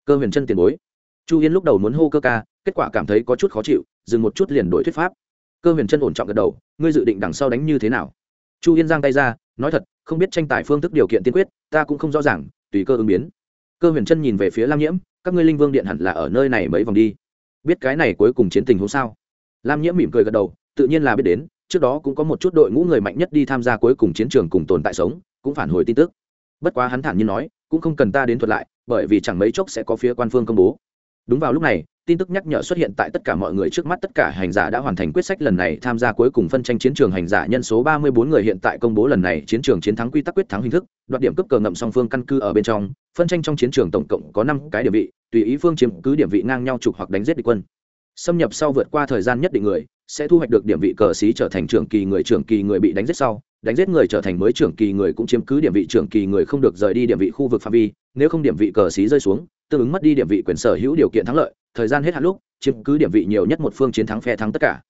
Cơ huyền chân tiền bối. Chu yên lúc đầu muốn hô cơ ca, kết quả cảm thấy có chút khó chịu, dừng một chút liền đổi thuyết pháp. Cơ huyền chân ổn trọng gật đầu, ngươi dự định đằng sau đánh như thế nào? Chu yên giang tay ra, nói thật, không biết tranh tài phương thức điều kiện tiên quyết, ta cũng không rõ ràng, tùy cơ ứng biến. Cơ huyền chân nhìn về phía lam nhiễm, các ngươi linh vương điện hẳn là ở nơi này mấy vòng đi. Biết cái này cuối cùng chiến tình hôm sao lam nhiễm mỉm cười gật đầu, tự nhiên là biết đến trước đó cũng có một chút đội ngũ người mạnh nhất đi tham gia cuối cùng chiến trường cùng tồn tại sống, cũng phản hồi tin tức. Bất quá hắn thản nhiên nói, cũng không cần ta đến thuật lại, bởi vì chẳng mấy chốc sẽ có phía quan phương công bố. Đúng vào lúc này, tin tức nhắc nhở xuất hiện tại tất cả mọi người trước mắt, tất cả hành giả đã hoàn thành quyết sách lần này tham gia cuối cùng phân tranh chiến trường hành giả nhân số ba mươi bốn người hiện tại công bố lần này chiến trường chiến thắng quy tắc quyết thắng hình thức, đoạt điểm cấp cờ ngậm song phương căn cứ ở bên trong, phân tranh trong chiến trường tổng cộng có năm cái điểm vị, tùy ý phương chiếm cứ điểm vị ngang nhau trục hoặc đánh giết địch quân. Xâm nhập sau vượt qua thời gian nhất định người sẽ thu hoạch được điểm vị cờ xí trở thành trưởng kỳ người trưởng kỳ người bị đánh giết sau, đánh giết người trở thành mới trưởng kỳ người cũng chiếm cứ điểm vị trưởng kỳ người không được rời đi điểm vị khu vực phạm vi, nếu không điểm vị cờ xí rơi xuống, tương ứng mất đi điểm vị quyền sở hữu điều kiện thắng lợi, thời gian hết hạn lúc, chiếm cứ điểm vị nhiều nhất một phương chiến thắng phe thắng tất cả.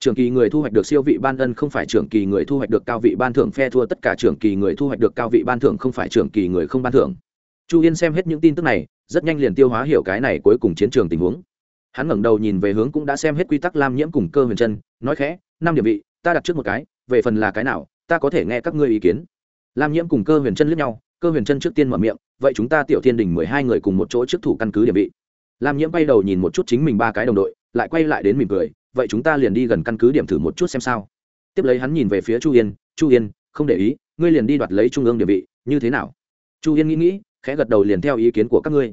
Trưởng kỳ người thu hoạch được siêu vị ban ân không phải trưởng kỳ người thu hoạch được cao vị ban thưởng, phe thua tất cả trưởng kỳ người thu hoạch được cao vị ban thưởng không phải trưởng kỳ người không ban thưởng. Chu yên xem hết những tin tức này, rất nhanh liền tiêu hóa hiểu cái này cuối cùng chiến trường tình huống hắn ngẩng đầu nhìn về hướng cũng đã xem hết quy tắc lam nhiễm cùng cơ huyền chân, nói khẽ, năm điểm vị, ta đặt trước một cái, về phần là cái nào, ta có thể nghe các ngươi ý kiến. Lam nhiễm cùng cơ huyền chân lướt nhau, cơ huyền chân trước tiên mở miệng, vậy chúng ta tiểu thiên đình mười hai người cùng một chỗ trước thủ căn cứ địa vị. Lam nhiễm bay đầu nhìn một chút chính mình ba cái đồng đội, lại quay lại đến mỉm cười, vậy chúng ta liền đi gần căn cứ điểm thử một chút xem sao. Tiếp lấy hắn nhìn về phía chu yên chu yên, không để ý, ngươi liền đi đoạt lấy trung ương địa vị, như thế nào? Chu yên nghĩ nghĩ, khẽ gật đầu liền theo ý kiến của các ngươi.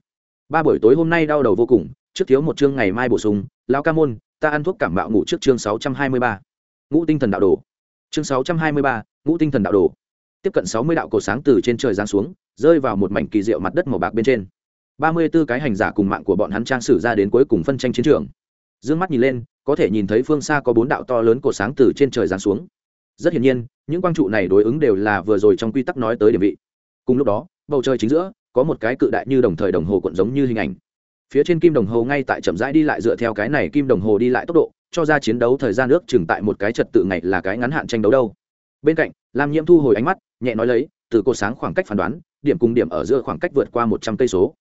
Ba buổi tối hôm nay đau đầu vô cùng trước thiếu một chương ngày mai bổ sung lao ca môn, ta ăn thuốc cảm mạo ngủ trước chương sáu trăm hai mươi ba. Ngũ tinh thần đạo đồ. Chương sáu trăm hai mươi ba, ngũ tinh thần đạo đồ. Tiếp cận sáu mươi đạo cổ sáng từ trên trời giáng xuống, rơi vào một mảnh kỳ diệu mặt đất màu bạc bên trên. ba mươi b ố cái hành giả cùng mạng của bọn hắn trang sử ra đến cuối cùng phân tranh chiến trường. D ư ơ n g mắt nhìn lên, có thể nhìn thấy phương xa có bốn đạo to lớn cổ sáng từ trên trời giáng xuống. Rất hiển nhiên, những quang trụ này đối ứng đều là vừa rồi trong quy tắc nói tới điểm vị. Cùng lúc đó, bầu trời chính giữa, có một cái cự đại như đồng thời đồng hồ cuộn giống như hình ảnh phía trên kim đồng hồ ngay tại chậm rãi đi lại dựa theo cái này kim đồng hồ đi lại tốc độ, cho ra chiến đấu thời gian ước chừng tại một cái trật tự ngày là cái ngắn hạn tranh đấu đâu. Bên cạnh, lam nhiễm thu hồi ánh mắt, nhẹ nói lấy, từ cột sáng khoảng cách phán đoán, điểm cùng điểm ở giữa khoảng cách vượt qua một trăm cây số.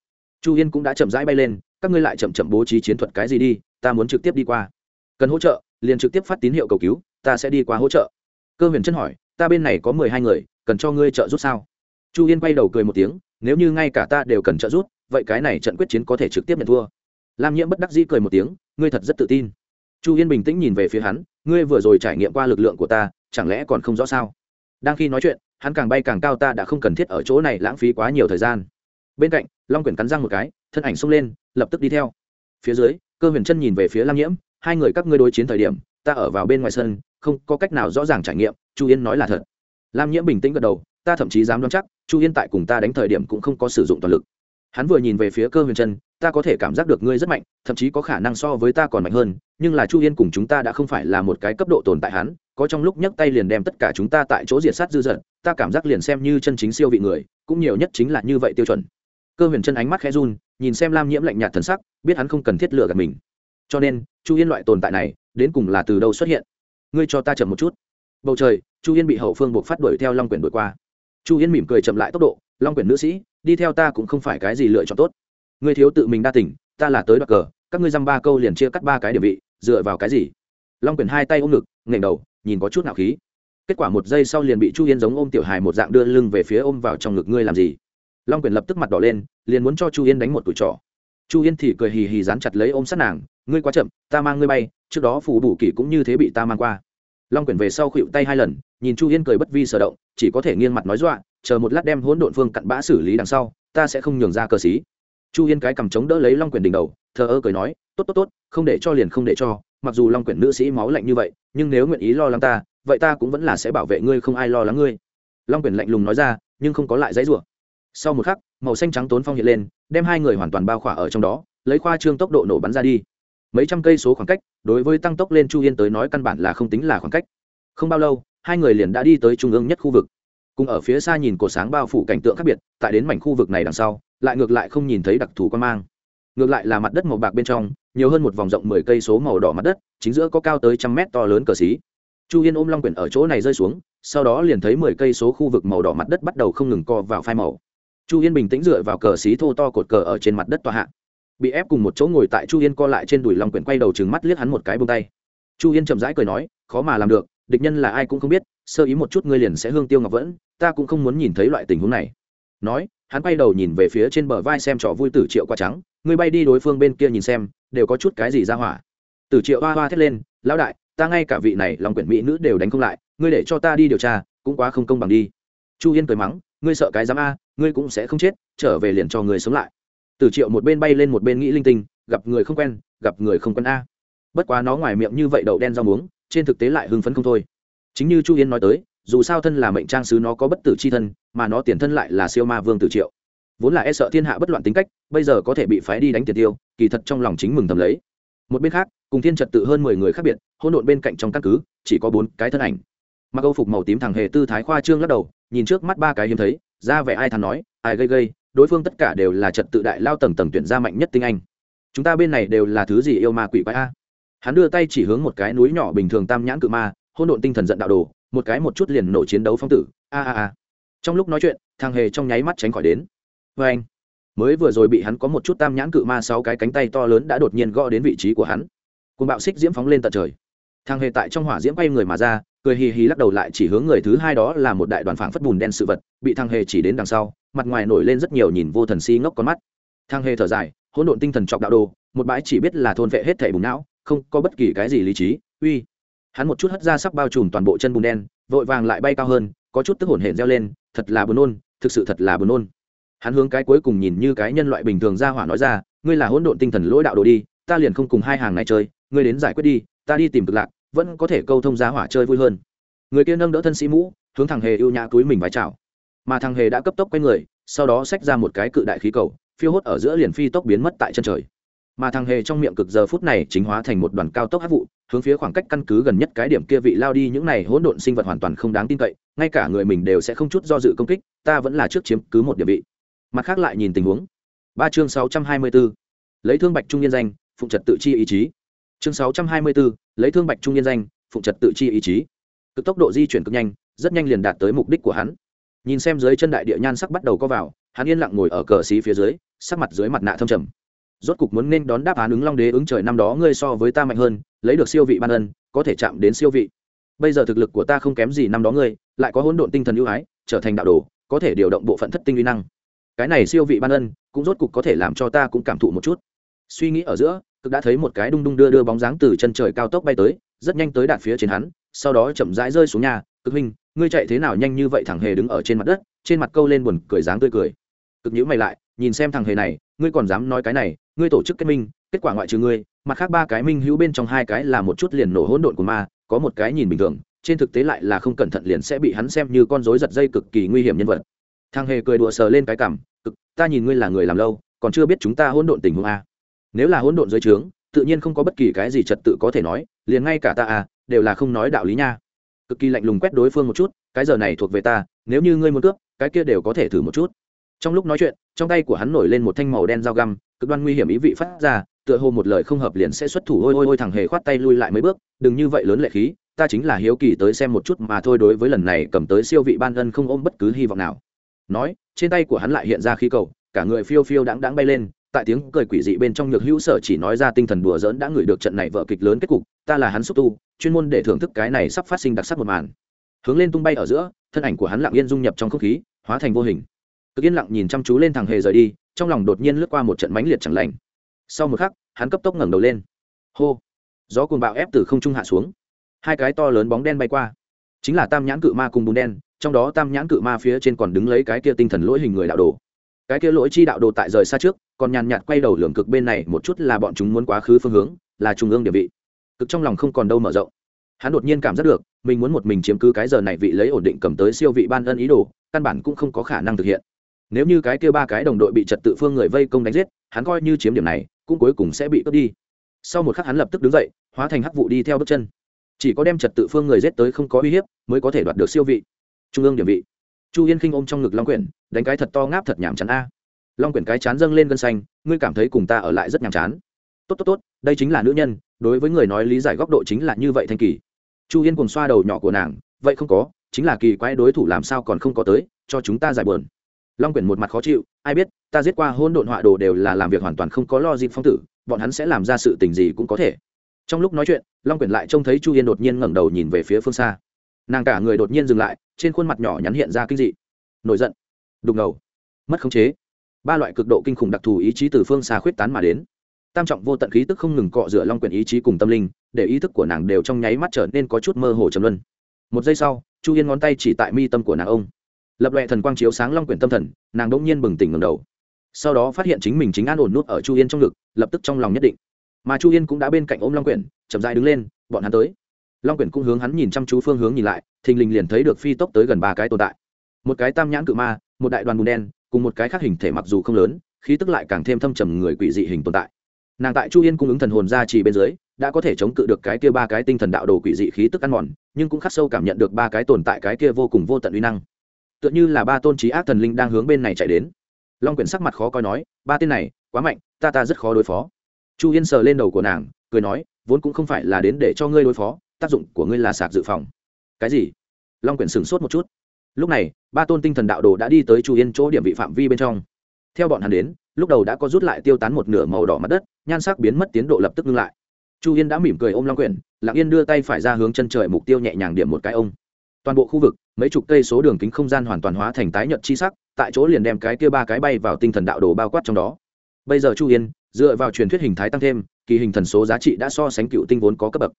Chu yên cũng đã chậm rãi bay lên, các ngươi lại chậm chậm bố trí chiến thuật cái gì đi, ta muốn trực tiếp đi qua. Cần hỗ trợ, liền trực tiếp phát tín hiệu cầu cứu, ta sẽ đi qua hỗ trợ. Cơ huyền chân hỏi, ta bên này có mười hai người, cần cho ngươi trợ giúp sao? Chu yên quay đầu cười một tiếng, nếu như ngay cả ta đều cần trợ giúp vậy cái này trận quyết chiến có thể trực tiếp nhận thua. Lam nhiễm bất đắc dĩ cười một tiếng, ngươi thật rất tự tin. Chu yên bình tĩnh nhìn về phía hắn, ngươi vừa rồi trải nghiệm qua lực lượng của ta, chẳng lẽ còn không rõ sao? Đang khi nói chuyện, hắn càng bay càng cao ta đã không cần thiết ở chỗ này lãng phí quá nhiều thời gian. Bên cạnh, long quyển cắn răng một cái, thân ảnh xông lên, lập tức đi theo. Phía dưới, cơ huyền chân nhìn về phía lam nhiễm, hai người các ngươi đối chiến thời điểm, ta ở vào bên ngoài sân, không có cách nào rõ ràng trải nghiệm, chu yên nói là thật. Lam nhiễm bình tĩnh gật đầu, ta thậm chí dám đoán chắc, chu yên tại cùng ta đánh thời điểm cũng không có sử dụng toàn lực hắn vừa nhìn về phía cơ huyền chân, ta có thể cảm giác được ngươi rất mạnh, thậm chí có khả năng so với ta còn mạnh hơn, nhưng là chu yên cùng chúng ta đã không phải là một cái cấp độ tồn tại hắn, có trong lúc nhấc tay liền đem tất cả chúng ta tại chỗ diệt sát dư dật, ta cảm giác liền xem như chân chính siêu vị người, cũng nhiều nhất chính là như vậy tiêu chuẩn. Cơ huyền chân ánh mắt khẽ run, nhìn xem lam nhiễm lạnh nhạt thần sắc, biết hắn không cần thiết lựa gạt mình. Cho nên, chu yên loại tồn tại này, đến cùng là từ đâu xuất hiện? Ngươi cho ta chậm một chút. Bầu trời, chu yên bị hậu phương buộc phát đuổi theo long quyển đuổi qua. Chu yên mỉm cười chậm lại tốc độ, long quyển nữ sĩ đi theo ta cũng không phải cái gì lựa chọn tốt. Ngươi thiếu tự mình đa tỉnh ta là tới đoạt cờ, các ngươi dăm ba câu liền chia cắt ba cái địa vị, dựa vào cái gì? Long Quyền hai tay ôm ngực nghềnh đầu, nhìn có chút nạo khí. Kết quả một giây sau liền bị chu yên giống ôm tiểu hài một dạng đưa lưng về phía ôm vào trong ngực ngươi làm gì? Long Quyền lập tức mặt đỏ lên, liền muốn cho chu yên đánh một tủi trỏ. Chu yên thì cười hì hì dán chặt lấy ôm sát nàng, ngươi quá chậm, ta mang ngươi bay, trước đó phủ bù kỷ cũng như thế bị ta mang qua long quyển về sau khuỵu tay hai lần, nhìn chu yên cười bất vi sở động, chỉ có thể nghiêng mặt nói dọa, chờ một lát đem hỗn độn phương cặn bã xử lý đằng sau, ta sẽ không nhường ra cờ xí. Chu yên cái cầm chống đỡ lấy long quyển đỉnh đầu, thờ ơ cười nói, tốt tốt tốt, không để cho liền không để cho, mặc dù long quyển nữ sĩ máu lạnh như vậy, nhưng nếu nguyện ý lo lắng ta, vậy ta cũng vẫn là sẽ bảo vệ ngươi không ai lo lắng ngươi. Long quyển lạnh lùng nói ra, nhưng không có lại giấy rủa. Sau một khắc, màu xanh trắng tốn phong hiện lên, đem hai người hoàn toàn bao khỏa ở trong đó, lấy khoa trương tốc độ nổ bắn ra đi mấy trăm cây số khoảng cách, đối với tăng tốc lên chu yên tới nói căn bản là không tính là khoảng cách. Không bao lâu, hai người liền đã đi tới trung ương nhất khu vực. Cùng ở phía xa nhìn cổ sáng bao phủ cảnh tượng khác biệt, tại đến mảnh khu vực này đằng sau, lại ngược lại không nhìn thấy đặc thù quan mang. Ngược lại là mặt đất màu bạc bên trong, nhiều hơn một vòng rộng mười cây số màu đỏ mặt đất, chính giữa có cao tới trăm mét to lớn cờ xí. Chu yên ôm long quyển ở chỗ này rơi xuống, sau đó liền thấy mười cây số khu vực màu đỏ mặt đất bắt đầu không ngừng co vào phai màu. Chu yên bình tĩnh dựa vào cờ xí thô to cột cờ ở trên mặt đất tòa hạ bị ép cùng một chỗ ngồi tại chu yên co lại trên đùi long quyển quay đầu chừng mắt liếc hắn một cái bông tay. Chu yên chậm rãi cười nói, khó mà làm được, địch nhân là ai cũng không biết, sơ ý một chút ngươi liền sẽ hương tiêu ngọc vẫn, ta cũng không muốn nhìn thấy loại tình huống này. Nói, hắn quay đầu nhìn về phía trên bờ vai xem trò vui tử triệu qua trắng, ngươi bay đi đối phương bên kia nhìn xem, đều có chút cái gì ra hỏa. Tử triệu hoa hoa thét lên, lão đại, ta ngay cả vị này lòng quyển mỹ nữ đều đánh không lại, ngươi để cho ta đi điều tra, cũng quá không công bằng đi. Chu yên cười mắng, ngươi sợ cái dám a, ngươi cũng sẽ không chết, trở về liền cho ngươi sống lại tử triệu một bên bay lên một bên nghĩ linh tinh, gặp người không quen, gặp người không quen a. Bất quá nó ngoài miệng như vậy đậu đen rau muống, trên thực tế lại hưng phấn không thôi. Chính như chu yên nói tới, dù sao thân là mệnh trang sứ nó có bất tử c h i thân, mà nó tiền thân lại là siêu ma vương tử triệu. Vốn là e sợ thiên hạ bất loạn tính cách, bây giờ có thể bị phái đi đánh tiền tiêu, kỳ thật trong lòng chính mừng thầm lấy. Một bên khác, cùng thiên trật tự hơn mười người khác biệt hôn độn bên cạnh trong căn cứ, chỉ có bốn cái thân ảnh. Mặc âu phục màu tím thằng hề tư thái khoa trương lắc đầu, nhìn trước mắt ba cái hiếm thấy, ra vẻ ai thắn nói, ai gây gây đối phương tất cả đều là trật tự đại lao tầng tầng tuyển ra mạnh nhất tinh anh. Chúng ta bên này đều là thứ gì yêu ma quỷ quái a? Hắn đưa tay chỉ hướng một cái núi nhỏ bình thường tam nhãn cự ma hôn độn tinh thần giận đạo đồ, một cái một chút liền nổ chiến đấu phong tử. A a a. Trong lúc nói chuyện, thằng hề trong nháy mắt tránh khỏi đến. Vê anh, mới vừa rồi bị hắn có một chút tam nhãn cự ma sáu cái cánh tay to lớn đã đột nhiên gõ đến vị trí của hắn. Cùng bạo xích diễm phóng lên tận trời. Thằng hề tại trong hỏa diễm bay người mà ra cười hì hì lắc đầu lại chỉ hướng người thứ hai đó là một đại đoàn phảng phất bùn đen sự vật, bị thằng hề chỉ đến đằng sau, mặt ngoài nổi lên rất nhiều nhìn vô thần si ngốc con mắt. Thằng hề thở dài, hỗn độn tinh thần chọc đạo đồ, một bãi chỉ biết là thôn vệ hết thể bùn não, không có bất kỳ cái gì lý trí, uy. Hắn một chút hất ra sắc bao trùm toàn bộ chân bùn đen, vội vàng lại bay cao hơn, có chút tức hổn hển reo lên, thật là buồn nôn, thực sự thật là buồn nôn. Hắn hướng cái cuối cùng nhìn như cái nhân loại bình thường ra hỏa nói ra, ngươi là hỗn độn tinh thần lỗi đạo đồ đi, ta liền không cùng hai hàng này chơi, ngươi đến giải quyết đi, ta đi tìm cực lạc vẫn có thể câu thông ra hỏa chơi vui hơn. Người kia nâng đỡ thân sĩ mũ, hướng thằng hề ưu nhã túi mình vái chào. Mà thằng hề đã cấp tốc quay người, sau đó xách ra một cái cự đại khí cầu, phiêu hốt ở giữa liền phi tốc biến mất tại chân trời. Mà thằng hề trong miệng cực giờ phút này chính hóa thành một đoàn cao tốc hát vụ, hướng phía khoảng cách căn cứ gần nhất cái điểm kia vị lao đi những này hỗn độn sinh vật hoàn toàn không đáng tin cậy, ngay cả người mình đều sẽ không chút do dự công kích, ta vẫn là trước chiếm cứ một địa vị. Mặt khác lại nhìn tình huống. Ba chương sáu trăm hai mươi b ố lấy thương bạch trung nhân danh, phụng trật tự chi ý chí chương sáu trăm hai mươi b ố lấy thương bạch trung nhân danh, phụng trật tự chi ý chí. Cực tốc độ di chuyển cực nhanh, rất nhanh liền đạt tới mục đích của hắn. Nhìn xem dưới chân đại địa nhan sắc bắt đầu có vào, hắn yên lặng ngồi ở cờ xí phía dưới, sắc mặt dưới mặt nạ thâm trầm. Rốt cục muốn nên đón đáp án ứng long đế ứng trời năm đó ngươi so với ta mạnh hơn, lấy được siêu vị ban ân, có thể chạm đến siêu vị. Bây giờ thực lực của ta không kém gì năm đó ngươi, lại có hỗn độn tinh thần ưu ái, trở thành đạo đồ, có thể điều động bộ phận thất tinh uy năng. Cái này siêu vị ban ân, cũng rốt cục có thể làm cho ta cũng cảm thụ một chút. Suy nghĩ ở giữa cực đã thấy một cái đung đung đưa đưa bóng dáng từ chân trời cao tốc bay tới, rất nhanh tới đạt phía trên hắn, sau đó chậm rãi rơi xuống nhà, cực hình ngươi chạy thế nào nhanh như vậy thằng hề đứng ở trên mặt đất? Trên mặt câu lên buồn cười dáng tươi cười. Cực nhữ mày lại, nhìn xem thằng hề này, ngươi còn dám nói cái này, ngươi tổ chức kết minh, kết quả ngoại trừ ngươi, mặt khác ba cái minh hữu bên trong hai cái là một chút liền nổ hỗn độn của ma, có một cái nhìn bình thường, trên thực tế lại là không cẩn thận liền sẽ bị hắn xem như con rối giật dây cực kỳ nguy hiểm nhân vật. Thằng hề cười đùa sờ lên cái cảm cực, ta nhìn ngươi là người làm lâu, còn chưa biết chúng ta hỗn độn tình huống a nếu là hỗn độn dưới trướng tự nhiên không có bất kỳ cái gì trật tự có thể nói liền ngay cả ta à, đều là không nói đạo lý nha. Cực kỳ lạnh lùng quét đối phương một chút cái giờ này thuộc về ta nếu như ngươi muốn cướp cái kia đều có thể thử một chút. Trong lúc nói chuyện trong tay của hắn nổi lên một thanh màu đen dao găm cực đoan nguy hiểm ý vị phát ra tựa hồ một lời không hợp liền sẽ xuất thủ ôi ôi ôi thằng hề khoát tay lui lại mấy bước đừng như vậy lớn lệ khí ta chính là hiếu kỳ tới xem một chút mà thôi đối với lần này cầm tới siêu vị ban ân không ôm bất cứ hy vọng nào. Nói trên tay của hắn lại hiện ra khí cầu cả người phiêu phiêu đáng đáng bay lên tại tiếng cười quỷ dị bên trong nhược hữu sở chỉ nói ra tinh thần đùa dỡn đã ngửi được trận này vợ kịch lớn kết cục, ta là hắn xúc tu, chuyên môn để thưởng thức cái này sắp phát sinh đặc sắc một màn. Hướng lên tung bay ở giữa, thân ảnh của hắn lặng yên dung nhập trong không khí, hóa thành vô hình. Cực yên lặng nhìn chăm chú lên thằng hề rời đi, trong lòng đột nhiên lướt qua một trận mãnh liệt chẳng lành. Sau một khắc, hắn cấp tốc ngẩng đầu lên. Hô! Gió cuồng bạo ép từ không trung hạ xuống. Hai cái to lớn bóng đen bay qua. Chính là tam nhãn cự ma cùng bùn đen, trong đó tam nhãn cự ma phía trên còn đứng lấy cái kia tinh thần lỗi hình người đạo đồ cái kia lỗi chi đạo đồ tại rời xa trước, còn nhàn nhạt quay đầu lường cực bên này một chút là bọn chúng muốn quá khứ phương hướng, là trung ương địa vị. Cực trong lòng không còn đâu mở rộng. Hắn đột nhiên cảm giác được, mình muốn một mình chiếm cứ cái giờ này vị lấy ổn định cầm tới siêu vị ban ân ý đồ, căn bản cũng không có khả năng thực hiện. Nếu như cái kia ba cái đồng đội bị trật tự phương người vây công đánh giết, hắn coi như chiếm điểm này, cũng cuối cùng sẽ bị cướp đi. Sau một khắc hắn lập tức đứng dậy, hóa thành hắc vụ đi theo bước chân. Chỉ có đem trật tự phương người giết tới không có uy hiếp, mới có thể đoạt được siêu vị. Trung ương điểm vị. Chu yên khinh ôm trong ngực long quyển đánh cái thật to ngáp thật nhàm chán a. Long quyển cái chán dâng lên gân xanh, ngươi cảm thấy cùng ta ở lại rất nhàm chán. Tốt tốt tốt, đây chính là nữ nhân, đối với người nói lý giải góc độ chính là như vậy thanh kỳ. Chu yên cùng xoa đầu nhỏ của nàng, vậy không có, chính là kỳ quái đối thủ làm sao còn không có tới, cho chúng ta giải bờn long quyển một mặt khó chịu, ai biết, ta giết qua hôn độn họa đồ đều là làm việc hoàn toàn không có lo dịp phong tử, bọn hắn sẽ làm ra sự tình gì cũng có thể. Trong lúc nói chuyện, long quyển lại trông thấy chu yên đột nhiên ngẩng đầu nhìn về phía phương xa. Nàng cả người đột nhiên dừng lại, trên khuôn mặt nhỏ nhắn hiện ra kinh dị. Nổi giận đục ngầu, mất khống chế. Ba loại cực độ kinh khủng đặc thù ý chí từ phương xa khuyết tán mà đến. Tam trọng vô tận khí tức không ngừng cọ rửa long quyển ý chí cùng tâm linh, để ý thức của nàng đều trong nháy mắt trở nên có chút mơ hồ trầm luân. Một giây sau, chu yên ngón tay chỉ tại mi tâm của nàng ông. Lập loẹ thần quang chiếu sáng long quyển tâm thần, nàng đ ỗ n g nhiên bừng tỉnh ngầm đầu. Sau đó phát hiện chính mình chính an ổn nút ở chu yên trong ngực, lập tức trong lòng nhất định. Mà chu yên cũng đã bên cạnh ôm long quyển, chậm dại đứng lên, bọn hắn tới. Long quyển cũng hướng hắn nhìn chăm chú phương hướng nhìn lại, thình lình liền thấy được phi tốc tới gần ba cái tồn tại. Một cái tam nhãn cự ma một đại đoàn bùn đen, cùng một cái khác hình thể mặc dù không lớn, khí tức lại càng thêm thâm trầm người quỷ dị hình tồn tại. Nàng tại chu yên cung ứng thần hồn ra chỉ bên dưới, đã có thể chống cự được cái kia ba cái tinh thần đạo đồ quỷ dị khí tức ăn mòn, nhưng cũng khắc sâu cảm nhận được ba cái tồn tại cái kia vô cùng vô tận uy năng. Tựa như là ba tôn trí ác thần linh đang hướng bên này chạy đến. Long quyển sắc mặt khó coi nói, ba tên này, quá mạnh, ta ta rất khó đối phó. Chu yên sờ lên đầu của nàng, cười nói, vốn cũng không phải là đến để cho ngươi đối phó, tác dụng của ngươi là sạc dự phòng. Cái gì? Long quyển sửng sốt một chút lúc này, ba tôn tinh thần đạo đồ đã đi tới chu yên chỗ điểm vị phạm vi bên trong. Theo bọn hắn đến, lúc đầu đã có rút lại tiêu tán một nửa màu đỏ mặt đất, nhan sắc biến mất tiến độ lập tức ngưng lại. Chu yên đã mỉm cười ôm long quyển, lặng yên đưa tay phải ra hướng chân trời mục tiêu nhẹ nhàng điểm một cái ông. Toàn bộ khu vực, mấy chục cây số đường kính không gian hoàn toàn hóa thành tái nhợt chi sắc, tại chỗ liền đem cái kia ba cái bay vào tinh thần đạo đồ bao quát trong đó. Bây giờ chu yên, dựa vào truyền thuyết hình thái tăng thêm, kỳ hình thần số giá trị đã so sánh cựu tinh vốn có cấp bậc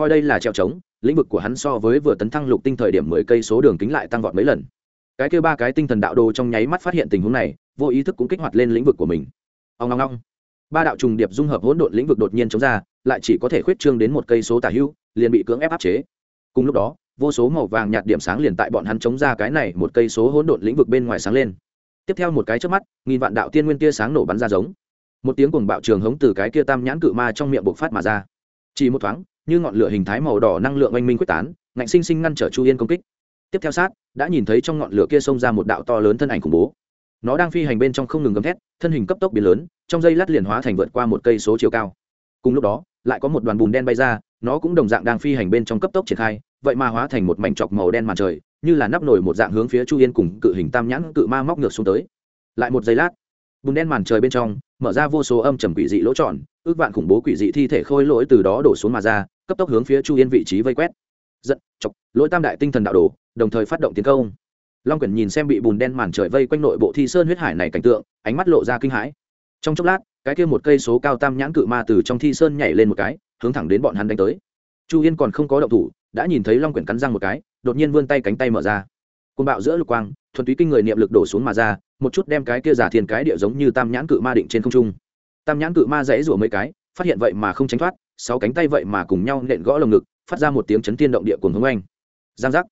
coi đây là treo trống, lĩnh vực của hắn so với vừa tấn thăng lục tinh thời điểm mười cây số đường kính lại tăng vọt mấy lần. Cái kia ba cái tinh thần đạo đồ trong nháy mắt phát hiện tình huống này, vô ý thức cũng kích hoạt lên lĩnh vực của mình. Ông long long ba đạo trùng điệp dung hợp hỗn độn lĩnh vực đột nhiên chống ra, lại chỉ có thể khuyết trương đến một cây số tả hữu liền bị cưỡng ép áp chế. Cùng lúc đó, vô số màu vàng nhạt điểm sáng liền tại bọn hắn chống ra cái này một cây số hỗn độn lĩnh vực bên ngoài sáng lên. Tiếp theo một cái trước mắt, nghìn vạn đạo tiên nguyên tia sáng nổ bắn ra giống. Một tiếng cuồng bạo trường hống từ cái kia tam nhãn cự ma trong miệng bộc phát mà ra. Chỉ một thoáng như ngọn lửa hình thái màu đỏ năng lượng oanh minh quyết tán, ngạnh sinh sinh ngăn trở chu yên công kích. Tiếp theo sát, đã nhìn thấy trong ngọn lửa kia xông ra một đạo to lớn thân ảnh khủng bố. Nó đang phi hành bên trong không ngừng gầm thét, thân hình cấp tốc biến lớn, trong dây lát liền hóa thành vượt qua một cây số chiều cao. Cùng lúc đó, lại có một đoàn bùn đen bay ra, nó cũng đồng dạng đang phi hành bên trong cấp tốc triển khai, vậy mà hóa thành một mảnh chọc màu đen màn trời, như là nắp nổi một dạng hướng phía chu yên cùng cự hình tam nhãn cự ma móc ngược xuống tới. Lại một giây lát, bùn đen màn trời bên trong, mở ra vô số âm trầm quỷ dị lỗ tròn ước vạn khủng bố quỷ dị thi thể khôi lỗi từ đó đổ xuống mà ra, cấp tốc hướng phía chu yên vị trí vây quét. Giận, chọc, lỗi tam đại tinh thần đạo đồ, đồng thời phát động tiến công. Long quyển nhìn xem bị bùn đen màn trời vây quanh nội bộ thi sơn huyết hải này cảnh tượng, ánh mắt lộ ra kinh hãi. Trong chốc lát, cái kia một cây số cao tam nhãn cự ma từ trong thi sơn nhảy lên một cái, hướng thẳng đến bọn hắn đánh tới. Chu yên còn không có động thủ, đã nhìn thấy long quyển cắn răng một cái, đột nhiên vươn tay cánh tay mở ra. Côn bạo giữa lục quang, thuần túy kinh người niệm lực đổ xuống mà ra, một chút đem cái kia giả thiên cái địa giống như tam nhãn cự ma định trên không trung tam nhãn cự ma dãy rủa mấy cái, phát hiện vậy mà không tránh thoát, sáu cánh tay vậy mà cùng nhau nện gõ lồng ngực, phát ra một tiếng chấn tiên động địa của hướng anh giang giác.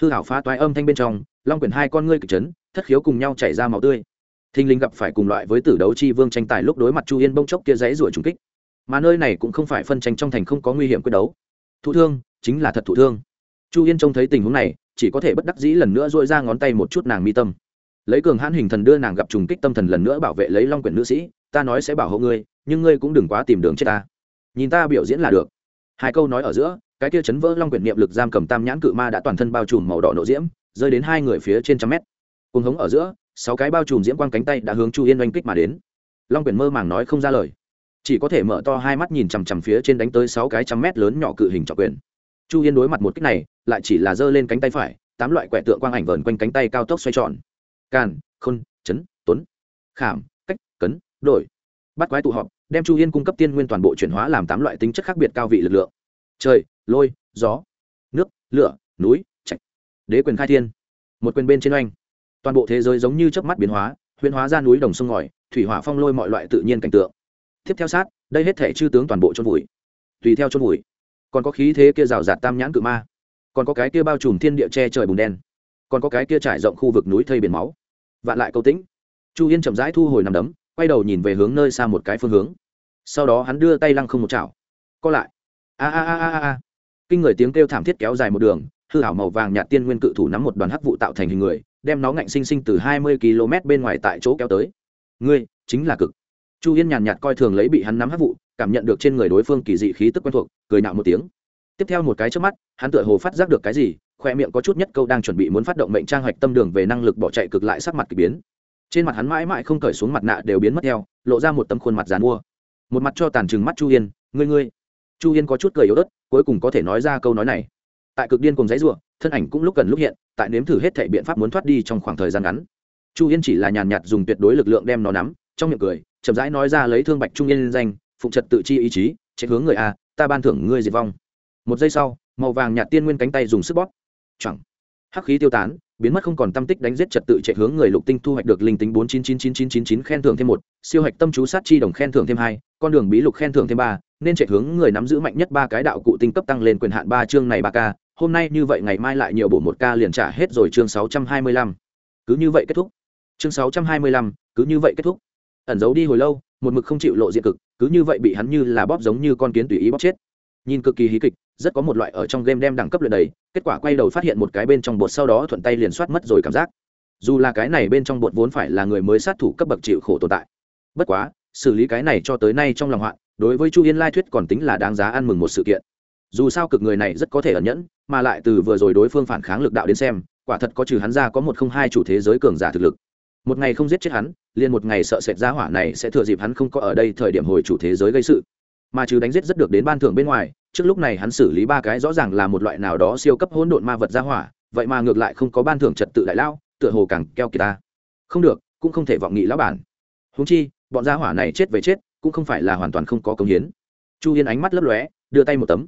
Hư hảo phá toái âm thanh bên trong, long quyển hai con ngươi kịch chấn, thất khiếu cùng nhau chảy ra máu tươi. Thinh linh gặp phải cùng loại với tử đấu chi vương tranh tài lúc đối mặt chu yên bông chốc kia dãy rủa trùng kích. Mà nơi này cũng không phải phân tranh trong thành không có nguy hiểm quyết đấu. Thụ thương, chính là thật thụ thương. Chu yên trông thấy tình huống này, chỉ có thể bất đắc dĩ lần nữa dội ra ngón tay một chút nàng mi tâm lấy cường hãn hình thần đưa nàng gặp trùng kích tâm thần lần nữa bảo vệ lấy long quyển nữ sĩ, ta nói sẽ bảo hộ ngươi, nhưng ngươi cũng đừng quá tìm đường chết ta. Nhìn ta biểu diễn là được. Hai câu nói ở giữa, cái kia chấn vỡ long quyển niệm lực giam cầm tam nhãn cự ma đã toàn thân bao trùm màu đỏ nộ diễm, rơi đến hai người phía trên trăm mét. Cuồng hống ở giữa, sáu cái bao trùm diễm quang cánh tay đã hướng chu yên oanh kích mà đến. Long quyển mơ màng nói không ra lời. Chỉ có thể mở to hai mắt nhìn chằm chằm phía trên đánh tới sáu cái trăm mét lớn nhỏ cự hình trọng quyền. Chu yên đối mặt một cách này, lại chỉ là giơ lên cánh tay phải, tám loại quẻ tượng quang ảnh vờn quanh cánh tay cao tốc xoay tròn càn, khôn, chấn, tuấn, khảm, cách, cấn, đổi. Bắt quái tụ họp, đem chu yên cung cấp tiên nguyên toàn bộ chuyển hóa làm tám loại tính chất khác biệt cao vị lực lượng. Trời, lôi, gió, nước, lửa, núi, trạch. Đế quyền khai thiên. Một quyền bên trên oanh. Toàn bộ thế giới giống như chớp mắt biến hóa, huyễn hóa ra núi đồng sông ngòi, thủy hỏa phong lôi mọi loại tự nhiên cảnh tượng. Tiếp theo sát, đây hết thể chư tướng toàn bộ chôn vùi. Tùy theo chôn vùi. Còn có khí thế kia rào rạt tam nhãn cự ma. Còn có cái kia bao trùm thiên địa che trời bùn đen. Còn có cái kia trải rộng khu vực núi thây biển máu vạn lại câu tĩnh. Chu yên chậm rãi thu hồi nằm đấm, quay đầu nhìn về hướng nơi xa một cái phương hướng. Sau đó hắn đưa tay lăng không một chảo. Co lại. A a a a a kinh người tiếng kêu thảm thiết kéo dài một đường, hư hảo màu vàng nhạt tiên nguyên cự thủ nắm một đoàn hắc vụ tạo thành hình người, đem nó ngạnh sinh sinh từ hai mươi km bên ngoài tại chỗ kéo tới. Ngươi, chính là cực. Chu yên nhàn nhạt coi thường lấy bị hắn nắm hắc vụ, cảm nhận được trên người đối phương kỳ dị khí tức quen thuộc, cười nạo một tiếng. Tiếp theo một cái trước mắt, hắn tựa hồ phát giác được cái gì khoe miệng có chút nhất câu đang chuẩn bị muốn phát động mệnh trang hoạch tâm đường về năng lực bỏ chạy cực lại sắc mặt k ỳ biến. Trên mặt hắn mãi mãi không cởi xuống mặt nạ đều biến mất theo, lộ ra một tấm khuôn mặt dàn mua. Một mặt cho tàn trừng mắt chu yên, ngươi ngươi. Chu yên có chút cười yếu ớt, cuối cùng có thể nói ra câu nói này. Tại cực điên cùng giấy ruộng thân ảnh cũng lúc cần lúc hiện, tại nếm thử hết thể biện pháp muốn thoát đi trong khoảng thời gian ngắn. Chu yên chỉ là nhàn nhạt dùng tuyệt đối lực lượng đem nó nắm, trong miệng cười, chậm rãi nói ra lấy thương bạch trung yên danh, phụng trật tự chi ý chí chạy hướng người a, ta ban thưởng ngươi diệt vong. Một giây sau, màu vàng nhạt tiên nguyên cánh tay dùng sức bóp chẳng. Hắc khí tiêu tán, biến mất không còn tâm tích đánh giết trật tự chạy hướng người lục tinh thu hoạch được linh tính bốn chín chín chín chín chín chín khen thưởng thêm một, siêu hạch tâm chú sát chi đồng khen thưởng thêm hai, con đường bí lục khen thưởng thêm ba, nên chạy hướng người nắm giữ mạnh nhất ba cái đạo cụ tinh cấp tăng lên quyền hạn ba chương này ba k hôm nay như vậy ngày mai lại nhiều bộ một ca liền trả hết rồi chương sáu trăm hai mươi lăm. Cứ như vậy kết thúc. Chương sáu trăm hai mươi lăm, cứ như vậy kết thúc. Ẩn giấu đi hồi lâu, một mực không chịu lộ diện cực, cứ như vậy bị hắn như là bóp giống như con kiến tùy ý bóp chết nhìn cực kỳ hí kịch, rất có một loại ở trong game đem đẳng cấp luyện đầy, kết quả quay đầu phát hiện một cái bên trong bột sau đó thuận tay liền soát mất rồi cảm giác. Dù là cái này bên trong bột vốn phải là người mới sát thủ cấp bậc chịu khổ tồn tại. Bất quá, xử lý cái này cho tới nay trong lòng hoạn, đối với chu yên lai thuyết còn tính là đáng giá ăn mừng một sự kiện. Dù sao cực người này rất có thể ẩn nhẫn, mà lại từ vừa rồi đối phương phản kháng lực đạo đến xem, quả thật có trừ hắn ra có một không hai chủ thế giới cường giả thực lực. Một ngày không giết chết hắn, liền một ngày sợ sệt ra hỏa này sẽ thừa dịp hắn không có ở đây thời điểm hồi chủ thế giới gây sự mà trừ đánh giết rất được đến ban thưởng bên ngoài, trước lúc này hắn xử lý ba cái rõ ràng là một loại nào đó siêu cấp hỗn độn ma vật ra hỏa, vậy mà ngược lại không có ban thưởng trật tự đại lao, tựa hồ càng keo kỳ ta. Không được, cũng không thể vọng nghị lão bản. Húng chi, bọn gia hỏa này chết về chết, cũng không phải là hoàn toàn không có công hiến. Chu yên ánh mắt lấp lóe, đưa tay một tấm.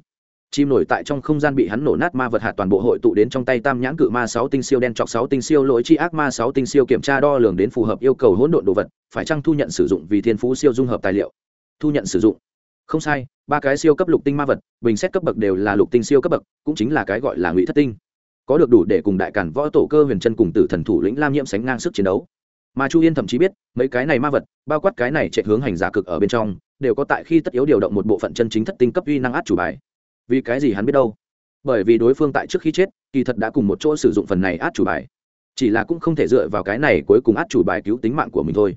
Chim nổi tại trong không gian bị hắn nổ nát ma vật hạt toàn bộ hội tụ đến trong tay tam nhãn cự ma sáu tinh siêu đen chọc sáu tinh siêu lỗi chi ác ma sáu tinh siêu kiểm tra đo lường đến phù hợp yêu cầu hỗn độn đồ vật, phải chăng thu nhận sử dụng vì thiên phú siêu dung hợp tài liệu? Thu nhận sử dụng không sai, ba cái siêu cấp lục tinh ma vật, bình xét cấp bậc đều là lục tinh siêu cấp bậc, cũng chính là cái gọi là ngụy thất tinh. Có được đủ để cùng đại cản võ tổ cơ huyền chân cùng tử thần thủ lĩnh lam nhiễm sánh ngang sức chiến đấu. Mà chu yên thậm chí biết, mấy cái này ma vật, bao quát cái này chạy hướng hành giả cực ở bên trong, đều có tại khi tất yếu điều động một bộ phận chân chính thất tinh cấp uy năng át chủ bài. Vì cái gì hắn biết đâu? Bởi vì đối phương tại trước khi chết, kỳ thật đã cùng một chỗ sử dụng phần này át chủ bài. Chỉ là cũng không thể dựa vào cái này cuối cùng át chủ bài cứu tính mạng của mình thôi.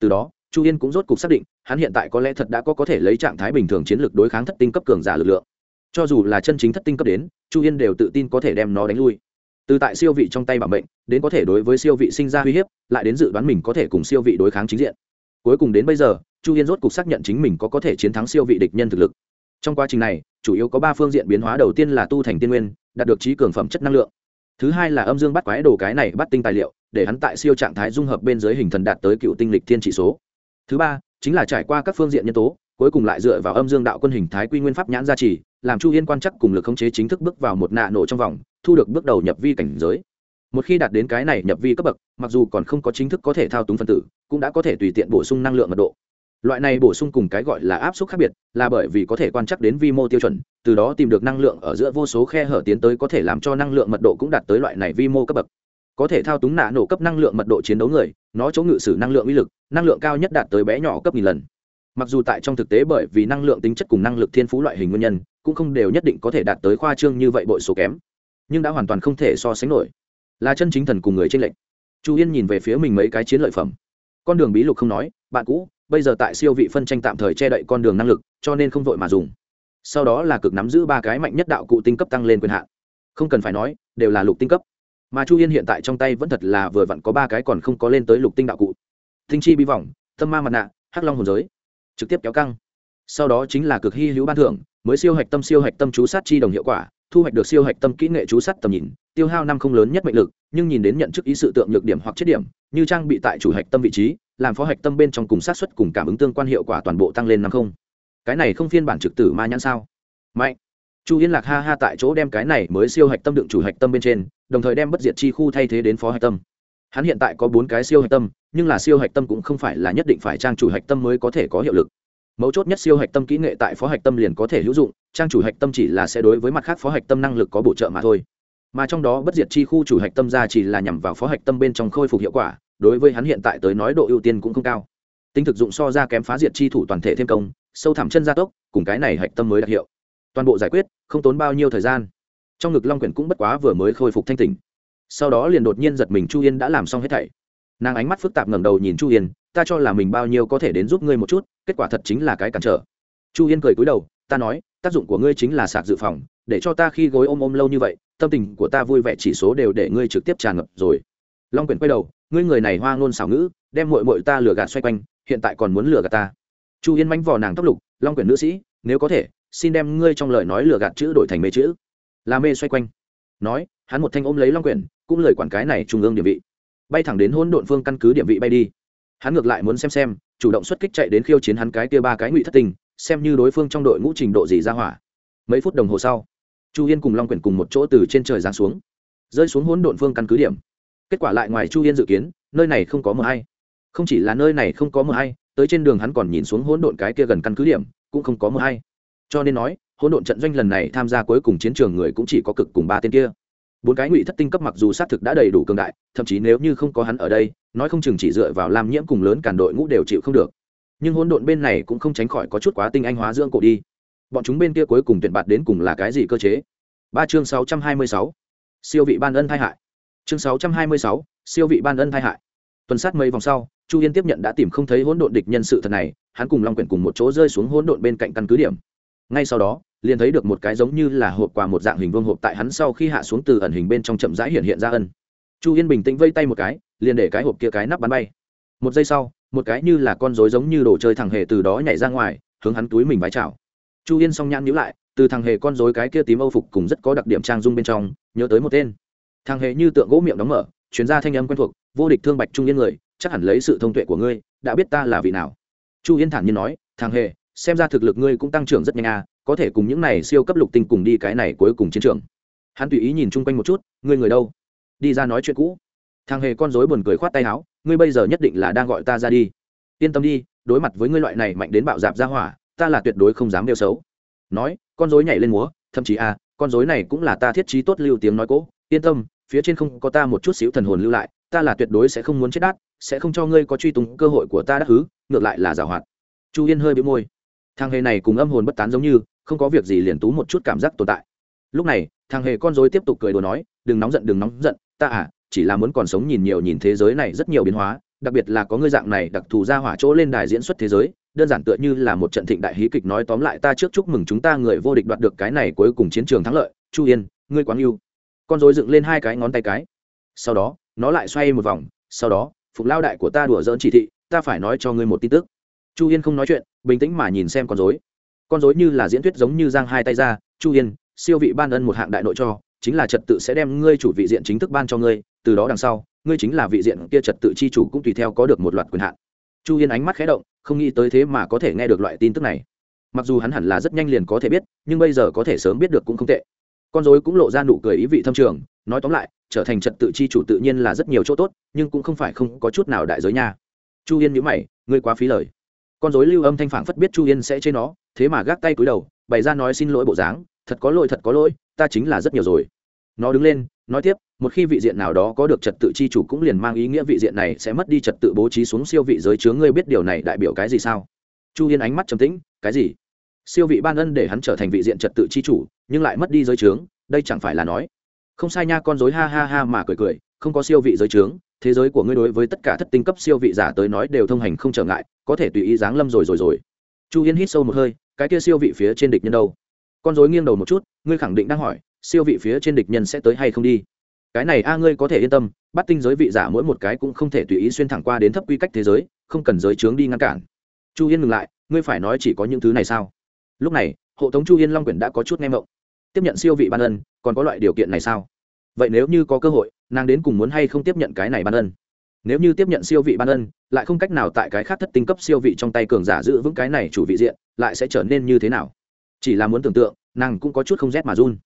Từ đó, chu yên cũng rốt cục xác định hắn hiện tại có lẽ thật đã có có thể lấy trạng thái bình thường chiến lược đối kháng thất tinh cấp cường giả lực lượng. Cho dù là chân chính thất tinh cấp đến, chu yên đều tự tin có thể đem nó đánh lui. Từ tại siêu vị trong tay bảo mệnh, đến có thể đối với siêu vị sinh ra uy hiếp, lại đến dự đoán mình có thể cùng siêu vị đối kháng chính diện. Cuối cùng đến bây giờ, chu yên rốt cục xác nhận chính mình có có thể chiến thắng siêu vị địch nhân thực lực. Trong quá trình này, chủ yếu có ba phương diện biến hóa. Đầu tiên là tu thành tiên nguyên, đạt được trí cường phẩm chất năng lượng. Thứ hai là âm dương bắt quái đồ cái này bắt tinh tài liệu, để hắn tại siêu trạng thái dung hợp bên dưới hình thần đạt tới cựu tinh lịch thiên trị số. Thứ ba chính là trải qua các phương diện nhân tố, cuối cùng lại dựa vào âm dương đạo quân hình thái quy nguyên pháp nhãn gia trì, làm chu yên quan chắc cùng lực khống chế chính thức bước vào một nạ nổ trong vòng, thu được bước đầu nhập vi cảnh giới. Một khi đạt đến cái này nhập vi cấp bậc, mặc dù còn không có chính thức có thể thao túng phân tử, cũng đã có thể tùy tiện bổ sung năng lượng mật độ. Loại này bổ sung cùng cái gọi là áp suất khác biệt, là bởi vì có thể quan chắc đến vi mô tiêu chuẩn, từ đó tìm được năng lượng ở giữa vô số khe hở tiến tới có thể làm cho năng lượng mật độ cũng đạt tới loại này vi mô cấp bậc có thể thao túng nạ nổ cấp năng lượng mật độ chiến đấu người, nó chống ngự sử năng lượng uy lực, năng lượng cao nhất đạt tới bé nhỏ cấp nghìn lần. Mặc dù tại trong thực tế bởi vì năng lượng tính chất cùng năng lực thiên phú loại hình nguyên nhân, cũng không đều nhất định có thể đạt tới khoa trương như vậy bội số kém, nhưng đã hoàn toàn không thể so sánh nổi. Là chân chính thần cùng người trên lệnh chu yên nhìn về phía mình mấy cái chiến lợi phẩm. Con đường bí lục không nói, bạn cũ, bây giờ tại siêu vị phân tranh tạm thời che đậy con đường năng lực, cho nên không vội mà dùng. Sau đó là cực nắm giữ ba cái mạnh nhất đạo cụ tinh cấp tăng lên quyền hạn. Không cần phải nói, đều là lục tinh cấp mà chu yên hiện tại trong tay vẫn thật là vừa vặn có ba cái còn không có lên tới lục tinh đạo cụ tinh chi bi vọng tâm ma mặt nạ hắc long hồn giới trực tiếp kéo căng sau đó chính là cực hy hữu ban thưởng mới siêu hạch tâm siêu hạch tâm chú sát chi đồng hiệu quả thu hoạch được siêu hạch tâm kỹ nghệ chú sát tầm nhìn tiêu hao năm không lớn nhất mệnh lực nhưng nhìn đến nhận chức ý sự tượng nhược điểm hoặc chết điểm như trang bị tại chủ hạch tâm vị trí làm phó hạch tâm bên trong cùng sát xuất cùng cảm ứng tương quan hiệu quả toàn bộ tăng lên năm không cái này không phiên bản trực tử ma nhãn sao mạnh chu yên lạc ha ha tại chỗ đem cái này mới siêu hạch tâm đựng chủ hạch tâm bên trên đồng thời đem bất diệt chi khu thay thế đến phó hạch tâm. Hắn hiện tại có bốn cái siêu hạch tâm, nhưng là siêu hạch tâm cũng không phải là nhất định phải trang chủ hạch tâm mới có thể có hiệu lực. Mấu chốt nhất siêu hạch tâm kỹ nghệ tại phó hạch tâm liền có thể hữu dụng, trang chủ hạch tâm chỉ là sẽ đối với mặt khác phó hạch tâm năng lực có bổ trợ mà thôi. Mà trong đó bất diệt chi khu chủ hạch tâm ra chỉ là nhằm vào phó hạch tâm bên trong khôi phục hiệu quả, đối với hắn hiện tại tới nói độ ưu tiên cũng không cao. Tính thực dụng so ra kém phá diệt chi thủ toàn thể thêm công, sâu thẳm chân gia tốc, cùng cái này hạch tâm mới đặc hiệu. Toàn bộ giải quyết, không tốn bao nhiêu thời gian trong ngực long quyển cũng bất quá vừa mới khôi phục thanh tỉnh sau đó liền đột nhiên giật mình chu yên đã làm xong hết thảy nàng ánh mắt phức tạp ngẩng đầu nhìn chu yên ta cho là mình bao nhiêu có thể đến giúp ngươi một chút kết quả thật chính là cái cản trở chu yên cười cúi đầu ta nói tác dụng của ngươi chính là sạc dự phòng để cho ta khi gối ôm ôm lâu như vậy tâm tình của ta vui vẻ chỉ số đều để ngươi trực tiếp tràn ngập rồi long quyển quay đầu ngươi người này hoa ngôn xảo ngữ đem mội mội ta lừa gạt xoay quanh hiện tại còn muốn lừa gạt ta chu yên mánh vò nàng tóc lục long quyển nữ sĩ nếu có thể xin đem ngươi trong lời nói lừa gạt chữ đổi thành mê chữ là mê xoay quanh. Nói, hắn một thanh ôm lấy long quyển, cũng lời quản cái này trung ương địa vị. Bay thẳng đến hỗn độn phương căn cứ địa vị bay đi. Hắn ngược lại muốn xem xem, chủ động xuất kích chạy đến khiêu chiến hắn cái kia ba cái ngụy thất tình xem như đối phương trong đội ngũ trình độ gì ra hỏa. Mấy phút đồng hồ sau, chu yên cùng long quyển cùng một chỗ từ trên trời giáng xuống, rơi xuống hỗn độn phương căn cứ điểm. Kết quả lại ngoài chu yên dự kiến, nơi này không có mờ hay không chỉ là nơi này không có mờ hay tới trên đường hắn còn nhìn xuống hỗn độn cái kia gần căn cứ điểm, cũng không có mờ hay cho nên nói hỗn độn trận doanh lần này tham gia cuối cùng chiến trường người cũng chỉ có cực cùng ba tên kia. Bốn cái ngụy thất tinh cấp mặc dù xác thực đã đầy đủ cường đại, thậm chí nếu như không có hắn ở đây, nói không chừng chỉ dựa vào làm nhiễm cùng lớn cản đội ngũ đều chịu không được. Nhưng hỗn độn bên này cũng không tránh khỏi có chút quá tinh anh hóa dưỡng cổ đi. Bọn chúng bên kia cuối cùng tuyển bạt đến cùng là cái gì cơ chế? Ba chương sáu trăm hai mươi sáu. Siêu vị ban ân thai hại. Chương sáu trăm hai mươi sáu. Siêu vị ban ân thai hại. Tuần sát mấy vòng sau, chu yên tiếp nhận đã tìm không thấy hỗn độn địch nhân sự thật này, hắn cùng long quyển cùng một chỗ rơi xuống hỗn độn bên cạnh căn cứ điểm. Ngay sau đó liền thấy được một cái giống như là hộp quà một dạng hình vuông hộp tại hắn sau khi hạ xuống từ ẩn hình bên trong chậm rãi hiện hiện ra ân. Chu yên bình tĩnh vây tay một cái, liền để cái hộp kia cái nắp bắn bay. Một giây sau, một cái như là con rối giống như đồ chơi thằng hề từ đó nhảy ra ngoài, hướng hắn túi mình vái chào. Chu yên song nhãn nhíu lại, từ thằng hề con rối cái kia tím âu phục cùng rất có đặc điểm trang dung bên trong, nhớ tới một tên. Thằng hề như tượng gỗ miệng đóng mở, chuyến ra thanh âm quen thuộc, vô địch thương bạch trung yên người, chắc hẳn lấy sự thông tuệ của ngươi, đã biết ta là vị nào. Chu yên thản nhiên nói, thằng hề, xem ra thực lực ngươi cũng tăng trưởng rất nhanh à có thể cùng những này siêu cấp lục tinh cùng đi cái này cuối cùng chiến trường. Hắn tùy ý nhìn chung quanh một chút, ngươi người đâu? Đi ra nói chuyện cũ. Thằng hề con rối buồn cười khoát tay áo, ngươi bây giờ nhất định là đang gọi ta ra đi. Yên tâm đi, đối mặt với ngươi loại này mạnh đến bạo dạp ra hỏa, ta là tuyệt đối không dám đeo xấu. Nói, con rối nhảy lên múa, thậm chí à con rối này cũng là ta thiết trí tốt lưu tiếng nói cố. Yên tâm, phía trên không có ta một chút xíu thần hồn lưu lại, ta là tuyệt đối sẽ không muốn chết đát, sẽ không cho ngươi có truy tùng cơ hội của ta đắc hứ, ngược lại là giảo hoạt. Chu yên hơi bị môi. Thằng hề này cùng âm hồn bất tán giống như không có việc gì liền tú một chút cảm giác tồn tại. Lúc này, thằng hề con dối tiếp tục cười đùa nói, đừng nóng giận, đừng nóng giận, ta à chỉ là muốn còn sống nhìn nhiều nhìn thế giới này rất nhiều biến hóa, đặc biệt là có ngươi dạng này đặc thù ra hỏa chỗ lên đài diễn xuất thế giới, đơn giản tựa như là một trận thịnh đại hí kịch nói tóm lại ta trước chúc mừng chúng ta người vô địch đoạt được cái này cuối cùng chiến trường thắng lợi, chu yên, ngươi quán yêu con dối dựng lên hai cái ngón tay cái. Sau đó, nó lại xoay một vòng, sau đó, phục lao đại của ta đùa dỡn chỉ thị, ta phải nói cho ngươi một tin tức. Chu yên không nói chuyện, bình tĩnh mà nhìn xem con dối con dối như là diễn thuyết giống như giang hai tay ra, chu yên, siêu vị ban ân một hạng đại nội cho, chính là trật tự sẽ đem ngươi chủ vị diện chính thức ban cho ngươi, từ đó đằng sau, ngươi chính là vị diện kia trật tự chi chủ cũng tùy theo có được một loạt quyền hạn. Chu yên ánh mắt khé động, không nghĩ tới thế mà có thể nghe được loại tin tức này. Mặc dù hắn hẳn là rất nhanh liền có thể biết, nhưng bây giờ có thể sớm biết được cũng không tệ. Con dối cũng lộ ra nụ cười ý vị thâm trường, nói tóm lại, trở thành trật tự chi chủ tự nhiên là rất nhiều chỗ tốt, nhưng cũng không phải không có chút nào đại giới nha. Chu yên nhữ mày, ngươi quá phí lời con dối lưu âm thanh phản phất biết chu yên sẽ chê nó, thế mà gác tay cúi đầu, bày ra nói xin lỗi bộ dáng, thật có lỗi, thật có lỗi, ta chính là rất nhiều rồi. Nó đứng lên, nói tiếp, một khi vị diện nào đó có được trật tự chi chủ cũng liền mang ý nghĩa vị diện này sẽ mất đi trật tự bố trí xuống siêu vị giới chứa ngươi biết điều này đại biểu cái gì sao? Chu yên ánh mắt trầm tĩnh, cái gì? Siêu vị ban ân để hắn trở thành vị diện trật tự chi chủ, nhưng lại mất đi giới trướng đây chẳng phải là nói. Không sai nha, con dối ha ha ha mà cười cười không có siêu vị giới trướng, thế giới của ngươi đối với tất cả thất tinh cấp siêu vị giả tới nói đều thông hành không trở ngại, có thể tùy ý giáng lâm rồi rồi rồi. Chu yên hít sâu một hơi, cái kia siêu vị phía trên địch nhân đâu? Con dối nghiêng đầu một chút, ngươi khẳng định đang hỏi, siêu vị phía trên địch nhân sẽ tới hay không đi? Cái này a, ngươi có thể yên tâm, bắt tinh giới vị giả mỗi một cái cũng không thể tùy ý xuyên thẳng qua đến thấp quy cách thế giới, không cần giới trướng đi ngăn cản. Chu yên ngừng lại, ngươi phải nói chỉ có những thứ này sao? Lúc này, hộ tống chu yên long quyển đã có chút nghe mộng tiếp nhận siêu vị ban ân, còn có loại điều kiện này sao? Vậy nếu như có cơ hội nàng đến cùng muốn hay không tiếp nhận cái này ban ân. Nếu như tiếp nhận siêu vị ban ân, lại không cách nào tại cái khác thất tinh cấp siêu vị trong tay cường giả giữ vững cái này chủ vị diện, lại sẽ trở nên như thế nào? Chỉ là muốn tưởng tượng, nàng cũng có chút không rét mà run.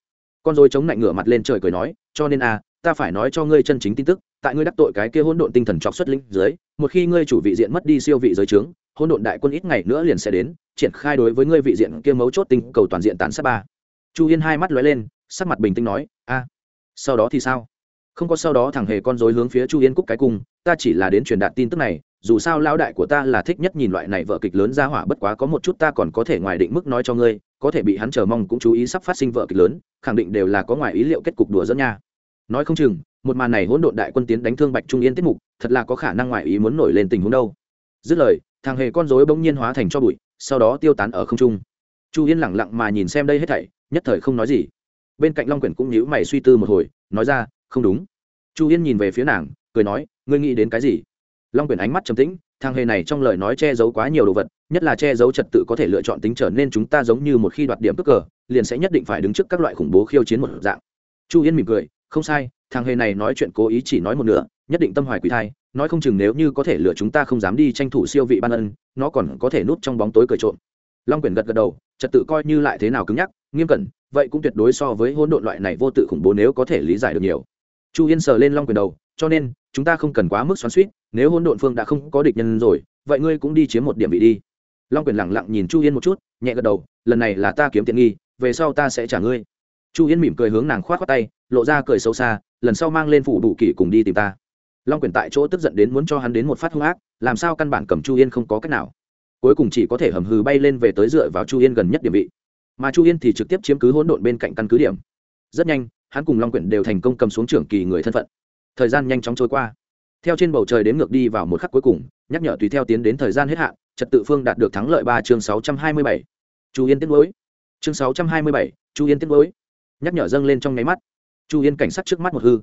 Con dối chống lạnh ngửa mặt lên trời cười nói, cho nên a ta phải nói cho ngươi chân chính tin tức, tại ngươi đắc tội cái kia hỗn độn tinh thần trọc xuất linh dưới một khi ngươi chủ vị diện mất đi siêu vị giới trướng, hỗn độn đại quân ít ngày nữa liền sẽ đến, triển khai đối với ngươi vị diện kia mấu chốt tinh cầu toàn diện tàn sát ba. Chu yên hai mắt lóe lên, sắc mặt bình tĩnh nói, a, sau đó thì sao? Không có sau đó thằng hề con dối hướng phía chu yên cúc cái cung, ta chỉ là đến truyền đạt tin tức này, dù sao lão đại của ta là thích nhất nhìn loại này vợ kịch lớn ra hỏa, bất quá có một chút ta còn có thể ngoài định mức nói cho ngươi, có thể bị hắn chờ mong cũng chú ý sắp phát sinh vợ kịch lớn, khẳng định đều là có ngoài ý liệu kết cục đùa dẫn nha. Nói không chừng, một màn này hỗn độn đại quân tiến đánh thương bạch trung yên tiết mục, thật là có khả năng ngoài ý muốn nổi lên tình huống đâu. Dứt lời, thằng hề con rối bỗng nhiên hóa thành cho bụi, sau đó tiêu tán ở không trung. Chu yên lẳng lặng mà nhìn xem đây hết thảy, nhất thời không nói gì. Bên cạnh long quyển cũng nhíu mày suy tư một hồi, nói ra không đúng. Chu yên nhìn về phía nàng, cười nói, ngươi nghĩ đến cái gì? Long quyển ánh mắt trầm tĩnh, thằng hề này trong lời nói che giấu quá nhiều đồ vật, nhất là che giấu trật tự có thể lựa chọn tính trở nên chúng ta giống như một khi đoạt điểm cướp cờ, liền sẽ nhất định phải đứng trước các loại khủng bố khiêu chiến một dạng. Chu yên mỉm cười, không sai, thằng hề này nói chuyện cố ý chỉ nói một nửa, nhất định tâm hoài quỷ thai, nói không chừng nếu như có thể lựa chúng ta không dám đi tranh thủ siêu vị ban ân, nó còn có thể núp trong bóng tối cờ trộm. Long quyển gật gật đầu, trật tự coi như lại thế nào cứng nhắc, nghiêm cẩn, vậy cũng tuyệt đối so với hỗn độn loại này vô tự khủng bố nếu có thể lý giải được nhiều chu yên sờ lên long Quyền đầu, cho nên, chúng ta không cần quá mức xoắn suýt, nếu hỗn độn phương đã không có địch nhân rồi, vậy ngươi cũng đi chiếm một điểm vị đi. Long Quyền lẳng lặng nhìn chu yên một chút, nhẹ gật đầu, lần này là ta kiếm tiện nghi, về sau ta sẽ trả ngươi. Chu yên mỉm cười hướng nàng k h o á t khoác tay, lộ ra cười sâu xa, lần sau mang lên phủ đủ kỷ cùng đi tìm ta. Long Quyền tại chỗ tức giận đến muốn cho hắn đến một phát hung ác, làm sao căn bản cầm chu yên không có cách nào. Cuối cùng chỉ có thể hầm hừ bay lên về tới dựa vào chu yên gần nhất điểm vị. Mà chu yên thì trực tiếp chiếm cứ hỗn độn bên cạnh căn cứ điểm. Rất nhanh hắn cùng long quyển đều thành công cầm xuống trưởng kỳ người thân phận. Thời gian nhanh chóng trôi qua. Theo trên bầu trời đếm ngược đi vào một khắc cuối cùng, nhắc nhở tùy theo tiến đến thời gian hết hạn, trật tự phương đạt được thắng lợi ba chương sáu trăm hai mươi bảy. Chu yên tiết lối chương sáu trăm hai mươi bảy, chu yên tiết lối nhắc nhở dâng lên trong nháy mắt. Chu yên cảnh sát trước mắt một hư.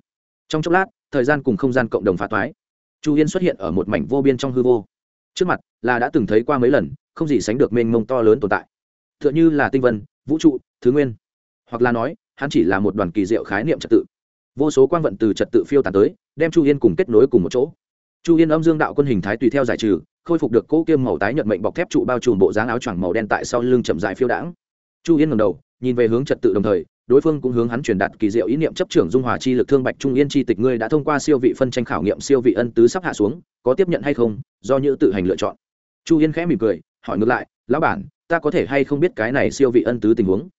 Trong chốc lát, thời gian cùng không gian cộng đồng phá toái. Chu yên xuất hiện ở một mảnh vô biên trong hư vô. Trước mặt là đã từng thấy qua mấy lần, không gì sánh được mênh mông to lớn tồn tại. T h ư ợ n h ư là tinh vân, vũ trụ, thứ nguyên. Hoặc là nói hắn chỉ là một đoàn kỳ diệu khái niệm trật tự. Vô số quang vận từ trật tự phiêu tàn tới, đem chu yên cùng kết nối cùng một chỗ. Chu yên âm dương đạo quân hình thái tùy theo giải trừ, khôi phục được cỗ kiêm màu tái nhợt mệnh bọc thép trụ bao trùm bộ dáng áo choàng màu đen tại sau lưng chậm dài phiêu đãng. Chu yên ngầm đầu, nhìn về hướng trật tự đồng thời, đối phương cũng hướng hắn truyền đạt kỳ diệu ý niệm chấp trưởng dung hòa chi lực thương bạch trung yên chi tịch ngươi đã thông qua siêu vị phân tranh khảo nghiệm siêu vị ân tứ sắp hạ xuống, có tiếp nhận hay không, do như tự hành lựa chọn. Chu yên khẽ mỉm cười, hỏi ngược lại, lão bản, ta có thể hay không biết cái này siêu vị ân tứ tình huống?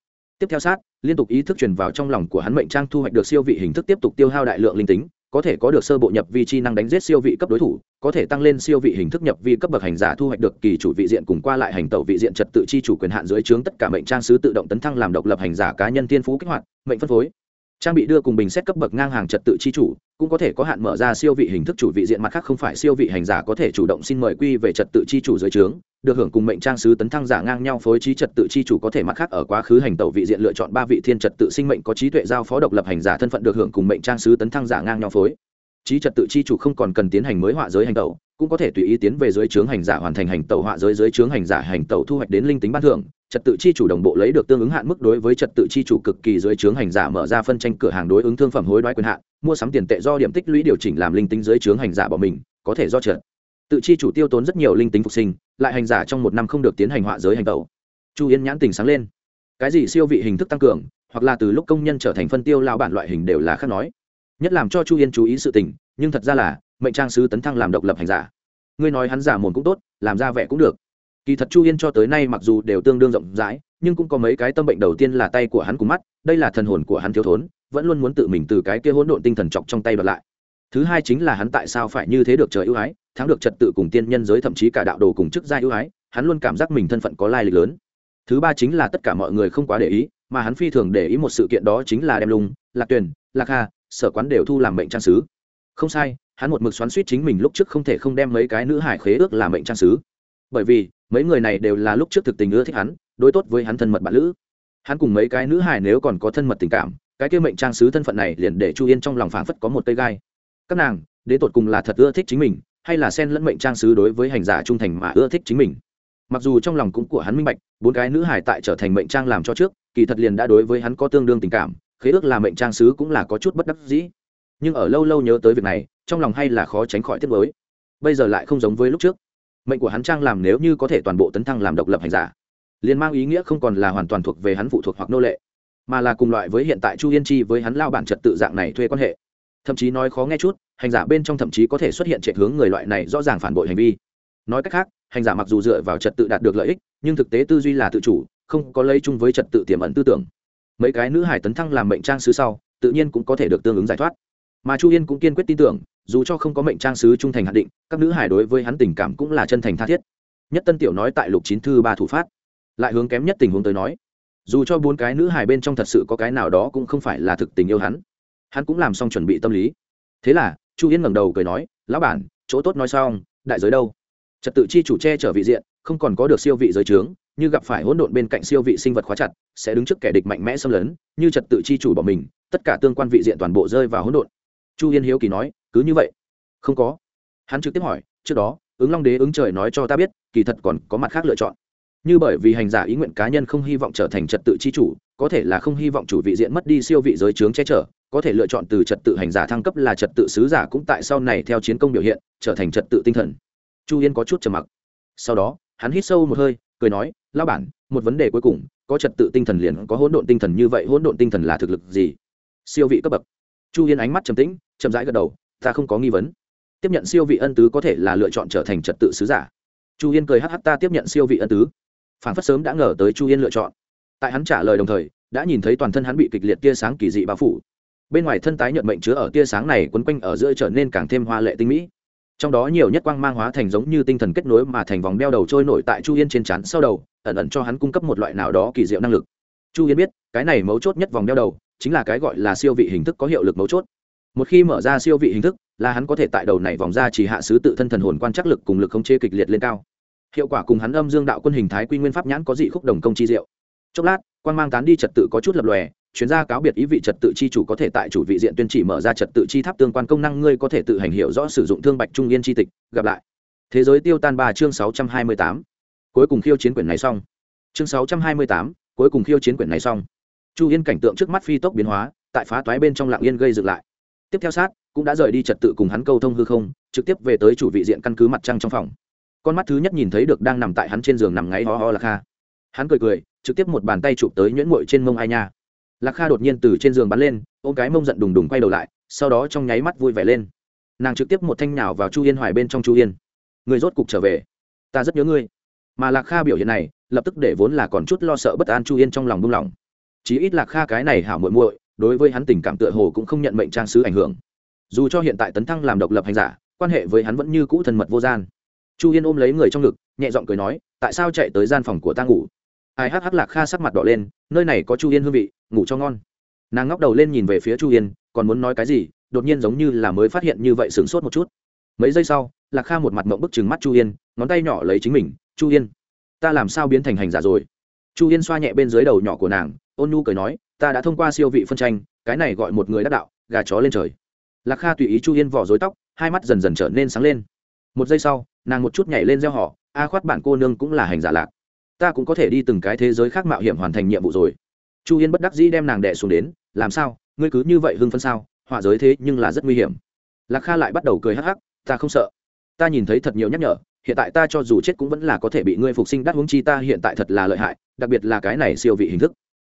Tiếp theo sát, liên tục ý thức truyền vào trong lòng của hắn mệnh trang thu hoạch được siêu vị hình thức tiếp tục tiêu hao đại lượng linh tính, có thể có được sơ bộ nhập vi chi năng đánh giết siêu vị cấp đối thủ, có thể tăng lên siêu vị hình thức nhập vi cấp bậc hành giả thu hoạch được kỳ chủ vị diện cùng qua lại hành tẩu vị diện trật tự chi chủ quyền hạn dưới trướng tất cả mệnh trang sứ tự động tấn thăng làm độc lập hành giả cá nhân thiên phú kích hoạt, mệnh phân phối trang bị đưa cùng bình xét cấp bậc ngang hàng trật tự chi chủ, cũng có thể có hạn mở ra siêu vị hình thức chủ vị diện mặt khác không phải siêu vị hành giả có thể chủ động xin mời quy về trật tự chi chủ dưới trướng, được hưởng cùng mệnh trang sứ tấn thăng giả ngang nhau phối trí trật tự chi chủ có thể mặt khác ở quá khứ hành tẩu vị diện lựa chọn ba vị thiên trật tự sinh mệnh có trí tuệ giao phó độc lập hành giả thân phận được hưởng cùng mệnh trang sứ tấn thăng giả ngang nhau phối trí trật tự chi chủ không còn cần tiến hành mới họa giới hành tẩu, cũng có thể tùy ý tiến về dưới trướng hành giả hoàn thành hành tẩu họa giới dưới trướng hành giả hành tẩu thu hoạch đến linh tính ban thưởng. Trật tự chi chủ đồng bộ lấy được tương ứng hạn mức đối với trật tự chi chủ cực kỳ dưới trướng hành giả mở ra phân tranh cửa hàng đối ứng thương phẩm hối đoái quyền hạn, mua sắm tiền tệ do điểm tích lũy điều chỉnh làm linh tính dưới trướng hành giả bỏ mình, có thể do trật tự chi chủ tiêu tốn rất nhiều linh tính phục sinh, lại hành giả trong một năm không được tiến hành họa giới hành tẩu. Chu yên nhãn tình sáng lên. Cái gì siêu vị hình thức tăng cường, hoặc là từ lúc công nhân trở thành phân tiêu lao bản loại hình đều là khác nói nhất làm cho chu yên chú ý sự tình, nhưng thật ra là, mệnh trang sứ tấn thăng làm độc lập hành giả. Ngươi nói hắn giả mồn cũng tốt, làm ra vẻ cũng được. Kỳ thật chu yên cho tới nay mặc dù đều tương đương rộng rãi, nhưng cũng có mấy cái tâm bệnh đầu tiên là tay của hắn cùng mắt, đây là thần hồn của hắn thiếu thốn, vẫn luôn muốn tự mình từ cái kia hỗn độn tinh thần chọc trong tay đoạt lại. Thứ hai chính là hắn tại sao phải như thế được trời ưu ái, thắng được trật tự cùng tiên nhân giới thậm chí cả đạo đồ cùng chức gia ưu ái, hắn luôn cảm giác mình thân phận có lai lịch lớn. Thứ ba chính là tất cả mọi người không quá để ý, mà hắn phi thường để ý một sự kiện đó chính là đem lung, lạc tuyền, lạc hà sở quán đều thu làm mệnh trang sứ. Không sai, hắn một mực xoắn suýt chính mình lúc trước không thể không đem mấy cái nữ hải khế ước làm mệnh trang sứ. Bởi vì, mấy người này đều là lúc trước thực tình ưa thích hắn, đối tốt với hắn thân mật bạn lữ. Hắn cùng mấy cái nữ hải nếu còn có thân mật tình cảm, cái kia mệnh trang sứ thân phận này liền để chu yên trong lòng phảng phất có một cây gai. Các nàng, đến tột cùng là thật ưa thích chính mình, hay là xen lẫn mệnh trang sứ đối với hành giả trung thành mà ưa thích chính mình? Mặc dù trong lòng cũng của hắn minh bạch, bốn cái nữ hải tại trở thành mệnh trang làm cho trước, kỳ thật liền đã đối với hắn có tương đương tình cảm khế ước là mệnh trang sứ cũng là có chút bất đắc dĩ. Nhưng ở lâu lâu nhớ tới việc này, trong lòng hay là khó tránh khỏi thiết mới bây giờ lại không giống với lúc trước. Mệnh của hắn trang làm nếu như có thể toàn bộ tấn thăng làm độc lập hành giả, liền mang ý nghĩa không còn là hoàn toàn thuộc về hắn phụ thuộc hoặc nô lệ, mà là cùng loại với hiện tại chu yên chi với hắn lao bản trật tự dạng này thuê quan hệ. Thậm chí nói khó nghe chút, hành giả bên trong thậm chí có thể xuất hiện trệ hướng người loại này rõ ràng phản bội hành vi. Nói cách khác, hành giả mặc dù dựa vào trật tự đạt được lợi ích, nhưng thực tế tư duy là tự chủ, không có lấy chung với trật tự tiềm ẩn tư tưởng mấy cái nữ hải tấn thăng làm mệnh trang sứ sau, tự nhiên cũng có thể được tương ứng giải thoát. Mà chu yên cũng kiên quyết tin tưởng, dù cho không có mệnh trang sứ trung thành hạn định, các nữ hải đối với hắn tình cảm cũng là chân thành tha thiết. Nhất tân tiểu nói tại lục chín thư ba thủ phát, lại hướng kém nhất tình huống tới nói, dù cho bốn cái nữ hải bên trong thật sự có cái nào đó cũng không phải là thực tình yêu hắn hắn cũng làm xong chuẩn bị tâm lý. Thế là, chu yên ngẩng đầu cười nói, lão bản, chỗ tốt nói xong, đại giới đâu? Trật tự chi chủ che chở vị diện, không còn có được siêu vị giới trướng như gặp phải hỗn độn bên cạnh siêu vị sinh vật khóa chặt, sẽ đứng trước kẻ địch mạnh mẽ xâm lấn, như trật tự chi chủ bỏ mình, tất cả tương quan vị diện toàn bộ rơi vào hỗn độn. Chu yên hiếu kỳ nói, cứ như vậy? Không có. Hắn trực tiếp hỏi, trước đó, ứng long đế ứng trời nói cho ta biết, kỳ thật còn có mặt khác lựa chọn. Như bởi vì hành giả ý nguyện cá nhân không hy vọng trở thành trật tự chi chủ, có thể là không hy vọng chủ vị diện mất đi siêu vị giới trướng che chở, có thể lựa chọn từ trật tự hành giả thăng cấp là trật tự sứ giả cũng tại sau này theo chiến công biểu hiện, trở thành trật tự tinh thần. Chu yên có chút trầm mặc. Sau đó, hắn hít sâu một hơi, cười nói lao bản, một vấn đề cuối cùng, có trật tự tinh thần liền có hỗn độn tinh thần như vậy, hỗn độn tinh thần là thực lực gì? Siêu vị cấp bậc. Chu yên ánh mắt trầm tĩnh, chậm rãi gật đầu, ta không có nghi vấn. Tiếp nhận siêu vị ân tứ có thể là lựa chọn trở thành trật tự sứ giả. Chu yên cười hh ta tiếp nhận siêu vị ân tứ. Phản phất sớm đã ngờ tới chu yên lựa chọn. Tại hắn trả lời đồng thời, đã nhìn thấy toàn thân hắn bị kịch liệt tia sáng kỳ dị bao phủ. Bên ngoài thân tái nhận mệnh chứa ở tia sáng này quấn quanh ở giữa trở nên càng thêm hoa lệ tinh mỹ trong đó nhiều nhất quang mang hóa thành giống như tinh thần kết nối mà thành vòng đeo đầu trôi nổi tại chu yên trên chắn sau đầu, ẩn ẩn cho hắn cung cấp một loại nào đó kỳ diệu năng lực. Chu yên biết, cái này mấu chốt nhất vòng đeo đầu, chính là cái gọi là siêu vị hình thức có hiệu lực mấu chốt. Một khi mở ra siêu vị hình thức, là hắn có thể tại đầu này vòng ra chỉ hạ sứ tự thân thần hồn quan trắc lực cùng lực không chế kịch liệt lên cao. Hiệu quả cùng hắn âm dương đạo quân hình thái quy nguyên pháp nhãn có dị khúc đồng công chi diệu. Chốc lát quan mang tán đi trật tự có chút lập lòe chuyên gia cáo biệt ý vị trật tự chi chủ có thể tại chủ vị diện tuyên chỉ mở ra trật tự chi tháp tương quan công năng, ngươi có thể tự hành hiểu rõ sử dụng thương bạch trung yên chi tịch. Gặp lại. Thế giới tiêu tan ba chương sáu trăm hai mươi tám. Cuối cùng khiêu chiến quyển này xong. Chương sáu trăm hai mươi tám, cuối cùng khiêu chiến quyển này xong. Chu yên cảnh tượng trước mắt phi tốc biến hóa, tại phá toái bên trong lạng yên gây dựng lại. Tiếp theo sát, cũng đã rời đi trật tự cùng hắn câu thông hư không, trực tiếp về tới chủ vị diện căn cứ mặt trăng trong phòng. Con mắt thứ nhất nhìn thấy được đang nằm tại hắn trên giường nằm ngáy ho ho là kha. Hắn cười cười, trực tiếp một bàn tay chụp tới nhuyễn ngội trên mông ai nha lạc kha đột nhiên từ trên giường bắn lên, ôm cái mông giận đùng đùng quay đầu lại, sau đó trong nháy mắt vui vẻ lên. Nàng trực tiếp một thanh nhào vào chu yên hoài bên trong chu yên. Người rốt cục trở về. Ta rất nhớ ngươi. Mà lạc kha biểu hiện này, lập tức để vốn là còn chút lo sợ bất an chu yên trong lòng buông lỏng. Chí ít lạc kha cái này hảo muội muội, đối với hắn tình cảm tựa hồ cũng không nhận mệnh trang sứ ảnh hưởng. Dù cho hiện tại tấn thăng làm độc lập hành giả, quan hệ với hắn vẫn như cũ thân mật vô gian. Chu yên ôm lấy người trong ngực, nhẹ giọng cười nói, tại sao chạy tới gian phòng của ta ngủ? Ai hắc hắc lạc kha sắc mặt đỏ lên, nơi này có chu yên hương vị, ngủ cho ngon. Nàng ngóc đầu lên nhìn về phía chu yên, còn muốn nói cái gì, đột nhiên giống như là mới phát hiện như vậy sửng sốt một chút. Mấy giây sau, lạc kha một mặt mộng bức chừng mắt chu yên, ngón tay nhỏ lấy chính mình, chu yên, ta làm sao biến thành hành giả rồi? Chu yên xoa nhẹ bên dưới đầu nhỏ của nàng, ôn nhu cười nói, ta đã thông qua siêu vị phân tranh, cái này gọi một người đắc đạo, gà chó lên trời. Lạc kha tùy ý chu yên vỏ dối tóc, hai mắt dần dần trở nên sáng lên. Một giây sau, nàng một chút nhảy lên gieo họ, a khoát bản cô nương cũng là hành giả lạc ta cũng có thể đi từng cái thế giới khác mạo hiểm hoàn thành nhiệm vụ rồi. Chu yên bất đắc dĩ đem nàng đẻ xuống đến, làm sao? Ngươi cứ như vậy hưng phân sao? Họa giới thế nhưng là rất nguy hiểm. Lạc kha lại bắt đầu cười hắc hắc, ta không sợ. Ta nhìn thấy thật nhiều nhắc nhở, hiện tại ta cho dù chết cũng vẫn là có thể bị ngươi phục sinh đắt huống chi ta hiện tại thật là lợi hại, đặc biệt là cái này siêu vị hình thức.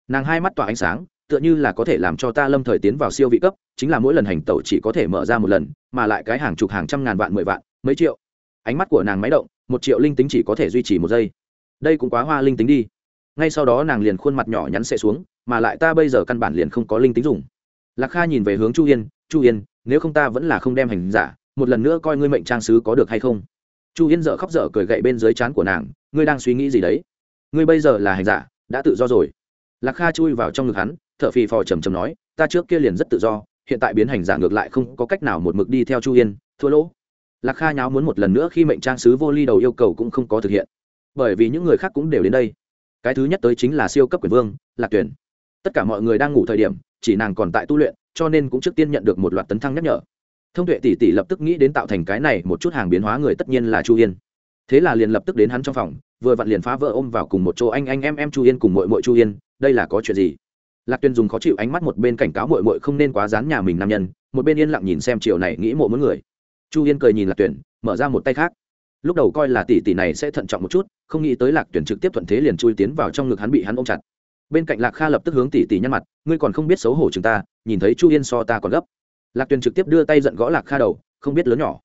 Nàng hai mắt tỏa ánh sáng, tựa như là có thể làm cho ta lâm thời tiến vào siêu vị cấp, chính là mỗi lần hành tẩu chỉ có thể mở ra một lần, mà lại cái hàng chục hàng trăm ngàn vạn, mười vạn, mấy triệu. Ánh mắt của nàng máy động, một triệu linh tính chỉ có thể duy trì một giây đây cũng quá hoa linh tính đi. Ngay sau đó nàng liền khuôn mặt nhỏ nhắn sẽ xuống, mà lại ta bây giờ căn bản liền không có linh tính dùng. Lạc kha nhìn về hướng chu yên chu yên, nếu không ta vẫn là không đem hành giả, một lần nữa coi ngươi mệnh trang sứ có được hay không? Chu yên dợ khóc dở cười gậy bên dưới trán của nàng, ngươi đang suy nghĩ gì đấy? Ngươi bây giờ là hành giả, đã tự do rồi. Lạc kha chui vào trong ngực hắn t h ở phì phò trầm trầm nói, ta trước kia liền rất tự do, hiện tại biến hành giả ngược lại không có cách nào một mực đi theo chu yên, thua lỗ. Lạc kha nháo muốn một lần nữa khi mệnh trang sứ vô ly đầu yêu cầu cũng không có thực hiện bởi vì những người khác cũng đều đến đây. Cái thứ nhất tới chính là siêu cấp quyền vương, lạc tuyển. Tất cả mọi người đang ngủ thời điểm, chỉ nàng còn tại tu luyện, cho nên cũng trước tiên nhận được một loạt tấn thăng nhắc nhở. Thông tuệ tỷ tỷ lập tức nghĩ đến tạo thành cái này một chút hàng biến hóa người tất nhiên là chu yên. Thế là liền lập tức đến hắn trong phòng, vừa vặn liền phá vỡ ôm vào cùng một chỗ anh anh em em chu yên cùng mội mội chu yên, đây là có chuyện gì? Lạc tuyền dùng khó chịu ánh mắt một bên cảnh cáo mội mội không nên quá dán nhà mình nam nhân, một bên yên lặng nhìn xem chiều này nghĩ mộ mỗi người. Chu yên cười nhìn lạc tuyền mở ra một tay khác lúc đầu coi là tỷ tỷ này sẽ thận trọng một chút, không nghĩ tới lạc tuyển trực tiếp thuận thế liền chui tiến vào trong ngực hắn bị hắn ôm chặt. Bên cạnh lạc kha lập tức hướng tỷ tỷ nhăn mặt, ngươi còn không biết xấu hổ chúng ta, nhìn thấy chu yên so ta còn gấp. Lạc tuyển trực tiếp đưa tay giận gõ lạc kha đầu, không biết lớn nhỏ.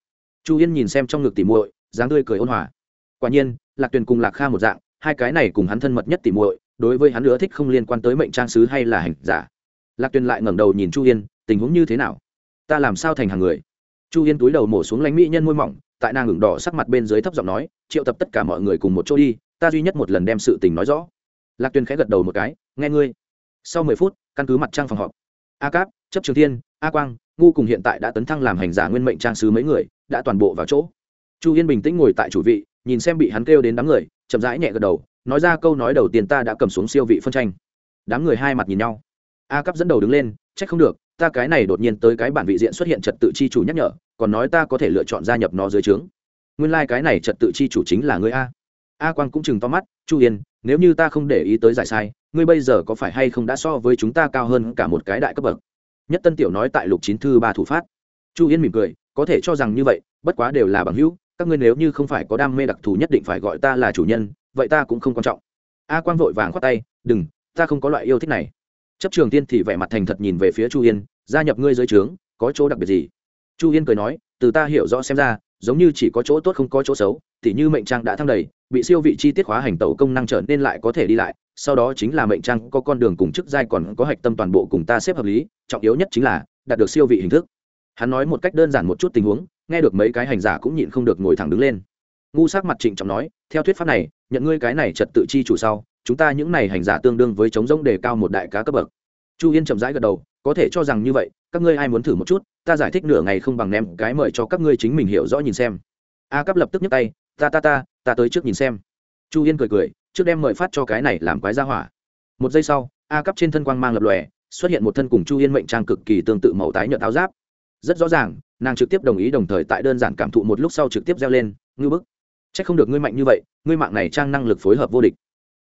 Chu yên nhìn xem trong ngực tỉ muội, dáng tươi cười ôn hòa. Quả nhiên, lạc tuyển cùng lạc kha một dạng, hai cái này cùng hắn thân mật nhất tỉ muội, đối với hắn nữa thích không liên quan tới mệnh trang sứ hay là hành giả. Lạc tuyển lại ngẩng đầu nhìn chu yên, tình huống như thế nào? Ta làm sao thành hàng người? Chu yên túi đầu mổ xuống lánh mỹ nhân môi mỏng tại nàng ngừng đỏ sắc mặt bên dưới thấp giọng nói, triệu tập tất cả mọi người cùng một chỗ đi, ta duy nhất một lần đem sự tình nói rõ. Lạc tuyền khẽ gật đầu một cái, nghe ngươi. Sau mười phút, căn cứ mặt trăng phòng họp, a cáp, chấp trường thiên, a quang, ngu cùng hiện tại đã tấn thăng làm hành giả nguyên mệnh trang sứ mấy người, đã toàn bộ vào chỗ. Chu yên bình tĩnh ngồi tại chủ vị, nhìn xem bị hắn kêu đến đám người, chậm rãi nhẹ gật đầu, nói ra câu nói đầu tiên ta đã cầm xuống siêu vị phân tranh. Đám người hai mặt nhìn nhau. A cấp dẫn đầu đứng lên, trách không được ta cái này đột nhiên tới cái bản vị diện xuất hiện trật tự chi chủ nhắc nhở, còn nói ta có thể lựa chọn gia nhập nó dưới trướng. Nguyên lai、like、cái này trật tự chi chủ chính là ngươi a. A quang cũng chừng to mắt, chu yên, nếu như ta không để ý tới giải sai, ngươi bây giờ có phải hay không đã so với chúng ta cao hơn cả một cái đại cấp bậc? Nhất tân tiểu nói tại lục chín thư ba thủ phát. Chu yên mỉm cười, có thể cho rằng như vậy, bất quá đều là bằng hữu, các ngươi nếu như không phải có đam mê đặc thù nhất định phải gọi ta là chủ nhân, vậy ta cũng không quan trọng. A quang vội vàng khoát tay, đừng, ta không có loại yêu thích này chấp trường tiên thì vẻ mặt thành thật nhìn về phía chu yên, gia nhập ngươi dưới trướng, có chỗ đặc biệt gì? Chu yên cười nói, từ ta hiểu rõ xem ra, giống như chỉ có chỗ tốt không có chỗ xấu, thì như mệnh trang đã thăng đầy, bị siêu vị chi tiết hóa hành tẩu công năng trở nên lại có thể đi lại, sau đó chính là mệnh trang có con đường cùng chức giai còn có hạch tâm toàn bộ cùng ta xếp hợp lý, trọng yếu nhất chính là đạt được siêu vị hình thức. Hắn nói một cách đơn giản một chút tình huống, nghe được mấy cái hành giả cũng nhịn không được ngồi thẳng đứng lên. Ngu sắc mặt trịnh trọng nói, theo thuyết pháp này, nhận ngươi cái này trật tự chi chủ sau chúng ta những này hành giả tương đương với chống rỗng đề cao một đại cá cấp bậc. Chu yên chậm rãi gật đầu, có thể cho rằng như vậy, các ngươi ai muốn thử một chút, ta giải thích nửa ngày không bằng ném cái mời cho các ngươi chính mình hiểu rõ nhìn xem. A cấp lập tức nhấc tay, ta ta ta ta tới trước nhìn xem. Chu yên cười cười, trước đem mời phát cho cái này làm quái ra hỏa. Một giây sau, a cấp trên thân quang mang lập lòe, xuất hiện một thân cùng chu yên mệnh trang cực kỳ tương tự màu tái nhợt áo giáp. Rất rõ ràng, nàng trực tiếp đồng ý đồng thời tại đơn giản cảm thụ một lúc sau trực tiếp reo lên, ngư bức c h ắ c không được ngươi mạnh như vậy, ngươi mạng này trang năng lực phối hợp vô địch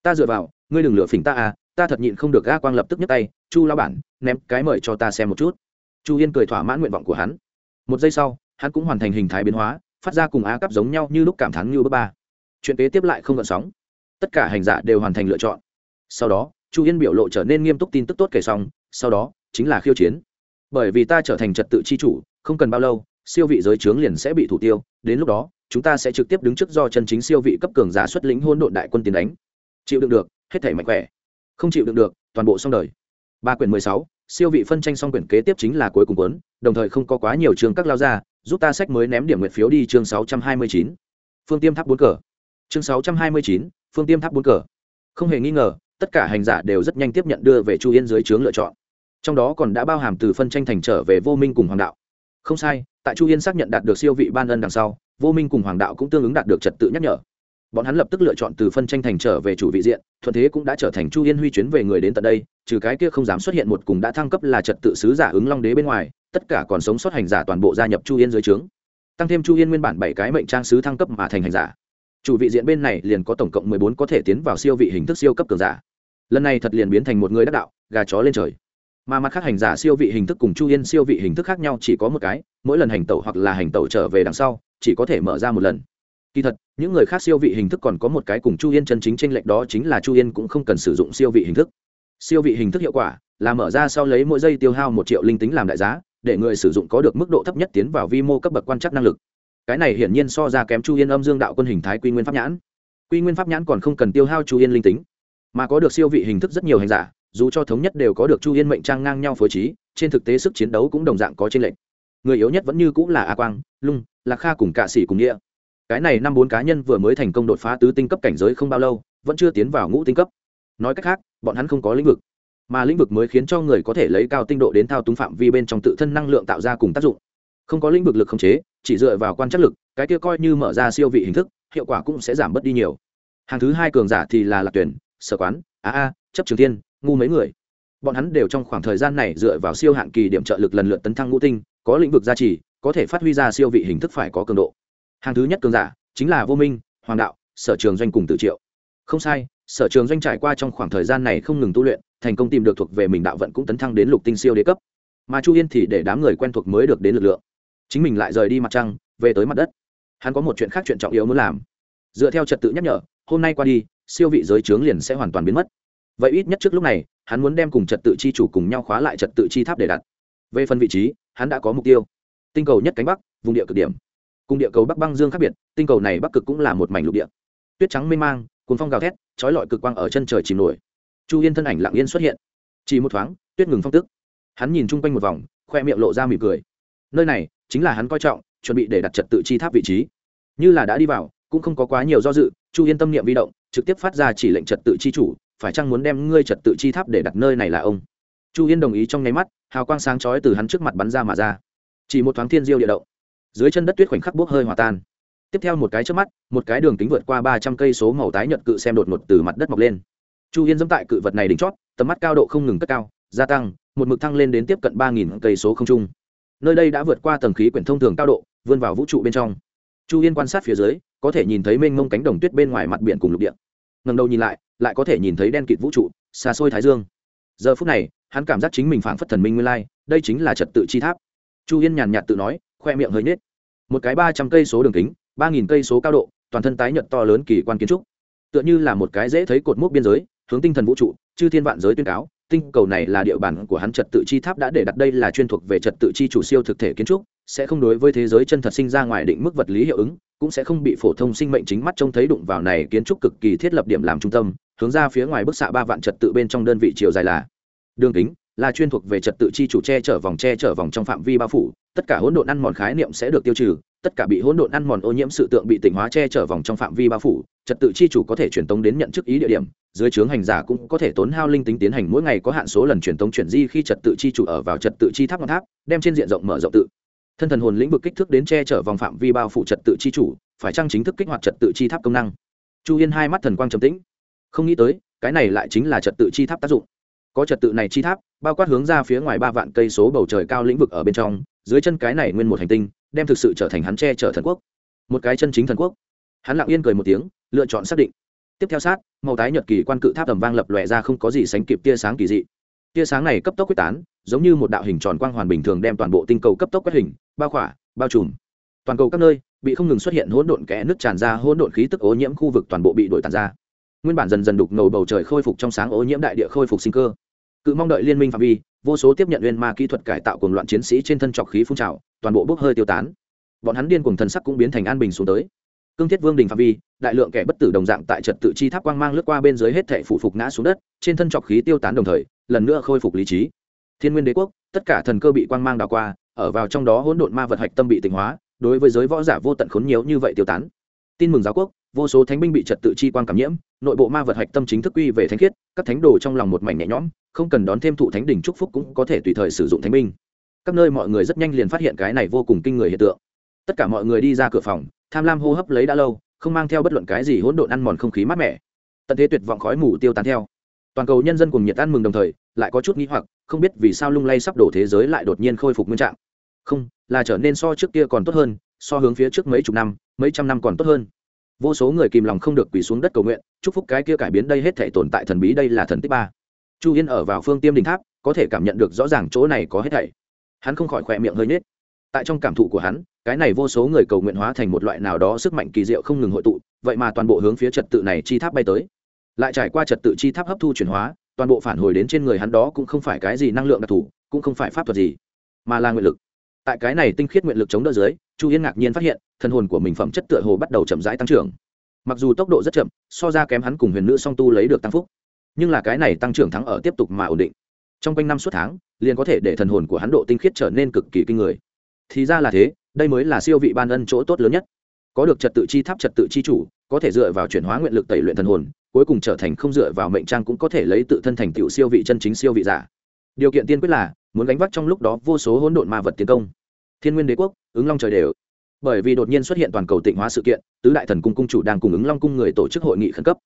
ta dựa vào, ngươi đừng lựa phỉnh ta à ta thật nhịn không được ga quang lập tức nhấc tay, chu lao bản, ném cái mời cho ta xem một chút. Chu yên cười thỏa mãn nguyện vọng của hắn. Một giây sau, hắn cũng hoàn thành hình thái biến hóa, phát ra cùng á cấp giống nhau như lúc cảm thán như bước ba. Chuyện kế tiếp lại không gợn sóng. Tất cả hành giả đều hoàn thành lựa chọn. Sau đó, chu yên biểu lộ trở nên nghiêm túc tin tức tốt kể xong, sau đó, chính là khiêu chiến. Bởi vì ta trở thành trật tự chi chủ, không cần bao lâu, siêu vị giới trướng liền sẽ bị thủ tiêu, đến lúc đó, chúng ta sẽ trực tiếp đứng trước do chân chính siêu vị cấp cường giả xuất lĩnh hôn độn đại quân tiến đánh chịu đựng được, hết thể mạnh khỏe. Không chịu đựng được, toàn bộ xong đời. Ba quyển mười sáu, siêu vị phân tranh xong quyển kế tiếp chính là cuối cùng cuốn, đồng thời không có quá nhiều trường các lao ra, giúp ta sách mới ném điểm nguyện phiếu đi chương sáu trăm hai mươi chín. Phương tiêm tháp bốn cờ. Chương sáu trăm hai mươi chín, phương tiêm tháp bốn cờ. Không hề nghi ngờ, tất cả hành giả đều rất nhanh tiếp nhận đưa về chu yên dưới trướng lựa chọn. Trong đó còn đã bao hàm từ phân tranh thành trở về vô minh cùng hoàng đạo. Không sai, tại chu yên xác nhận đạt được siêu vị ban ân đằng sau, vô minh cùng hoàng đạo cũng tương ứng đạt được trật tự nhắc nhở bọn hắn lập tức lựa chọn từ phân tranh thành trở về chủ vị diện, thuận thế cũng đã trở thành chu yên huy chuyến về người đến tận đây, trừ cái kia không dám xuất hiện một cùng đã thăng cấp là trật tự sứ giả ứng long đế bên ngoài, tất cả còn sống sót hành giả toàn bộ gia nhập chu yên dưới trướng. Tăng thêm chu yên nguyên bản bảy cái mệnh trang sứ thăng cấp mà thành hành giả. Chủ vị diện bên này liền có tổng cộng mười bốn có thể tiến vào siêu vị hình thức siêu cấp cường giả. Lần này thật liền biến thành một người đắc đạo, gà chó lên trời. Mà mặt khác hành giả siêu vị hình thức cùng chu yên siêu vị hình thức khác nhau chỉ có một cái, mỗi lần hành tẩu hoặc là hành tẩu trở về đằng sau, chỉ có thể mở ra một lần kỳ thật, những người khác siêu vị hình thức còn có một cái cùng chu yên chân chính tranh lệch đó chính là chu yên cũng không cần sử dụng siêu vị hình thức. Siêu vị hình thức hiệu quả là mở ra sau lấy mỗi giây tiêu hao một triệu linh tính làm đại giá, để người sử dụng có được mức độ thấp nhất tiến vào vi mô cấp bậc quan trắc năng lực. Cái này hiển nhiên so ra kém chu yên âm dương đạo quân hình thái quy nguyên pháp nhãn. Quy nguyên pháp nhãn còn không cần tiêu hao chu yên linh tính, mà có được siêu vị hình thức rất nhiều hành giả, dù cho thống nhất đều có được chu yên mệnh trang ngang nhau phối trí, trên thực tế sức chiến đấu cũng đồng dạng có trên lệnh người yếu nhất vẫn như cũng là a quang, lung, lạc kha cùng cạ sĩ cùng nghĩa cái này năm bốn cá nhân vừa mới thành công đột phá tứ tinh cấp cảnh giới không bao lâu, vẫn chưa tiến vào ngũ tinh cấp. Nói cách khác, bọn hắn không có lĩnh vực, mà lĩnh vực mới khiến cho người có thể lấy cao tinh độ đến thao túng phạm vi bên trong tự thân năng lượng tạo ra cùng tác dụng. Không có lĩnh vực lực khống chế, chỉ dựa vào quan trắc lực, cái kia coi như mở ra siêu vị hình thức, hiệu quả cũng sẽ giảm bớt đi nhiều. Hàng thứ hai cường giả thì là lạc tuyển, sở quán, a a, chấp trường tiên ngu mấy người. Bọn hắn đều trong khoảng thời gian này dựa vào siêu hạn kỳ điểm trợ lực lần lượt tấn thăng ngũ tinh, có lĩnh vực gia trì, có thể phát huy ra siêu vị hình thức phải có cường độ hàng thứ nhất cường giả chính là vô minh, hoàng đạo, sở trường doanh cùng tự triệu. Không sai, sở trường doanh trải qua trong khoảng thời gian này không ngừng tu luyện, thành công tìm được thuộc về mình đạo vận cũng tấn thăng đến lục tinh siêu đế cấp. Mà chu yên thì để đám người quen thuộc mới được đến lực lượng. Chính mình lại rời đi mặt trăng, về tới mặt đất. Hắn có một chuyện khác chuyện trọng yếu muốn làm. Dựa theo trật tự nhắc nhở, hôm nay qua đi, siêu vị giới trướng liền sẽ hoàn toàn biến mất. Vậy ít nhất trước lúc này, hắn muốn đem cùng trật tự chi chủ cùng nhau khóa lại trật tự chi tháp để đặt. Về phần vị trí, hắn đã có mục tiêu. Tinh cầu nhất cánh bắc, vùng địa cực điểm cùng địa cầu bắc băng dương khác biệt, tinh cầu này bắc cực cũng là một mảnh lục địa. Tuyết trắng mênh mang, cuốn phong gào thét trói lọi cực quang ở chân trời chìm nổi. Chu yên thân ảnh lặng yên xuất hiện. Chỉ một thoáng, tuyết ngừng phong tức. Hắn nhìn chung quanh một vòng, khoe miệng lộ ra mỉm cười. Nơi này chính là hắn coi trọng, chuẩn bị để đặt trật tự chi tháp vị trí. Như là đã đi vào, cũng không có quá nhiều do dự, chu yên tâm niệm vi động, trực tiếp phát ra chỉ lệnh trật tự chi chủ, phải chăng muốn đem ngươi trật tự chi tháp để đặt nơi này là ông? Chu yên đồng ý trong nháy mắt, hào quang sáng chói từ hắn trước mặt bắn ra mà ra. Chỉ một thoáng thiên diêu địa động dưới chân đất tuyết khoảnh khắc bốc hơi hòa tan. Tiếp theo một cái trước mắt, một cái đường kính vượt qua ba trăm cây số màu tái nhợt cự xem đột ngột từ mặt đất mọc lên. Chu yên dẫm tại cự vật này đỉnh chót, tầm mắt cao độ không ngừng cất cao, gia tăng, một mực thăng lên đến tiếp cận ba nghìn cây số không trung. Nơi đây đã vượt qua tầng khí quyển thông thường cao độ, vươn vào vũ trụ bên trong. Chu yên quan sát phía dưới, có thể nhìn thấy mênh mông cánh đồng tuyết bên ngoài mặt biển cùng lục địa. Ngần đầu nhìn lại lại có thể nhìn thấy đen kịt vũ trụ, xa xôi thái dương. Giờ phút này, hắn cảm giác chính mình phảng phất thần minh nguyên lai, đây chính là trật tự chi tháp. Chu yên nhàn nhạt tự nói khoe miệng hơi nết một cái ba trăm cây số đường kính, ba nghìn cây số cao độ, toàn thân tái nhật to lớn kỳ quan kiến trúc. Tựa như là một cái dễ thấy cột mốc biên giới, hướng tinh thần vũ trụ, chư thiên vạn giới tuyên cáo, tinh cầu này là địa bàn của hắn trật tự chi tháp đã để đặt đây là chuyên thuộc về trật tự chi chủ siêu thực thể kiến trúc, sẽ không đối với thế giới chân thật sinh ra ngoài định mức vật lý hiệu ứng, cũng sẽ không bị phổ thông sinh mệnh chính mắt trông thấy đụng vào này kiến trúc cực kỳ thiết lập điểm làm trung tâm, hướng ra phía ngoài bức xạ ba vạn trật tự bên trong đơn vị chiều dài là. Đường kính là chuyên thuộc về trật tự chi chủ che chở vòng che chở vòng trong phạm vi bao phủ tất cả hỗn độn ăn mòn khái niệm sẽ được tiêu trừ, tất cả bị hỗn độn ăn mòn ô nhiễm sự tượng bị tỉnh hóa che chở vòng trong phạm vi bao phủ, trật tự chi chủ có thể truyền tống đến nhận chức ý địa điểm, dưới trướng hành giả cũng có thể tốn hao linh tính tiến hành mỗi ngày có hạn số lần truyền tống chuyển di khi trật tự chi chủ ở vào trật tự chi tháp ngọn tháp, đem trên diện rộng mở rộng tự. Thân thần hồn lĩnh vực kích thước đến che chở vòng phạm vi bao phủ trật tự chi chủ, phải trang chính thức kích hoạt trật tự chi tháp công năng? Chu yên hai mắt thần quang trầm tĩnh. Không nghĩ tới, cái này lại chính là trật tự chi tháp tác dụng. Có trật tự này chi tháp, bao quát hướng ra phía ngoài ba vạn cây số bầu trời cao lĩnh vực ở bên trong dưới chân cái này nguyên một hành tinh, đem thực sự trở thành hắn che chở thần quốc. Một cái chân chính thần quốc. Hắn lặng yên cười một tiếng, lựa chọn xác định. Tiếp theo sát, màu tái nhật kỳ quan cự tháp tầm vang lập lòe ra không có gì sánh kịp tia sáng kỳ dị. Tia sáng này cấp tốc quyết tán, giống như một đạo hình tròn quang hoàn bình thường đem toàn bộ tinh cầu cấp tốc quét hình, bao khỏa, bao trùm. Toàn cầu các nơi, bị không ngừng xuất hiện hỗn độn kẽ nước tràn ra hỗn độn khí tức ô nhiễm khu vực toàn bộ bị đổi tàn ra. Nguyên bản dần dần đục ngầu bầu trời khôi phục trong sáng ô nhiễm đại địa khôi phục sinh cơ cự mong đợi liên minh phạm vi, vô số tiếp nhận liên ma kỹ thuật cải tạo cùng loạn chiến sĩ trên thân trọc khí phun trào, toàn bộ bốc hơi tiêu tán. Bọn hắn điên cùng thần sắc cũng biến thành an bình xuống tới. Cương thiết vương đình phạm vi, đại lượng kẻ bất tử đồng dạng tại trật tự chi tháp quang mang lướt qua bên dưới hết thể phụ phục ngã xuống đất, trên thân trọc khí tiêu tán đồng thời, lần nữa khôi phục lý trí. Thiên nguyên đế quốc, tất cả thần cơ bị quang mang đào qua, ở vào trong đó hỗn độn ma vật hạch tâm bị tịnh hóa, đối với giới võ giả vô tận khốn nhiều như vậy tiêu tán. Tin mừng giáo quốc vô số thánh binh bị trật tự chi quang cảm nhiễm, nội bộ ma vật hạch tâm chính thức quy về thánh khiết, các thánh đồ trong lòng một mảnh nhẹ nhõm, không cần đón thêm thụ thánh đỉnh chúc phúc cũng có thể tùy thời sử dụng thánh binh. Các nơi mọi người rất nhanh liền phát hiện cái này vô cùng kinh người hiện tượng. Tất cả mọi người đi ra cửa phòng, tham lam hô hấp lấy đã lâu, không mang theo bất luận cái gì hỗn độn ăn mòn không khí mát mẻ. Tận thế tuyệt vọng khói mù tiêu tán theo. Toàn cầu nhân dân cùng nhiệt ăn mừng đồng thời, lại có chút nghĩ hoặc, không biết vì sao lung lay sắp đổ thế giới lại đột nhiên khôi phục nguyên trạng. Không, là trở nên so trước kia còn tốt hơn, so hướng phía trước mấy chục năm, mấy trăm năm còn tốt hơn vô số người kìm lòng không được quỳ xuống đất cầu nguyện, chúc phúc cái kia cải biến đây hết thể tồn tại thần bí đây là thần tích ba. Chu yên ở vào phương tiêm đình tháp, có thể cảm nhận được rõ ràng chỗ này có hết thảy. Hắn không khỏi khỏe miệng hơi nết tại trong cảm thụ của hắn, cái này vô số người cầu nguyện hóa thành một loại nào đó sức mạnh kỳ diệu không ngừng hội tụ, vậy mà toàn bộ hướng phía trật tự này chi tháp bay tới. Lại trải qua trật tự chi tháp hấp thu chuyển hóa, toàn bộ phản hồi đến trên người hắn đó cũng không phải cái gì năng lượng đặc thù, cũng không phải pháp thuật gì, mà là nguyện lực tại cái này tinh khiết nguyện lực chống đỡ dưới, chu yên ngạc nhiên phát hiện, thần hồn của mình phẩm chất tựa hồ bắt đầu chậm rãi tăng trưởng. Mặc dù tốc độ rất chậm, so ra kém hắn cùng huyền nữ song tu lấy được tăng phúc. Nhưng là cái này tăng trưởng thắng ở tiếp tục mà ổn định. Trong quanh năm suốt tháng, liền có thể để thần hồn của hắn độ tinh khiết trở nên cực kỳ kinh người. Thì ra là thế, đây mới là siêu vị ban ân chỗ tốt lớn nhất. Có được trật tự chi tháp, trật tự chi chủ, có thể dựa vào chuyển hóa nguyện lực tẩy luyện thần hồn, cuối cùng trở thành không dựa vào mệnh trang cũng có thể lấy tự thân thành tựu siêu vị chân chính siêu vị giả. Điều kiện tiên quyết là muốn gánh vác trong lúc đó vô số hỗn độn ma vật tiến công. Thiên nguyên đế quốc, ứng long trời đều. Bởi vì đột nhiên xuất hiện toàn cầu tịnh hóa sự kiện, tứ đại thần cung cung chủ đang cùng ứng long cung người tổ chức hội nghị khẩn cấp.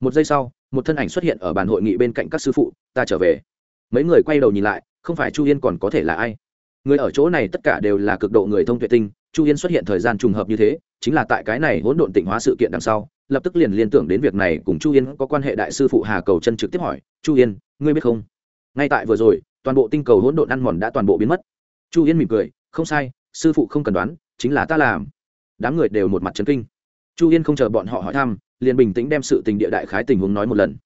Một giây sau, một thân ảnh xuất hiện ở bàn hội nghị bên cạnh các sư phụ, ta trở về. Mấy người quay đầu nhìn lại, không phải chu yên còn có thể là ai? Người ở chỗ này tất cả đều là cực độ người thông tuệ tinh, chu yên xuất hiện thời gian trùng hợp như thế, chính là tại cái này hỗn độn tịnh hóa sự kiện đằng sau, lập tức liền liên tưởng đến việc này cùng chu yên có quan hệ đại sư phụ hà cầu chân trực tiếp hỏi, chu yên, ngươi biết không? Ngay tại vừa rồi toàn bộ tinh cầu hỗn độn ăn mòn đã toàn bộ biến mất. Chu yên mỉm cười, không sai, sư phụ không cần đoán, chính là ta làm. Đám người đều một mặt trấn kinh. Chu yên không chờ bọn họ hỏi thăm, liền bình tĩnh đem sự tình địa đại khái tình huống nói một lần.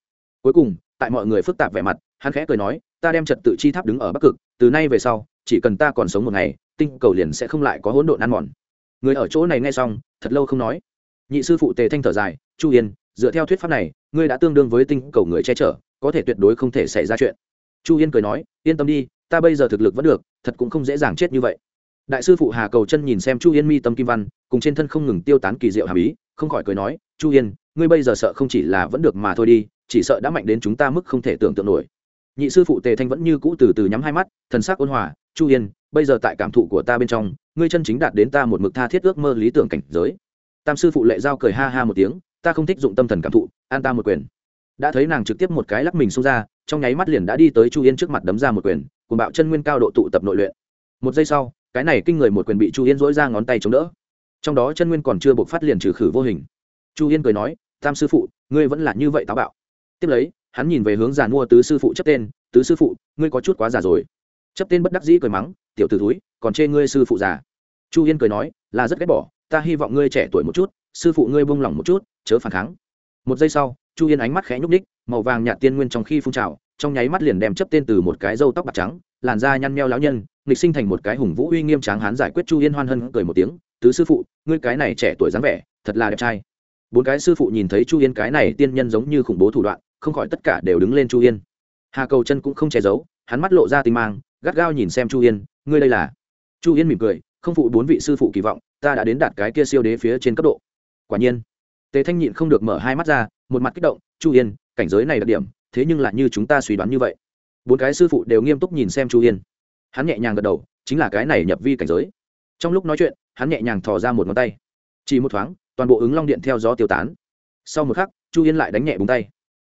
Cuối cùng, tại mọi người phức tạp vẻ mặt, hắn khẽ cười nói, ta đem trật tự chi tháp đứng ở bắc cực, từ nay về sau, chỉ cần ta còn sống một ngày, tinh cầu liền sẽ không lại có hỗn độn ăn mòn. Người ở chỗ này nghe xong, thật lâu không nói. Nhị sư phụ tề thanh thở dài, chu yên, dựa theo thuyết pháp này, ngươi đã tương đương với tinh cầu người che chở, có thể tuyệt đối không thể xảy ra chuyện chu yên cười nói, yên tâm đi, ta bây giờ thực lực vẫn được, thật cũng không dễ dàng chết như vậy. Đại sư phụ hà cầu chân nhìn xem chu yên mi tâm kim văn, cùng trên thân không ngừng tiêu tán kỳ diệu hàm ý, không khỏi cười nói, chu yên, ngươi bây giờ sợ không chỉ là vẫn được mà thôi đi, chỉ sợ đã mạnh đến chúng ta mức không thể tưởng tượng nổi. Nhị sư phụ tề thanh vẫn như cũ từ từ nhắm hai mắt, thần sắc ôn hòa, chu yên, bây giờ tại cảm thụ của ta bên trong, ngươi chân chính đạt đến ta một mực tha thiết ước mơ lý tưởng cảnh giới. Tam sư phụ lệ giao cười ha ha một tiếng, ta không thích dụng tâm thần cảm thụ, an ta một quyền đã thấy nàng trực tiếp một cái lắc mình xông ra, trong nháy mắt liền đã đi tới chu yên trước mặt đấm ra một quyền, cùng bạo chân nguyên cao độ tụ tập nội luyện. Một giây sau, cái này kinh người một quyền bị chu yên dỗi ra ngón tay chống đỡ. Trong đó chân nguyên còn chưa buộc phát liền trừ khử vô hình. Chu yên cười nói, tam sư phụ, ngươi vẫn là như vậy táo bạo. Tiếp lấy, hắn nhìn về hướng giàn mua tứ sư phụ chấp tên, tứ sư phụ, ngươi có chút quá già rồi. Chấp tên bất đắc dĩ cười mắng, tiểu t ử túi còn chê ngươi sư phụ già. Chu yên cười nói, là rất ghét bỏ, ta hy vọng ngươi trẻ tuổi một chút, sư phụ ngươi buông lỏng một chút, chớ phản kháng. Một giây sau chu yên ánh mắt khẽ nhúc ních màu vàng nhạt tiên nguyên trong khi phun trào, trong nháy mắt liền đem chấp tên từ một cái râu tóc bạc trắng, làn da nhăn meo lão nhân, nghịch sinh thành một cái hùng vũ uy nghiêm tráng hán giải quyết chu yên hoan hân, cười một tiếng, tứ sư phụ, ngươi cái này trẻ tuổi dáng vẻ, thật là đẹp trai. Bốn cái sư phụ nhìn thấy chu yên cái này tiên nhân giống như khủng bố thủ đoạn, không khỏi tất cả đều đứng lên chu yên. Hà cầu chân cũng không che giấu, hắn mắt lộ ra tinh mang, gắt gao nhìn xem chu yên, ngươi đây là? Chu yên mỉm cười, không phụ bốn vị sư phụ kỳ vọng, ta đã đến đạt cái kia siêu đế phía trên cấp độ. Quả nhiên, tề thanh nhịn không được mở hai mắt ra một mặt kích động, chu yên, cảnh giới này đặc điểm, thế nhưng lại như chúng ta suy đoán như vậy. Bốn cái sư phụ đều nghiêm túc nhìn xem chu yên. Hắn nhẹ nhàng gật đầu, chính là cái này nhập vi cảnh giới. Trong lúc nói chuyện, hắn nhẹ nhàng thò ra một ngón tay. Chỉ một thoáng, toàn bộ ứng long điện theo gió tiêu tán. Sau một khắc, chu yên lại đánh nhẹ búng tay.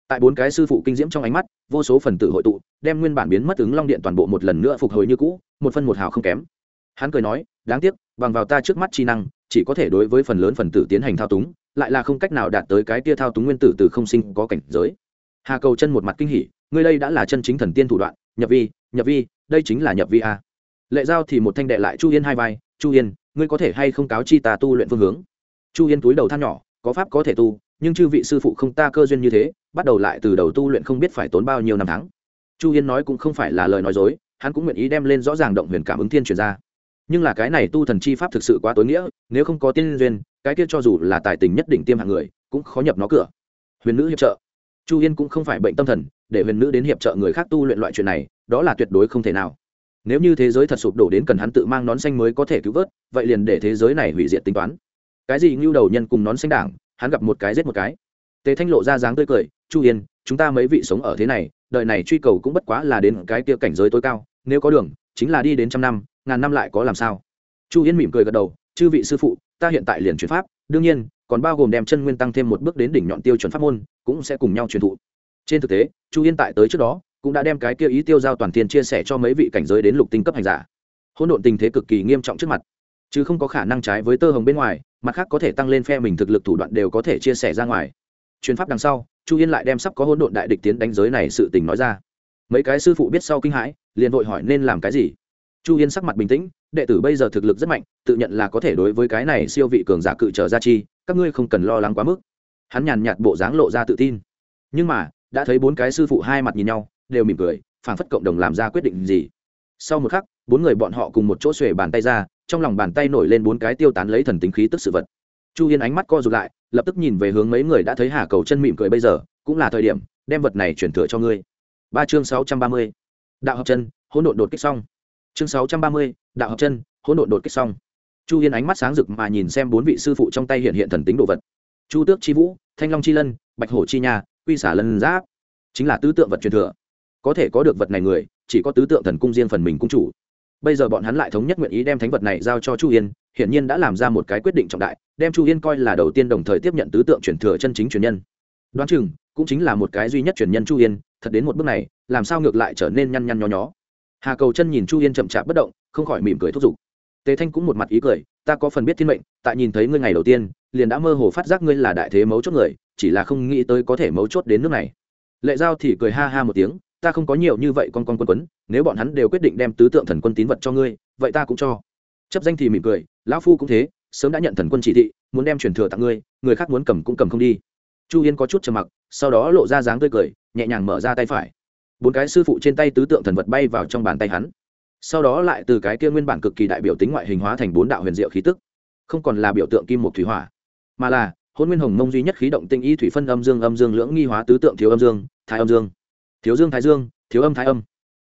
Tại bốn cái sư phụ kinh diễm trong ánh mắt, vô số phần tử hội tụ, đem nguyên bản biến mất ứng long điện toàn bộ một lần nữa phục hồi như cũ, một phân một hào không kém. Hắn cười nói, đáng tiếc, bằng vào ta trước mắt chi năng, chỉ có thể đối với phần lớn phần tử tiến hành thao túng lại là không cách nào đạt tới cái tia thao túng nguyên tử từ không sinh có cảnh giới. Hà cầu chân một mặt kinh hỉ, ngươi đây đã là chân chính thần tiên thủ đoạn nhập vi nhập vi, đây chính là nhập vi a. Lệ giao thì một thanh đệ lại chu yên hai vai, chu yên, ngươi có thể hay không cáo chi ta tu luyện phương hướng? Chu yên túi đầu than nhỏ, có pháp có thể tu, nhưng chư vị sư phụ không ta cơ duyên như thế, bắt đầu lại từ đầu tu luyện không biết phải tốn bao nhiêu năm tháng. Chu yên nói cũng không phải là lời nói dối, hắn cũng nguyện ý đem lên rõ ràng động huyền cảm ứng thiên truyền ra. Nhưng là cái này tu thần chi pháp thực sự quá tối nghĩa, nếu không có tiên duyên cái kia cho dù là tài tình nhất định tiêm hạng người, cũng khó nhập nó cửa. Huyền nữ hiệp trợ. Chu yên cũng không phải bệnh tâm thần, để huyền nữ đến hiệp trợ người khác tu luyện loại chuyện này, đó là tuyệt đối không thể nào. Nếu như thế giới thật sụp đổ đến cần hắn tự mang nón xanh mới có thể cứu vớt, vậy liền để thế giới này hủy diệt tính toán. Cái gì ngưu đầu nhân cùng nón xanh đảng, hắn gặp một cái giết một cái. Tề thanh lộ ra dáng tươi cười, chu yên, chúng ta mấy vị sống ở thế này, đời này truy cầu cũng bất quá là đến cái kia cảnh giới tối cao, nếu có đường, chính là đi đến trăm năm, ngàn năm lại có làm sao? Chu yên mỉm cười gật đầu, chư vị sư phụ ta hiện tại liền chuyển pháp, đương nhiên, còn bao gồm đem chân nguyên tăng thêm một bước đến đỉnh nhọn tiêu chuẩn pháp môn, cũng sẽ cùng nhau truyền thụ. Trên thực tế, chu yên tại tới trước đó, cũng đã đem cái kia ý tiêu giao toàn tiền chia sẻ cho mấy vị cảnh giới đến lục tinh cấp hành giả. Hỗn độn tình thế cực kỳ nghiêm trọng trước mặt, chứ không có khả năng trái với tơ hồng bên ngoài, mặt khác có thể tăng lên phe mình thực lực thủ đoạn đều có thể chia sẻ ra ngoài. Chuyến pháp đằng sau, chu yên lại đem sắp có hỗn độn đại địch tiến đánh giới này sự tình nói ra. Mấy cái sư phụ biết sau kinh hãi, liền vội hỏi nên làm cái gì. Chu yên sắc mặt bình tĩnh đệ tử bây giờ thực lực rất mạnh, tự nhận là có thể đối với cái này siêu vị cường giả cự trở ra chi, các ngươi không cần lo lắng quá mức. Hắn nhàn nhạt bộ dáng lộ ra tự tin. Nhưng mà, đã thấy bốn cái sư phụ hai mặt nhìn nhau, đều mỉm cười, phảng phất cộng đồng làm ra quyết định gì. Sau một khắc, bốn người bọn họ cùng một chỗ xuề bàn tay ra, trong lòng bàn tay nổi lên bốn cái tiêu tán lấy thần tính khí tức sự vật. Chu yên ánh mắt co rụt lại, lập tức nhìn về hướng mấy người đã thấy hà cầu chân mỉm cười bây giờ, cũng là thời điểm, đem vật này chuyển thừa cho ngươi. Ba chương sáu trăm ba mươi. Đạo hợp chân, hỗn độn đột kích xong. Chương sáu trăm ba mươi đạo hợp chân, hỗn độn đột kích xong. Chu yên ánh mắt sáng rực mà nhìn xem bốn vị sư phụ trong tay hiện hiện thần tính đồ vật. Chu tước chi vũ, thanh long chi lân, bạch hổ chi nhà quy xả lân giáp. Chính là tứ tượng vật truyền thừa. Có thể có được vật này người, chỉ có tứ tượng thần cung riêng phần mình cung chủ. Bây giờ bọn hắn lại thống nhất nguyện ý đem thánh vật này giao cho chu yên hiển nhiên đã làm ra một cái quyết định trọng đại, đem chu yên coi là đầu tiên đồng thời tiếp nhận tứ tượng truyền thừa chân chính truyền nhân. Đoán chừng, cũng chính là một cái duy nhất truyền nhân chu yên thật đến một bước này, làm sao ngược lại trở nên nhăn nhăn nho nhó hà cầu chân nhìn chu yên chậm chạp bất động, không khỏi mỉm cười thúc giục. Tề thanh cũng một mặt ý cười, ta có phần biết thiên mệnh, tại nhìn thấy ngươi ngày đầu tiên, liền đã mơ hồ phát giác ngươi là đại thế mấu chốt người, chỉ là không nghĩ tới có thể mấu chốt đến nước này. Lệ giao thì cười ha ha một tiếng, ta không có nhiều như vậy con con quân quấn, nếu bọn hắn đều quyết định đem tứ tượng thần quân tín vật cho ngươi, vậy ta cũng cho. Chấp danh thì mỉm cười, lão phu cũng thế, sớm đã nhận thần quân chỉ thị, muốn đem truyền thừa tặng ngươi, người khác muốn cầm cũng cầm không đi. Chu yên có chút trầm mặc, sau đó lộ ra dáng tươi cười, nhẹ nhàng mở ra tay phải bốn cái sư phụ trên tay tứ tượng thần vật bay vào trong bàn tay hắn. Sau đó lại từ cái kia nguyên bản cực kỳ đại biểu tính ngoại hình hóa thành bốn đạo huyền diệu khí tức, không còn là biểu tượng kim một thủy hỏa, mà là hôn nguyên hồng mông duy nhất khí động tinh y thủy phân âm dương âm dương lưỡng nghi hóa tứ tượng thiếu âm dương, thái âm dương. Thiếu dương, thái dương, thiếu âm, thái âm.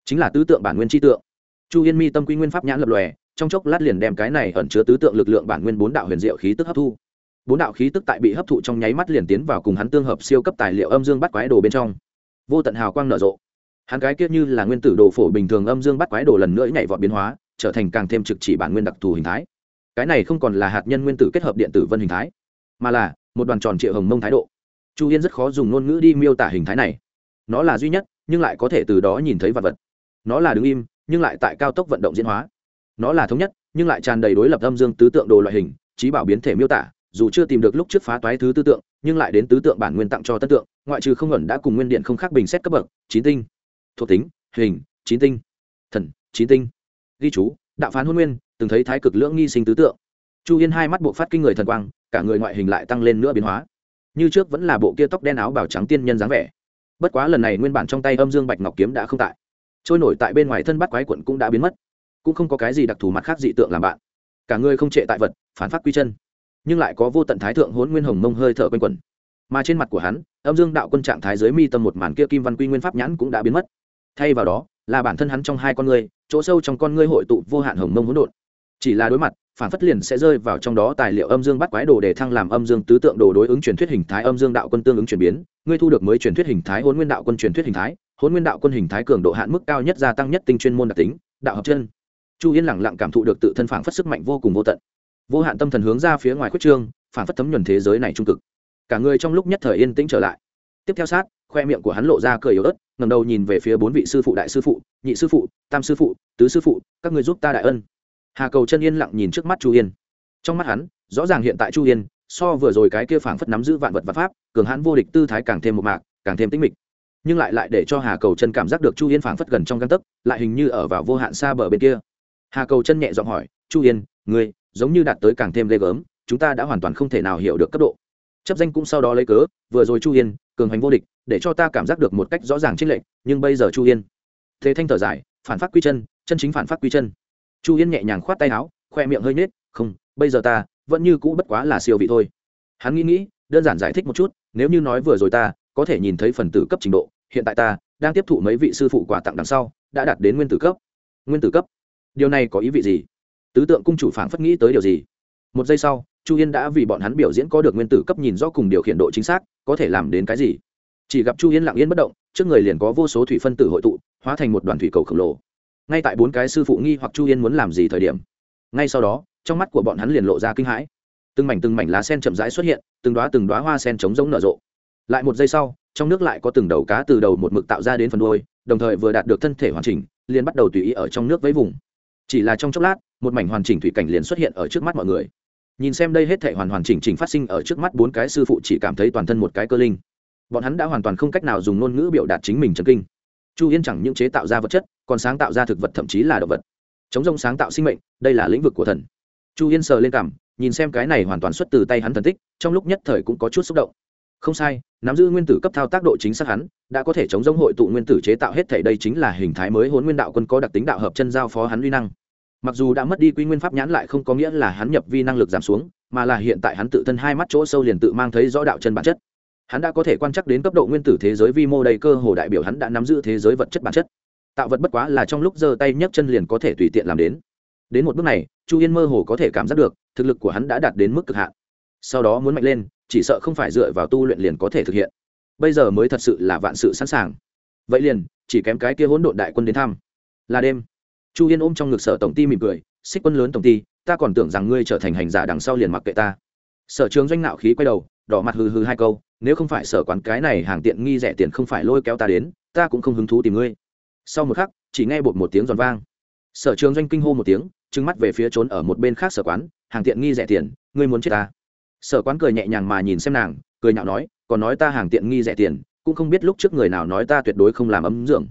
Chính là tứ tượng bản nguyên tri tượng. Chu yên mi tâm quy nguyên pháp nhãn lập lòe, trong chốc lát liền đem cái này ẩn chứa tứ tượng lực lượng bản nguyên bốn đạo huyền diệu khí tức hấp thu. Bốn đạo khí tức tại bị hấp thụ trong nháy mắt liền tiến vào cùng hắn tương hợp siêu cấp tài liệu âm dương bắt quái đồ bên trong. Vô tận hào quang nở rộ hắn cái kia như là nguyên tử đồ phổ bình thường âm dương bắt quái đồ lần nữa nhảy vọt biến hóa, trở thành càng thêm trực chỉ bản nguyên đặc thù hình thái. Cái này không còn là hạt nhân nguyên tử kết hợp điện tử vân hình thái, mà là một đoàn tròn triệu hồng mông thái độ. Chu yên rất khó dùng ngôn ngữ đi miêu tả hình thái này. Nó là duy nhất, nhưng lại có thể từ đó nhìn thấy vật vật. Nó là đứng im, nhưng lại tại cao tốc vận động diễn hóa. Nó là thống nhất, nhưng lại tràn đầy đối lập âm dương tứ tượng đồ loại hình, trí bảo biến thể miêu tả, dù chưa tìm được lúc trước phá toái thứ tư tượng, nhưng lại đến tứ tượng bản nguyên tặng cho tất tượng, ngoại trừ không ẩn đã cùng nguyên điện không khác bình xét cấp bậc, chín tinh thuộc tính, hình, chín tinh, thần, chín tinh. Ghi chú, đạo phán hôn nguyên, từng thấy thái cực lưỡng nghi sinh tứ tượng. Chu yên hai mắt bộ phát kinh người thần quang, cả người ngoại hình lại tăng lên nữa biến hóa. Như trước vẫn là bộ kia tóc đen áo bảo trắng tiên nhân dáng vẻ. Bất quá lần này nguyên bản trong tay âm dương bạch ngọc kiếm đã không tại. Trôi nổi tại bên ngoài thân bắt quái quận cũng đã biến mất. Cũng không có cái gì đặc thù mặt khác dị tượng làm bạn. Cả người không trệ tại vật, phản phát quy chân. Nhưng lại có vô tận thái thượng hốn nguyên hồng mông hơi thở quanh quẩn. Mà trên mặt của hắn, âm dương đạo quân trạng thái dưới mi tâm một màn kia kim văn quy nguyên pháp nhãn cũng đã biến mất thay vào đó là bản thân hắn trong hai con ngươi, chỗ sâu trong con ngươi hội tụ vô hạn hồng mông hỗn độn. Chỉ là đối mặt, phản phất liền sẽ rơi vào trong đó tài liệu âm dương bắt quái đồ để thăng làm âm dương tứ tượng đồ đối ứng truyền thuyết hình thái âm dương đạo quân tương ứng chuyển biến. Ngươi thu được mới truyền thuyết hình thái hôn nguyên đạo quân truyền thuyết hình thái hôn nguyên đạo quân hình thái cường độ hạn mức cao nhất gia tăng nhất tinh chuyên môn đặc tính, đạo hợp chân. Chu yên lẳng lặng cảm thụ được tự thân phản phất sức mạnh vô cùng vô tận. Vô hạn tâm thần hướng ra phía ngoài khuất trương, phản phất thấm nhuần thế giới này trung cực. Cả người trong lúc nhất thời yên tĩnh trở lại. Tiếp theo sát khoe miệng của hắn lộ ra cười yếu ớt ngầm đầu nhìn về phía bốn vị sư phụ đại sư phụ, nhị sư phụ, tam sư phụ, tứ sư phụ, các người giúp ta đại ân. Hà cầu chân yên lặng nhìn trước mắt chu yên trong mắt hắn, rõ ràng hiện tại chu yên so vừa rồi cái kia phảng phất nắm giữ vạn vật và pháp, cường hãn vô địch tư thái càng thêm một mạc, càng thêm tĩnh mịch. Nhưng lại lại để cho hà cầu chân cảm giác được chu yên phảng phất gần trong găng tấc, lại hình như ở vào vô hạn xa bờ bên kia. Hà cầu chân nhẹ giọng hỏi, chu yên ngươi giống như đạt tới càng thêm ghê gớm, chúng ta đã hoàn toàn không thể nào hiểu được cấp độ chấp danh cũng sau đó lấy cớ, vừa rồi chu yên, cường hành vô địch, để cho ta cảm giác được một cách rõ ràng trích lệnh nhưng bây giờ chu yên. Thế thanh thở dài, phản phát quy chân chân chính phản phát quy chân. Chu yên nhẹ nhàng khoát tay áo, khoe miệng hơi nết không, bây giờ ta vẫn như cũ bất quá là siêu vị thôi. Hắn nghĩ nghĩ, đơn giản giải thích một chút, nếu như nói vừa rồi ta có thể nhìn thấy phần tử cấp trình độ, hiện tại ta đang tiếp thụ mấy vị sư phụ quà tặng đằng sau, đã đạt đến nguyên tử cấp. Nguyên tử cấp? Điều này có ý vị gì? Tứ tượng cung chủ phảng phất nghĩ tới điều gì? Một giây sau chu yên đã vì bọn hắn biểu diễn có được nguyên tử cấp nhìn rõ cùng điều khiển độ chính xác, có thể làm đến cái gì? Chỉ gặp chu yên lặng yên bất động, trước người liền có vô số thủy phân tử hội tụ, hóa thành một đoàn thủy cầu khổng lồ. Ngay tại bốn cái sư phụ nghi hoặc chu yên muốn làm gì thời điểm, ngay sau đó, trong mắt của bọn hắn liền lộ ra kinh hãi. Từng mảnh từng mảnh lá sen chậm rãi xuất hiện, từng đoá từng đoá hoa sen trống rỗng nở rộ. Lại một giây sau, trong nước lại có từng đầu cá từ đầu một mực tạo ra đến phần đôi đồng thời vừa đạt được thân thể hoàn chỉnh, liền bắt đầu tùy ý ở trong nước với vùng. Chỉ là trong chốc lát, một mảnh hoàn chỉnh thủy cảnh liền xuất hiện ở trước mắt mọi người nhìn xem đây hết thể hoàn hoàn chỉnh chỉnh phát sinh ở trước mắt bốn cái sư phụ chỉ cảm thấy toàn thân một cái cơ linh. Bọn hắn đã hoàn toàn không cách nào dùng ngôn ngữ biểu đạt chính mình trần kinh. Chu yên chẳng những chế tạo ra vật chất, còn sáng tạo ra thực vật thậm chí là động vật. Chống rông sáng tạo sinh mệnh, đây là lĩnh vực của thần. Chu yên sờ lên cảm nhìn xem cái này hoàn toàn xuất từ tay hắn thần tích, trong lúc nhất thời cũng có chút xúc động. Không sai, nắm giữ nguyên tử cấp thao tác độ chính xác hắn, đã có thể chống giống hội tụ nguyên tử chế tạo hết thể đây chính là hình thái mới hôn nguyên đạo quân có đặc tính đạo hợp chân giao phó hắn uy năng mặc dù đã mất đi quy nguyên pháp nhãn lại không có nghĩa là hắn nhập vi năng lực giảm xuống, mà là hiện tại hắn tự thân hai mắt chỗ sâu liền tự mang thấy rõ đạo chân bản chất. Hắn đã có thể quan trắc đến cấp độ nguyên tử thế giới vi mô đầy cơ hồ đại biểu hắn đã nắm giữ thế giới vật chất bản chất. Tạo vật bất quá là trong lúc giơ tay nhấc chân liền có thể tùy tiện làm đến. Đến một bước này, chu yên mơ hồ có thể cảm giác được, thực lực của hắn đã đạt đến mức cực hạn. Sau đó muốn mạnh lên, chỉ sợ không phải dựa vào tu luyện liền có thể thực hiện. Bây giờ mới thật sự là vạn sự sẵn sàng. Vậy liền, chỉ kém cái kia hỗn độn đại quân đến thăm. Là đêm chu yên ôm trong ngực sở tổng ty mỉm cười, xích quân lớn tổng ty ta còn tưởng rằng ngươi trở thành hành giả đằng sau liền mặc kệ ta. Sở trường doanh nạo khí quay đầu, đỏ mặt hừ hừ hai câu, nếu không phải sở quán cái này hàng tiện nghi rẻ tiền không phải lôi kéo ta đến, ta cũng không hứng thú tìm ngươi. Sau một khắc, chỉ nghe bột một tiếng giòn vang. Sở trường doanh kinh hô một tiếng trứng mắt về phía trốn ở một bên khác sở quán, hàng tiện nghi rẻ tiền, ngươi muốn chết ta? Sở quán cười nhẹ nhàng mà nhìn xem nàng, cười nhạo nói, còn nói ta hàng tiện nghi rẻ tiền, cũng không biết lúc trước người nào nói ta tuyệt đối không làm ấm dưỡng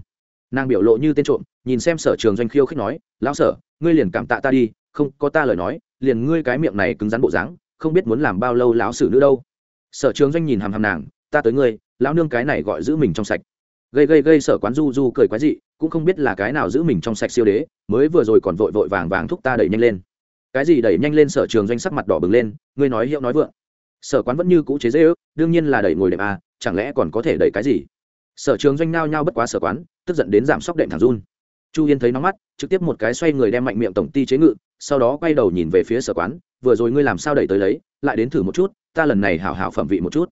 nàng biểu lộ như tên trộm, nhìn xem sở trường doanh khiêu khích nói, lão sở, ngươi liền cảm tạ ta đi, không có ta lời nói, liền ngươi cái miệng này cứng rắn bộ dáng, không biết muốn làm bao lâu lão sử nữa đâu. Sở trường doanh nhìn hàm hàm nàng, ta tới ngươi, lão nương cái này gọi giữ mình trong sạch. Gây gây gây sở quán du du cười quái dị, cũng không biết là cái nào giữ mình trong sạch siêu đế, mới vừa rồi còn vội vội vàng vàng thúc ta đẩy nhanh lên. Cái gì đẩy nhanh lên? Sở trường doanh sắc mặt đỏ bừng lên, ngươi nói hiệu nói vượng. Sở quán vẫn như cũ chế dễ ước đương nhiên là đẩy ngồi đệm à chẳng lẽ còn có thể đẩy cái gì? Sở trường doanh nao nhau bất quá sở quán tức giận đến giảm sóc đệm thẳng run. Chu yên thấy nóng mắt, trực tiếp một cái xoay người đem mạnh miệng tổng ty chế ngự, sau đó quay đầu nhìn về phía sở quán, vừa rồi ngươi làm sao đẩy tới lấy, lại đến thử một chút, ta lần này hảo hảo phẩm vị một chút.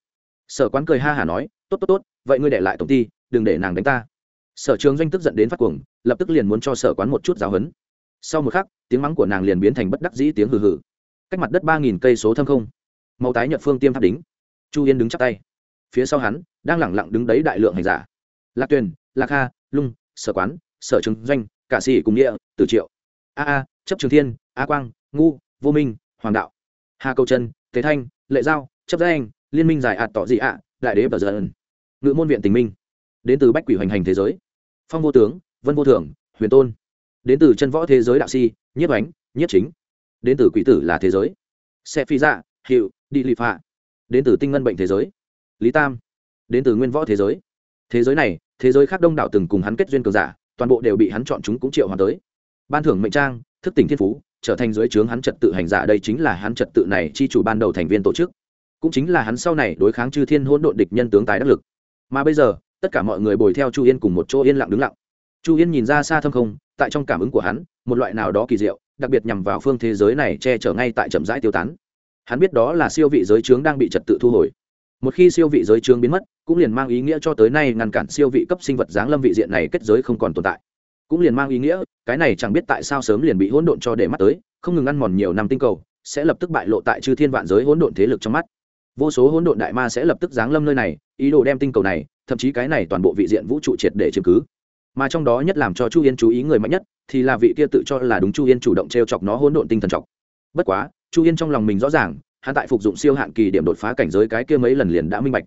Sở quán cười ha hả nói, tốt tốt tốt, vậy ngươi để lại tổng ty đừng để nàng đánh ta. Sở trường doanh tức giận đến phát cuồng, lập tức liền muốn cho sở quán một chút giáo hấn sau một khắc, tiếng mắng của nàng liền biến thành bất đắc dĩ tiếng hừ hừ. Cách mặt đất ba nghìn cây số thâm không màu tái nhật phương tiêm tháp đính chu yên đứng chắp tay. Phía sau hắn, đang lẳng lặng đứng đấy đại lượng hành giả. Lạc tuyền, lạc kha lung, sở quán, sở trường doanh, cả sĩ cùng địa tử triệu. A a, chấp trường thiên a quang, ngu, vô minh, hoàng đạo. Hà câu chân thế thanh, lệ giao, chấp gia anh, liên minh giải ạt tỏ dị ạ, đại đế bờ dân ngự môn viện tình minh. Đến từ bách quỷ hoành hành thế giới. Phong vô tướng, vân vô thưởng, huyền tôn. Đến từ chân võ thế giới đạo si, nhiếp ánh, nhiếp chính. Đến từ quỷ tử là thế giới. Xe phi dạ hiệu, đi lì phạ. Đến từ tinh ngân bệnh thế giới. Lý tam. Đến từ nguyên võ thế giới. Thế giới này thế giới khác đông đảo từng cùng hắn kết duyên cường giả, toàn bộ đều bị hắn chọn chúng cũng triệu hoàn tới. Ban thưởng mệnh trang, thức tỉnh thiên phú, trở thành dưới trướng hắn trật tự hành giả, đây chính là hắn trật tự này chi chủ ban đầu thành viên tổ chức. Cũng chính là hắn sau này đối kháng chư thiên hỗn độn địch nhân tướng tài đắc lực. Mà bây giờ, tất cả mọi người bồi theo chu yên cùng một chỗ yên lặng đứng lặng. Chu yên nhìn ra xa thâm không, tại trong cảm ứng của hắn, một loại nào đó kỳ diệu, đặc biệt nhằm vào phương thế giới này che chở ngay tại chậm rãi tiêu tán. Hắn biết đó là siêu vị giới trướng đang bị trật tự thu hồi. Một khi siêu vị giới trướng biến mất cũng liền mang ý nghĩa cho tới nay ngăn cản siêu vị cấp sinh vật giáng lâm vị diện này kết giới không còn tồn tại. Cũng liền mang ý nghĩa, cái này chẳng biết tại sao sớm liền bị hỗn độn cho để mắt tới, không ngừng ăn mòn nhiều năm tinh cầu, sẽ lập tức bại lộ tại chư thiên vạn giới hỗn độn thế lực trong mắt. Vô số hỗn độn đại ma sẽ lập tức giáng lâm nơi này, ý đồ đem tinh cầu này, thậm chí cái này toàn bộ vị diện vũ trụ triệt để chiếm cứ. Mà trong đó nhất làm cho chu yên chú ý người mạnh nhất, thì là vị kia tự cho là đúng chu yên chủ động t r e o chọc nó hỗn độn tinh thần chọc. Bất quá, chu yên trong lòng mình rõ ràng, hắn tại phục dụng siêu hạn kỳ điểm đột phá cảnh giới cái kia mấy lần liền đã minh bạch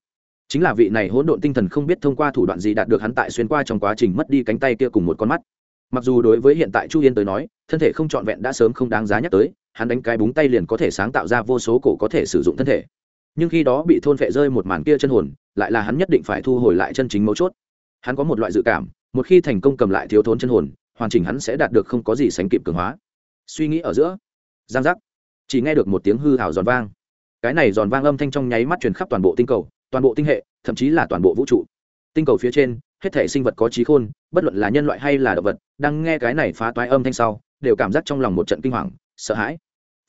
chính là vị này hỗn độn tinh thần không biết thông qua thủ đoạn gì đạt được hắn tại xuyên qua trong quá trình mất đi cánh tay kia cùng một con mắt. Mặc dù đối với hiện tại chu yên tới nói, thân thể không trọn vẹn đã sớm không đáng giá nhắc tới, hắn đánh cái búng tay liền có thể sáng tạo ra vô số cổ có thể sử dụng thân thể. Nhưng khi đó bị thôn vệ rơi một màn kia chân hồn, lại là hắn nhất định phải thu hồi lại chân chính mấu chốt. Hắn có một loại dự cảm, một khi thành công cầm lại thiếu thốn chân hồn, hoàn chỉnh hắn sẽ đạt được không có gì sánh kịp cường hóa. Suy nghĩ ở giữa, giang giác, chỉ nghe được một tiếng hư hào giòn vang. Cái này giòn vang âm thanh trong nháy mắt truyền khắp toàn bộ tinh cầu toàn bộ tinh hệ, thậm chí là toàn bộ vũ trụ. Tinh cầu phía trên, hết thể sinh vật có trí khôn, bất luận là nhân loại hay là động vật, đang nghe cái này phá toái âm thanh sau, đều cảm giác trong lòng một trận kinh hoàng, sợ hãi.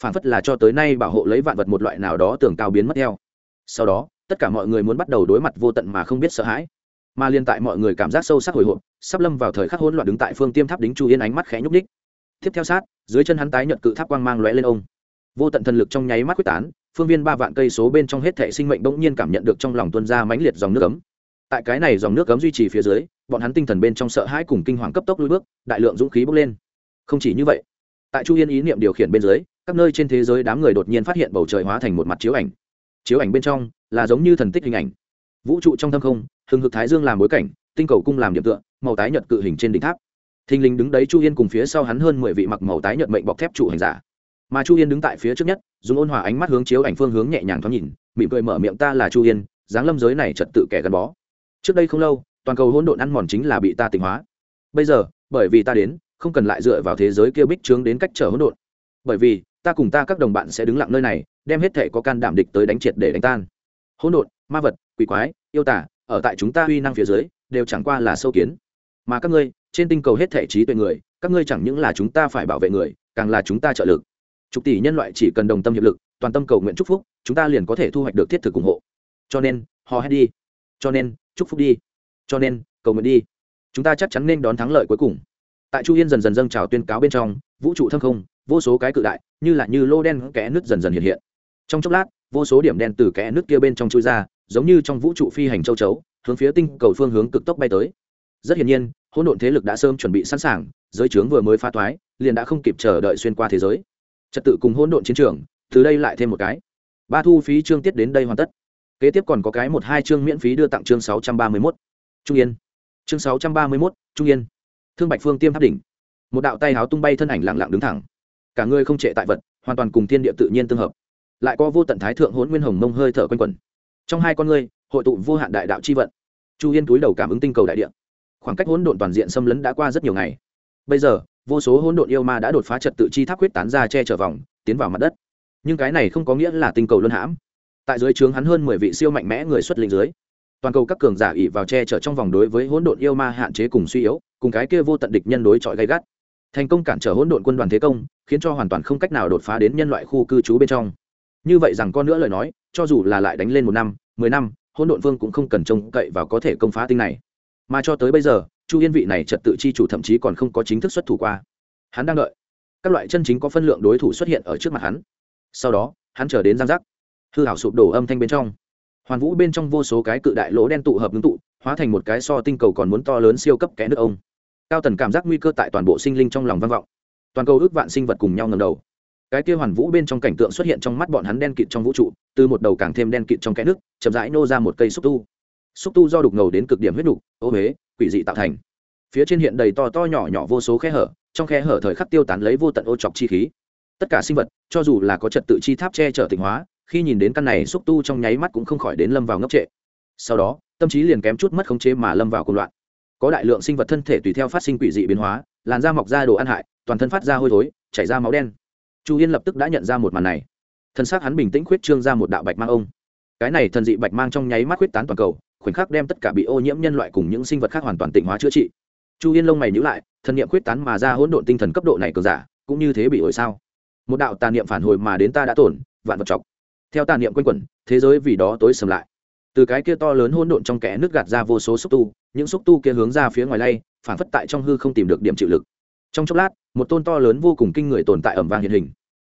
Phản phất là cho tới nay bảo hộ lấy vạn vật một loại nào đó tưởng cao biến mất theo. Sau đó, tất cả mọi người muốn bắt đầu đối mặt vô tận mà không biết sợ hãi. Mà liên tại mọi người cảm giác sâu sắc hồi hộp, sắp lâm vào thời khắc hỗn loạn đứng tại phương tiêm tháp đính chu yên ánh mắt khẽ nhúc ních tiếp theo sát, dưới chân hắn tái nhận cự tháp quang mang lóe lên ông. Vô tận thần lực trong nháy mắt quyết tán phương viên ba vạn cây số bên trong hết thể sinh mệnh bỗng nhiên cảm nhận được trong lòng tuân ra mãnh liệt dòng nước ấm. Tại cái này dòng nước ấm duy trì phía dưới, bọn hắn tinh thần bên trong sợ hãi cùng kinh hoàng cấp tốc lùi bước, đại lượng dũng khí bốc lên. Không chỉ như vậy, tại chu yên ý niệm điều khiển bên dưới, các nơi trên thế giới đám người đột nhiên phát hiện bầu trời hóa thành một mặt chiếu ảnh. Chiếu ảnh bên trong là giống như thần tích hình ảnh. Vũ trụ trong thâm không, hừng hực thái dương làm bối cảnh, tinh cầu cung làm điểm tựa, màu tái nhật cự hình trên đỉnh tháp. Thình lình đứng đấy chu yên cùng phía sau hắn hơn mười vị mặc màu tái nhật mệnh bọc thép trụ hành giả mà chu yên đứng tại phía trước nhất dùng ôn hòa ánh mắt hướng chiếu ảnh phương hướng nhẹ nhàng thoáng nhìn mỉm cười mở miệng ta là chu yên dáng lâm giới này trật tự kẻ gắn bó trước đây không lâu toàn cầu hỗn độn ăn mòn chính là bị ta tỉnh hóa bây giờ bởi vì ta đến không cần lại dựa vào thế giới kia bích trướng đến cách trở hỗn độn bởi vì ta cùng ta các đồng bạn sẽ đứng lặng nơi này đem hết thể có can đảm địch tới đánh triệt để đánh tan hỗn độn ma vật quỷ quái yêu tả ở tại chúng ta uy năng phía dưới đều chẳng qua là sâu kiến mà các ngươi trên tinh cầu hết thể trí tuệ người các ngươi chẳng những là chúng ta phải bảo vệ người càng là chúng ta trợ lực chục tỷ nhân loại chỉ cần đồng tâm hiệp lực, toàn tâm cầu nguyện chúc phúc, chúng ta liền có thể thu hoạch được thiết thực ủng hộ. Cho nên họ hét đi. Cho nên, chúc phúc đi. Cho nên, cầu nguyện đi. Chúng ta chắc chắn nên đón thắng lợi cuối cùng. Tại chu yên dần dần dâng trào tuyên cáo bên trong, vũ trụ thâm không, vô số cái cự đại, như là như lô đen kẽ nước dần dần hiện hiện. Trong chốc lát, vô số điểm đen từ kẽ nước kia bên trong chui ra, giống như trong vũ trụ phi hành châu chấu, hướng phía tinh cầu phương hướng cực tốc bay tới. Rất hiển nhiên, hỗn độn thế lực đã sớm chuẩn bị sẵn sàng, giới trướng vừa mới phá toái liền đã không kịp chờ đợi xuyên qua thế giới trật tự cùng hỗn độn chiến trường, từ đây lại thêm một cái. Ba thu phí chương tiết đến đây hoàn tất. Kế tiếp còn có cái một hai chương miễn phí đưa tặng chương sáu trăm ba mươi mốt. Trung yên. Chương sáu trăm ba mươi mốt, trung yên. Thương bạch phương tiêm tháp đỉnh. Một đạo tay háo tung bay thân ảnh lặng lặng đứng thẳng. Cả người không trệ tại vật, hoàn toàn cùng thiên địa tự nhiên tương hợp. Lại có vô tận thái thượng hỗn nguyên hồng mông hơi thở quanh quẩn. Trong hai con ngươi, hội tụ vô hạn đại đạo chi vận. Chu yên túi đầu cảm ứng tinh cầu đại địa. Khoảng cách hỗn độn toàn diện xâm lấn đã qua rất nhiều ngày. Bây giờ vô số hỗn độn yêu ma đã đột phá trật tự chi tháp quyết tán ra che chở vòng, tiến vào mặt đất. Nhưng cái này không có nghĩa là tinh cầu luân hãm. Tại dưới trướng hắn hơn mười vị siêu mạnh mẽ người xuất linh dưới, toàn cầu các cường giả ỉ vào che chở trong vòng đối với hỗn độn yêu ma hạn chế cùng suy yếu, cùng cái kia vô tận địch nhân đối chọi gay gắt. Thành công cản trở hỗn độn quân đoàn thế công, khiến cho hoàn toàn không cách nào đột phá đến nhân loại khu cư trú bên trong. Như vậy rằng con nữa lời nói, cho dù là lại đánh lên một năm, mười năm, hỗn độn vương cũng không cần trông cậy vào có thể công phá tinh này. Mà cho tới bây giờ chu yên vị này trật tự chi chủ thậm chí còn không có chính thức xuất thủ qua. Hắn đang đợi. Các loại chân chính có phân lượng đối thủ xuất hiện ở trước mặt hắn. Sau đó, hắn trở đến giang giác. Hư hảo sụp đổ âm thanh bên trong. Hoàn vũ bên trong vô số cái cự đại lỗ đen tụ hợp ngưng tụ, hóa thành một cái so tinh cầu còn muốn to lớn siêu cấp kẽ nước ông. Cao tần cảm giác nguy cơ tại toàn bộ sinh linh trong lòng vang vọng. Toàn cầu ước vạn sinh vật cùng nhau ngầm đầu. Cái kia hoàn vũ bên trong cảnh tượng xuất hiện trong mắt bọn hắn đen kịt trong vũ trụ, từ một đầu càng thêm đen kịt trong kẽ nước, chậm rãi nô ra một cây xúc tu. Xúc tu do đục ngầu đến cực điểm huyết đục ô huế quỷ dị tạo thành. Phía trên hiện đầy to to nhỏ nhỏ vô số khe hở, trong khe hở thời khắc tiêu tán lấy vô tận ô chọc chi khí. Tất cả sinh vật, cho dù là có trật tự chi tháp che chở tịnh hóa, khi nhìn đến căn này xúc tu trong nháy mắt cũng không khỏi đến lâm vào ngốc trệ. Sau đó, tâm trí liền kém chút mất khống chế mà lâm vào công loạn. Có đại lượng sinh vật thân thể tùy theo phát sinh quỷ dị biến hóa, làn da mọc ra đồ ăn hại, toàn thân phát ra hôi thối, chảy ra máu đen. Chu yên lập tức đã nhận ra một màn này. Thân xác hắn bình tĩnh khuyết trương ra một đạo bạch mang ông. Cái này thần dị bạch mang trong nháy mắt khuyết tán toàn cầu khoảnh khắc đem tất cả bị ô nhiễm nhân loại cùng những sinh vật khác hoàn toàn tịnh hóa chữa trị. Chu yên lông mày nhữ lại, thần niệm quyết tán mà ra hỗn độn tinh thần cấp độ này cường giả, cũng như thế bị ổi sao? Một đạo tà niệm phản hồi mà đến ta đã tổn, vạn vật chọc. Theo tà niệm quanh quẩn, thế giới vì đó tối sầm lại. Từ cái kia to lớn hỗn độn trong kẽ nước gạt ra vô số xúc tu, những xúc tu kia hướng ra phía ngoài lay, phản phất tại trong hư không tìm được điểm chịu lực. Trong chốc lát, một tôn to lớn vô cùng kinh người tồn tại ẩm vang hiện hình.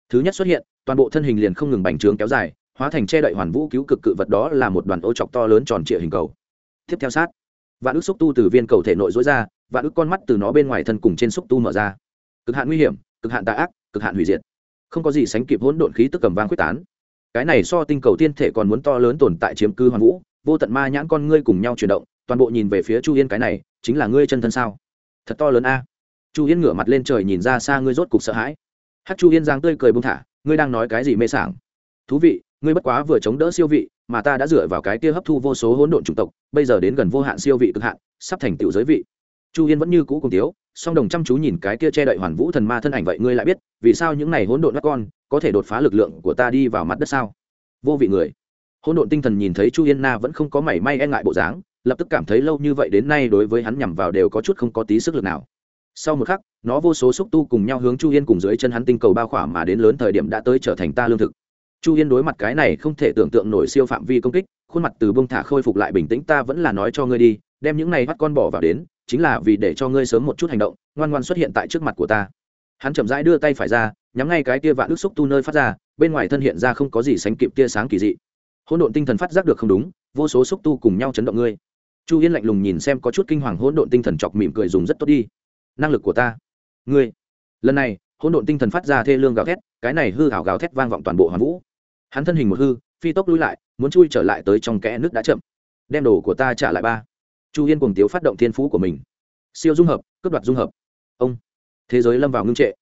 Thứ nhất xuất hiện, toàn bộ thân hình liền không ngừng bành trướng kéo dài hóa thành che đậy hoàn vũ cứu cực cự vật đó là một đoàn ô chọc to lớn tròn trịa hình cầu. Tiếp theo sát, vạn ức xúc tu từ viên cầu thể nội dối ra, vạn ức con mắt từ nó bên ngoài thân cùng trên xúc tu mở ra. Cực hạn nguy hiểm, cực hạn tà ác, cực hạn hủy diệt. Không có gì sánh kịp hỗn độn khí tức cầm vang quyết tán. Cái này so tinh cầu tiên thể còn muốn to lớn tồn tại chiếm cư hoàn vũ, vô tận ma nhãn con ngươi cùng nhau chuyển động, toàn bộ nhìn về phía chu yên cái này, chính là ngươi chân thân sao? Thật to lớn a. Chu yên ngửa mặt lên trời nhìn ra xa ngươi rốt cục sợ hãi. Hát chu yên giang tươi cười bông thả, ngươi đang nói cái gì mê sảng? Thú vị ngươi bất quá vừa chống đỡ siêu vị, mà ta đã dựa vào cái kia hấp thu vô số hỗn độn chủng tộc, bây giờ đến gần vô hạn siêu vị cực hạn, sắp thành tựu giới vị. Chu yên vẫn như cũ cùng tiếu, song đồng chăm chú nhìn cái kia che đậy hoàn vũ thần ma thân ảnh vậy ngươi lại biết, vì sao những này hỗn độn các con có thể đột phá lực lượng của ta đi vào mặt đất sao? Vô vị người. Hỗn độn tinh thần nhìn thấy chu yên na vẫn không có mảy may e ngại bộ dáng, lập tức cảm thấy lâu như vậy đến nay đối với hắn nhằm vào đều có chút không có tí sức lực nào. Sau một khắc, nó vô số xúc tu cùng nhau hướng chu yên cùng dưới chân hắn tinh cầu bao khỏa mà đến lớn thời điểm đã tới trở thành ta lương thực chu yên đối mặt cái này không thể tưởng tượng nổi siêu phạm vi công kích, khuôn mặt từ bông thả khôi phục lại bình tĩnh, ta vẫn là nói cho ngươi đi, đem những này bắt con bỏ vào đến, chính là vì để cho ngươi sớm một chút hành động, ngoan ngoan xuất hiện tại trước mặt của ta. Hắn chậm rãi đưa tay phải ra, nhắm ngay cái tia vạn ức xúc tu nơi phát ra, bên ngoài thân hiện ra không có gì sánh kịp tia sáng kỳ dị. Hỗn độn tinh thần phát giác được không đúng, vô số xúc tu cùng nhau chấn động ngươi. Chu yên lạnh lùng nhìn xem có chút kinh hoàng, hỗn độn tinh thần chọc mỉm cười dùng rất tốt đi. Năng lực của ta, ngươi. Lần này hỗn độn tinh thần phát ra thê lương gào thét, cái này hư hảo gào thét vang vọng toàn bộ hoàn vũ. Hắn thân hình một hư, phi tốc lui lại, muốn chui trở lại tới trong kẽ nước đã chậm. Đem đồ của ta trả lại ba. Chu yên cùng tiếu phát động thiên phú của mình. Siêu dung hợp, cướp đoạt dung hợp. Ông, thế giới lâm vào ngưng trệ.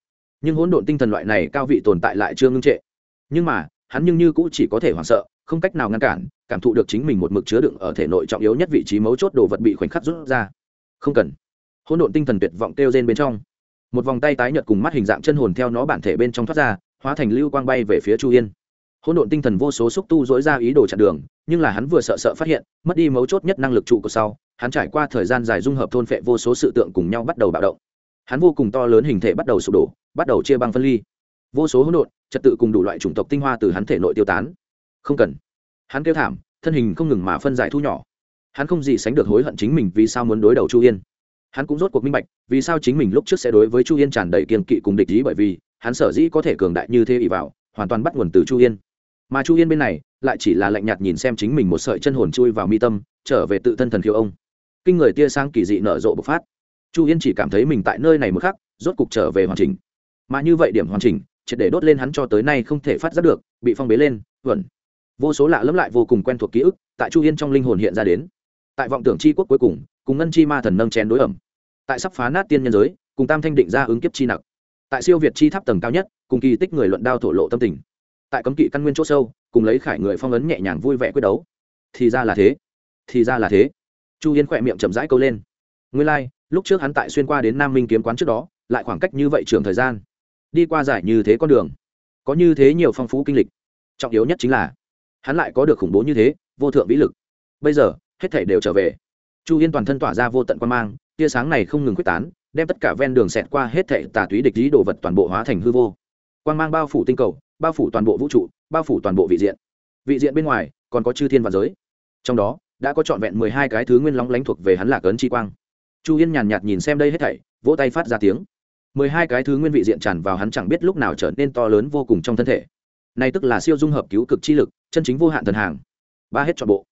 Nhưng hỗn độn tinh thần loại này cao vị tồn tại lại chưa ngưng trệ. Nhưng mà, hắn nhưng như cũng chỉ có thể hoảng sợ, không cách nào ngăn cản, cảm thụ được chính mình một mực chứa đựng ở thể nội trọng yếu nhất vị trí mấu chốt đồ vật bị khoảnh khắc rút ra. Không cần. Hỗn độn tinh thần tuyệt vọng kêu rên bên trong một vòng tay tái nhợt cùng mắt hình dạng chân hồn theo nó bản thể bên trong thoát ra, hóa thành lưu quang bay về phía chu yên. Hỗn độn tinh thần vô số xúc tu dối ra ý đồ chặn đường, nhưng là hắn vừa sợ sợ phát hiện, mất đi mấu chốt nhất năng lực trụ của sau, hắn trải qua thời gian dài dung hợp thôn phệ vô số sự tượng cùng nhau bắt đầu bạo động. Hắn vô cùng to lớn hình thể bắt đầu sụp đổ, bắt đầu chia băng phân ly. Vô số hỗn độn, trật tự cùng đủ loại chủng tộc tinh hoa từ hắn thể nội tiêu tán. Không cần. Hắn kêu thảm, thân hình không ngừng mà phân giải thu nhỏ. Hắn không gì sánh được hối hận chính mình vì sao muốn đối đầu chu yên hắn cũng rốt cuộc minh bạch, vì sao chính mình lúc trước sẽ đối với chu yên tràn đầy kiên kỵ cùng địch ý bởi vì, hắn sở dĩ có thể cường đại như thế ỷ vào, hoàn toàn bắt nguồn từ chu yên. Mà chu yên bên này, lại chỉ là lạnh nhạt nhìn xem chính mình một sợi chân hồn chui vào mi tâm, trở về tự thân thần khiêu ông. Kinh người tia sang kỳ dị nở rộ bộc phát. Chu yên chỉ cảm thấy mình tại nơi này một khắc, rốt cục trở về hoàn chỉnh. Mà như vậy điểm hoàn chỉnh, triệt để đốt lên hắn cho tới nay không thể phát giác được, bị phong bế lên, vẩn. Vô số lạ lẫm lại vô cùng quen thuộc ký ức, tại chu yên trong linh hồn hiện ra đến. Tại vọng tưởng c h i quốc cuối cùng cùng ngân chi ma thần nâng chén đối ẩm tại sắp phá nát tiên nhân giới cùng tam thanh định ra ứng kiếp chi nặc. Tại siêu việt chi tháp tầng cao nhất cùng kỳ tích người luận đao thổ lộ tâm tình. Tại cấm kỵ căn nguyên c h ỗ sâu cùng lấy khải người phong ấn nhẹ nhàng vui vẻ quyết đấu. Thì ra là thế. Thì ra là thế. Chu yên khỏe miệng chậm rãi câu lên. Nguyên lai、like, lúc trước hắn tại xuyên qua đến nam minh kiếm quán trước đó lại khoảng cách như vậy trường thời gian. Đi qua giải như thế con đường. Có như thế nhiều phong phú kinh lịch. Trọng yếu nhất chính là hắn lại có được khủng bố như thế vô thượng vĩ lực. Bây giờ hết thể đều trở về. Chu yên toàn thân tỏa ra vô tận quan mang tia sáng này không ngừng quyết tán, đem tất cả ven đường xẹt qua hết thệ tà túy địch lý đồ vật toàn bộ hóa thành hư vô. Quan g mang bao phủ tinh cầu, bao phủ toàn bộ vũ trụ, bao phủ toàn bộ vị diện. Vị diện bên ngoài, còn có chư thiên và giới. Trong đó, đã có trọn vẹn mười hai cái thứ nguyên lóng lánh thuộc về hắn lạc ấn chi quang. Chu yên nhàn nhạt nhìn xem đây hết thảy, vỗ tay phát ra tiếng. mười hai cái thứ nguyên vị diện tràn vào hắn chẳng biết lúc nào trở nên to lớn vô cùng trong thân thể. Này tức là siêu dung hợp cứu cực chi lực, chân chính vô hạn thần hàng. Ba hết trọn bộ.